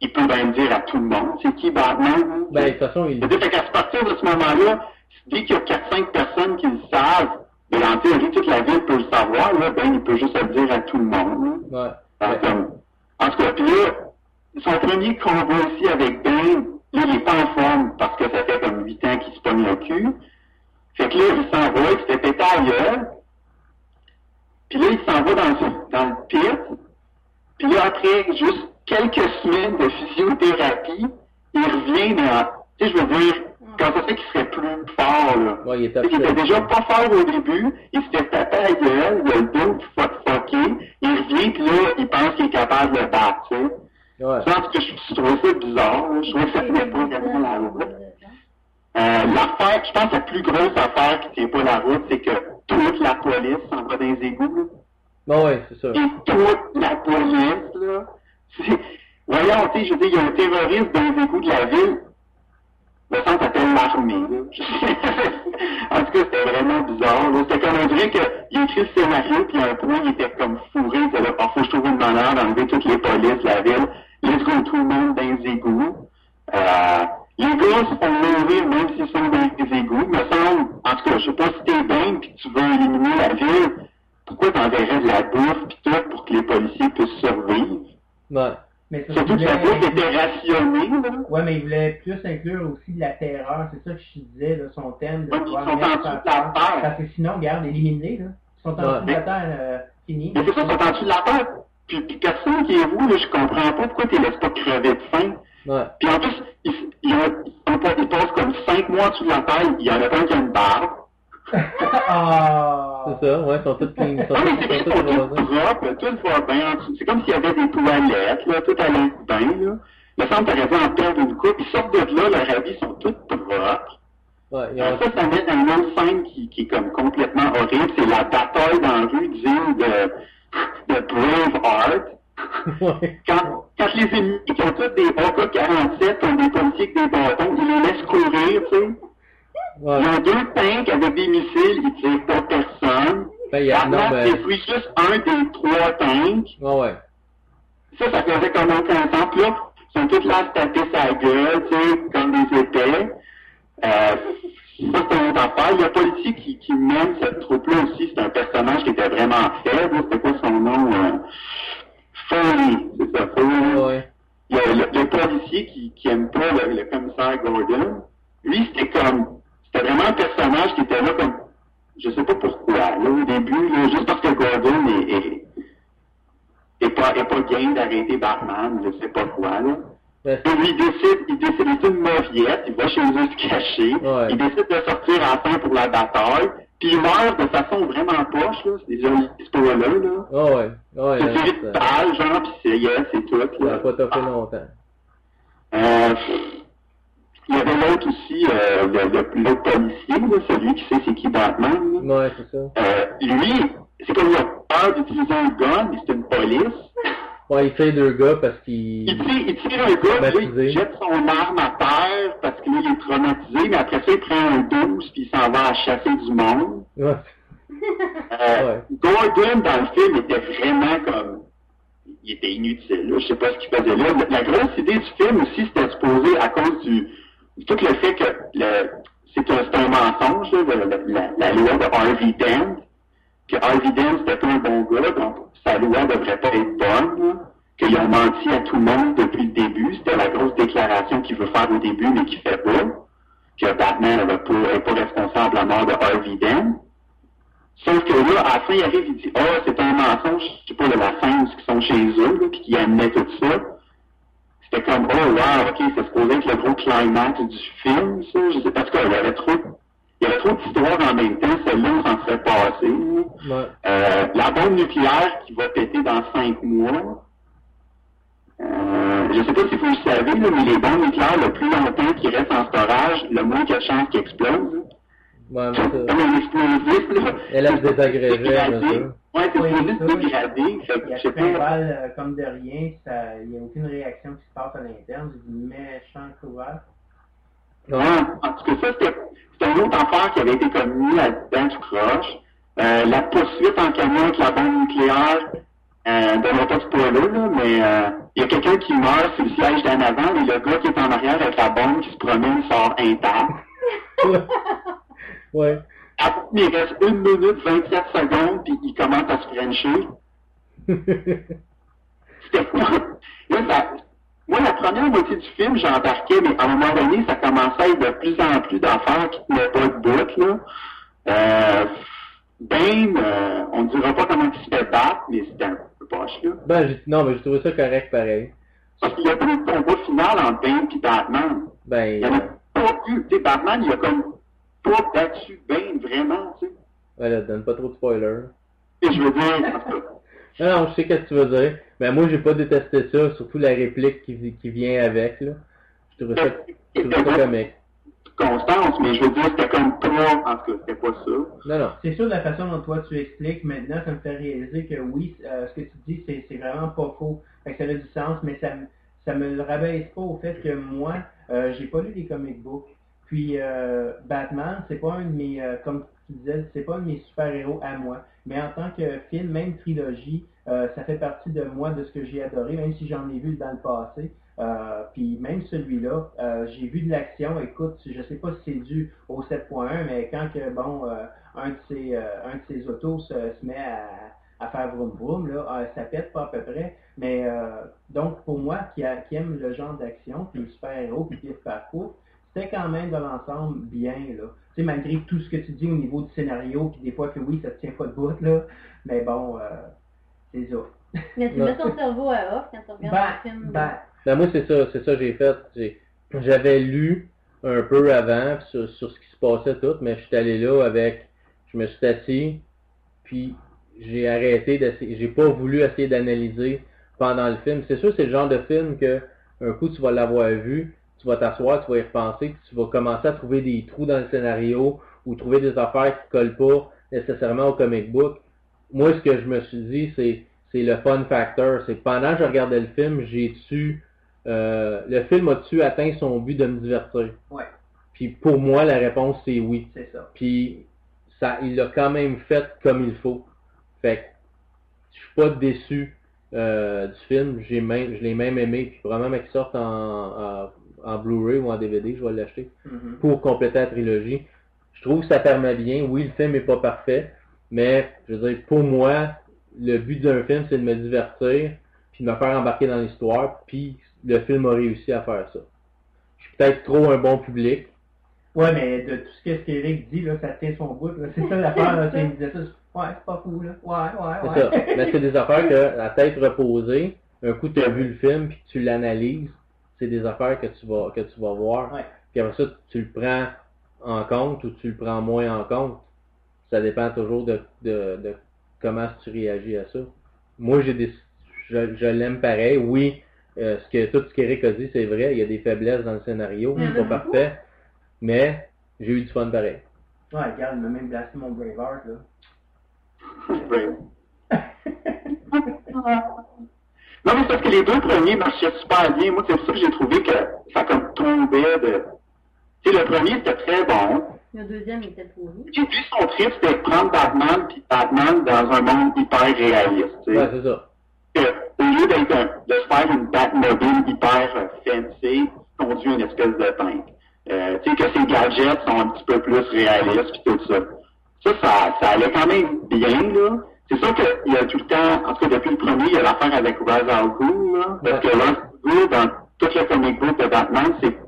Speaker 4: qu'il peut bien dire à tout le monde c'est qui Batman.
Speaker 1: Ben, de toute façon, il
Speaker 4: C'est-à-dire fait qu'à partir de ce moment-là, dès qu'il y a 4-5 personnes qui le savent, ben, en théorie, toute la ville peut le savoir, là, ben, il peut juste le dire à tout le monde.
Speaker 1: Ouais.
Speaker 4: Comme- En tout cas, puis là, son premier combat aussi avec Ben, là, il est pas en forme parce que ça fait comme 8 ans qu'il se pogne le cul. Fait que là, il s'en va, il se fait péter à gueule. Puis là, il s'en va dans le, dans le pit. Puis là, après juste quelques semaines de physiothérapie, il revient dans... Tu sais, je veux dire, quand ça fait qu'il serait plus fort, là.
Speaker 1: Ouais, il était
Speaker 4: Il était déjà pas fort au début, il s'était tapé à la gueule, il a le dos fuck fucké, il revient, puis là, il pense qu'il est capable de le battre, tu sais.
Speaker 1: Ouais.
Speaker 4: En tout cas, je, je trouvais ça bizarre, là. je trouvais que ça tenait pas vraiment la route. Euh, l'affaire, je pense que la plus grosse affaire qui tient pas la route, c'est que toute la police s'en va dans les égouts, là.
Speaker 1: Bon, ouais, c'est ça.
Speaker 4: Et toute la police, là. C'est, voyons, tu sais, je veux dire, il y a un terroriste dans les égouts de la ville. Le sens s'appelle l'armée, là. en tout cas, c'était vraiment bizarre, là. C'était comme on dirait qu'il a écrit le scénario, puis à un point, il était comme fourré. Il disait, là, parfois, je trouve une manière d'enlever toutes les polices de la ville. Tout le monde dans les égouts. Euh, les gars se font mourir même s'ils sont dans les égouts. Me semble, en tout cas, je sais pas si t'es bien puis tu veux éliminer la ville, pourquoi t'enverrais de la bouffe pis tout pour que les policiers puissent survivre?
Speaker 1: Ouais.
Speaker 3: Mais ça,
Speaker 4: Surtout que
Speaker 3: il
Speaker 4: la bouffe était rationnée, là.
Speaker 3: Ouais, mais il voulait plus inclure aussi de la terreur. C'est ça que je disais, là, son thème de
Speaker 4: Ouais, ils
Speaker 3: pouvoir
Speaker 4: sont en dessous de la
Speaker 3: peur.
Speaker 4: terre.
Speaker 3: Parce que sinon, regarde, éliminés, là. Ils sont en dessous de la terre, euh, fini.
Speaker 4: Mais c'est ça, ils sont en dessous de la terre. Puis, puis personne qui est vous, là, je comprends pas pourquoi tu les laisses pas crever de faim.
Speaker 1: Ouais.
Speaker 4: Puis en plus, ils, ils, ont- ils, passent comme cinq mois en dessous de la terre, il y en a un qui a une barbe.
Speaker 3: Ah!
Speaker 1: C'est ça, ouais, ils sont tous clean. Ils sont
Speaker 4: Ah, mais c'est qu'ils
Speaker 1: sont tous
Speaker 4: propres, tout va bien en dessous. C'est comme s'il y avait des toilettes, là, tout allait bien, là. Il me semble que t'aurais dû en perdre une coupe. Ils sortent de là, leurs habits sont tous propres.
Speaker 1: Ouais.
Speaker 4: Ça, ça met une autre scène qui, qui est comme complètement horrible. C'est la bataille dans la rue digne de, de Braveheart.
Speaker 1: Ouais.
Speaker 4: Quand, quand les ennemis qui ont tous des AK-47 ont des policiers avec des bâtons, ils les laissent courir, tu sais.
Speaker 1: Ouais.
Speaker 4: Ils ont deux tanks avec des missiles, ils tirent pas personne.
Speaker 1: Ben, y a... Non, ben...
Speaker 4: détruit juste un des trois tanks.
Speaker 1: Ouais, ouais.
Speaker 4: Ça, ça faisait comme sens. Puis là, ils sont tous là à se taper sa gueule, tu sais, comme des épais. Euh, ça, c'est une autre affaire. Le policier qui, qui mène cette troupe-là aussi, c'est un personnage qui était vraiment faible. C'était quoi son nom? Euh, Foley, c'est ça, Foley.
Speaker 1: Ouais.
Speaker 4: Il y a le, le policier qui, qui aime pas le, le commissaire Gordon. Lui, c'était comme, c'était vraiment un personnage qui était là comme, je sais pas pourquoi, là, au début, là, juste parce que Gordon est, est, est pas, est pas game d'arrêter Batman, je sais pas quoi, là. Et lui, il décide, il décide, c'est une mauviette, il va chez eux se cacher,
Speaker 1: Ouais.
Speaker 4: il décide de sortir à fin pour la bataille, puis il meurt de façon vraiment poche, là, c'est des jolis spoilers, là.
Speaker 1: Oh, ouais. Ouais,
Speaker 4: C'est
Speaker 1: là,
Speaker 4: tiré de
Speaker 1: ça
Speaker 4: genre, pis c'est, yeah, c'est tout,
Speaker 1: ça a
Speaker 4: là.
Speaker 1: pas toffé longtemps.
Speaker 4: Euh, il y avait l'autre aussi, euh, le, le, l'autre policier, là, celui qui sait c'est qui Batman. là.
Speaker 1: Ouais, c'est ça.
Speaker 4: Euh, lui, c'est comme il a peur d'utiliser un gun, mais c'est une police.
Speaker 1: Ouais, il fait deux gars parce qu'il...
Speaker 4: Il tire, il tire un gars, puis il jette son arme à terre parce que là, il est traumatisé, mais après ça, il prend un 12 puis il s'en va à chasser du monde.
Speaker 1: Ouais.
Speaker 4: Euh,
Speaker 1: Ouais.
Speaker 4: Gordon, dans le film, était vraiment comme... Il était inutile, là. Je sais pas ce qu'il faisait là. La, la grosse idée du film aussi, c'était supposé à cause du... Tout le fait que le, c'est un, un mensonge, là, la, la loi de Harvey Dent, que Harvey Dent, c'était pas un bon gars, donc sa loi devrait pas être bonne. Qu'ils ont menti à tout le monde depuis le début. C'était la grosse déclaration qu'il veut faire au début, mais qu'il fait pas. Que Batman n'est pas, responsable de la mort de Harvey Dent. Sauf que là, à la fin, il arrive, il dit, oh, c'est un mensonge, je sais pas, de la où ils sont chez eux, puis qu'ils amenaient tout ça. C'était comme, oh, wow, ok, c'est supposé être le gros climax du film, ça. Je sais pas, parce qu'il y avait trop, il y avait trop d'histoires en même temps, celle-là, on s'en serait passé.
Speaker 1: Ouais.
Speaker 4: Euh, la bombe nucléaire qui va péter dans cinq mois. Euh, je sais pas si vous le savez, là, mais les bombes nucléaires, le plus longtemps qu'ils restent en storage, le moins qu'il y a de chances qu'ils explosent.
Speaker 1: Ouais,
Speaker 4: Comme un explosif, là.
Speaker 1: A
Speaker 4: Dégradé.
Speaker 1: bien sûr.
Speaker 4: Ouais, c'est
Speaker 3: Oui.
Speaker 4: Fait que,
Speaker 3: a
Speaker 4: je sais pas.
Speaker 3: euh, comme de rien, ça- il n'y a aucune réaction qui se passe à l'interne, c'est du méchant couvert.
Speaker 4: Ouais, en tout cas, ça, c'était une autre affaire qui avait été comme mis là-dedans du croche. Euh, la poursuite en camion avec la bombe nucléaire, euh, donne pas de spoiler, là, mais euh, il y a quelqu'un qui meurt sur le siège d'en avant, et le gars qui est en arrière avec la bombe qui se promène sort intact.
Speaker 1: Ouais. Ouais.
Speaker 4: Après, il reste 1 minute 27 secondes, puis il commence à se frencher. C'était Là, ça- Moi, la première moitié du film, j'embarquais, mais à un moment donné, ça commençait à être de plus en plus d'affaires qui tenaient pas de bout, là. Euh, Bane, euh, on ne dira pas comment il se fait battre, mais c'était un peu poche, là.
Speaker 1: Ben, non, mais j'ai trouvé ça correct pareil.
Speaker 4: Parce qu'il y a pas de combat final entre Bane et Batman. Il
Speaker 1: Ben,
Speaker 4: n'y en a pas eu. Tu sais, Batman, il a comme pas battu Bane, vraiment, tu sais.
Speaker 1: ouais, là, donne pas trop de spoilers.
Speaker 4: Et je veux dire,
Speaker 1: Non, non, je sais ce que tu veux dire. Mais moi, j'ai pas détesté ça, surtout la réplique qui, qui vient avec, là. Je trouvais ça, je trouvais ça comique.
Speaker 4: Constance, mais je veux dire, c'était comme pas, en tout cas, c'était pas ça.
Speaker 1: Non, non.
Speaker 3: C'est sûr, de la façon dont toi tu expliques maintenant, ça me fait réaliser que oui, euh, ce que tu dis, c'est c'est vraiment pas faux. Fait que ça a du sens, mais ça, me- ça me le rabaisse pas au fait que moi, euh, j'ai pas lu des comic books. Puis euh, Batman, c'est pas un de mes, euh, comme tu disais, c'est pas un de mes super-héros à moi. Mais en tant que film, même trilogie, euh, ça fait partie de moi, de ce que j'ai adoré, même si j'en ai vu dans le passé. Euh, puis même celui-là, euh, j'ai vu de l'action. Écoute, je sais pas si c'est dû au 7.1, mais quand que bon, un de euh, un de autos se, met à, faire vroom vroom, là, euh, ça pète pas à peu près. Mais donc pour moi qui, aime le genre d'action, puis le super-héros, puis le parcours, c'était quand même dans l'ensemble bien là. Sais, malgré tout ce que tu dis au niveau du scénario, puis des fois que oui, ça te tient pas de bout là, mais bon, euh, c'est ça.
Speaker 5: Mais tu mets ton cerveau à off quand tu regardes
Speaker 3: Ben,
Speaker 5: un film.
Speaker 3: ben,
Speaker 1: Ben, moi, c'est ça, c'est ça que j'ai fait. J'avais lu un peu avant sur, sur ce qui se passait tout, mais je suis allé là avec, je me suis assis, puis j'ai arrêté d'essayer, j'ai pas voulu essayer d'analyser pendant le film. C'est sûr, c'est le genre de film que un coup tu vas l'avoir vu, tu vas t'asseoir, tu vas y repenser, puis tu vas commencer à trouver des trous dans le scénario ou trouver des affaires qui collent pas nécessairement au comic book. Moi, ce que je me suis dit, c'est c'est le fun factor. C'est que pendant que je regardais le film, j'ai tu euh, le film a-tu atteint son but de me divertir?
Speaker 3: Ouais.
Speaker 1: Puis pour moi, la réponse c'est oui.
Speaker 3: c'est ça.
Speaker 1: Puis ça, il l'a quand même fait comme il faut. Fait que je suis pas déçu euh, du film. J'ai même, je l'ai même aimé. Puis probablement qu'il sorte en, en, en Blu-ray ou en DVD, je vais l'acheter
Speaker 3: Mhm.
Speaker 1: pour compléter la trilogie. Je trouve que ça permet bien. Oui, le film est pas parfait, mais je veux dire, pour moi, le but d'un film, c'est de me divertir, puis de me faire embarquer dans l'histoire, puis le film a réussi à faire ça. Je suis peut-être trop un bon public.
Speaker 3: Ouais, mais de tout ce que Eric dit, là, ça tient son bout. C'est ça l'affaire, là. c'est- il disait ça. Ouais, c'est pas fou, là. Ouais, ouais,
Speaker 1: C'est
Speaker 3: ouais.
Speaker 1: ça. Mais c'est des affaires que, à tête reposée, un coup tu as vu le film, puis tu l'analyses, c'est des affaires que tu vas, que tu vas voir.
Speaker 3: Ouais.
Speaker 1: Puis après ça, tu le prends en compte ou tu le prends moins en compte. Ça dépend toujours de, de, de comment tu réagis à ça. Moi, j'ai des, je, je l'aime pareil. Oui, euh, ce que, tout ce qu'Éric a dit, c'est vrai. Il y a des faiblesses dans le scénario. C'est pas parfait. Mais j'ai eu du fun pareil.
Speaker 3: Ouais, regarde, il m'a même blasté mon Braveheart, là.
Speaker 4: Non, mais c'est parce que les deux premiers marchaient super bien. Moi, c'est pour ça que j'ai trouvé que ça comme tombait de... Tu sais, le premier, c'était très bon.
Speaker 5: Le deuxième était pourri.
Speaker 4: Puis lui, son trip, c'était de prendre Batman, puis Batman dans un monde hyper réaliste. tu sais.
Speaker 1: Ouais, c'est ça.
Speaker 4: Que, au lieu d'être un- de se faire une Batmobile hyper fancy, conduit une espèce de tank. Euh, tu sais, que ses gadgets sont un petit peu plus réalistes, puis tout ça. Ça, ça, ça allait quand même bien, là. C'est sûr qu'il y a tout le temps, en tout cas depuis le premier, il y a l'affaire avec Ra's al Ghul. Parce que Ra's al dans tout le comic book de Batman, c'est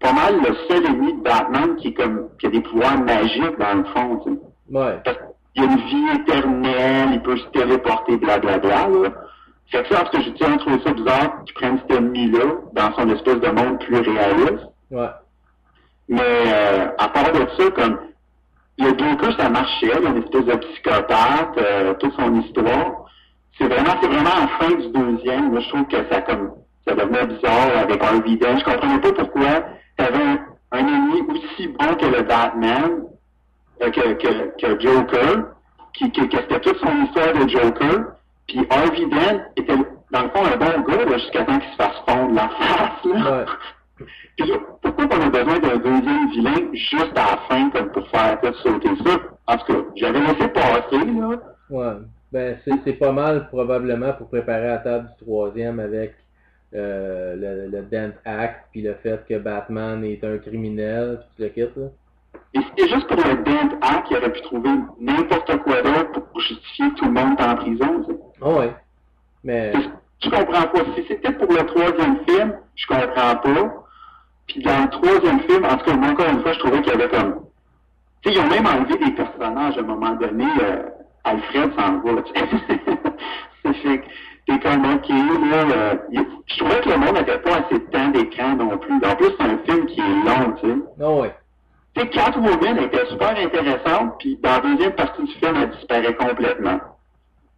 Speaker 4: pas mal le seul ennemi de Batman qui, est comme, qui a des pouvoirs magiques, dans le fond, tu sais.
Speaker 1: Ouais.
Speaker 4: Parce qu'il y a une vie éternelle, il peut se téléporter, blablabla, là. Fait que ça, parce que j'ai toujours trouvé ça bizarre qu'ils prennent cet ennemi-là dans son espèce de monde plus réaliste.
Speaker 1: Ouais.
Speaker 4: Mais euh, à part de ça, comme le Joker, ça il y a une espèce de psychopathe, euh, toute son histoire. C'est vraiment, c'est vraiment la fin du deuxième. Moi, je trouve que ça comme ça devenait bizarre avec Harvey Dent. Je comprenais pas pourquoi t'avais un, un ennemi aussi bon que le Batman, euh, que, que, que Joker, qui, que, que c'était toute son histoire de Joker. Puis Harvey Dent était dans le fond un bon gars jusqu'à temps qu'il se fasse fondre la face. Là. Pourquoi on a besoin d'un deuxième vilain juste à la fin comme pour faire sauter ça? En tout cas, j'avais laissé passer, là.
Speaker 1: Ouais. Ben, c'est, pas mal probablement pour préparer la table du troisième avec euh, le, le Dent Act, puis le fait que Batman est un criminel, puis tu le quittes, là.
Speaker 4: Et c'était juste pour le Dent Act qu'il aurait pu trouver n'importe quoi d'autre pour justifier tout le monde en prison, tu sais.
Speaker 1: Oh, ouais. Mais,
Speaker 4: Je comprends pas. Si c'était pour le troisième film, je comprends pas. Puis dans le troisième film, en tout cas, moi, encore une fois, je trouvais qu'il y avait comme... Tu sais, ils ont même enlevé des personnages à un moment donné. euh, Alfred s'en va, fait que t'es comme, OK, là, euh, je trouvais que le monde n'avait pas assez de temps d'écran non plus. En plus, c'est un film qui est long, tu sais.
Speaker 1: oh, ouais.
Speaker 4: Tu sais, Catwoman était super intéressante, puis dans la deuxième partie du film, elle disparaît complètement.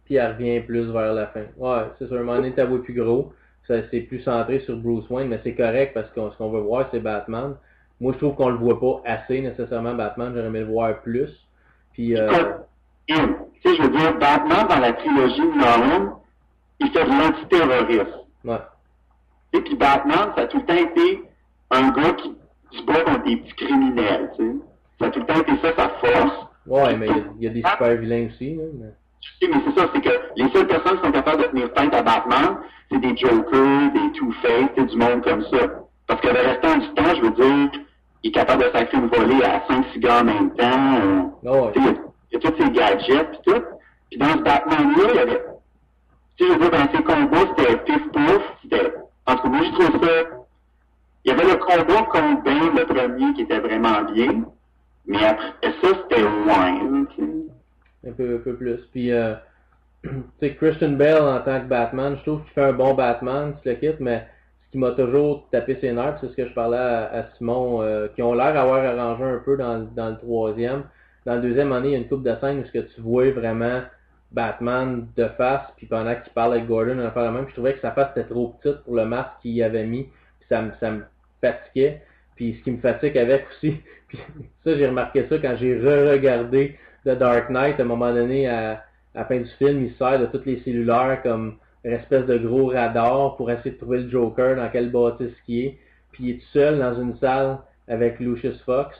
Speaker 1: Puis elle revient plus vers la fin. Ouais, c'est sûr, à un moment donné, plus gros. Ça, c'est plus centré sur Bruce Wayne, mais c'est correct parce que ce qu'on veut voir, c'est Batman. Moi, je trouve qu'on le voit pas assez nécessairement, Batman. J'aurais aimé le voir plus. Puis, euh,
Speaker 4: tu sais, je veux dire, Batman, dans la trilogie de Nolan, il fait de l'antiterrorisme.
Speaker 1: ouais.
Speaker 4: Et puis Batman, ça a tout le temps été un gars qui se bat contre des petits criminels, tu sais. Ça a tout le temps été ça, sa force.
Speaker 1: Ouais, mais il y a- il y, a des super vilains aussi, là. mais-
Speaker 4: sais, mais c'est ça, c'est que les seules personnes qui sont capables de tenir tête à Batman, c'est des Jokers, des Two-Face, du monde comme ça. Parce que le restant du temps, je veux dire, il est capable de sacrer une volée à 5-6 gars en même temps. euh,
Speaker 1: Ah
Speaker 4: tu il y a tous ces gadgets pis tout. Puis dans ce Batman-là, il y avait. Tu sais, je veux dire, dans ces combats, c'était pif pouf. C'était. En tout cas, moi, je trouve ça. Il y avait le combat contre Bane, le premier, qui était vraiment bien. Mais après ça, c'était loin. tu sais.
Speaker 1: Un peu, un peu plus. Puis, euh, Christian Bale en tant que Batman, je trouve qu'il fait un bon Batman, tu le quittes, mais ce qui m'a toujours tapé ses nerfs, c'est ce que je parlais à, Simon, euh, qui ont l'air d'avoir arrangé un peu dans, dans le troisième. Dans le deuxième année, il y a une coupe de scène où que tu vois vraiment Batman de face, puis pendant qu'il parle avec Gordon, on a fait même. Je trouvais que sa face était trop petite pour le masque qu'il avait mis, puis ça me, ça me fatiguait. Puis ce qui me fatigue avec aussi, puis ça j'ai remarqué ça quand j'ai re-regardé The Dark Knight, à un moment donné, à, à la fin du film, il se sert de tous les cellulaires comme une espèce de gros radar pour essayer de trouver le Joker dans quelle bâtisse qui est. Puis il est tout seul dans une salle avec Lucius Fox.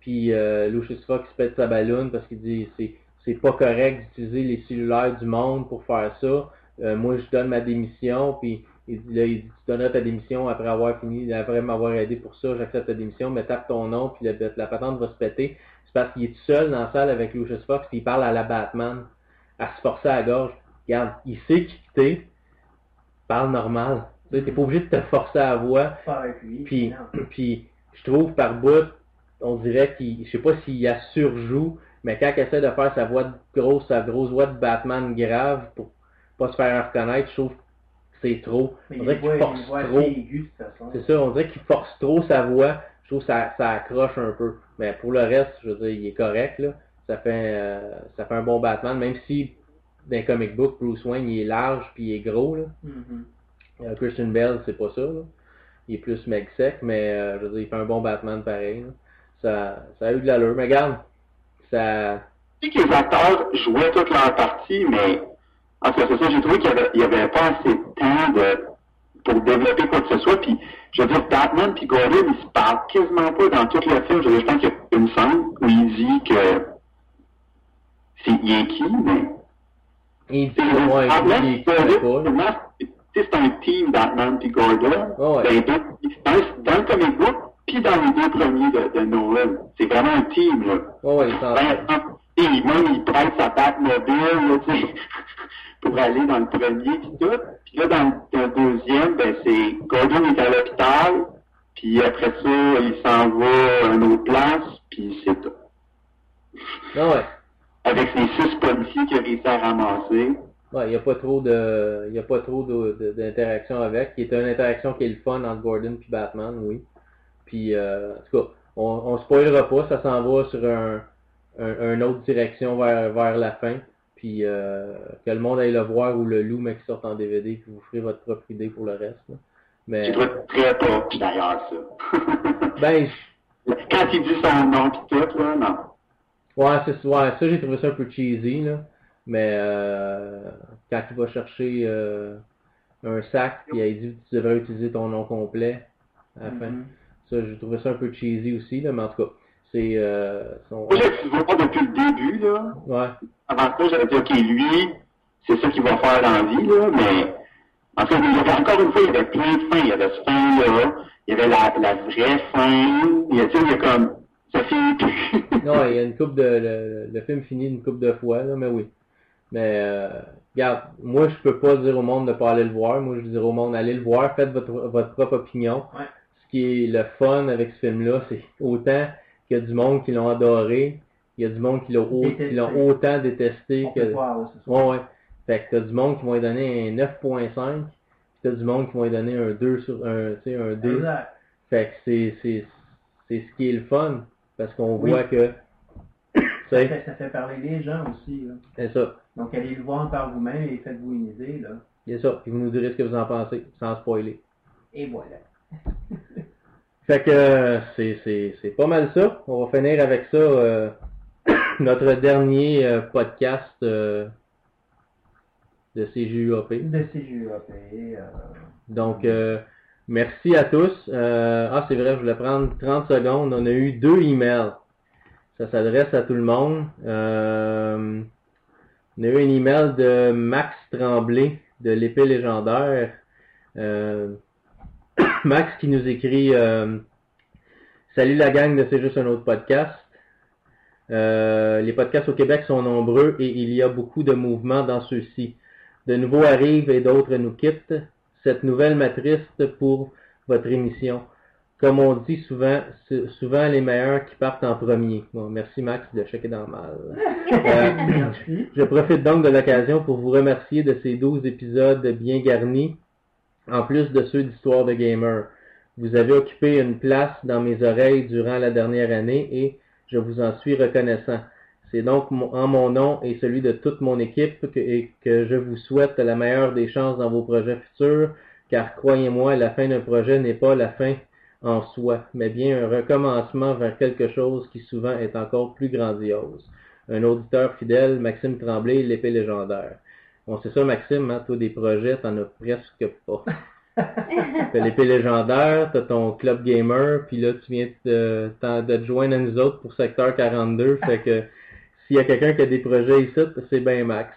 Speaker 1: Puis euh, Lucius Fox pète sa balloune parce qu'il dit c'est c'est pas correct d'utiliser les cellulaires du monde pour faire ça. Euh, moi je donne ma démission. Puis il dit, là, il tu donneras ta démission après avoir fini, après m'avoir aidé pour ça, j'accepte ta démission, mais tape ton nom, puis la, la patente va se péter. Parce qu'il est tout seul dans la salle avec Lucius Fox, puis il parle à la Batman, à se forcer à la gorge. Regarde, il sait qui t'es, parle normal. Tu pas obligé de te forcer à la voix. Puis, puis je trouve par bout, on dirait qu'il, je sais pas s'il a surjoue, mais quand il essaie de faire sa voix de grosse, sa grosse voix de Batman grave pour pas se faire reconnaître, je trouve que c'est trop.
Speaker 3: Mais
Speaker 1: on dirait qu'il force
Speaker 3: voit
Speaker 1: trop. C'est ça, on dirait qu'il force trop sa voix. Je trouve que ça, ça accroche un peu. Mais pour le reste, je veux dire, il est correct, là. Ça fait, euh, ça fait un bon Batman, même si dans les comic book, Bruce Wayne, il est large puis il est gros, là.
Speaker 3: Mhm.
Speaker 1: Euh, Christian Bell, c'est pas ça, là. Il est plus mec sec, mais euh, je veux dire, il fait un bon Batman pareil. là. Ça, ça a eu de l'allure. Mais regarde, ça.
Speaker 4: Je sais que les acteurs jouaient toute leur partie, mais en fait, c'est ça, j'ai trouvé qu'il n'y avait, il y avait pas assez de temps de, pour développer quoi que ce soit. Puis, je veux dire, Batman puis Gordon, ils se parlent quasiment pas dans tout le film. Je veux dire, je pense qu'il y a une scène où il dit que c'est qui, mais
Speaker 1: Il dit ouais,
Speaker 4: Batman Gordon, sais, c'est un team Batman puis Gordon.
Speaker 1: Ouais, ouais.
Speaker 4: Ben, dans, dans, dans le comic book, puis dans les deux premiers de, de Nolan. C'est vraiment un team, là.
Speaker 1: Ouais, s'en
Speaker 4: Ben, et même, il prête sa Batmobile, là, pour aller dans le premier, puis tout. Puis là, dans, le- dans le deuxième, ben, c'est Gordon est à l'hôpital, puis après ça, il s'en va à une autre place, puis c'est tout.
Speaker 1: Ah ouais.
Speaker 4: Avec ses six policiers qu'il a réussi à ramasser.
Speaker 1: Ouais, il n'y a pas trop de, il a pas trop d'interaction avec. Il y a une interaction qui est le fun entre Gordon puis Batman, oui. Puis, euh, en tout cas, on, on spoilera pas, ça s'en va sur un, autre direction vers, vers la fin. Puis, euh, que le monde aille le voir ou le loup, mais qui sorte en DVD, puis vous ferez votre propre idée pour le reste. là. Mais,
Speaker 4: très proche, d'ailleurs, ça.
Speaker 1: ben,
Speaker 4: Quand il dit son nom pis tout, là, non.
Speaker 1: Ouais, c'est ouais, ça j'ai trouvé ça un peu cheesy là. Mais euh, quand il va chercher euh, un sac puis il dit tu devrais utiliser ton nom complet à la fin.
Speaker 3: Mhm.
Speaker 1: Ça j'ai trouvé ça un peu cheesy aussi là, mais en tout cas, c'est euh, son-
Speaker 4: Moi, je ne vois pas depuis le début, là.
Speaker 1: ouais.
Speaker 4: Avant ça, j'avais dit, OK, lui, c'est ça qu'il va faire dans la vie, là, mais en fait, il y avait, encore une fois, il y avait plein de fins. Il y avait ce fin-là, il y avait la, la vraie fin, il y a, tu sais, il y a comme, ça finit plus.
Speaker 1: Non, il y a une coupe de le, le film finit une coupe de fois là, mais oui. Mais euh, regarde, moi je peux pas dire au monde de pas aller le voir. Moi je dis au monde allez le voir, faites votre votre propre opinion.
Speaker 3: Ouais.
Speaker 1: Ce qui est le fun avec ce film-là, c'est autant qu'il y a du monde qui l'ont adoré, il y a du monde qui l'ont autant détesté
Speaker 3: On
Speaker 1: que.
Speaker 3: peut voir, ouais.
Speaker 1: Ouais, ouais. Fait que t'as du monde qui vont lui donner un 9.5, puis t'as du monde qui vont lui donner un 2 sur un, tu sais, un 2.
Speaker 3: Exact.
Speaker 1: Fait que c'est, c'est, c'est ce qui est le fun, parce qu'on
Speaker 3: Oui.
Speaker 1: voit que,
Speaker 3: Ça fait, ça fait parler les gens aussi.
Speaker 1: C'est ça,
Speaker 3: Donc, allez le voir par vous-même et faites-vous une idée. Là.
Speaker 1: c'est ça, puis vous nous direz ce que vous en pensez, sans spoiler.
Speaker 3: Et voilà.
Speaker 1: Fait que, c'est, c'est, c'est pas mal ça. On va finir avec ça, euh, notre dernier euh, podcast euh, de CJUAP.
Speaker 3: De CJUAP. Euh,
Speaker 1: Donc, euh, merci à tous. Euh, ah, c'est vrai, je voulais prendre 30 secondes. On a eu deux emails. Ça s'adresse à tout le monde. Euh, On a eu un email de Max Tremblay de l'épée légendaire. Max qui nous écrit euh, Salut la gang de C'est juste un autre podcast. Euh, les podcasts au Québec sont nombreux et il y a beaucoup de mouvements dans ceux-ci. De nouveaux arrivent et d'autres nous quittent. Cette nouvelle m'attriste pour votre émission. Comme on dit souvent, souvent les meilleurs qui partent en premier. Bon, merci Max de checker dans le mal. Euh, je profite donc de l'occasion pour vous remercier de ces 12 épisodes bien garnis, en plus de ceux d'Histoire de Gamer. Vous avez occupé une place dans mes oreilles durant la dernière année et je vous en suis reconnaissant. C'est donc en mon nom et celui de toute mon équipe que, que je vous souhaite la meilleure des chances dans vos projets futurs, car croyez-moi, la fin d'un projet n'est pas la fin en soi, mais bien un recommencement vers quelque chose qui souvent est encore plus grandiose. Un auditeur fidèle, Maxime Tremblay, l'épée légendaire. Bon, c'est ça, Maxime, hein, toi, des projets, t'en as presque pas. T'as l'épée légendaire, t'as ton club gamer, puis là, tu viens de, de te joindre à nous autres pour secteur 42, fait que s'il y a quelqu'un qui a des projets ici, c'est bien Max.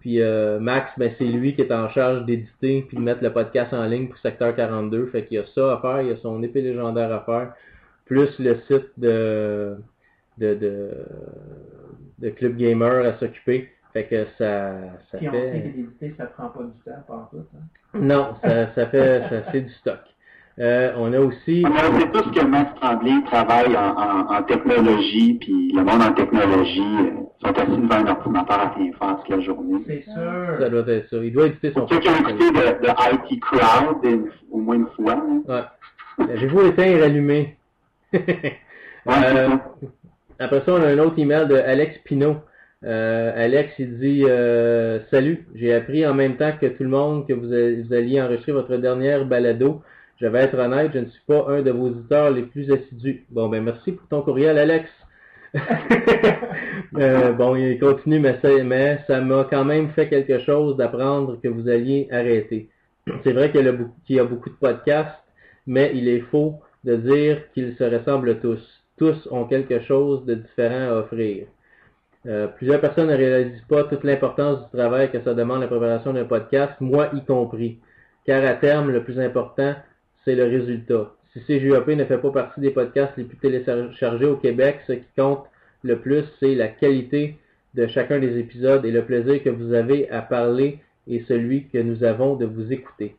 Speaker 1: Puis euh, Max, ben c'est lui qui est en charge d'éditer puis de mettre le podcast en ligne pour secteur 42. Fait qu'il y a ça à faire, il y a son épée légendaire à faire, plus le site de de, de, de Club Gamer à s'occuper. Fait que ça, ça
Speaker 3: Puis on sait
Speaker 1: fait.
Speaker 3: que d'éditer, ça prend pas du temps, par tout. Hein?
Speaker 1: Non, ça, ça fait ça, c'est du stock. Euh, on a aussi.
Speaker 4: On sait tous que Max Tremblay travaille en, en, en technologie, puis le monde en technologie euh, sont assis devant un ordinateur à rien faire toute la journée.
Speaker 3: C'est sûr.
Speaker 1: Ça doit être ça. Il doit éditer son
Speaker 4: Ceux qui ont écouté de, de IT Crowd une- au moins une fois, hein?
Speaker 1: Ouais. J'ai-vous éteint et rallumé? Euh, après ça, on a un autre email de Alex Pinault. Euh, Alex, il dit euh, Salut, j'ai appris en même temps que tout le monde que vous, alliez enregistrer votre dernière balado. Je vais être honnête, je ne suis pas un de vos auditeurs les plus assidus. Bon, ben merci pour ton courriel, Alex. Euh, bon, il continue, mais ça mais ça m'a quand même fait quelque chose d'apprendre que vous alliez arrêter. C'est vrai qu'il y a beaucoup de podcasts, mais il est faux de dire qu'ils se ressemblent tous. Tous ont quelque chose de différent à offrir. Euh, plusieurs personnes ne réalisent pas toute l'importance du travail que ça demande la préparation d'un podcast, moi y compris. Car à terme, le plus important, c'est le résultat. Si CGAP ne fait pas partie des podcasts les plus téléchargés au Québec, ce qui compte le plus, c'est la qualité de chacun des épisodes et le plaisir que vous avez à parler et celui que nous avons de vous écouter.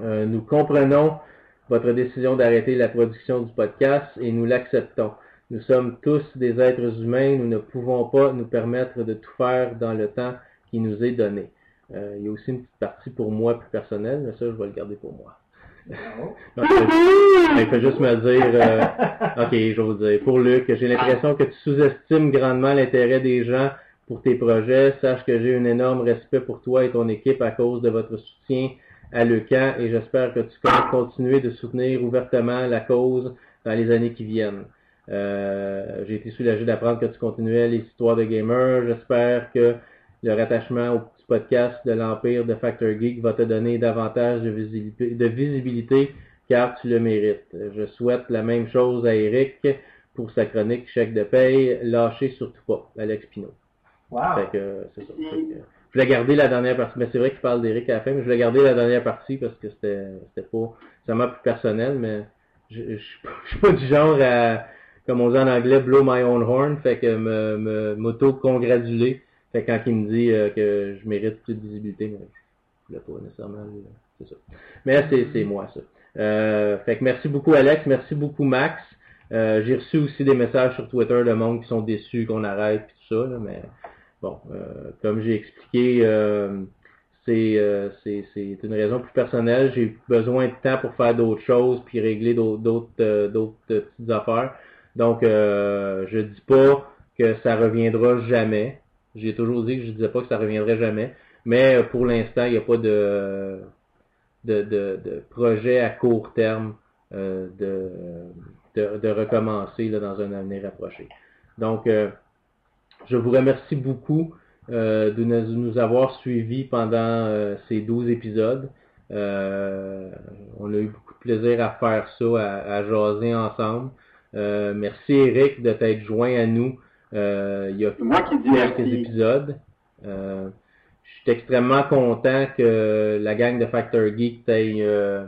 Speaker 1: Euh, nous comprenons votre décision d'arrêter la production du podcast et nous l'acceptons. Nous sommes tous des êtres humains, nous ne pouvons pas nous permettre de tout faire dans le temps qui nous est donné. Euh, il y a aussi une petite partie pour moi plus personnelle, mais ça, je vais le garder pour moi. Il fait juste me dire, euh, ok, je vais vous dire, pour Luc, j'ai l'impression que tu sous-estimes grandement l'intérêt des gens pour tes projets. Sache que j'ai un énorme respect pour toi et ton équipe à cause de votre soutien à Lucan et j'espère que tu comptes continuer de soutenir ouvertement la cause dans les années qui viennent. Euh, j'ai été soulagé d'apprendre que tu continuais les histoires de gamers. J'espère que le rattachement au petit podcast de l'Empire de Factor Geek va te donner davantage de visibilité, de visibilité car tu le mérites. Je souhaite la même chose à Eric pour sa chronique chèque de paye. Lâchez surtout pas, Alex Pinault.
Speaker 3: Wow.
Speaker 1: Fait que, euh, c'est ça. Fait que, je voulais garder la dernière partie. Mais c'est vrai qu'il parle d'Eric à la fin, mais je voulais garder la dernière partie parce que c'était, c'était pas, vraiment plus personnel, mais je, je suis pas du genre à, comme on dit en anglais, blow my own horn, fait que me, m'auto-congratuler. Fait quand il me dit euh, que je mérite plus de visibilité, mais je voulais pas nécessairement, c'est ça. Mais c'est, moi, ça. Euh, fait que merci beaucoup, Alex. Merci beaucoup, Max. Euh, j'ai reçu aussi des messages sur Twitter de monde qui sont déçus qu'on arrête puis tout ça, là, mais bon, euh, comme j'ai expliqué, euh, c'est, euh, c'est, c'est une raison plus personnelle. J'ai besoin de temps pour faire d'autres choses puis régler d'autres, d'autres, petites affaires. Donc, euh, je dis pas que ça reviendra jamais. J'ai toujours dit que je disais pas que ça reviendrait jamais. Mais euh, pour l'instant, il n'y a pas de, de, de, de projet à court terme euh, de, de, recommencer là, dans un avenir approché. Donc, euh, je vous remercie beaucoup euh, de nous, de nous avoir suivis pendant euh, ces 12 épisodes. Euh, on a eu beaucoup de plaisir à faire ça, à, à jaser ensemble. Euh, merci Eric de t'être joint à nous euh, il y a
Speaker 4: moi qui dis
Speaker 1: quelques
Speaker 4: merci.
Speaker 1: épisodes. Euh, je suis extrêmement content que la gang de Factor Geek t'aille euh,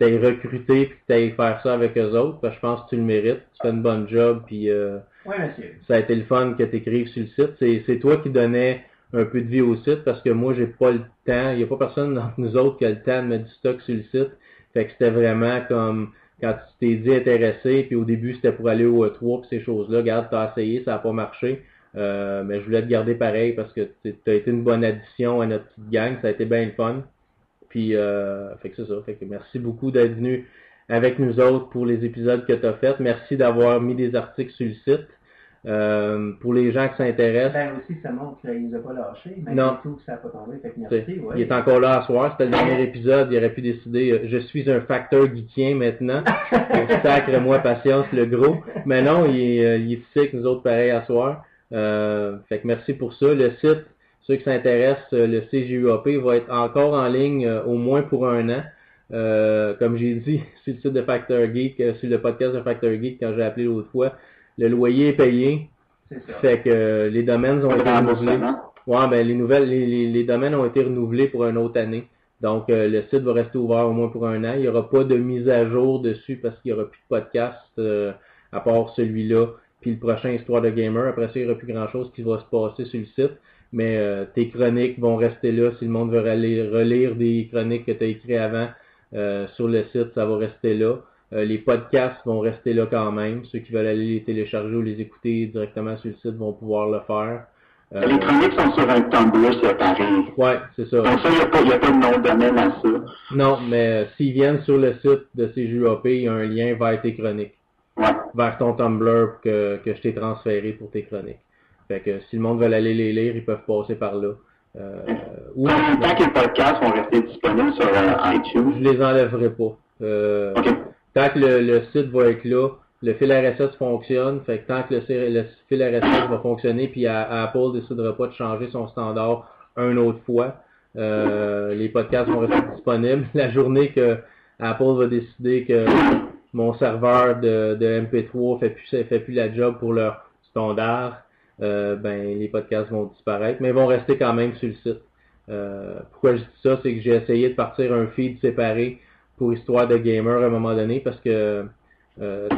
Speaker 1: recruté puis que t'aille faire ça avec eux autres, parce que je pense que tu le mérites. Tu fais une bonne job, puis euh,
Speaker 3: Oui, monsieur.
Speaker 1: ça a été le fun que tu écrives sur le site. C'est, c'est toi qui donnais un peu de vie au site parce que moi, j'ai pas le temps. Il n'y a pas personne d'entre nous autres qui a le temps de mettre du stock sur le site. Fait que c'était vraiment comme quand tu t'es dit intéressé, puis au début, c'était pour aller au E3 puis ces choses-là. Regarde, t'as essayé, ça n'a pas marché. Euh, mais je voulais te garder pareil parce que tu as été une bonne addition à notre petite gang. Ça a été bien le fun. Puis, euh, fait que c'est ça. Fait que merci beaucoup d'être venu avec nous autres pour les épisodes que tu as fait. Merci d'avoir mis des articles sur le site. Euh, pour les gens qui s'intéressent,
Speaker 3: Ben aussi, ça montre qu'il nous a pas lâché,
Speaker 1: Non.
Speaker 3: tout que ça n'a pas tombé. Fait que
Speaker 1: c'est-
Speaker 3: merci, ouais.
Speaker 1: il est encore là à soir. C'était le dernier épisode. Il aurait pu décider, euh, je suis un facteur geekien maintenant. Sacre-moi patience, le gros. Mais non, il est, euh, il est ici avec nous autres pareil à soir. Euh, fait que merci pour ça. Le site, ceux qui s'intéressent, euh, le CGUAP va être encore en ligne au moins pour un an. Euh, comme j'ai dit sur le site de Factor Geek, sur le podcast de Factor Geek quand j'ai appelé l'autre fois, le loyer est payé.
Speaker 3: C'est ça.
Speaker 1: Fait que euh, les domaines ont été renouvelés. Ouais, ben les nouvelles, les, les, les domaines ont été renouvelés pour une autre année. Donc euh, le site va rester ouvert au moins pour un an. Il n'y aura pas de mise à jour dessus parce qu'il n'y aura plus de podcast euh, à part celui-là. Puis le prochain Histoire de Gamer. Après ça, il n'y aura plus grand chose qui va se passer sur le site. Mais euh, tes chroniques vont rester là. Si le monde veut relire, relire des chroniques que tu as écrites avant euh, sur le site, ça va rester là. Euh, les podcasts vont rester là quand même. Ceux qui veulent aller les télécharger ou les écouter directement sur le site vont pouvoir le faire. Euh,
Speaker 4: Les chroniques sont sur un Tumblr séparé.
Speaker 1: Ouais, c'est ça.
Speaker 4: Donc ça, il n'y a, a pas de nom de domaine à ça.
Speaker 1: Non, mais euh, s'ils viennent sur le site de CJUAP, il y a un lien vers tes chroniques,
Speaker 4: Ouais.
Speaker 1: vers ton Tumblr que, que je t'ai transféré pour tes chroniques. Fait que si le monde veut aller les lire, ils peuvent passer par là. Euh, ou
Speaker 4: Tant, tant que les podcasts vont rester disponibles sur euh, iTunes.
Speaker 1: je les enlèverai pas. Euh,
Speaker 4: OK.
Speaker 1: Tant que le, le site va être là, le fil RSS fonctionne, fait que tant que le, le fil RSS va fonctionner, puis à- Apple décidera pas de changer son standard une autre fois, euh, les podcasts vont rester disponibles. La journée que Apple va décider que mon serveur de, de MP3 fait plus fait plus la job pour leur standard, euh, ben les podcasts vont disparaître, mais ils vont rester quand même sur le site. Euh, pourquoi je dis ça, c'est que j'ai essayé de partir un feed séparé pour Histoire de Gamer à un moment donné parce que euh,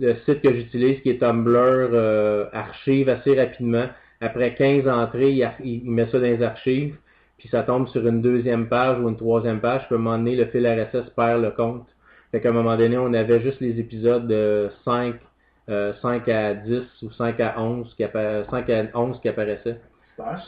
Speaker 1: le site que j'utilise, qui est Tumblr, euh, archive assez rapidement. Après 15 entrées, il, il met ça dans les archives, puis ça tombe sur une deuxième page ou une troisième page, puis à un moment donné, le fil RSS perd le compte. Fait qu'à un moment donné, on avait juste les épisodes de 5, euh, 5 à 10 ou 5 à 11 qui, appa- 5 à 11 qui apparaissaient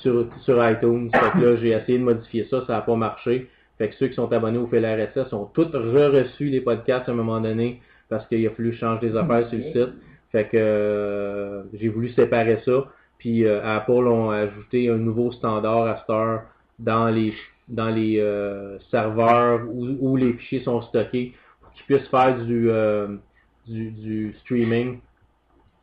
Speaker 1: sur, sur iTunes. Fait que là, j'ai essayé de modifier ça, ça n'a pas marché. Fait que ceux qui sont abonnés au fil RSS ont tous re-reçu les podcasts à un moment donné parce qu'il a fallu changer des affaires sur le site. Fait que euh, j'ai voulu séparer ça. Puis euh, Apple ont ajouté un nouveau standard à cette heure dans les dans les euh, serveurs où, où les fichiers sont stockés pour qu'ils puissent faire du, euh, du, du streaming,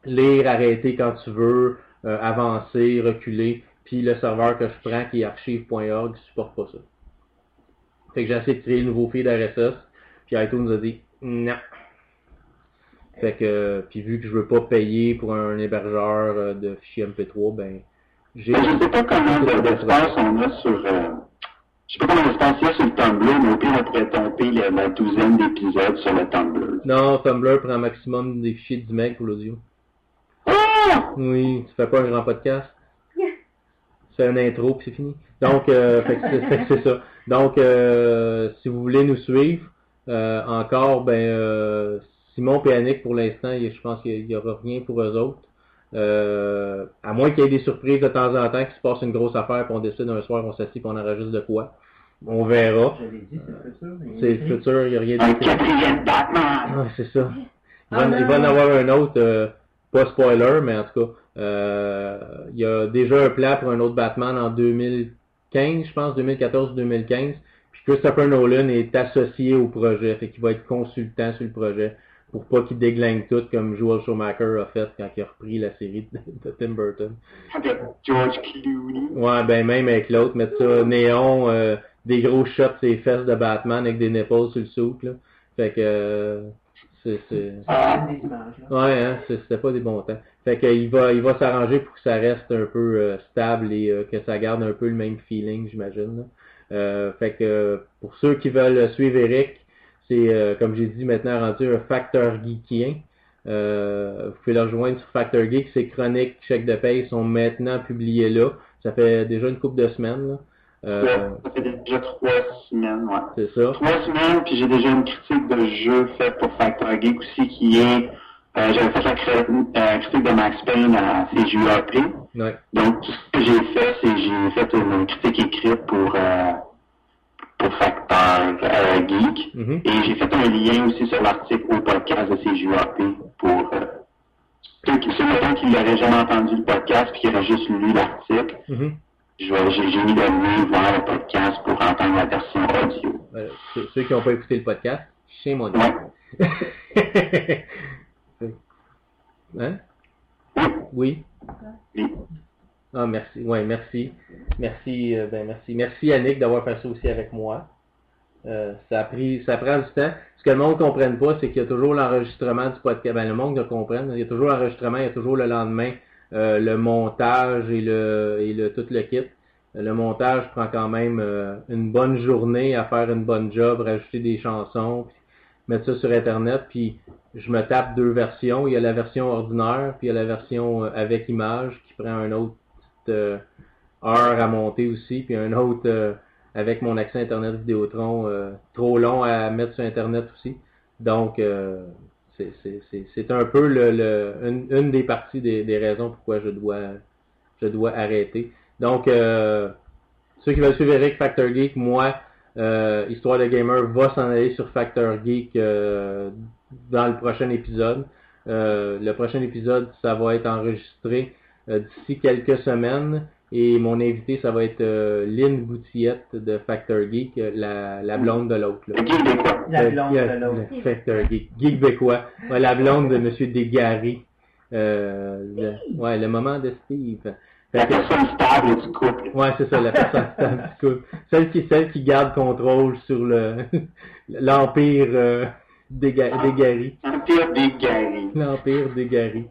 Speaker 1: lire, arrêter quand tu veux, euh, avancer, reculer. Puis le serveur que je prends, qui est archive.org, supporte pas ça. Fait que j'ai essayé de créer le nouveau feed RSS, puis iTunes a dit non. Fait que, puis vu que je veux pas payer pour un hébergeur euh, de fichiers MP3, ben, j'ai...
Speaker 4: Je ne sais pas combien de- d'espace on a sur... Euh, je sais pas combien d'espace il y a sur le Tumblr, mais au pire, on pourrait tomber la, douzaine d'épisodes sur le Tumblr.
Speaker 1: Non, Tumblr prend un maximum des fichiers de 10 MB pour l'audio.
Speaker 4: Ah!
Speaker 1: Oui, tu fais pas un grand podcast? Fais une intro puis c'est fini. Donc, euh, fait que c'est fait que c'est ça. Donc, euh, si vous voulez nous suivre, euh, encore, ben, euh, Simon et Annick, pour l'instant, il- je pense qu'il y aura rien pour eux autres. Euh, à moins qu'il y ait des surprises de temps en temps, qu'il se passe une grosse affaire, puis on décide un soir, on s'assied, puis on enregistre de quoi. On verra.
Speaker 3: C'est le futur. Il
Speaker 1: C'est il n'y a rien
Speaker 4: Un
Speaker 1: d'écrit.
Speaker 4: quatrième Batman!
Speaker 1: Ah, c'est ça. Il
Speaker 3: Ah
Speaker 1: va, il
Speaker 3: non.
Speaker 1: va en avoir un autre, euh, pas spoiler, mais en tout cas, euh, il y a déjà un plan pour un autre Batman en 2015, je pense, 2014-2015. Puis Christopher Nolan est associé au projet, fait qu'il va être consultant sur le projet pour pas qu'il déglingue tout comme Joel Schumacher a fait quand il a repris la série de, Tim Burton.
Speaker 4: Avec George Clooney.
Speaker 1: Ouais, ben même avec l'autre, mettre ça néon, euh, des gros shots ses fesses de Batman avec des nipples sur le souk, là. Fait que euh, c'est, c'est...
Speaker 3: Ça donne des images. Là.
Speaker 1: Ouais, hein, c'est- c'était pas des bons temps. Fait qu'il va, il va s'arranger pour que ça reste un peu euh, stable et euh, que ça garde un peu le même feeling, j'imagine. Euh, fait que pour ceux qui veulent suivre Eric, c'est euh, comme j'ai dit maintenant rendu un facteur geekien. Euh, vous pouvez le rejoindre sur Factor Geek. Ses chroniques chèques de paye sont maintenant publiées là. Ça fait déjà une couple de semaines. Là. Euh,
Speaker 4: Ouais, ça fait déjà trois semaines, ouais.
Speaker 1: c'est ça.
Speaker 4: Trois semaines, puis j'ai déjà une critique de jeu faite pour Factor Geek aussi qui est euh, j'avais fait la euh, critique de Max Payne à CJUAP.
Speaker 1: Ouais.
Speaker 4: Donc tout ce que j'ai fait, c'est que j'ai fait une critique écrite pour euh, pour Factor euh, Geek.
Speaker 1: Mhm.
Speaker 4: Et j'ai fait un lien aussi sur l'article au podcast de CJUAP pour euh, ceux qui ceux qui n'auraient jamais entendu le podcast puis qui auraient juste lu l'article.
Speaker 1: Mhm.
Speaker 4: Vais- J'ai mis le lien vers le podcast pour entendre la version audio.
Speaker 1: Euh, ceux, qui n'ont pas écouté le podcast, chez moi.
Speaker 4: Ouais.
Speaker 1: hein?
Speaker 4: Oui.
Speaker 1: Oui?
Speaker 4: Oui.
Speaker 1: Ah, merci. Ouais, merci. Merci, euh, ben, merci. Merci Yannick d'avoir fait ça aussi avec moi. Euh, ça a pris, ça prend du temps. Ce que le monde ne comprenne pas, c'est qu'il y a toujours l'enregistrement du podcast. Ben, le monde le comprenne. Il y a toujours l'enregistrement, il y a toujours le lendemain, euh, le montage et le, et le, tout le kit. Le montage prend quand même euh, une bonne journée à faire une bonne job, rajouter des chansons, mettre ça sur Internet, puis je me tape deux versions. Il y a la version ordinaire, puis il y a la version euh, avec image qui prend un autre euh, heure à monter aussi, puis un autre euh, avec mon accès Internet Vidéotron euh, trop long à mettre sur Internet aussi. Donc, euh, c'est- un peu le, le- une, une des parties des, des raisons pourquoi je dois je dois arrêter. Donc, euh, ceux qui veulent suivre Eric Factor Geek, moi, euh, Histoire de Gamer va s'en aller sur Factor Geek euh, dans le prochain épisode. Euh, le prochain épisode, ça va être enregistré d'ici quelques semaines. Et mon invité, ça va être euh, Lynn Boutillette de Factor Geek, euh, la, la blonde de l'autre.
Speaker 4: des?
Speaker 3: La
Speaker 1: Euh,
Speaker 3: blonde
Speaker 1: euh,
Speaker 3: de l'autre.
Speaker 1: le Factor Geek. Geek Bécois. Ouais, la blonde de Monsieur Desgaris. Euh, le, ouais, le moment de Steve. Fait
Speaker 4: La
Speaker 1: que-
Speaker 4: personne stable du couple.
Speaker 1: Ouais, c'est ça, la personne stable du couple. Celle qui, celle qui garde contrôle sur le l'empire euh, déga- dégaré.
Speaker 4: Empire des.
Speaker 1: L'empire. Dégaré,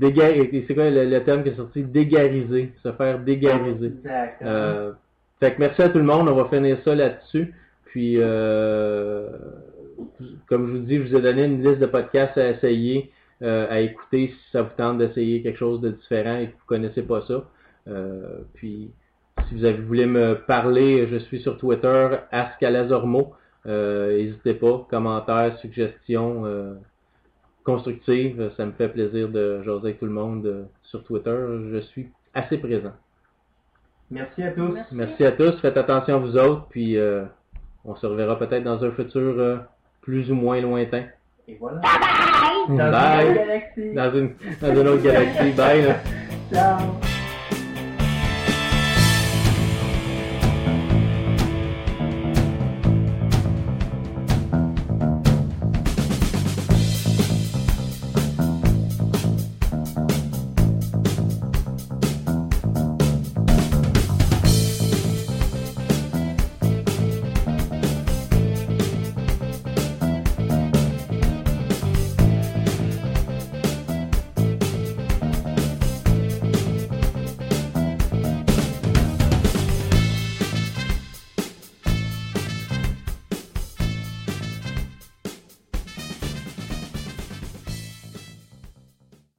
Speaker 1: c'est quoi le, le terme qui est sorti? Dégariser. Se faire dégariser. Euh, fait que merci à tout le monde, on va finir ça là-dessus. Puis, euh, comme je vous dis, je vous ai donné une liste de podcasts à essayer, euh, à écouter si ça vous tente d'essayer quelque chose de différent et que vous connaissez pas ça. Euh, puis, si vous avez- voulez me parler, je suis sur Twitter, Ascalazormo. Euh, N'hésitez pas, commentaires, suggestions constructives. Ça me fait plaisir de jaser avec tout le monde euh, sur Twitter. Je suis assez présent.
Speaker 3: Merci à tous.
Speaker 5: Merci.
Speaker 1: Merci à tous, faites attention à vous autres, puis euh, on se reverra peut-être dans un futur euh, plus ou moins lointain.
Speaker 3: Et voilà.
Speaker 1: Bye.
Speaker 3: Dans une autre galaxie.
Speaker 1: Dans une, dans une autre galaxie. Bye. là.
Speaker 3: Ciao.